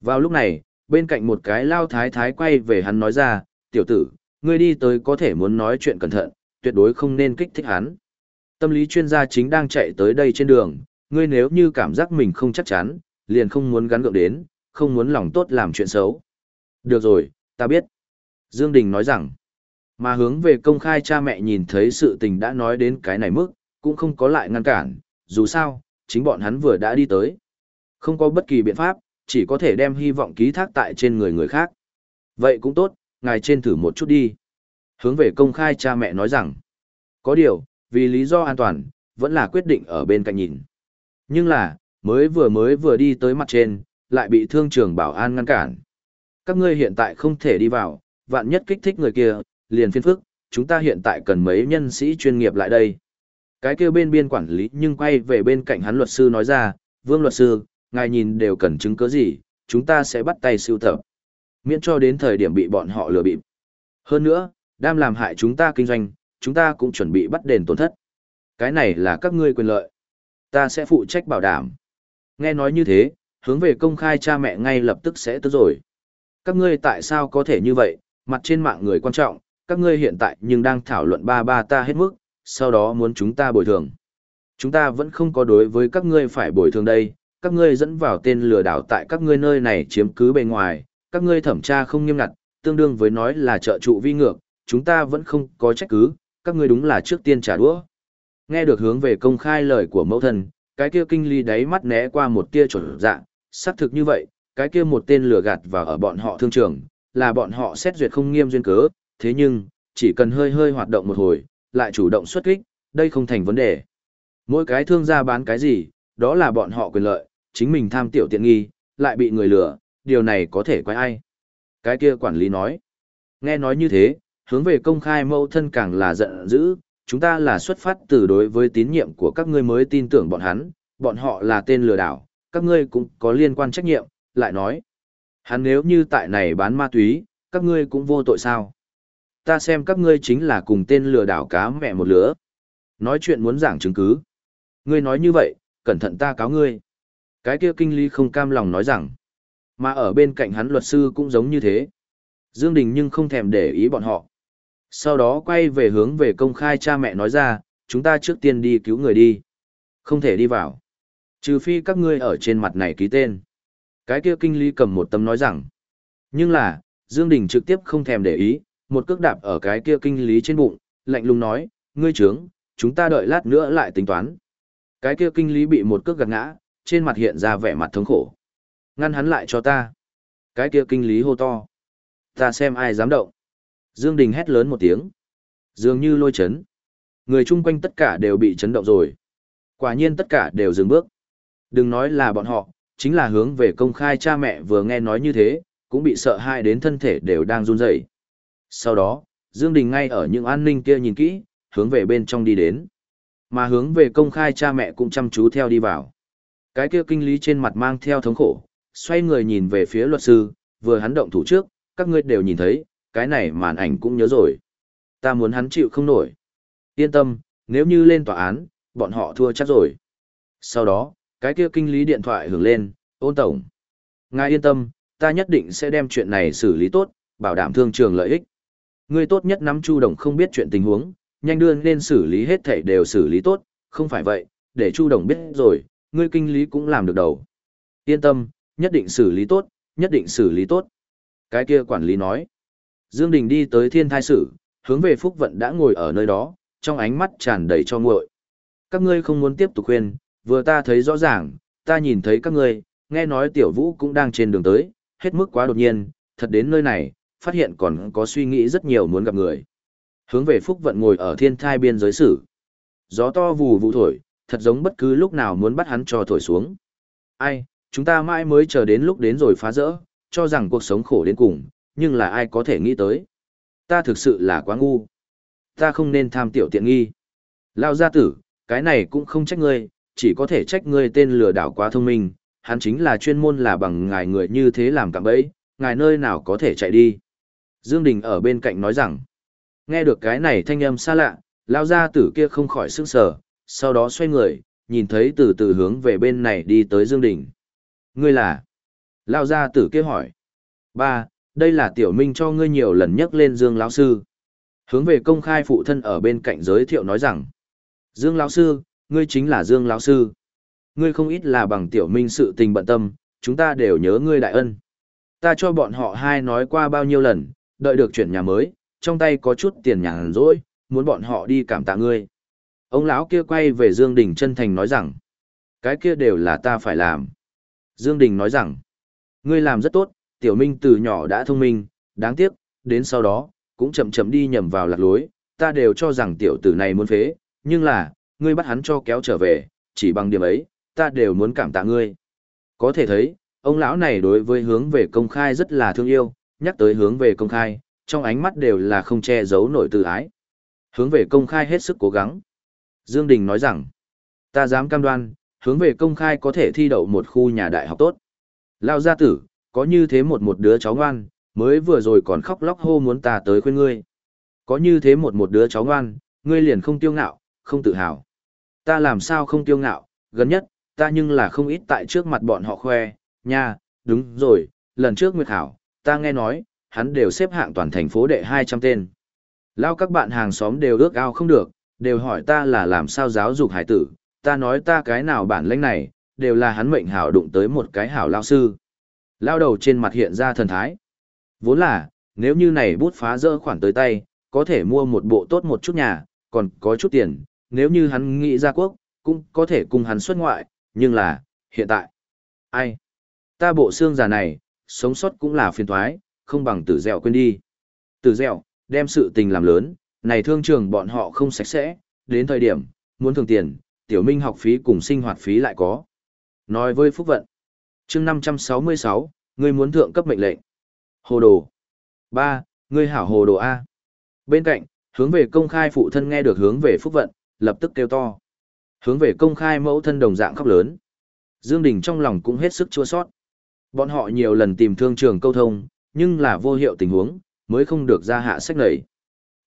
vào lúc này, bên cạnh một cái lao thái thái quay về hắn nói ra, tiểu tử, ngươi đi tới có thể muốn nói chuyện cẩn thận, tuyệt đối không nên kích thích hắn. Tâm lý chuyên gia chính đang chạy tới đây trên đường, ngươi nếu như cảm giác mình không chắc chắn, liền không muốn gắn gượng đến, không muốn lòng tốt làm chuyện xấu. Được rồi, ta biết. Dương Đình nói rằng, mà hướng về công khai cha mẹ nhìn thấy sự tình đã nói đến cái này mức, cũng không có lại ngăn cản, dù sao, chính bọn hắn vừa đã đi tới. Không có bất kỳ biện pháp, chỉ có thể đem hy vọng ký thác tại trên người người khác. Vậy cũng tốt, ngài trên thử một chút đi. Hướng về công khai cha mẹ nói rằng, có điều, vì lý do an toàn, vẫn là quyết định ở bên cạnh nhìn. Nhưng là, mới vừa mới vừa đi tới mặt trên, lại bị thương trường bảo an ngăn cản. Các ngươi hiện tại không thể đi vào, vạn nhất kích thích người kia, liền phiên phức, chúng ta hiện tại cần mấy nhân sĩ chuyên nghiệp lại đây. Cái kia bên biên quản lý nhưng quay về bên cạnh hắn luật sư nói ra, vương luật sư, ngài nhìn đều cần chứng cứ gì, chúng ta sẽ bắt tay siêu tập. Miễn cho đến thời điểm bị bọn họ lừa bịp. Hơn nữa, đam làm hại chúng ta kinh doanh, chúng ta cũng chuẩn bị bắt đền tổn thất. Cái này là các ngươi quyền lợi. Ta sẽ phụ trách bảo đảm. Nghe nói như thế, hướng về công khai cha mẹ ngay lập tức sẽ tức rồi. Các ngươi tại sao có thể như vậy, mặt trên mạng người quan trọng, các ngươi hiện tại nhưng đang thảo luận ba ba ta hết mức, sau đó muốn chúng ta bồi thường. Chúng ta vẫn không có đối với các ngươi phải bồi thường đây, các ngươi dẫn vào tên lừa đảo tại các ngươi nơi này chiếm cứ bề ngoài, các ngươi thẩm tra không nghiêm ngặt, tương đương với nói là trợ trụ vi ngược, chúng ta vẫn không có trách cứ, các ngươi đúng là trước tiên trả đũa. Nghe được hướng về công khai lời của mẫu thần, cái kia kinh ly đáy mắt né qua một tia trở dạ, xác thực như vậy, cái kia một tên lừa gạt vào ở bọn họ thương trường, là bọn họ xét duyệt không nghiêm duyên cớ, thế nhưng, chỉ cần hơi hơi hoạt động một hồi, lại chủ động xuất kích, đây không thành vấn đề. Mỗi cái thương gia bán cái gì, đó là bọn họ quyền lợi, chính mình tham tiểu tiện nghi, lại bị người lừa, điều này có thể quay ai. Cái kia quản lý nói. Nghe nói như thế, hướng về công khai mâu thân càng là giận dữ, chúng ta là xuất phát từ đối với tín nhiệm của các ngươi mới tin tưởng bọn hắn, bọn họ là tên lừa đảo, các ngươi cũng có liên quan trách nhiệm, lại nói. Hắn nếu như tại này bán ma túy, các ngươi cũng vô tội sao? Ta xem các ngươi chính là cùng tên lừa đảo cá mẹ một lứa. Nói chuyện muốn giảng chứng cứ. Ngươi nói như vậy, cẩn thận ta cáo ngươi. Cái kia kinh lý không cam lòng nói rằng, mà ở bên cạnh hắn luật sư cũng giống như thế. Dương Đình nhưng không thèm để ý bọn họ. Sau đó quay về hướng về công khai cha mẹ nói ra, chúng ta trước tiên đi cứu người đi. Không thể đi vào. Trừ phi các ngươi ở trên mặt này ký tên. Cái kia kinh lý cầm một tấm nói rằng. Nhưng là, Dương Đình trực tiếp không thèm để ý, một cước đạp ở cái kia kinh lý trên bụng, lạnh lùng nói, ngươi trướng, chúng ta đợi lát nữa lại tính toán. Cái kia kinh lý bị một cước gạt ngã, trên mặt hiện ra vẻ mặt thống khổ. Ngăn hắn lại cho ta. Cái kia kinh lý hô to. Ta xem ai dám động. Dương Đình hét lớn một tiếng. Dường như lôi chấn. Người chung quanh tất cả đều bị chấn động rồi. Quả nhiên tất cả đều dừng bước. Đừng nói là bọn họ, chính là hướng về công khai cha mẹ vừa nghe nói như thế, cũng bị sợ hãi đến thân thể đều đang run rẩy. Sau đó, Dương Đình ngay ở những an ninh kia nhìn kỹ, hướng về bên trong đi đến. Mà hướng về công khai cha mẹ cũng chăm chú theo đi vào. Cái kia kinh lý trên mặt mang theo thống khổ, xoay người nhìn về phía luật sư, vừa hắn động thủ trước, các ngươi đều nhìn thấy, cái này màn ảnh cũng nhớ rồi. Ta muốn hắn chịu không nổi. Yên tâm, nếu như lên tòa án, bọn họ thua chắc rồi. Sau đó, cái kia kinh lý điện thoại hưởng lên, ôn tổng. Ngài yên tâm, ta nhất định sẽ đem chuyện này xử lý tốt, bảo đảm thương trường lợi ích. Ngươi tốt nhất nắm Chu Đồng không biết chuyện tình huống, nhanh đưa nên xử lý hết thảy đều xử lý tốt, không phải vậy, để Chu Đồng biết rồi, ngươi kinh lý cũng làm được đầu. Yên tâm, nhất định xử lý tốt, nhất định xử lý tốt. Cái kia quản lý nói. Dương Đình đi tới thiên thai sử, hướng về Phúc Vận đã ngồi ở nơi đó, trong ánh mắt tràn đầy cho nguội. Các ngươi không muốn tiếp tục khuyên, vừa ta thấy rõ ràng, ta nhìn thấy các ngươi, nghe nói tiểu vũ cũng đang trên đường tới, hết mức quá đột nhiên, thật đến nơi này, phát hiện còn có suy nghĩ rất nhiều muốn gặp người. Hướng về Phúc Vận ngồi ở thiên thai biên giới sử. Gió to vù vụ thổi, thật giống bất cứ lúc nào muốn bắt hắn cho thổi xuống. Ai, chúng ta mãi mới chờ đến lúc đến rồi phá rỡ, cho rằng cuộc sống khổ đến cùng, nhưng là ai có thể nghĩ tới. Ta thực sự là quá ngu. Ta không nên tham tiểu tiện nghi. Lao gia tử, cái này cũng không trách ngươi, chỉ có thể trách ngươi tên lừa đảo quá thông minh, hắn chính là chuyên môn là bằng ngài người như thế làm cạm bẫy, ngài nơi nào có thể chạy đi. Dương Đình ở bên cạnh nói rằng, nghe được cái này thanh âm xa lạ, lao gia tử kia không khỏi sững sờ, sau đó xoay người, nhìn thấy từ từ hướng về bên này đi tới Dương Đình. Ngươi là? Lao gia tử kia hỏi. Ba, đây là tiểu minh cho ngươi nhiều lần nhắc lên Dương lão sư. Hướng về công khai phụ thân ở bên cạnh giới thiệu nói rằng, Dương lão sư, ngươi chính là Dương lão sư. Ngươi không ít là bằng tiểu minh sự tình bận tâm, chúng ta đều nhớ ngươi đại ân. Ta cho bọn họ hai nói qua bao nhiêu lần, đợi được chuyển nhà mới, trong tay có chút tiền nhàn rỗi, muốn bọn họ đi cảm tạ ngươi. Ông lão kia quay về Dương Đình chân thành nói rằng, cái kia đều là ta phải làm. Dương Đình nói rằng, ngươi làm rất tốt, tiểu minh từ nhỏ đã thông minh, đáng tiếc, đến sau đó, cũng chậm chậm đi nhầm vào lạc lối, ta đều cho rằng tiểu tử này muốn phế, nhưng là, ngươi bắt hắn cho kéo trở về, chỉ bằng điểm ấy, ta đều muốn cảm tạ ngươi. Có thể thấy, ông lão này đối với hướng về công khai rất là thương yêu, nhắc tới hướng về công khai, trong ánh mắt đều là không che giấu nổi từ ái. Hướng về công khai hết sức cố gắng. Dương Đình nói rằng, ta dám cam đoan, hướng về công khai có thể thi đậu một khu nhà đại học tốt. Lao gia tử, có như thế một một đứa cháu ngoan, mới vừa rồi còn khóc lóc hô muốn ta tới khuyên ngươi. Có như thế một một đứa cháu ngoan, ngươi liền không tiêu ngạo, không tự hào. Ta làm sao không tiêu ngạo, gần nhất, ta nhưng là không ít tại trước mặt bọn họ khoe, nha, đúng rồi, lần trước Nguyệt Hảo, ta nghe nói, hắn đều xếp hạng toàn thành phố đệ 200 tên. Lao các bạn hàng xóm đều ước ao không được, đều hỏi ta là làm sao giáo dục hải tử, ta nói ta cái nào bản lĩnh này, đều là hắn mệnh hảo đụng tới một cái hảo lao sư. Lao đầu trên mặt hiện ra thần thái. Vốn là, nếu như này bút phá dỡ khoản tới tay, có thể mua một bộ tốt một chút nhà, còn có chút tiền, nếu như hắn nghĩ ra quốc, cũng có thể cùng hắn xuất ngoại, nhưng là, hiện tại, ai? Ta bộ xương già này, sống sót cũng là phiền thoái, không bằng tử dẻo quên đi. Tử dẻo, đem sự tình làm lớn, này thương trường bọn họ không sạch sẽ, đến thời điểm, muốn thường tiền, tiểu minh học phí cùng sinh hoạt phí lại có. Nói với Phúc Vận, chương 566, ngươi muốn thượng cấp mệnh lệnh. Hồ đồ. ba Ngươi hảo hồ đồ A. Bên cạnh, hướng về công khai phụ thân nghe được hướng về Phúc Vận, lập tức kêu to. Hướng về công khai mẫu thân đồng dạng khóc lớn. Dương Đình trong lòng cũng hết sức chua sót. Bọn họ nhiều lần tìm thương trường câu thông, nhưng là vô hiệu tình huống, mới không được ra hạ sách nảy.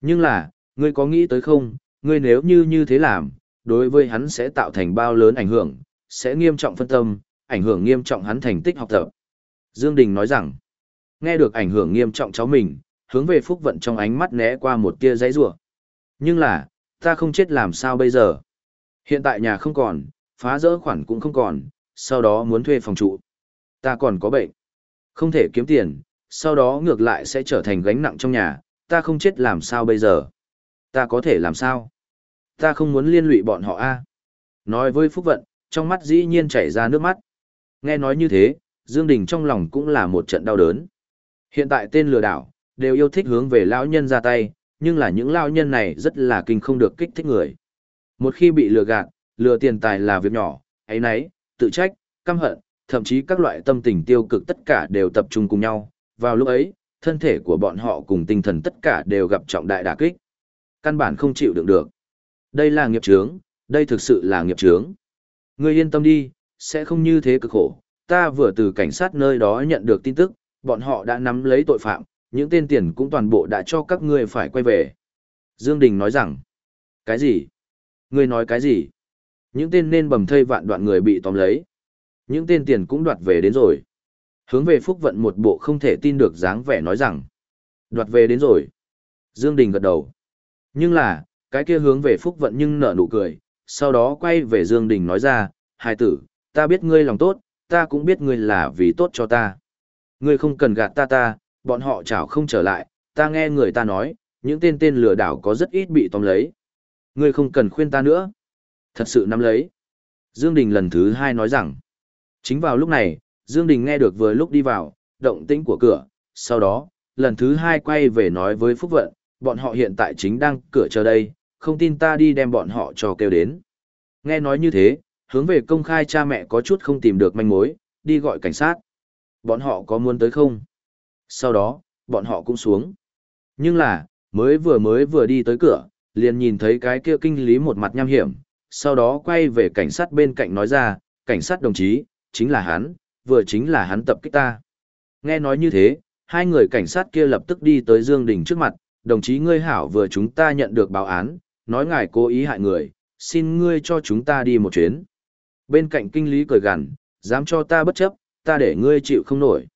Nhưng là, ngươi có nghĩ tới không, ngươi nếu như như thế làm, đối với hắn sẽ tạo thành bao lớn ảnh hưởng, sẽ nghiêm trọng phân tâm, ảnh hưởng nghiêm trọng hắn thành tích học tập. Dương Đình nói rằng, nghe được ảnh hưởng nghiêm trọng cháu mình, hướng về phúc vận trong ánh mắt né qua một tia giấy rủa. Nhưng là, ta không chết làm sao bây giờ? Hiện tại nhà không còn, phá rỡ khoản cũng không còn, sau đó muốn thuê phòng trụ. Ta còn có bệnh. Không thể kiếm tiền, sau đó ngược lại sẽ trở thành gánh nặng trong nhà, ta không chết làm sao bây giờ? Ta có thể làm sao? Ta không muốn liên lụy bọn họ a. Nói với Phúc Vận, trong mắt dĩ nhiên chảy ra nước mắt. Nghe nói như thế, Dương Đình trong lòng cũng là một trận đau đớn. Hiện tại tên lừa đảo, đều yêu thích hướng về lão nhân ra tay, nhưng là những lão nhân này rất là kinh không được kích thích người. Một khi bị lừa gạt, lừa tiền tài là việc nhỏ, ấy nấy, tự trách, căm hận, thậm chí các loại tâm tình tiêu cực tất cả đều tập trung cùng nhau. Vào lúc ấy, thân thể của bọn họ cùng tinh thần tất cả đều gặp trọng đại đả kích. Căn bản không chịu đựng được. Đây là nghiệp chướng, đây thực sự là nghiệp chướng. Ngươi yên tâm đi, sẽ không như thế cực khổ. Ta vừa từ cảnh sát nơi đó nhận được tin tức, bọn họ đã nắm lấy tội phạm, những tên tiền cũng toàn bộ đã cho các ngươi phải quay về. Dương Đình nói rằng, cái gì? Ngươi nói cái gì? Những tên nên bầm thây vạn đoạn người bị tóm lấy. Những tên tiền cũng đoạt về đến rồi. Hướng về Phúc Vận một bộ không thể tin được dáng vẻ nói rằng, đoạt về đến rồi. Dương Đình gật đầu. Nhưng là, cái kia hướng về Phúc Vận nhưng nở nụ cười, sau đó quay về Dương Đình nói ra, hai tử, ta biết ngươi lòng tốt, ta cũng biết ngươi là vì tốt cho ta. Ngươi không cần gạt ta ta, bọn họ chảo không trở lại, ta nghe người ta nói, những tên tên lừa đảo có rất ít bị tóm lấy. Ngươi không cần khuyên ta nữa. Thật sự nắm lấy. Dương Đình lần thứ hai nói rằng, chính vào lúc này, Dương Đình nghe được vừa lúc đi vào, động tĩnh của cửa, sau đó, lần thứ hai quay về nói với Phúc Vận, bọn họ hiện tại chính đang cửa chờ đây, không tin ta đi đem bọn họ cho kêu đến. Nghe nói như thế, hướng về công khai cha mẹ có chút không tìm được manh mối, đi gọi cảnh sát. Bọn họ có muốn tới không? Sau đó, bọn họ cũng xuống. Nhưng là, mới vừa mới vừa đi tới cửa, liền nhìn thấy cái kia kinh lý một mặt nham hiểm, sau đó quay về cảnh sát bên cạnh nói ra, cảnh sát đồng chí, chính là hắn, vừa chính là hắn tập kích ta. Nghe nói như thế, hai người cảnh sát kia lập tức đi tới Dương Đình trước mặt, đồng chí ngươi hảo vừa chúng ta nhận được báo án, nói ngài cố ý hại người, xin ngươi cho chúng ta đi một chuyến. Bên cạnh kinh lý cười gằn, dám cho ta bất chấp, ta để ngươi chịu không nổi.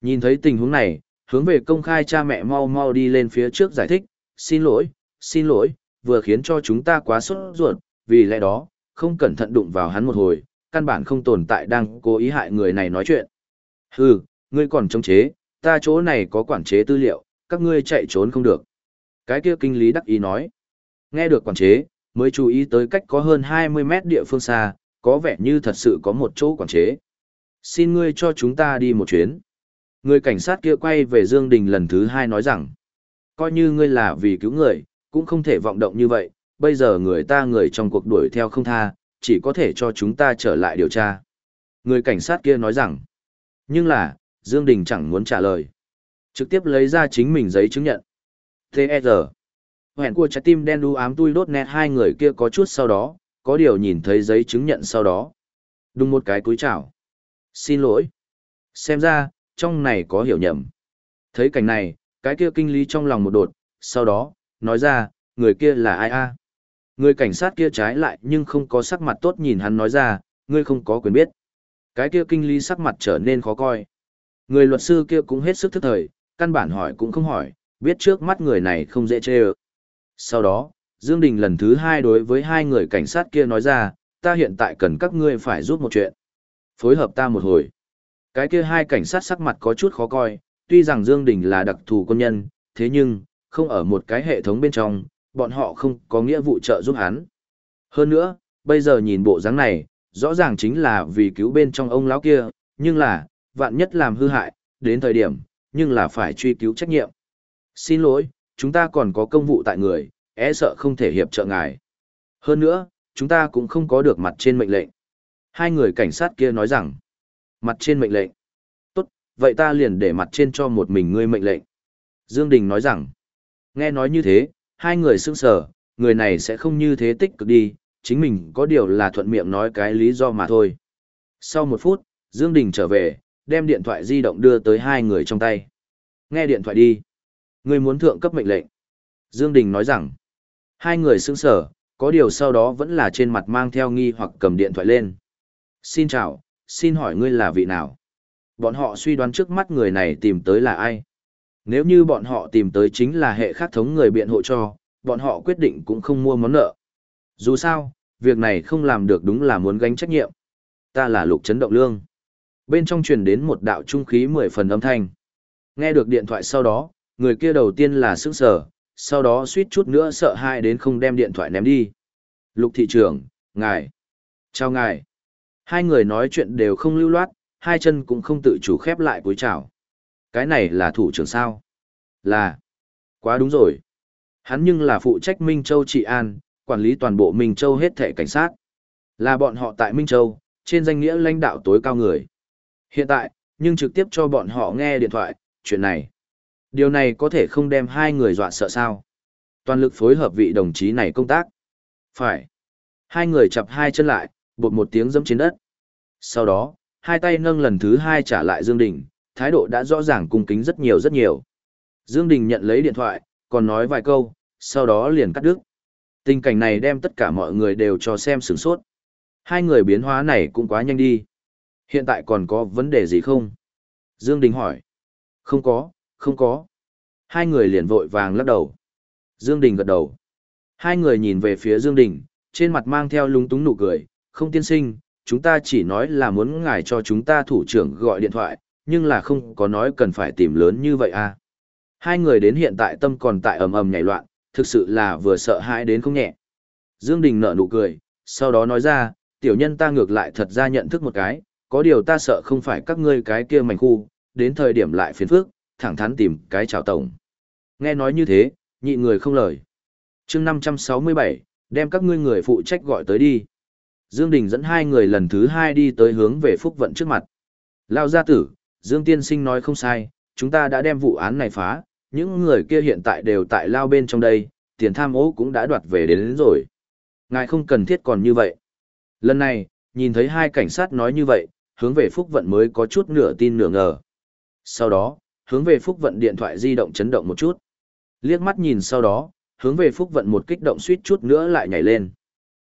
Nhìn thấy tình huống này, hướng về công khai cha mẹ mau mau đi lên phía trước giải thích, xin lỗi, xin lỗi, vừa khiến cho chúng ta quá sốt ruột, vì lẽ đó, không cẩn thận đụng vào hắn một hồi, căn bản không tồn tại đang cố ý hại người này nói chuyện. Hừ, ngươi còn chống chế, ta chỗ này có quản chế tư liệu, các ngươi chạy trốn không được. Cái kia kinh lý đắc ý nói. Nghe được quản chế, mới chú ý tới cách có hơn 20 mét địa phương xa, có vẻ như thật sự có một chỗ quản chế. Xin ngươi cho chúng ta đi một chuyến. Người cảnh sát kia quay về Dương Đình lần thứ hai nói rằng, coi như ngươi là vì cứu người, cũng không thể vọng động như vậy, bây giờ người ta người trong cuộc đuổi theo không tha, chỉ có thể cho chúng ta trở lại điều tra. Người cảnh sát kia nói rằng, nhưng là, Dương Đình chẳng muốn trả lời. Trực tiếp lấy ra chính mình giấy chứng nhận. T.E.G. Hẹn của trái tim đen đu ám tui đốt nét hai người kia có chút sau đó, có điều nhìn thấy giấy chứng nhận sau đó. Đúng một cái cúi chào. Xin lỗi. Xem ra, trong này có hiểu nhầm. Thấy cảnh này, cái kia kinh lý trong lòng một đột, sau đó, nói ra, người kia là ai a? Người cảnh sát kia trái lại nhưng không có sắc mặt tốt nhìn hắn nói ra, ngươi không có quyền biết. Cái kia kinh lý sắc mặt trở nên khó coi. Người luật sư kia cũng hết sức thức thời, căn bản hỏi cũng không hỏi, biết trước mắt người này không dễ chê ơ. Sau đó, Dương Đình lần thứ hai đối với hai người cảnh sát kia nói ra, ta hiện tại cần các ngươi phải giúp một chuyện. Phối hợp ta một hồi. Cái kia hai cảnh sát sắc mặt có chút khó coi, tuy rằng Dương Đình là đặc thù quân nhân, thế nhưng, không ở một cái hệ thống bên trong, bọn họ không có nghĩa vụ trợ giúp hắn. Hơn nữa, bây giờ nhìn bộ dáng này, rõ ràng chính là vì cứu bên trong ông lão kia, nhưng là, vạn nhất làm hư hại, đến thời điểm, nhưng là phải truy cứu trách nhiệm. Xin lỗi, chúng ta còn có công vụ tại người, e sợ không thể hiệp trợ ngài. Hơn nữa, chúng ta cũng không có được mặt trên mệnh lệnh. Hai người cảnh sát kia nói rằng, mặt trên mệnh lệnh. Tốt, vậy ta liền để mặt trên cho một mình ngươi mệnh lệnh. Dương Đình nói rằng, nghe nói như thế, hai người sững sờ, người này sẽ không như thế tích cực đi, chính mình có điều là thuận miệng nói cái lý do mà thôi. Sau một phút, Dương Đình trở về, đem điện thoại di động đưa tới hai người trong tay. Nghe điện thoại đi. Ngươi muốn thượng cấp mệnh lệnh. Dương Đình nói rằng, hai người sững sờ, có điều sau đó vẫn là trên mặt mang theo nghi hoặc cầm điện thoại lên. Xin chào, xin hỏi ngươi là vị nào? Bọn họ suy đoán trước mắt người này tìm tới là ai? Nếu như bọn họ tìm tới chính là hệ khác thống người biện hộ cho, bọn họ quyết định cũng không mua món nợ. Dù sao, việc này không làm được đúng là muốn gánh trách nhiệm. Ta là lục chấn động lương. Bên trong truyền đến một đạo trung khí mười phần âm thanh. Nghe được điện thoại sau đó, người kia đầu tiên là sững sờ, sau đó suýt chút nữa sợ hai đến không đem điện thoại ném đi. Lục thị trưởng, ngài. Chào ngài. Hai người nói chuyện đều không lưu loát, hai chân cũng không tự chủ khép lại cúi chào. Cái này là thủ trưởng sao? Là. Quá đúng rồi. Hắn nhưng là phụ trách Minh Châu trị an, quản lý toàn bộ Minh Châu hết thể cảnh sát. Là bọn họ tại Minh Châu, trên danh nghĩa lãnh đạo tối cao người. Hiện tại, nhưng trực tiếp cho bọn họ nghe điện thoại, chuyện này. Điều này có thể không đem hai người dọa sợ sao. Toàn lực phối hợp vị đồng chí này công tác. Phải. Hai người chập hai chân lại, bột một tiếng dẫm trên đất. Sau đó, hai tay nâng lần thứ hai trả lại Dương Đình, thái độ đã rõ ràng cung kính rất nhiều rất nhiều. Dương Đình nhận lấy điện thoại, còn nói vài câu, sau đó liền cắt đứt. Tình cảnh này đem tất cả mọi người đều cho xem sửng sốt. Hai người biến hóa này cũng quá nhanh đi. Hiện tại còn có vấn đề gì không? Dương Đình hỏi. Không có, không có. Hai người liền vội vàng lắc đầu. Dương Đình gật đầu. Hai người nhìn về phía Dương Đình, trên mặt mang theo lúng túng nụ cười. Không tiên sinh, chúng ta chỉ nói là muốn ngài cho chúng ta thủ trưởng gọi điện thoại, nhưng là không có nói cần phải tìm lớn như vậy à. Hai người đến hiện tại tâm còn tại ầm ầm nhảy loạn, thực sự là vừa sợ hãi đến không nhẹ. Dương Đình nở nụ cười, sau đó nói ra, tiểu nhân ta ngược lại thật ra nhận thức một cái, có điều ta sợ không phải các ngươi cái kia mảnh khu, đến thời điểm lại phiền phức, thẳng thắn tìm cái chào tổng. Nghe nói như thế, nhị người không lời. chương 567, đem các ngươi người phụ trách gọi tới đi. Dương Đình dẫn hai người lần thứ hai đi tới hướng về Phúc Vận trước mặt. Lao gia tử, Dương Tiên Sinh nói không sai, chúng ta đã đem vụ án này phá, những người kia hiện tại đều tại Lao bên trong đây, tiền tham ô cũng đã đoạt về đến, đến rồi. Ngài không cần thiết còn như vậy. Lần này, nhìn thấy hai cảnh sát nói như vậy, hướng về Phúc Vận mới có chút nửa tin nửa ngờ. Sau đó, hướng về Phúc Vận điện thoại di động chấn động một chút. Liếc mắt nhìn sau đó, hướng về Phúc Vận một kích động suýt chút nữa lại nhảy lên.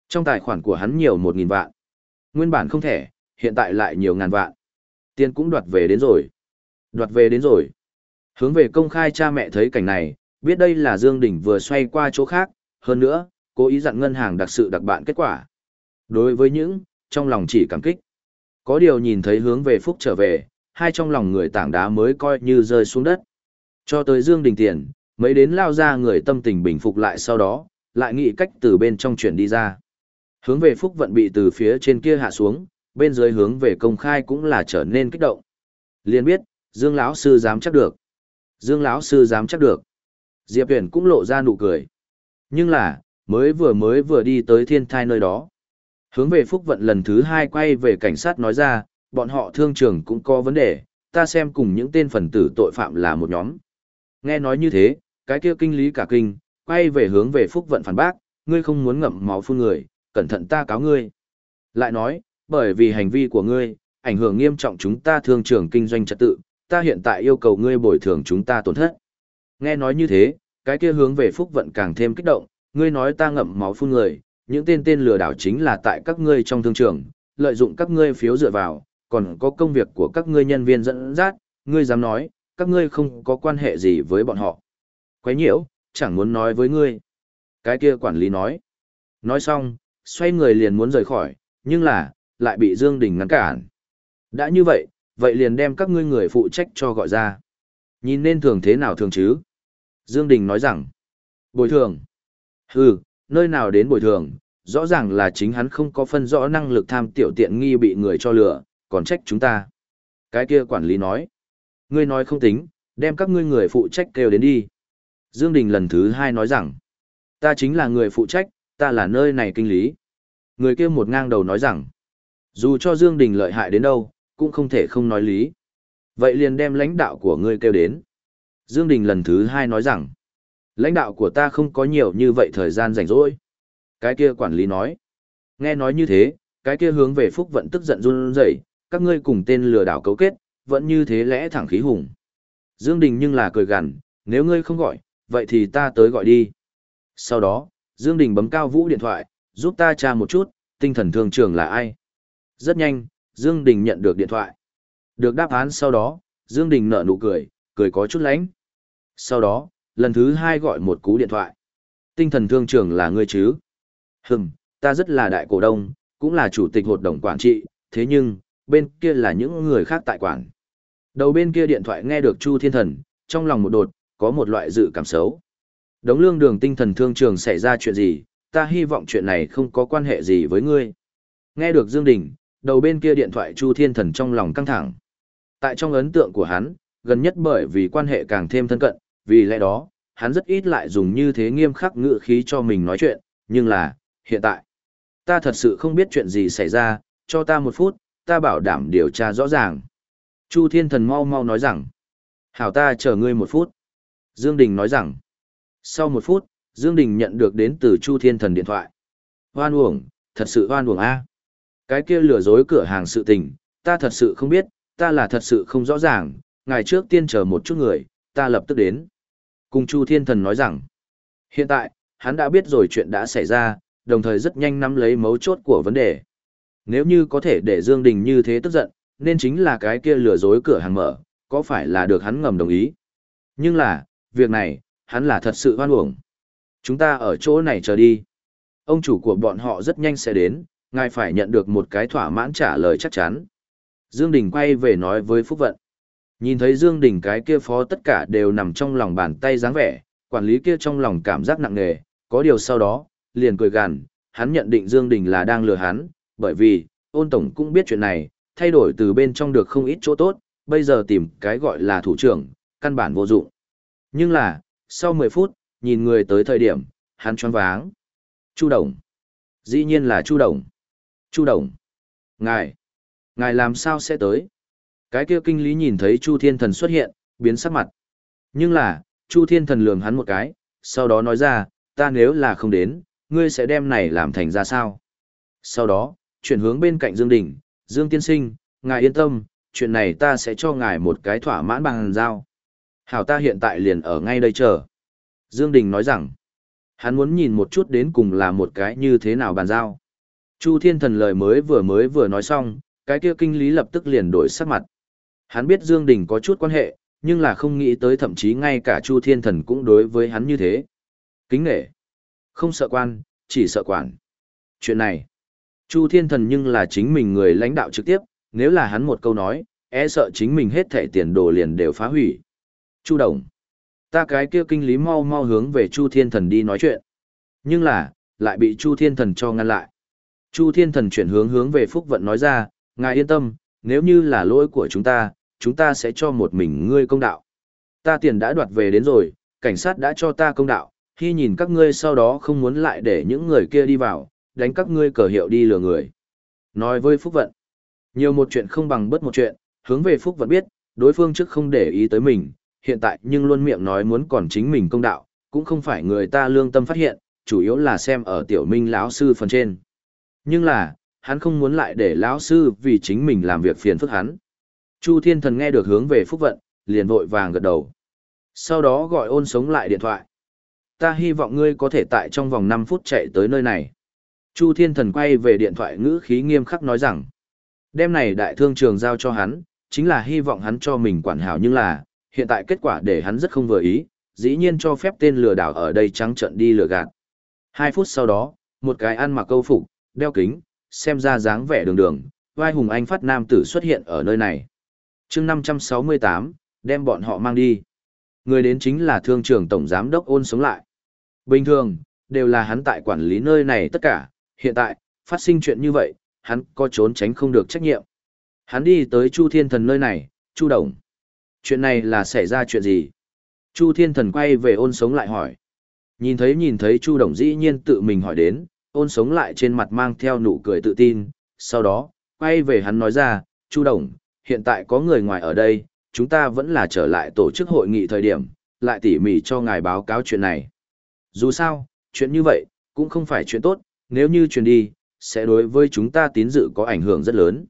Trong tài khoản của hắn nhiều một nghìn vạn. Nguyên bản không thể, hiện tại lại nhiều ngàn vạn. Tiền cũng đoạt về đến rồi. Đoạt về đến rồi. Hướng về công khai cha mẹ thấy cảnh này, biết đây là Dương Đình vừa xoay qua chỗ khác, hơn nữa, cố ý dặn ngân hàng đặc sự đặc bạn kết quả. Đối với những, trong lòng chỉ cảm kích. Có điều nhìn thấy hướng về Phúc trở về, hai trong lòng người tảng đá mới coi như rơi xuống đất. Cho tới Dương Đình tiền, mấy đến lao ra người tâm tình bình phục lại sau đó, lại nghĩ cách từ bên trong chuyển đi ra. Hướng về Phúc vận bị từ phía trên kia hạ xuống, bên dưới hướng về công khai cũng là trở nên kích động. Liên biết, Dương lão sư dám chắc được. Dương lão sư dám chắc được. Diệp Huyền cũng lộ ra nụ cười. Nhưng là, mới vừa mới vừa đi tới thiên thai nơi đó. Hướng về Phúc vận lần thứ hai quay về cảnh sát nói ra, bọn họ thương trường cũng có vấn đề, ta xem cùng những tên phần tử tội phạm là một nhóm. Nghe nói như thế, cái kia kinh lý cả kinh, quay về hướng về Phúc vận phản bác, ngươi không muốn ngậm máu phun người, cẩn thận ta cáo ngươi. Lại nói, bởi vì hành vi của ngươi, ảnh hưởng nghiêm trọng chúng ta thương trường kinh doanh trật tự, ta hiện tại yêu cầu ngươi bồi thường chúng ta tổn thất. Nghe nói như thế, cái kia hướng về phúc vận càng thêm kích động, ngươi nói ta ngậm máu phun người, những tên tên lừa đảo chính là tại các ngươi trong thương trường, lợi dụng các ngươi phiếu dựa vào, còn có công việc của các ngươi nhân viên dẫn dắt, ngươi dám nói, các ngươi không có quan hệ gì với bọn họ. Quấy nhiễu, chẳng muốn nói với ngươi. Cái kia quản lý nói. Nói xong, xoay người liền muốn rời khỏi, nhưng là, lại bị Dương Đình ngăn cản. Đã như vậy, vậy liền đem các ngươi người phụ trách cho gọi ra. Nhìn nên thường thế nào thường chứ? Dương Đình nói rằng, bồi thường. Hừ, nơi nào đến bồi thường, rõ ràng là chính hắn không có phân rõ năng lực tham tiểu tiện nghi bị người cho lừa, còn trách chúng ta. Cái kia quản lý nói, ngươi nói không tính, đem các ngươi người phụ trách kêu đến đi. Dương Đình lần thứ hai nói rằng, ta chính là người phụ trách, ta là nơi này kinh lý. Người kia một ngang đầu nói rằng, dù cho Dương Đình lợi hại đến đâu, cũng không thể không nói lý. Vậy liền đem lãnh đạo của ngươi kêu đến. Dương Đình lần thứ hai nói rằng, lãnh đạo của ta không có nhiều như vậy thời gian rảnh rỗi. Cái kia quản lý nói, nghe nói như thế, cái kia hướng về phúc vận tức giận run rẩy, các ngươi cùng tên lừa đảo cấu kết, vẫn như thế lẽ thẳng khí hùng. Dương Đình nhưng là cười gằn, nếu ngươi không gọi, vậy thì ta tới gọi đi. Sau đó, Dương Đình bấm cao vũ điện thoại, giúp ta tra một chút, tinh thần thương trường là ai. Rất nhanh, Dương Đình nhận được điện thoại. Được đáp án sau đó, Dương Đình nở nụ cười, cười có chút lánh. Sau đó, lần thứ hai gọi một cú điện thoại. Tinh thần thương trường là ngươi chứ? Hừm, ta rất là đại cổ đông, cũng là chủ tịch hội đồng quản trị, thế nhưng, bên kia là những người khác tại quản. Đầu bên kia điện thoại nghe được Chu Thiên Thần, trong lòng một đột, có một loại dự cảm xấu. Đống lương đường tinh thần thương trường xảy ra chuyện gì, ta hy vọng chuyện này không có quan hệ gì với ngươi. Nghe được Dương Đình, đầu bên kia điện thoại Chu Thiên Thần trong lòng căng thẳng. Tại trong ấn tượng của hắn, gần nhất bởi vì quan hệ càng thêm thân cận, vì lẽ đó, hắn rất ít lại dùng như thế nghiêm khắc ngữ khí cho mình nói chuyện, nhưng là, hiện tại, ta thật sự không biết chuyện gì xảy ra, cho ta một phút, ta bảo đảm điều tra rõ ràng. Chu Thiên Thần mau mau nói rằng, hảo ta chờ ngươi một phút. Dương Đình nói rằng, sau một phút, Dương Đình nhận được đến từ Chu Thiên Thần điện thoại. Hoan uổng, thật sự hoan uổng a. Cái kia lừa dối cửa hàng sự tình, ta thật sự không biết, ta là thật sự không rõ ràng, ngày trước tiên chờ một chút người, ta lập tức đến. Cùng Chu Thiên Thần nói rằng, hiện tại, hắn đã biết rồi chuyện đã xảy ra, đồng thời rất nhanh nắm lấy mấu chốt của vấn đề. Nếu như có thể để Dương Đình như thế tức giận, nên chính là cái kia lừa dối cửa hàng mở, có phải là được hắn ngầm đồng ý. Nhưng là, việc này, hắn là thật sự hoan uổng. Chúng ta ở chỗ này chờ đi. Ông chủ của bọn họ rất nhanh sẽ đến, ngài phải nhận được một cái thỏa mãn trả lời chắc chắn. Dương Đình quay về nói với Phúc Vận. Nhìn thấy Dương Đình cái kia phó tất cả đều nằm trong lòng bàn tay dáng vẻ, quản lý kia trong lòng cảm giác nặng nề, có điều sau đó, liền cười gằn, hắn nhận định Dương Đình là đang lừa hắn, bởi vì, ôn tổng cũng biết chuyện này, thay đổi từ bên trong được không ít chỗ tốt, bây giờ tìm cái gọi là thủ trưởng, căn bản vô dụng. Nhưng là, sau 10 phút, nhìn người tới thời điểm, hắn choáng váng. Chu Đồng. Dĩ nhiên là Chu Đồng. Chu Đồng. Ngài. Ngài làm sao sẽ tới? Cái kia kinh lý nhìn thấy Chu Thiên Thần xuất hiện, biến sắc mặt. Nhưng là, Chu Thiên Thần lường hắn một cái, sau đó nói ra, ta nếu là không đến, ngươi sẽ đem này làm thành ra sao? Sau đó, chuyển hướng bên cạnh Dương Đình, Dương Tiên Sinh, ngài yên tâm, chuyện này ta sẽ cho ngài một cái thỏa mãn bằng giao. Hảo ta hiện tại liền ở ngay đây chờ. Dương Đình nói rằng, hắn muốn nhìn một chút đến cùng là một cái như thế nào bàn giao. Chu Thiên Thần lời mới vừa mới vừa nói xong, cái kia kinh lý lập tức liền đổi sắc mặt. Hắn biết Dương Đình có chút quan hệ, nhưng là không nghĩ tới thậm chí ngay cả Chu Thiên Thần cũng đối với hắn như thế. Kính nghệ. Không sợ quan, chỉ sợ quản. Chuyện này, Chu Thiên Thần nhưng là chính mình người lãnh đạo trực tiếp, nếu là hắn một câu nói, e sợ chính mình hết thẻ tiền đồ liền đều phá hủy. Chu Đồng. Ta cái kia kinh lý mau mau hướng về Chu Thiên Thần đi nói chuyện. Nhưng là, lại bị Chu Thiên Thần cho ngăn lại. Chu Thiên Thần chuyển hướng hướng về Phúc Vận nói ra, ngài yên tâm, nếu như là lỗi của chúng ta, chúng ta sẽ cho một mình ngươi công đạo. Ta tiền đã đoạt về đến rồi, cảnh sát đã cho ta công đạo, khi nhìn các ngươi sau đó không muốn lại để những người kia đi vào, đánh các ngươi cờ hiệu đi lừa người. Nói với Phúc Vận, nhiều một chuyện không bằng bất một chuyện, hướng về Phúc Vận biết, đối phương trước không để ý tới mình, hiện tại nhưng luôn miệng nói muốn còn chính mình công đạo, cũng không phải người ta lương tâm phát hiện, chủ yếu là xem ở tiểu minh lão sư phần trên. Nhưng là, hắn không muốn lại để lão sư vì chính mình làm việc phiền phức hắn. Chu Thiên Thần nghe được hướng về Phúc Vận, liền vội vàng gật đầu. Sau đó gọi ôn sống lại điện thoại. Ta hy vọng ngươi có thể tại trong vòng 5 phút chạy tới nơi này. Chu Thiên Thần quay về điện thoại ngữ khí nghiêm khắc nói rằng, đêm này đại thương trường giao cho hắn, chính là hy vọng hắn cho mình quản hảo nhưng là, hiện tại kết quả để hắn rất không vừa ý, dĩ nhiên cho phép tên lừa đảo ở đây trắng trận đi lừa gạt. Hai phút sau đó, một cái ăn mặc câu phục, đeo kính, xem ra dáng vẻ đường đường, vai hùng anh phát nam tử xuất hiện ở nơi này. chương 568, đem bọn họ mang đi. Người đến chính là thương trưởng tổng giám đốc ôn sống lại. Bình thường, đều là hắn tại quản lý nơi này tất cả, hiện tại, phát sinh chuyện như vậy, hắn có trốn tránh không được trách nhiệm. Hắn đi tới Chu Thiên Thần nơi này, Chu Đồng. Chuyện này là xảy ra chuyện gì? Chu Thiên Thần quay về ôn sống lại hỏi. Nhìn thấy nhìn thấy Chu Đồng dĩ nhiên tự mình hỏi đến, ôn sống lại trên mặt mang theo nụ cười tự tin, sau đó, quay về hắn nói ra, Chu Đồng, hiện tại có người ngoài ở đây, chúng ta vẫn là trở lại tổ chức hội nghị thời điểm, lại tỉ mỉ cho ngài báo cáo chuyện này. Dù sao, chuyện như vậy, cũng không phải chuyện tốt, nếu như truyền đi, sẽ đối với chúng ta tín dự có ảnh hưởng rất lớn.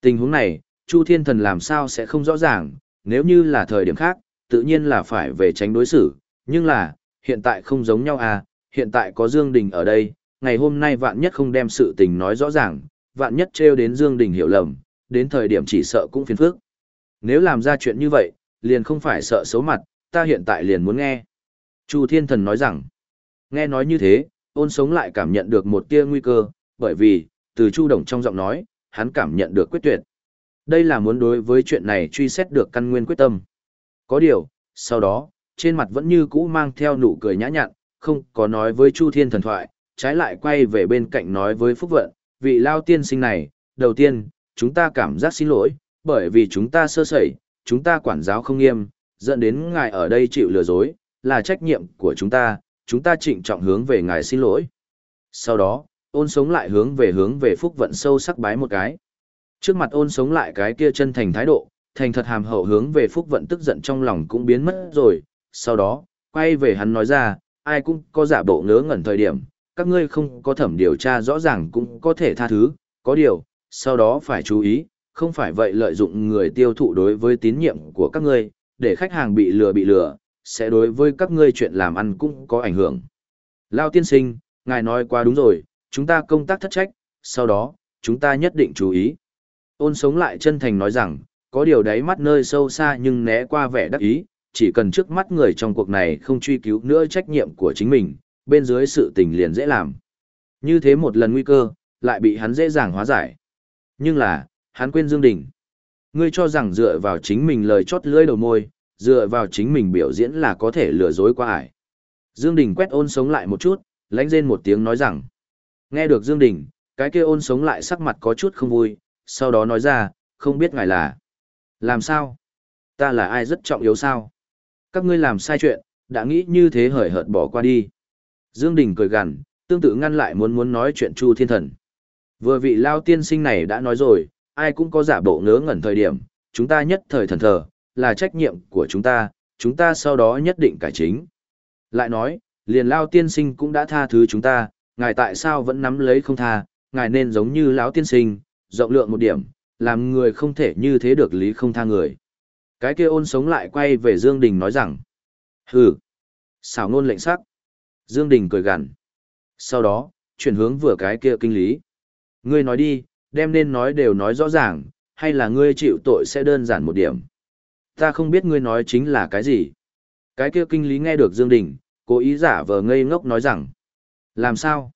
Tình huống này, Chu Thiên Thần làm sao sẽ không rõ ràng, nếu như là thời điểm khác, tự nhiên là phải về tránh đối xử, nhưng là, hiện tại không giống nhau à, hiện tại có Dương Đình ở đây, ngày hôm nay vạn nhất không đem sự tình nói rõ ràng, vạn nhất treo đến Dương Đình hiểu lầm, đến thời điểm chỉ sợ cũng phiền phức. Nếu làm ra chuyện như vậy, liền không phải sợ xấu mặt, ta hiện tại liền muốn nghe. Chu Thiên Thần nói rằng, nghe nói như thế, ôn sống lại cảm nhận được một tia nguy cơ, bởi vì, từ Chu Đồng trong giọng nói, hắn cảm nhận được quyết tuyệt. Đây là muốn đối với chuyện này truy xét được căn nguyên quyết tâm. Có điều, sau đó, trên mặt vẫn như cũ mang theo nụ cười nhã nhặn, không có nói với Chu Thiên thần thoại, trái lại quay về bên cạnh nói với Phúc Vận, vị lao tiên sinh này, đầu tiên, chúng ta cảm giác xin lỗi, bởi vì chúng ta sơ sẩy, chúng ta quản giáo không nghiêm, dẫn đến ngài ở đây chịu lừa dối, là trách nhiệm của chúng ta, chúng ta trịnh trọng hướng về ngài xin lỗi. Sau đó, ôn sống lại hướng về hướng về Phúc Vận sâu sắc bái một cái. Trước mặt ôn sống lại cái kia chân thành thái độ, thành thật hàm hậu hướng về Phúc Vận tức giận trong lòng cũng biến mất rồi, sau đó, quay về hắn nói ra, ai cũng có giả bộ ngớ ngẩn thời điểm, các ngươi không có thẩm điều tra rõ ràng cũng có thể tha thứ, có điều, sau đó phải chú ý, không phải vậy lợi dụng người tiêu thụ đối với tín nhiệm của các ngươi, để khách hàng bị lừa bị lừa, sẽ đối với các ngươi chuyện làm ăn cũng có ảnh hưởng. Lao tiên sinh, ngài nói quá đúng rồi, chúng ta công tác thất trách, sau đó, chúng ta nhất định chú ý. Ôn sống lại chân thành nói rằng, có điều đáy mắt nơi sâu xa nhưng né qua vẻ đắc ý, chỉ cần trước mắt người trong cuộc này không truy cứu nữa trách nhiệm của chính mình, bên dưới sự tình liền dễ làm. Như thế một lần nguy cơ, lại bị hắn dễ dàng hóa giải. Nhưng là, hắn quên Dương Đình. Ngươi cho rằng dựa vào chính mình lời chót lưỡi đầu môi, dựa vào chính mình biểu diễn là có thể lừa dối qua ải. Dương Đình quét ôn sống lại một chút, lánh rên một tiếng nói rằng. Nghe được Dương Đình, cái kia ôn sống lại sắc mặt có chút không vui, sau đó nói ra, không biết ngài là. Làm sao? Ta là ai rất trọng yếu sao? Các ngươi làm sai chuyện, đã nghĩ như thế hời hợt bỏ qua đi. Dương Đình cười gằn, tương tự ngăn lại muốn muốn nói chuyện Chu Thiên Thần. Vừa vị lao tiên sinh này đã nói rồi, ai cũng có giả bộ ngớ ngẩn thời điểm, chúng ta nhất thời thần thờ, là trách nhiệm của chúng ta, chúng ta sau đó nhất định cải chính. Lại nói, liền lao tiên sinh cũng đã tha thứ chúng ta, ngài tại sao vẫn nắm lấy không tha, ngài nên giống như lão tiên sinh, rộng lượng một điểm, làm người không thể như thế được lý không tha người. Cái kia ôn sống lại quay về Dương Đình nói rằng, hừ, xảo ngôn lệnh sắc. Dương Đình cười gằn. Sau đó, chuyển hướng vừa cái kia kinh lý. Ngươi nói đi, đem nên nói đều nói rõ ràng, hay là ngươi chịu tội sẽ đơn giản một điểm. Ta không biết ngươi nói chính là cái gì. Cái kia kinh lý nghe được Dương Đình, cố ý giả vờ ngây ngốc nói rằng. Làm sao?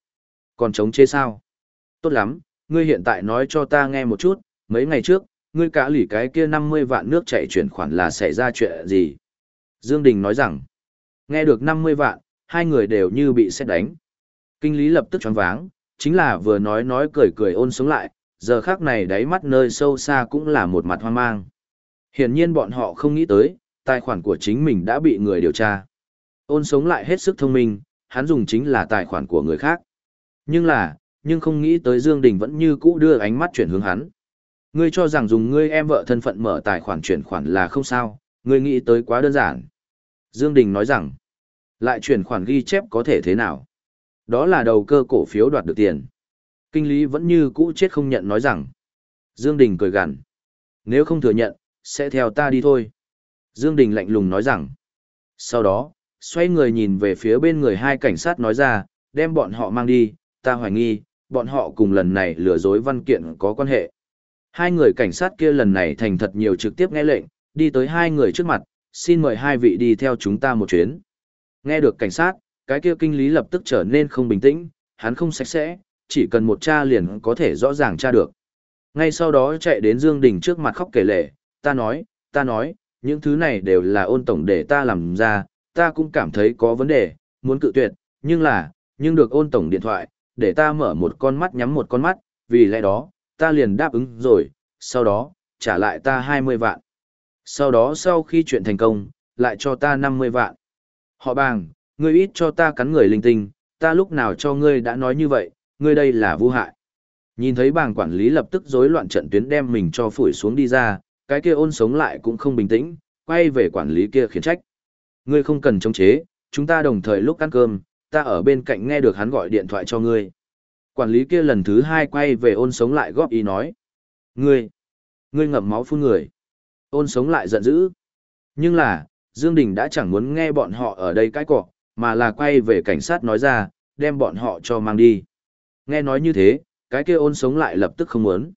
Còn chống chế sao? Tốt lắm, ngươi hiện tại nói cho ta nghe một chút, mấy ngày trước, ngươi cả lỉ cái kia 50 vạn nước chạy chuyển khoản là xảy ra chuyện gì? Dương Đình nói rằng, nghe được 50 vạn, hai người đều như bị xét đánh. Kinh lý lập tức choáng váng, chính là vừa nói nói cười cười ôn sống lại, giờ khắc này đáy mắt nơi sâu xa cũng là một mặt hoang mang. Hiển nhiên bọn họ không nghĩ tới, tài khoản của chính mình đã bị người điều tra. Ôn sống lại hết sức thông minh, hắn dùng chính là tài khoản của người khác. Nhưng là, nhưng không nghĩ tới Dương Đình vẫn như cũ đưa ánh mắt chuyển hướng hắn. Ngươi cho rằng dùng ngươi em vợ thân phận mở tài khoản chuyển khoản là không sao, ngươi nghĩ tới quá đơn giản. Dương Đình nói rằng, lại chuyển khoản ghi chép có thể thế nào? Đó là đầu cơ cổ phiếu đoạt được tiền. Kinh lý vẫn như cũ chết không nhận nói rằng. Dương Đình cười gằn. Nếu không thừa nhận, sẽ theo ta đi thôi. Dương Đình lạnh lùng nói rằng. Sau đó, xoay người nhìn về phía bên người hai cảnh sát nói ra, đem bọn họ mang đi, ta hoài nghi, bọn họ cùng lần này lừa dối văn kiện có quan hệ. Hai người cảnh sát kia lần này thành thật nhiều trực tiếp nghe lệnh, đi tới hai người trước mặt, xin mời hai vị đi theo chúng ta một chuyến. Nghe được cảnh sát, cái kia kinh lý lập tức trở nên không bình tĩnh, hắn không sạch sẽ, chỉ cần một cha liền có thể rõ ràng tra được. Ngay sau đó chạy đến Dương Đình trước mặt khóc kể lệ, ta nói, ta nói, những thứ này đều là ôn tổng để ta làm ra, ta cũng cảm thấy có vấn đề, muốn cự tuyệt, nhưng là, nhưng được ôn tổng điện thoại, để ta mở một con mắt nhắm một con mắt, vì lẽ đó, ta liền đáp ứng rồi, sau đó, trả lại ta 20 vạn. Sau đó sau khi chuyện thành công, lại cho ta 50 vạn. Họ bàng, ngươi ít cho ta cắn người linh tinh, ta lúc nào cho ngươi đã nói như vậy, ngươi đây là vô hại. Nhìn thấy bàng quản lý lập tức rối loạn trận tuyến đem mình cho phủi xuống đi ra, cái kia ôn sống lại cũng không bình tĩnh, quay về quản lý kia khiển trách. Ngươi không cần chống chế, chúng ta đồng thời lúc ăn cơm, ta ở bên cạnh nghe được hắn gọi điện thoại cho ngươi. Quản lý kia lần thứ hai quay về ôn sống lại góp ý nói. Ngươi, ngươi ngậm máu phun người. Ôn sống lại giận dữ. Nhưng là, Dương Đình đã chẳng muốn nghe bọn họ ở đây cãi cọ, mà là quay về cảnh sát nói ra, đem bọn họ cho mang đi. Nghe nói như thế, cái kia ôn sống lại lập tức không muốn.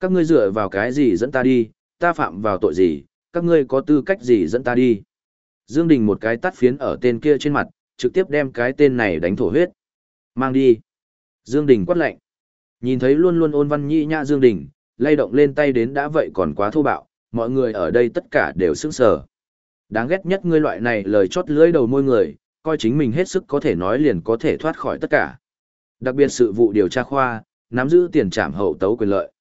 Các ngươi dựa vào cái gì dẫn ta đi, ta phạm vào tội gì, các ngươi có tư cách gì dẫn ta đi. Dương Đình một cái tát phiến ở tên kia trên mặt, trực tiếp đem cái tên này đánh thổ huyết. Mang đi. Dương Đình quát lệnh. Nhìn thấy luôn luôn ôn văn nhĩ nhã Dương Đình, lay động lên tay đến đã vậy còn quá thô bạo, mọi người ở đây tất cả đều sững sờ. Đáng ghét nhất ngươi loại này lời chót lưỡi đầu môi người, coi chính mình hết sức có thể nói liền có thể thoát khỏi tất cả. Đặc biệt sự vụ điều tra khoa, nắm giữ tiền trảm hậu tấu quyền lợi.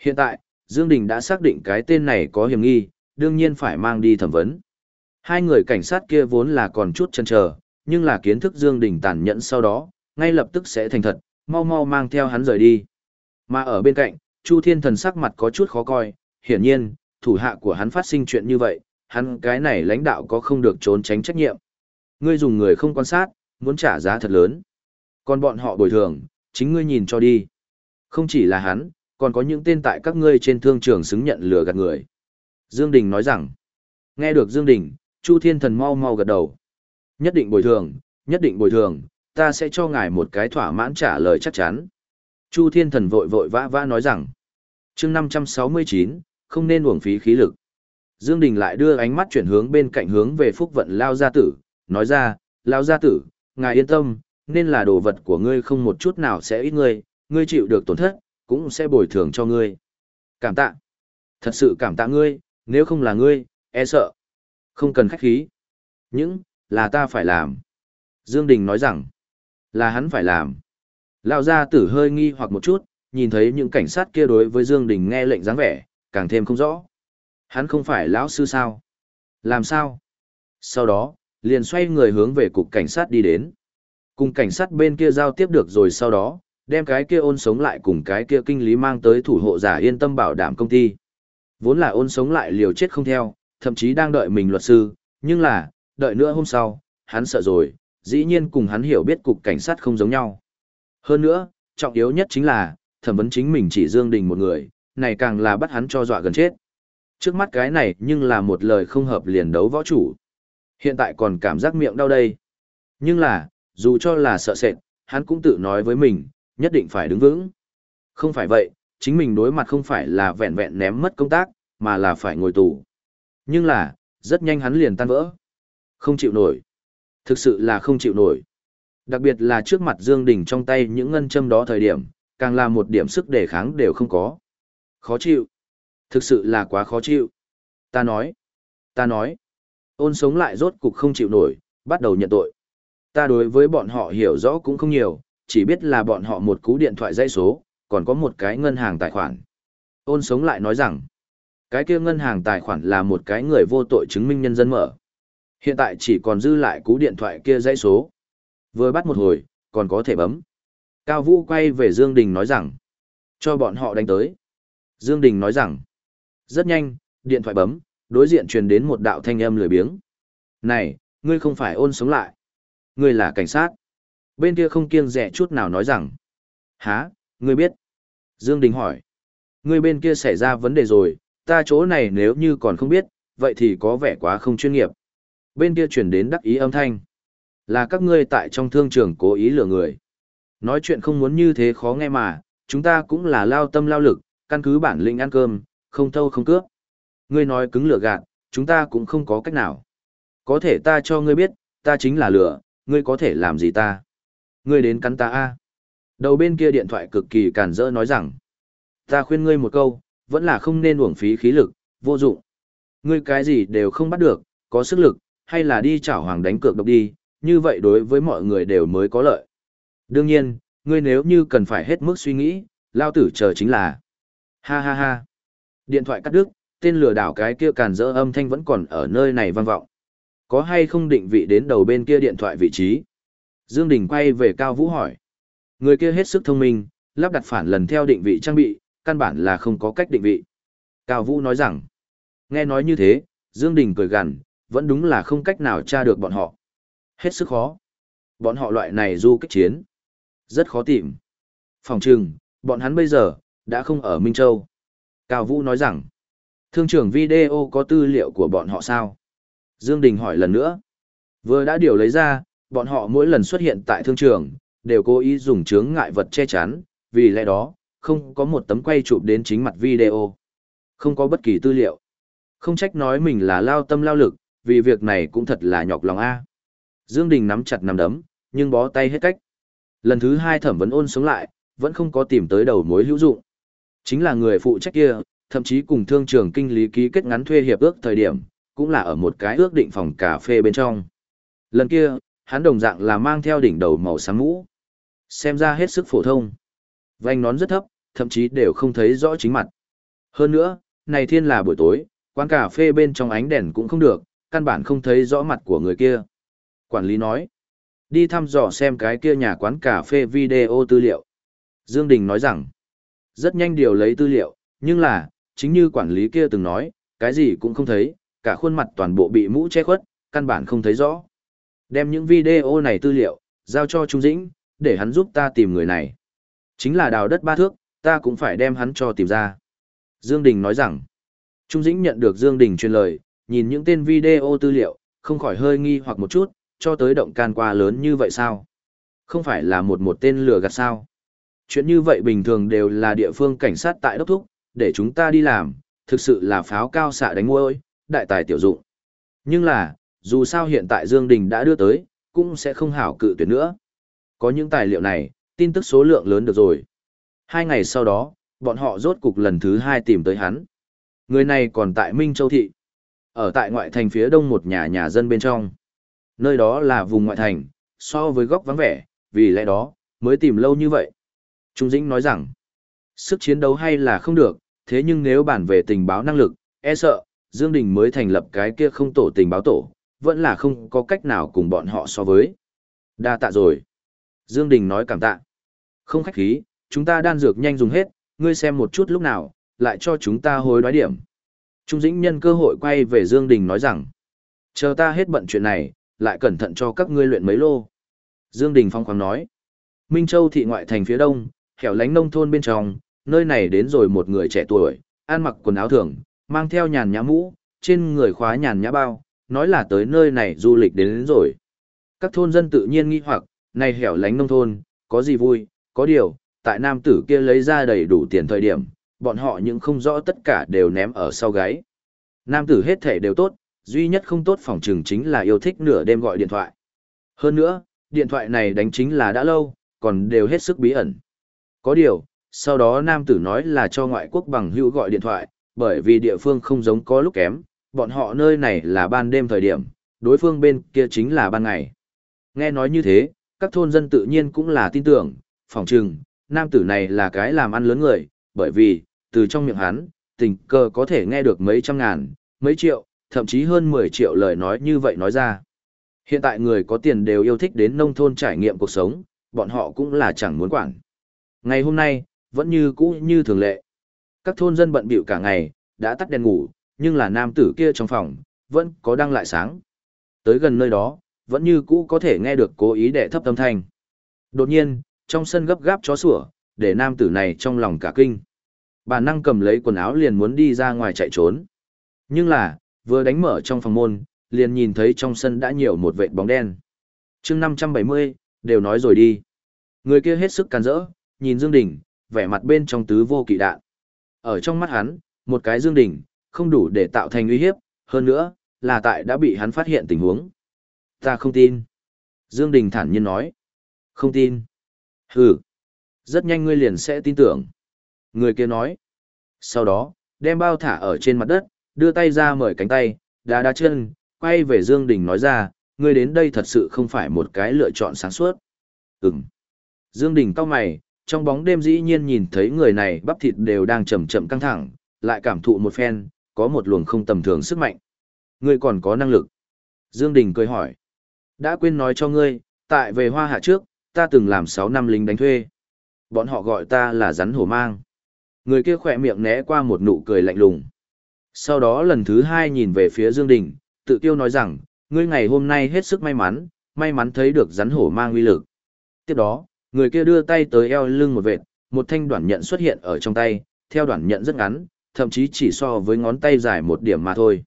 Hiện tại, Dương Đình đã xác định cái tên này có hiểm nghi, đương nhiên phải mang đi thẩm vấn. Hai người cảnh sát kia vốn là còn chút chần chờ, nhưng là kiến thức Dương Đình tàn nhẫn sau đó, ngay lập tức sẽ thành thật, mau mau mang theo hắn rời đi. Mà ở bên cạnh, Chu Thiên Thần sắc mặt có chút khó coi, hiển nhiên, thủ hạ của hắn phát sinh chuyện như vậy, hắn cái này lãnh đạo có không được trốn tránh trách nhiệm. Ngươi dùng người không quan sát, muốn trả giá thật lớn. Còn bọn họ bồi thường, chính ngươi nhìn cho đi. Không chỉ là hắn, còn có những tên tại các ngươi trên thương trường xứng nhận lừa gạt người. Dương Đình nói rằng, nghe được Dương Đình, Chu Thiên Thần mau mau gật đầu. Nhất định bồi thường, nhất định bồi thường, ta sẽ cho ngài một cái thỏa mãn trả lời chắc chắn. Chu Thiên Thần vội vội vã vã nói rằng, chương 569, không nên uổng phí khí lực. Dương Đình lại đưa ánh mắt chuyển hướng bên cạnh hướng về Phúc Vận Lao Gia Tử, nói ra, Lao Gia Tử, ngài yên tâm, nên là đồ vật của ngươi không một chút nào sẽ ít ngươi, ngươi chịu được tổn thất, cũng sẽ bồi thường cho ngươi. Cảm tạ. Thật sự cảm tạ ngươi, nếu không là ngươi, e sợ. Không cần khách khí. Những, là ta phải làm. Dương Đình nói rằng, là hắn phải làm. Lão gia tử hơi nghi hoặc một chút, nhìn thấy những cảnh sát kia đối với Dương Đình nghe lệnh dáng vẻ, càng thêm không rõ. Hắn không phải lão sư sao? Làm sao? Sau đó, liền xoay người hướng về cục cảnh sát đi đến. Cùng cảnh sát bên kia giao tiếp được rồi sau đó, đem cái kia ôn sống lại cùng cái kia kinh lý mang tới thủ hộ giả yên tâm bảo đảm công ty. Vốn là ôn sống lại liều chết không theo, thậm chí đang đợi mình luật sư, nhưng là, đợi nữa hôm sau, hắn sợ rồi, dĩ nhiên cùng hắn hiểu biết cục cảnh sát không giống nhau. Hơn nữa, trọng yếu nhất chính là, thẩm vấn chính mình chỉ Dương Đình một người, này càng là bắt hắn cho dọa gần chết. Trước mắt cái này nhưng là một lời không hợp liền đấu võ chủ. Hiện tại còn cảm giác miệng đau đây. Nhưng là, dù cho là sợ sệt, hắn cũng tự nói với mình, nhất định phải đứng vững. Không phải vậy, chính mình đối mặt không phải là vẹn vẹn ném mất công tác, mà là phải ngồi tù. Nhưng là, rất nhanh hắn liền tan vỡ. Không chịu nổi. Thực sự là không chịu nổi. Đặc biệt là trước mặt Dương Đình trong tay những ngân châm đó thời điểm, càng là một điểm sức đề kháng đều không có. Khó chịu. Thực sự là quá khó chịu. Ta nói. Ta nói. Ôn sống lại rốt cục không chịu nổi, bắt đầu nhận tội. Ta đối với bọn họ hiểu rõ cũng không nhiều, chỉ biết là bọn họ một cú điện thoại dây số, còn có một cái ngân hàng tài khoản. Ôn sống lại nói rằng, cái kia ngân hàng tài khoản là một cái người vô tội chứng minh nhân dân mở. Hiện tại chỉ còn dư lại cú điện thoại kia dãy số. Vừa bắt một hồi, còn có thể bấm. Cao Vũ quay về Dương Đình nói rằng, cho bọn họ đánh tới. Dương Đình nói rằng, rất nhanh, điện thoại bấm, đối diện truyền đến một đạo thanh âm lười biếng. Này, ngươi không phải ôn sống lại. Ngươi là cảnh sát. Bên kia không kiêng rẻ chút nào nói rằng, há, ngươi biết. Dương Đình hỏi, ngươi bên kia xảy ra vấn đề rồi, ta chỗ này nếu như còn không biết, vậy thì có vẻ quá không chuyên nghiệp. Bên kia truyền đến đắc ý âm thanh. Là các ngươi tại trong thương trường cố ý lừa người. Nói chuyện không muốn như thế khó nghe mà, chúng ta cũng là lao tâm lao lực, căn cứ bản lĩnh ăn cơm, không thâu không cướp. Ngươi nói cứng lừa gạt, chúng ta cũng không có cách nào. Có thể ta cho ngươi biết, ta chính là lừa, ngươi có thể làm gì ta? Ngươi đến cắn ta a? Đầu bên kia điện thoại cực kỳ cản rỡ nói rằng, Ta khuyên ngươi một câu, vẫn là không nên uổng phí khí lực, vô dụng. Ngươi cái gì đều không bắt được, có sức lực, hay là đi chảo hoàng đánh cược độc đi, như vậy đối với mọi người đều mới có lợi. Đương nhiên, ngươi nếu như cần phải hết mức suy nghĩ, lao tử chờ chính là. Ha ha ha. Điện thoại cắt đứt, tên lừa đảo cái kia càn rỡ âm thanh vẫn còn ở nơi này vang vọng. Có hay không định vị đến đầu bên kia điện thoại vị trí? Dương Đình quay về Cao Vũ hỏi. Người kia hết sức thông minh, lắp đặt phản lần theo định vị trang bị, căn bản là không có cách định vị. Cao Vũ nói rằng, nghe nói như thế, Dương Đình cười gằn, vẫn đúng là không cách nào tra được bọn họ. Hết sức khó. Bọn họ loại này du kích chiến. Rất khó tìm. Phòng trừng, bọn hắn bây giờ, đã không ở Minh Châu. Cao Vũ nói rằng, thương trưởng video có tư liệu của bọn họ sao? Dương Đình hỏi lần nữa. Vừa đã điều lấy ra, bọn họ mỗi lần xuất hiện tại thương trường, đều cố ý dùng chướng ngại vật che chắn, vì lẽ đó, không có một tấm quay chụp đến chính mặt video. Không có bất kỳ tư liệu. Không trách nói mình là lao tâm lao lực, vì việc này cũng thật là nhọc lòng a. Dương Đình nắm chặt nắm đấm, nhưng bó tay hết cách. Lần thứ hai thẩm vấn ôn sống lại, vẫn không có tìm tới đầu mối hữu dụng. Chính là người phụ trách kia, thậm chí cùng thương trường kinh lý ký kết ngắn thuê hiệp ước thời điểm, cũng là ở một cái ước định phòng cà phê bên trong. Lần kia, hắn đồng dạng là mang theo đỉnh đầu màu sáng mũ. Xem ra hết sức phổ thông. Vành nón rất thấp, thậm chí đều không thấy rõ chính mặt. Hơn nữa, này thiên là buổi tối, quán cà phê bên trong ánh đèn cũng không được, căn bản không thấy rõ mặt của người kia. Quản lý nói, đi thăm dò xem cái kia nhà quán cà phê video tư liệu. Dương Đình nói rằng, rất nhanh điều lấy tư liệu, nhưng là, chính như quản lý kia từng nói, cái gì cũng không thấy, cả khuôn mặt toàn bộ bị mũ che khuất, căn bản không thấy rõ. Đem những video này tư liệu, giao cho Trung Dĩnh, để hắn giúp ta tìm người này. Chính là đào đất ba thước, ta cũng phải đem hắn cho tìm ra. Dương Đình nói rằng, Trung Dĩnh nhận được Dương Đình truyền lời, nhìn những tên video tư liệu, không khỏi hơi nghi hoặc một chút, cho tới động can qua lớn như vậy sao? Không phải là một một tên lừa gạt sao? Chuyện như vậy bình thường đều là địa phương cảnh sát tại đốc thúc, để chúng ta đi làm, thực sự là pháo cao xạ đánh ngôi, đại tài tiểu dụng. Nhưng là, dù sao hiện tại Dương Đình đã đưa tới, cũng sẽ không hảo cự tuyệt nữa. Có những tài liệu này, tin tức số lượng lớn được rồi. Hai ngày sau đó, bọn họ rốt cục lần thứ hai tìm tới hắn. Người này còn tại Minh Châu Thị. Ở tại ngoại thành phía đông một nhà nhà dân bên trong. Nơi đó là vùng ngoại thành, so với góc vắng vẻ, vì lẽ đó, mới tìm lâu như vậy. Trung Dĩnh nói rằng, sức chiến đấu hay là không được, thế nhưng nếu bản về tình báo năng lực, e sợ, Dương Đình mới thành lập cái kia không tổ tình báo tổ, vẫn là không có cách nào cùng bọn họ so với. Đa tạ rồi. Dương Đình nói cảm tạ. Không khách khí, chúng ta đan dược nhanh dùng hết, ngươi xem một chút lúc nào, lại cho chúng ta hối đoái điểm. Trung Dĩnh nhân cơ hội quay về Dương Đình nói rằng, chờ ta hết bận chuyện này, lại cẩn thận cho các ngươi luyện mấy lô. Dương Đình phong khoáng nói, Minh Châu thị ngoại thành phía đông, hẻo lánh nông thôn bên trong, nơi này đến rồi một người trẻ tuổi, ăn mặc quần áo thường, mang theo nhàn nhã mũ, trên người khóa nhàn nhã bao, nói là tới nơi này du lịch đến, đến rồi. Các thôn dân tự nhiên nghi hoặc, này hẻo lánh nông thôn, có gì vui, có điều, tại nam tử kia lấy ra đầy đủ tiền thời điểm, bọn họ những không rõ tất cả đều ném ở sau gáy. Nam tử hết thể đều tốt, duy nhất không tốt phòng trừng chính là yêu thích nửa đêm gọi điện thoại. Hơn nữa, điện thoại này đánh chính là đã lâu, còn đều hết sức bí ẩn. Có điều, sau đó nam tử nói là cho ngoại quốc bằng hữu gọi điện thoại, bởi vì địa phương không giống có lúc kém, bọn họ nơi này là ban đêm thời điểm, đối phương bên kia chính là ban ngày. Nghe nói như thế, các thôn dân tự nhiên cũng là tin tưởng, phòng trừng, nam tử này là cái làm ăn lớn người, bởi vì, từ trong miệng hắn, tình cờ có thể nghe được mấy trăm ngàn, mấy triệu, thậm chí hơn 10 triệu lời nói như vậy nói ra. Hiện tại người có tiền đều yêu thích đến nông thôn trải nghiệm cuộc sống, bọn họ cũng là chẳng muốn quản. Ngày hôm nay, vẫn như cũ như thường lệ. Các thôn dân bận bịu cả ngày, đã tắt đèn ngủ, nhưng là nam tử kia trong phòng, vẫn có đăng lại sáng. Tới gần nơi đó, vẫn như cũ có thể nghe được cố ý để thấp âm thanh. Đột nhiên, trong sân gấp gáp chó sủa, để nam tử này trong lòng cả kinh. Bà năng cầm lấy quần áo liền muốn đi ra ngoài chạy trốn. Nhưng là, vừa đánh mở trong phòng môn, liền nhìn thấy trong sân đã nhiều một vệt bóng đen. chương 570, đều nói rồi đi. Người kia hết sức can rỡ, nhìn Dương Đình, vẻ mặt bên trong tứ vô kỵ đạn. Ở trong mắt hắn, một cái Dương Đình, không đủ để tạo thành uy hiếp, hơn nữa, là tại đã bị hắn phát hiện tình huống. Ta không tin. Dương Đình thản nhiên nói. Không tin. Hừ. Rất nhanh ngươi liền sẽ tin tưởng. Người kia nói. Sau đó, đem bao thả ở trên mặt đất, đưa tay ra mời cánh tay, đá đá chân, quay về Dương Đình nói ra, ngươi đến đây thật sự không phải một cái lựa chọn sáng suốt. Ừm. Dương Đình cau mày, trong bóng đêm dĩ nhiên nhìn thấy người này bắp thịt đều đang chậm chậm căng thẳng, lại cảm thụ một phen, có một luồng không tầm thường sức mạnh. Ngươi còn có năng lực. Dương Đình cười hỏi. Đã quên nói cho ngươi, tại về hoa hạ trước, ta từng làm 6 năm lính đánh thuê. Bọn họ gọi ta là rắn hổ mang. Người kia khỏe miệng né qua một nụ cười lạnh lùng. Sau đó lần thứ hai nhìn về phía Dương Đình, tự tiêu nói rằng, ngươi ngày hôm nay hết sức may mắn, may mắn thấy được rắn hổ mang uy lực. Tiếp đó, người kia đưa tay tới eo lưng một vệt, một thanh đoạn nhận xuất hiện ở trong tay, theo đoạn nhận rất ngắn, thậm chí chỉ so với ngón tay dài một điểm mà thôi.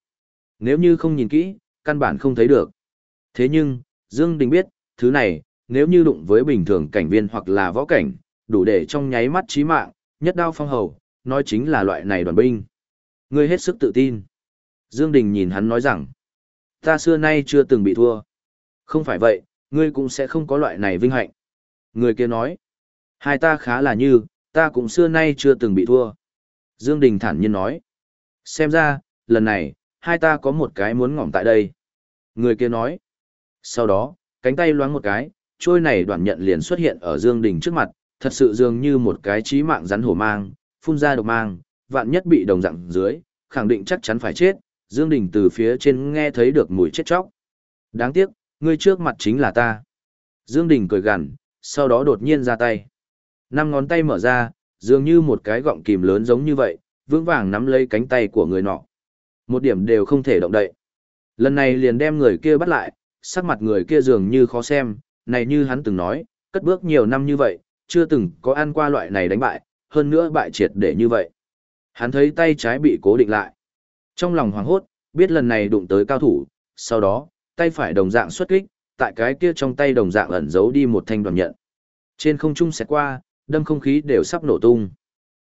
Nếu như không nhìn kỹ, căn bản không thấy được. Thế nhưng, Dương Đình biết, thứ này, nếu như đụng với bình thường cảnh viên hoặc là võ cảnh, đủ để trong nháy mắt chí mạng, nhất đao phong hầu, nói chính là loại này đoàn binh. Ngươi hết sức tự tin. Dương Đình nhìn hắn nói rằng, ta xưa nay chưa từng bị thua. Không phải vậy, ngươi cũng sẽ không có loại này vinh hạnh. Người kia nói, hai ta khá là như, ta cũng xưa nay chưa từng bị thua. Dương Đình thản nhiên nói, xem ra, lần này, hai ta có một cái muốn ngỏm tại đây. Người kia nói, sau đó, cánh tay loáng một cái, trôi này đoạn nhận liền xuất hiện ở Dương Đình trước mặt, thật sự dường như một cái trí mạng rắn hổ mang, phun ra độc mang, vạn nhất bị đồng dạng dưới, khẳng định chắc chắn phải chết, Dương Đình từ phía trên nghe thấy được mùi chết chóc. Đáng tiếc, ngươi trước mặt chính là ta. Dương Đình cười gằn, sau đó đột nhiên ra tay. Năm ngón tay mở ra, dường như một cái gọng kìm lớn giống như vậy, vững vàng nắm lấy cánh tay của người nọ. Một điểm đều không thể động đậy. Lần này liền đem người kia bắt lại, sắc mặt người kia dường như khó xem, này như hắn từng nói, cất bước nhiều năm như vậy, chưa từng có ăn qua loại này đánh bại, hơn nữa bại triệt để như vậy. Hắn thấy tay trái bị cố định lại. Trong lòng hoảng hốt, biết lần này đụng tới cao thủ, sau đó, tay phải đồng dạng xuất kích, tại cái kia trong tay đồng dạng ẩn giấu đi một thanh đoàn nhận. Trên không trung xẹt qua, đâm không khí đều sắp nổ tung.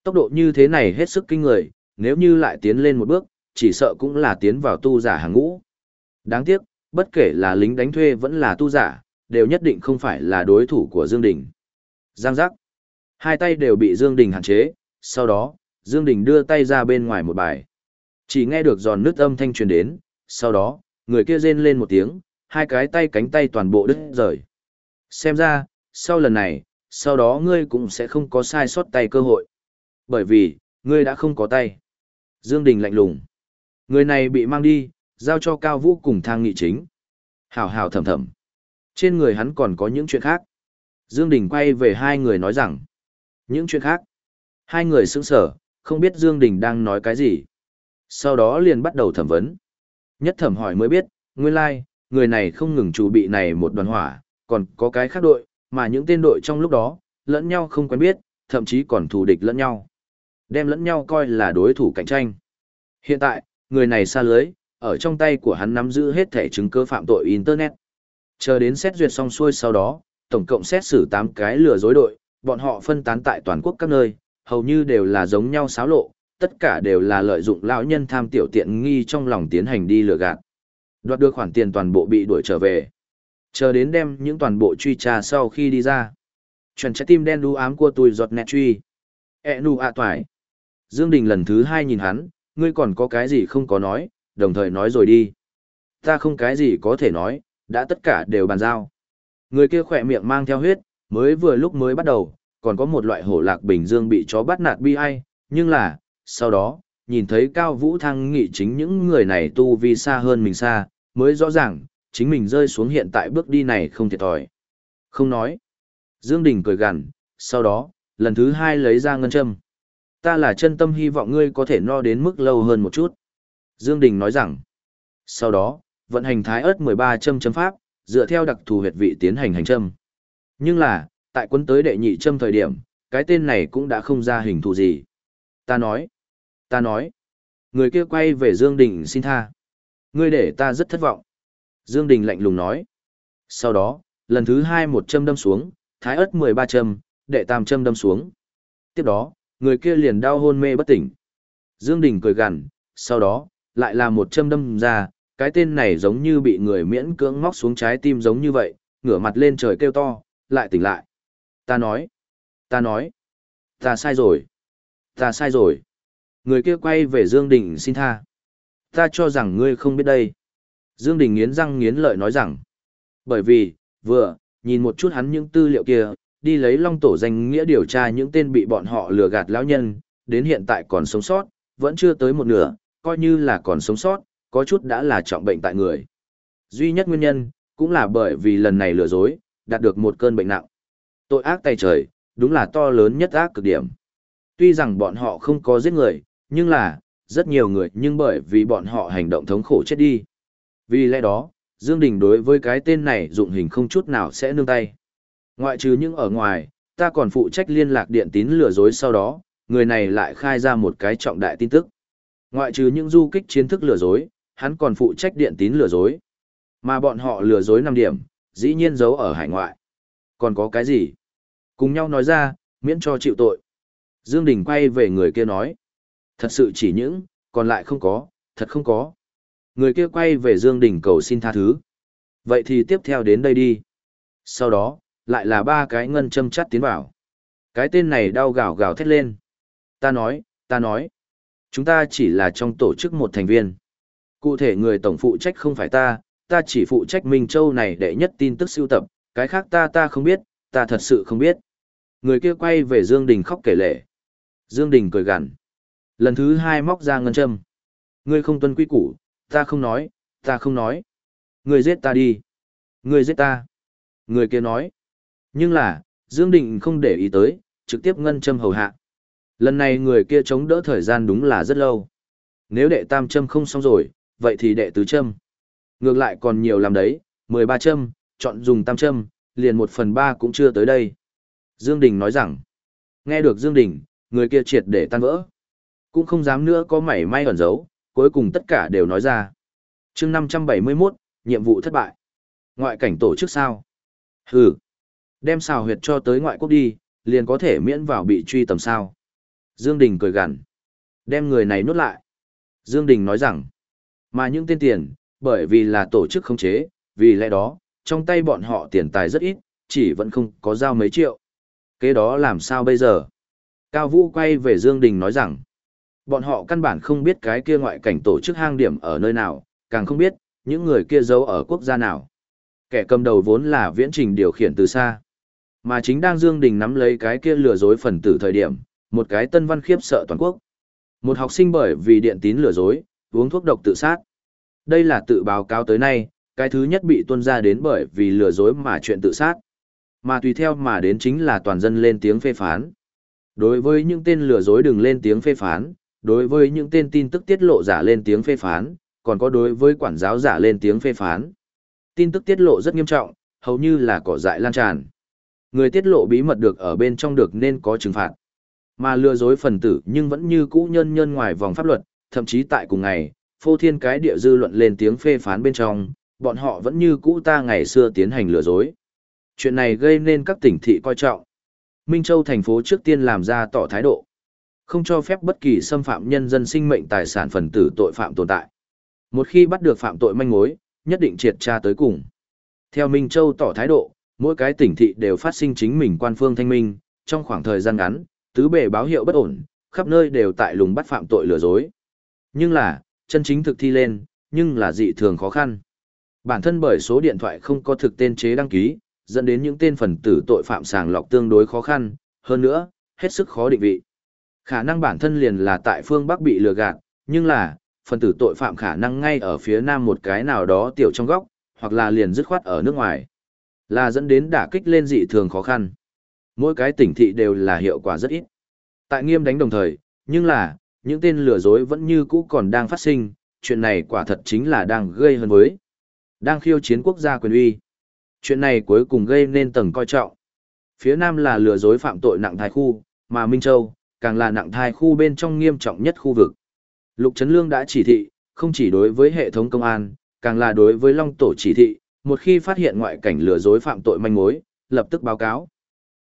Tốc độ như thế này hết sức kinh người, nếu như lại tiến lên một bước, chỉ sợ cũng là tiến vào tu giả hàng ngũ. Đáng tiếc, bất kể là lính đánh thuê vẫn là tu giả, đều nhất định không phải là đối thủ của Dương Đình. Giang giác. Hai tay đều bị Dương Đình hạn chế, sau đó, Dương Đình đưa tay ra bên ngoài một bài. Chỉ nghe được giòn nứt âm thanh truyền đến, sau đó, người kia rên lên một tiếng, hai cái tay cánh tay toàn bộ đứt rời. Xem ra, sau lần này, sau đó ngươi cũng sẽ không có sai sót tay cơ hội. Bởi vì, ngươi đã không có tay. Dương Đình lạnh lùng. Người này bị mang đi, giao cho Cao Vũ cùng thang nghị chính. Hảo hảo thầm thầm. Trên người hắn còn có những chuyện khác. Dương Đình quay về hai người nói rằng. Những chuyện khác. Hai người sững sờ, không biết Dương Đình đang nói cái gì. Sau đó liền bắt đầu thẩm vấn. Nhất thẩm hỏi mới biết, nguyên lai, like, người này không ngừng chủ bị này một đoàn hỏa, còn có cái khác đội, mà những tên đội trong lúc đó, lẫn nhau không quen biết, thậm chí còn thù địch lẫn nhau. Đem lẫn nhau coi là đối thủ cạnh tranh. Hiện tại, người này xa lưới, ở trong tay của hắn nắm giữ hết thẻ chứng cứ phạm tội Internet. Chờ đến xét duyệt xong xuôi sau đó, tổng cộng xét xử 8 cái lừa dối đội, bọn họ phân tán tại toàn quốc các nơi, hầu như đều là giống nhau xáo lộ, tất cả đều là lợi dụng lão nhân tham tiểu tiện nghi trong lòng tiến hành đi lừa gạt. Đoạt được khoản tiền toàn bộ bị đuổi trở về. Chờ đến đem những toàn bộ truy tra sau khi đi ra. Chuẩn trái tim đen đu ám của tôi giọt nẹt truy. E nu ạ toải. Dương Đình lần thứ hai nhìn hắn, ngươi còn có cái gì không có nói, đồng thời nói rồi đi. Ta không cái gì có thể nói, đã tất cả đều bàn giao. Người kia khỏe miệng mang theo huyết, mới vừa lúc mới bắt đầu, còn có một loại hổ lạc bình dương bị chó bắt nạt bi ai, nhưng là, sau đó, nhìn thấy Cao Vũ Thăng nghị chính những người này tu vi xa hơn mình xa, mới rõ ràng, chính mình rơi xuống hiện tại bước đi này không thiệt thòi. Không nói. Dương Đình cười gằn, sau đó, lần thứ hai lấy ra ngân châm. Ta là chân tâm hy vọng ngươi có thể no đến mức lâu hơn một chút. Dương Đình nói rằng, sau đó, vận hành thái ớt 13 châm châm pháp, dựa theo đặc thù huyệt vị tiến hành hành châm. Nhưng là, tại quân tới đệ nhị châm thời điểm, cái tên này cũng đã không ra hình thù gì. Ta nói, ta nói, người kia quay về Dương Đình xin tha. Ngươi để ta rất thất vọng. Dương Đình lạnh lùng nói. Sau đó, lần thứ hai một châm đâm xuống, thái ớt 13 châm, đệ tam châm đâm xuống. Tiếp đó, người kia liền đau hôn mê bất tỉnh. Dương Đình cười gằn, sau đó, lại là một châm đâm ra, cái tên này giống như bị người miễn cưỡng móc xuống trái tim giống như vậy, ngửa mặt lên trời kêu to, lại tỉnh lại. Ta nói, ta nói, ta sai rồi. Ta sai rồi. Người kia quay về Dương Đình xin tha. Ta cho rằng ngươi không biết đây. Dương Đình nghiến răng nghiến lợi nói rằng. Bởi vì, vừa, nhìn một chút hắn những tư liệu kia, đi lấy long tổ danh nghĩa điều tra những tên bị bọn họ lừa gạt lão nhân, đến hiện tại còn sống sót, vẫn chưa tới một nửa, coi như là còn sống sót, có chút đã là trọng bệnh tại người. Duy nhất nguyên nhân, cũng là bởi vì lần này lừa dối, đạt được một cơn bệnh nặng. Tội ác tay trời, đúng là to lớn nhất ác cực điểm. Tuy rằng bọn họ không có giết người, nhưng là, rất nhiều người nhưng bởi vì bọn họ hành động thống khổ chết đi. Vì lẽ đó, Dương Đình đối với cái tên này dụng hình không chút nào sẽ nương tay. Ngoại trừ những ở ngoài, ta còn phụ trách liên lạc điện tín lừa dối sau đó, người này lại khai ra một cái trọng đại tin tức. Ngoại trừ những du kích chiến thức lừa dối, hắn còn phụ trách điện tín lừa dối. Mà bọn họ lừa dối 5 điểm, dĩ nhiên giấu ở hải ngoại. Còn có cái gì? Cùng nhau nói ra, miễn cho chịu tội. Dương Đình quay về người kia nói. Thật sự chỉ những, còn lại không có, thật không có. Người kia quay về Dương Đình cầu xin tha thứ. Vậy thì tiếp theo đến đây đi. Sau đó, lại là ba cái ngân châm chắt tiến vào. Cái tên này đau gào gào thét lên. Ta nói, ta nói. Chúng ta chỉ là trong tổ chức một thành viên. Cụ thể người tổng phụ trách không phải ta, ta chỉ phụ trách Minh Châu này để nhất tin tức siêu tập, cái khác ta ta không biết, ta thật sự không biết. Người kia quay về Dương Đình khóc kể lệ. Dương Đình cười gằn. Lần thứ hai móc ra ngân châm. Ngươi không tuân quy củ, ta không nói, ta không nói. người giết ta đi. người giết ta. Người kia nói. Nhưng là, Dương Đình không để ý tới, trực tiếp ngân châm hầu hạ. Lần này người kia chống đỡ thời gian đúng là rất lâu. Nếu đệ tam châm không xong rồi, vậy thì đệ tứ châm. Ngược lại còn nhiều làm đấy, 13 châm, chọn dùng tam châm, liền một phần ba cũng chưa tới đây. Dương Đình nói rằng, nghe được Dương Đình, người kia triệt để tan vỡ. Cũng không dám nữa có mảy may ẩn giấu, cuối cùng tất cả đều nói ra. Chương 571, nhiệm vụ thất bại. Ngoại cảnh tổ chức sao? Hừ. Đem xào huyệt cho tới ngoại quốc đi, liền có thể miễn vào bị truy tầm sao. Dương Đình cười gằn. Đem người này nuốt lại. Dương Đình nói rằng, mà những tên tiền, bởi vì là tổ chức không chế, vì lẽ đó, trong tay bọn họ tiền tài rất ít, chỉ vẫn không có giao mấy triệu. Kế đó làm sao bây giờ? Cao Vũ quay về Dương Đình nói rằng, bọn họ căn bản không biết cái kia ngoại cảnh tổ chức hang điểm ở nơi nào, càng không biết, những người kia giấu ở quốc gia nào. Kẻ cầm đầu vốn là viễn trình điều khiển từ xa. Mà chính đang Dương Đình nắm lấy cái kia lừa dối phần tử thời điểm, một cái tân văn khiếp sợ toàn quốc. Một học sinh bởi vì điện tín lừa dối, uống thuốc độc tự sát. Đây là tự báo cáo tới nay, cái thứ nhất bị tuân ra đến bởi vì lừa dối mà chuyện tự sát. Mà tùy theo mà đến chính là toàn dân lên tiếng phê phán. Đối với những tên lừa dối đừng lên tiếng phê phán, đối với những tên tin tức tiết lộ giả lên tiếng phê phán, còn có đối với quản giáo giả lên tiếng phê phán. Tin tức tiết lộ rất nghiêm trọng, hầu như là cỏ dại lan tràn. Người tiết lộ bí mật được ở bên trong được nên có trừng phạt. Mà lừa dối phần tử nhưng vẫn như cũ nhân nhân ngoài vòng pháp luật, thậm chí tại cùng ngày, phô thiên cái địa dư luận lên tiếng phê phán bên trong, bọn họ vẫn như cũ ta ngày xưa tiến hành lừa dối. Chuyện này gây nên các tỉnh thị coi trọng. Minh Châu thành phố trước tiên làm ra tỏ thái độ. Không cho phép bất kỳ xâm phạm nhân dân sinh mệnh tài sản phần tử tội phạm tồn tại. Một khi bắt được phạm tội manh mối, nhất định triệt tra tới cùng. Theo Minh Châu tỏ thái độ, mỗi cái tỉnh thị đều phát sinh chính mình quan phương thanh minh, trong khoảng thời gian ngắn, tứ bề báo hiệu bất ổn, khắp nơi đều tại lùng bắt phạm tội lừa dối. Nhưng là, chân chính thực thi lên, nhưng là dị thường khó khăn. Bản thân bởi số điện thoại không có thực tên chế đăng ký, dẫn đến những tên phần tử tội phạm sàng lọc tương đối khó khăn, hơn nữa, hết sức khó định vị. Khả năng bản thân liền là tại phương Bắc bị lừa gạt, nhưng là, phần tử tội phạm khả năng ngay ở phía Nam một cái nào đó tiểu trong góc, hoặc là liền dứt khoát ở nước ngoài. Là dẫn đến đả kích lên dị thường khó khăn. Mỗi cái tỉnh thị đều là hiệu quả rất ít. Tại nghiêm đánh đồng thời, nhưng là, những tên lừa dối vẫn như cũ còn đang phát sinh, chuyện này quả thật chính là đang gây hơn với. Đang khiêu chiến quốc gia quyền uy. Chuyện này cuối cùng gây nên tầng coi trọng. Phía Nam là lừa dối phạm tội nặng thái khu, mà Minh Châu, càng là nặng thai khu bên trong nghiêm trọng nhất khu vực. Lục Trấn Lương đã chỉ thị, không chỉ đối với hệ thống công an, càng là đối với Long Tổ chỉ thị, một khi phát hiện ngoại cảnh lừa dối phạm tội manh mối, lập tức báo cáo.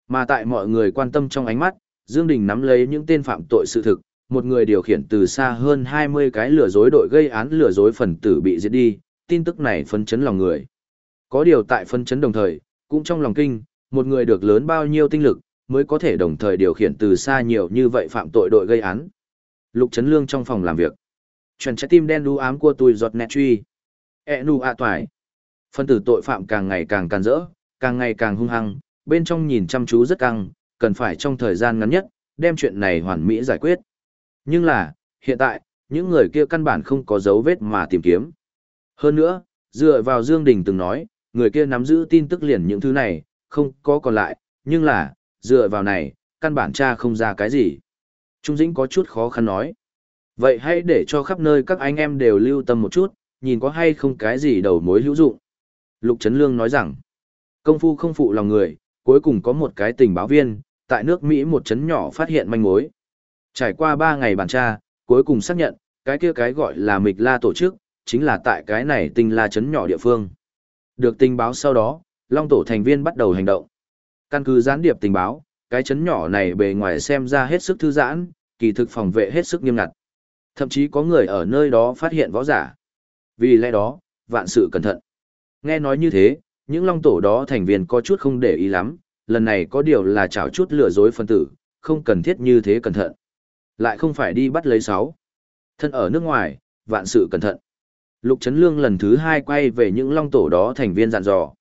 Mà tại mọi người quan tâm trong ánh mắt, Dương Đình nắm lấy những tên phạm tội sự thực, một người điều khiển từ xa hơn 20 cái lừa dối đội gây án lừa dối phần tử bị giết đi, tin tức này phân chấn lòng người. Có điều tại phân chấn đồng thời, cũng trong lòng kinh, một người được lớn bao nhiêu tinh lực, mới có thể đồng thời điều khiển từ xa nhiều như vậy phạm tội đội gây án. Lục Trấn Lương trong phòng làm việc. Chuyển trái tim đen đu ám của tôi giọt nẹt truy. E nu ạ toài. Phân tử tội phạm càng ngày càng càng rỡ, càng ngày càng hung hăng, bên trong nhìn chăm chú rất căng, cần phải trong thời gian ngắn nhất, đem chuyện này hoàn mỹ giải quyết. Nhưng là, hiện tại, những người kia căn bản không có dấu vết mà tìm kiếm. Hơn nữa, dựa vào Dương Đình từng nói, người kia nắm giữ tin tức liền những thứ này, không có còn lại, nhưng là, dựa vào này, căn bản cha không ra cái gì. Trung Dĩnh có chút khó khăn nói. Vậy hãy để cho khắp nơi các anh em đều lưu tâm một chút, nhìn có hay không cái gì đầu mối hữu dụng. Lục Trấn Lương nói rằng, công phu không phụ lòng người, cuối cùng có một cái tình báo viên, tại nước Mỹ một trấn nhỏ phát hiện manh mối. Trải qua 3 ngày bàn tra, cuối cùng xác nhận, cái kia cái gọi là mịch la tổ chức, chính là tại cái này tinh la trấn nhỏ địa phương. Được tình báo sau đó, Long tổ thành viên bắt đầu hành động. Căn cứ gián điệp tình báo, cái trấn nhỏ này bề ngoài xem ra hết sức thư giãn, kỳ thực phòng vệ hết sức nghiêm ngặt. Thậm chí có người ở nơi đó phát hiện võ giả. Vì lẽ đó, vạn sự cẩn thận. Nghe nói như thế, những long tổ đó thành viên có chút không để ý lắm, lần này có điều là chảo chút lừa dối phân tử, không cần thiết như thế cẩn thận. Lại không phải đi bắt lấy sáu. Thân ở nước ngoài, vạn sự cẩn thận. Lục Trấn Lương lần thứ hai quay về những long tổ đó thành viên dặn dò.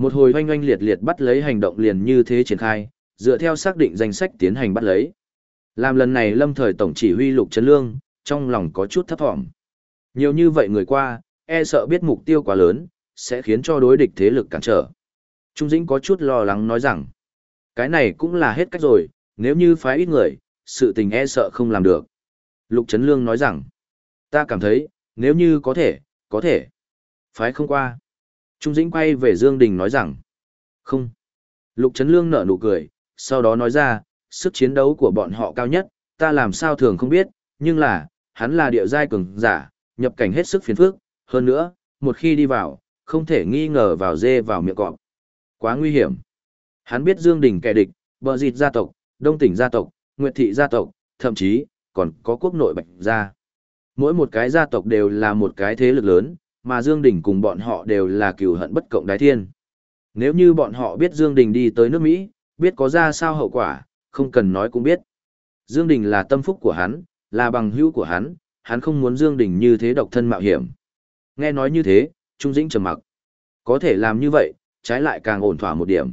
Một hồi oanh oanh liệt liệt bắt lấy hành động liền như thế triển khai, dựa theo xác định danh sách tiến hành bắt lấy. Làm lần này lâm thời tổng chỉ huy Lục Trấn Lương, trong lòng có chút thấp thỏm. Nhiều như vậy người qua, e sợ biết mục tiêu quá lớn, sẽ khiến cho đối địch thế lực cản trở. Trung Dĩnh có chút lo lắng nói rằng, cái này cũng là hết cách rồi, nếu như phái ít người, sự tình e sợ không làm được. Lục Trấn Lương nói rằng, ta cảm thấy, nếu như có thể, có thể. Phái không qua. Trung Dĩnh quay về Dương Đình nói rằng, không. Lục Trấn Lương nở nụ cười, sau đó nói ra, sức chiến đấu của bọn họ cao nhất, ta làm sao thường không biết, nhưng là, hắn là địa giai cường giả, nhập cảnh hết sức phiền phức, hơn nữa, một khi đi vào, không thể nghi ngờ vào dê vào miệng cọp. Quá nguy hiểm. Hắn biết Dương Đình kẻ địch, bờ dịt gia tộc, đông tỉnh gia tộc, nguyệt thị gia tộc, thậm chí, còn có quốc nội bạch gia. Mỗi một cái gia tộc đều là một cái thế lực lớn, mà Dương Đình cùng bọn họ đều là cừu hận bất cộng đái thiên. Nếu như bọn họ biết Dương Đình đi tới nước Mỹ, biết có ra sao hậu quả, không cần nói cũng biết. Dương Đình là tâm phúc của hắn, là bằng hữu của hắn, hắn không muốn Dương Đình như thế độc thân mạo hiểm. Nghe nói như thế, Trung Dĩnh trầm mặc. Có thể làm như vậy, trái lại càng ổn thỏa một điểm.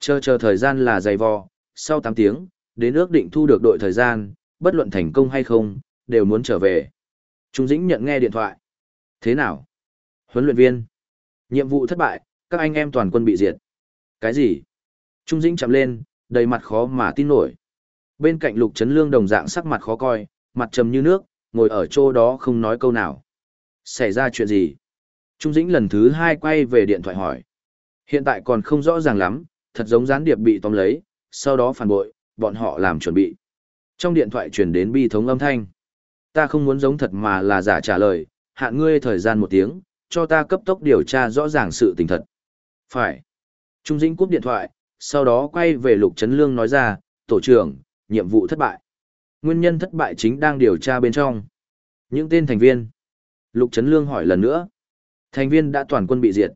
Chờ chờ thời gian là dày vò, sau 8 tiếng, đến ước định thu được đội thời gian, bất luận thành công hay không, đều muốn trở về. Trung Dĩnh nhận nghe điện thoại. Thế nào? Huấn luyện viên. Nhiệm vụ thất bại, các anh em toàn quân bị diệt. Cái gì? Trung Dĩnh chạm lên, đầy mặt khó mà tin nổi. Bên cạnh Lục Trấn Lương đồng dạng sắc mặt khó coi, mặt trầm như nước, ngồi ở chỗ đó không nói câu nào. Xảy ra chuyện gì? Trung Dĩnh lần thứ hai quay về điện thoại hỏi. Hiện tại còn không rõ ràng lắm, thật giống gián điệp bị tóm lấy, sau đó phản bội, bọn họ làm chuẩn bị. Trong điện thoại truyền đến bi thống âm thanh. Ta không muốn giống thật mà là giả trả lời, hạn ngươi thời gian một tiếng, cho ta cấp tốc điều tra rõ ràng sự tình thật. Phải. Trung Dĩnh cúp điện thoại, sau đó quay về Lục Trấn Lương nói ra, tổ trưởng, nhiệm vụ thất bại. Nguyên nhân thất bại chính đang điều tra bên trong. Những tên thành viên. Lục Trấn Lương hỏi lần nữa. Thành viên đã toàn quân bị diệt.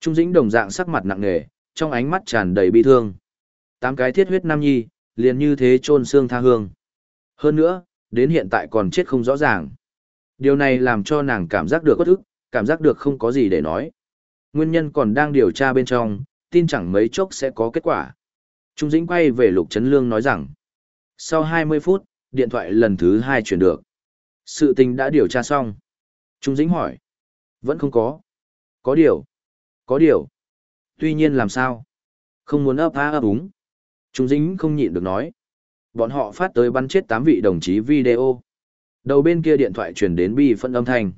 Trung Dĩnh đồng dạng sắc mặt nặng nề, trong ánh mắt tràn đầy bi thương. Tám cái thiết huyết nam nhi, liền như thế chôn xương tha hương. Hơn nữa, đến hiện tại còn chết không rõ ràng. Điều này làm cho nàng cảm giác được bất ức, cảm giác được không có gì để nói. Nguyên nhân còn đang điều tra bên trong, tin chẳng mấy chốc sẽ có kết quả. Trung Dĩnh quay về Lục Trấn Lương nói rằng, sau 20 phút, điện thoại lần thứ hai chuyển được. Sự tình đã điều tra xong. Trung Dĩnh hỏi, vẫn không có. Có điều. Có điều. Tuy nhiên làm sao? Không muốn ấp á ấp úng. Trung Dĩnh không nhịn được nói. Bọn họ phát tới bắn chết 8 vị đồng chí video. Đầu bên kia điện thoại truyền đến bi phân âm thanh.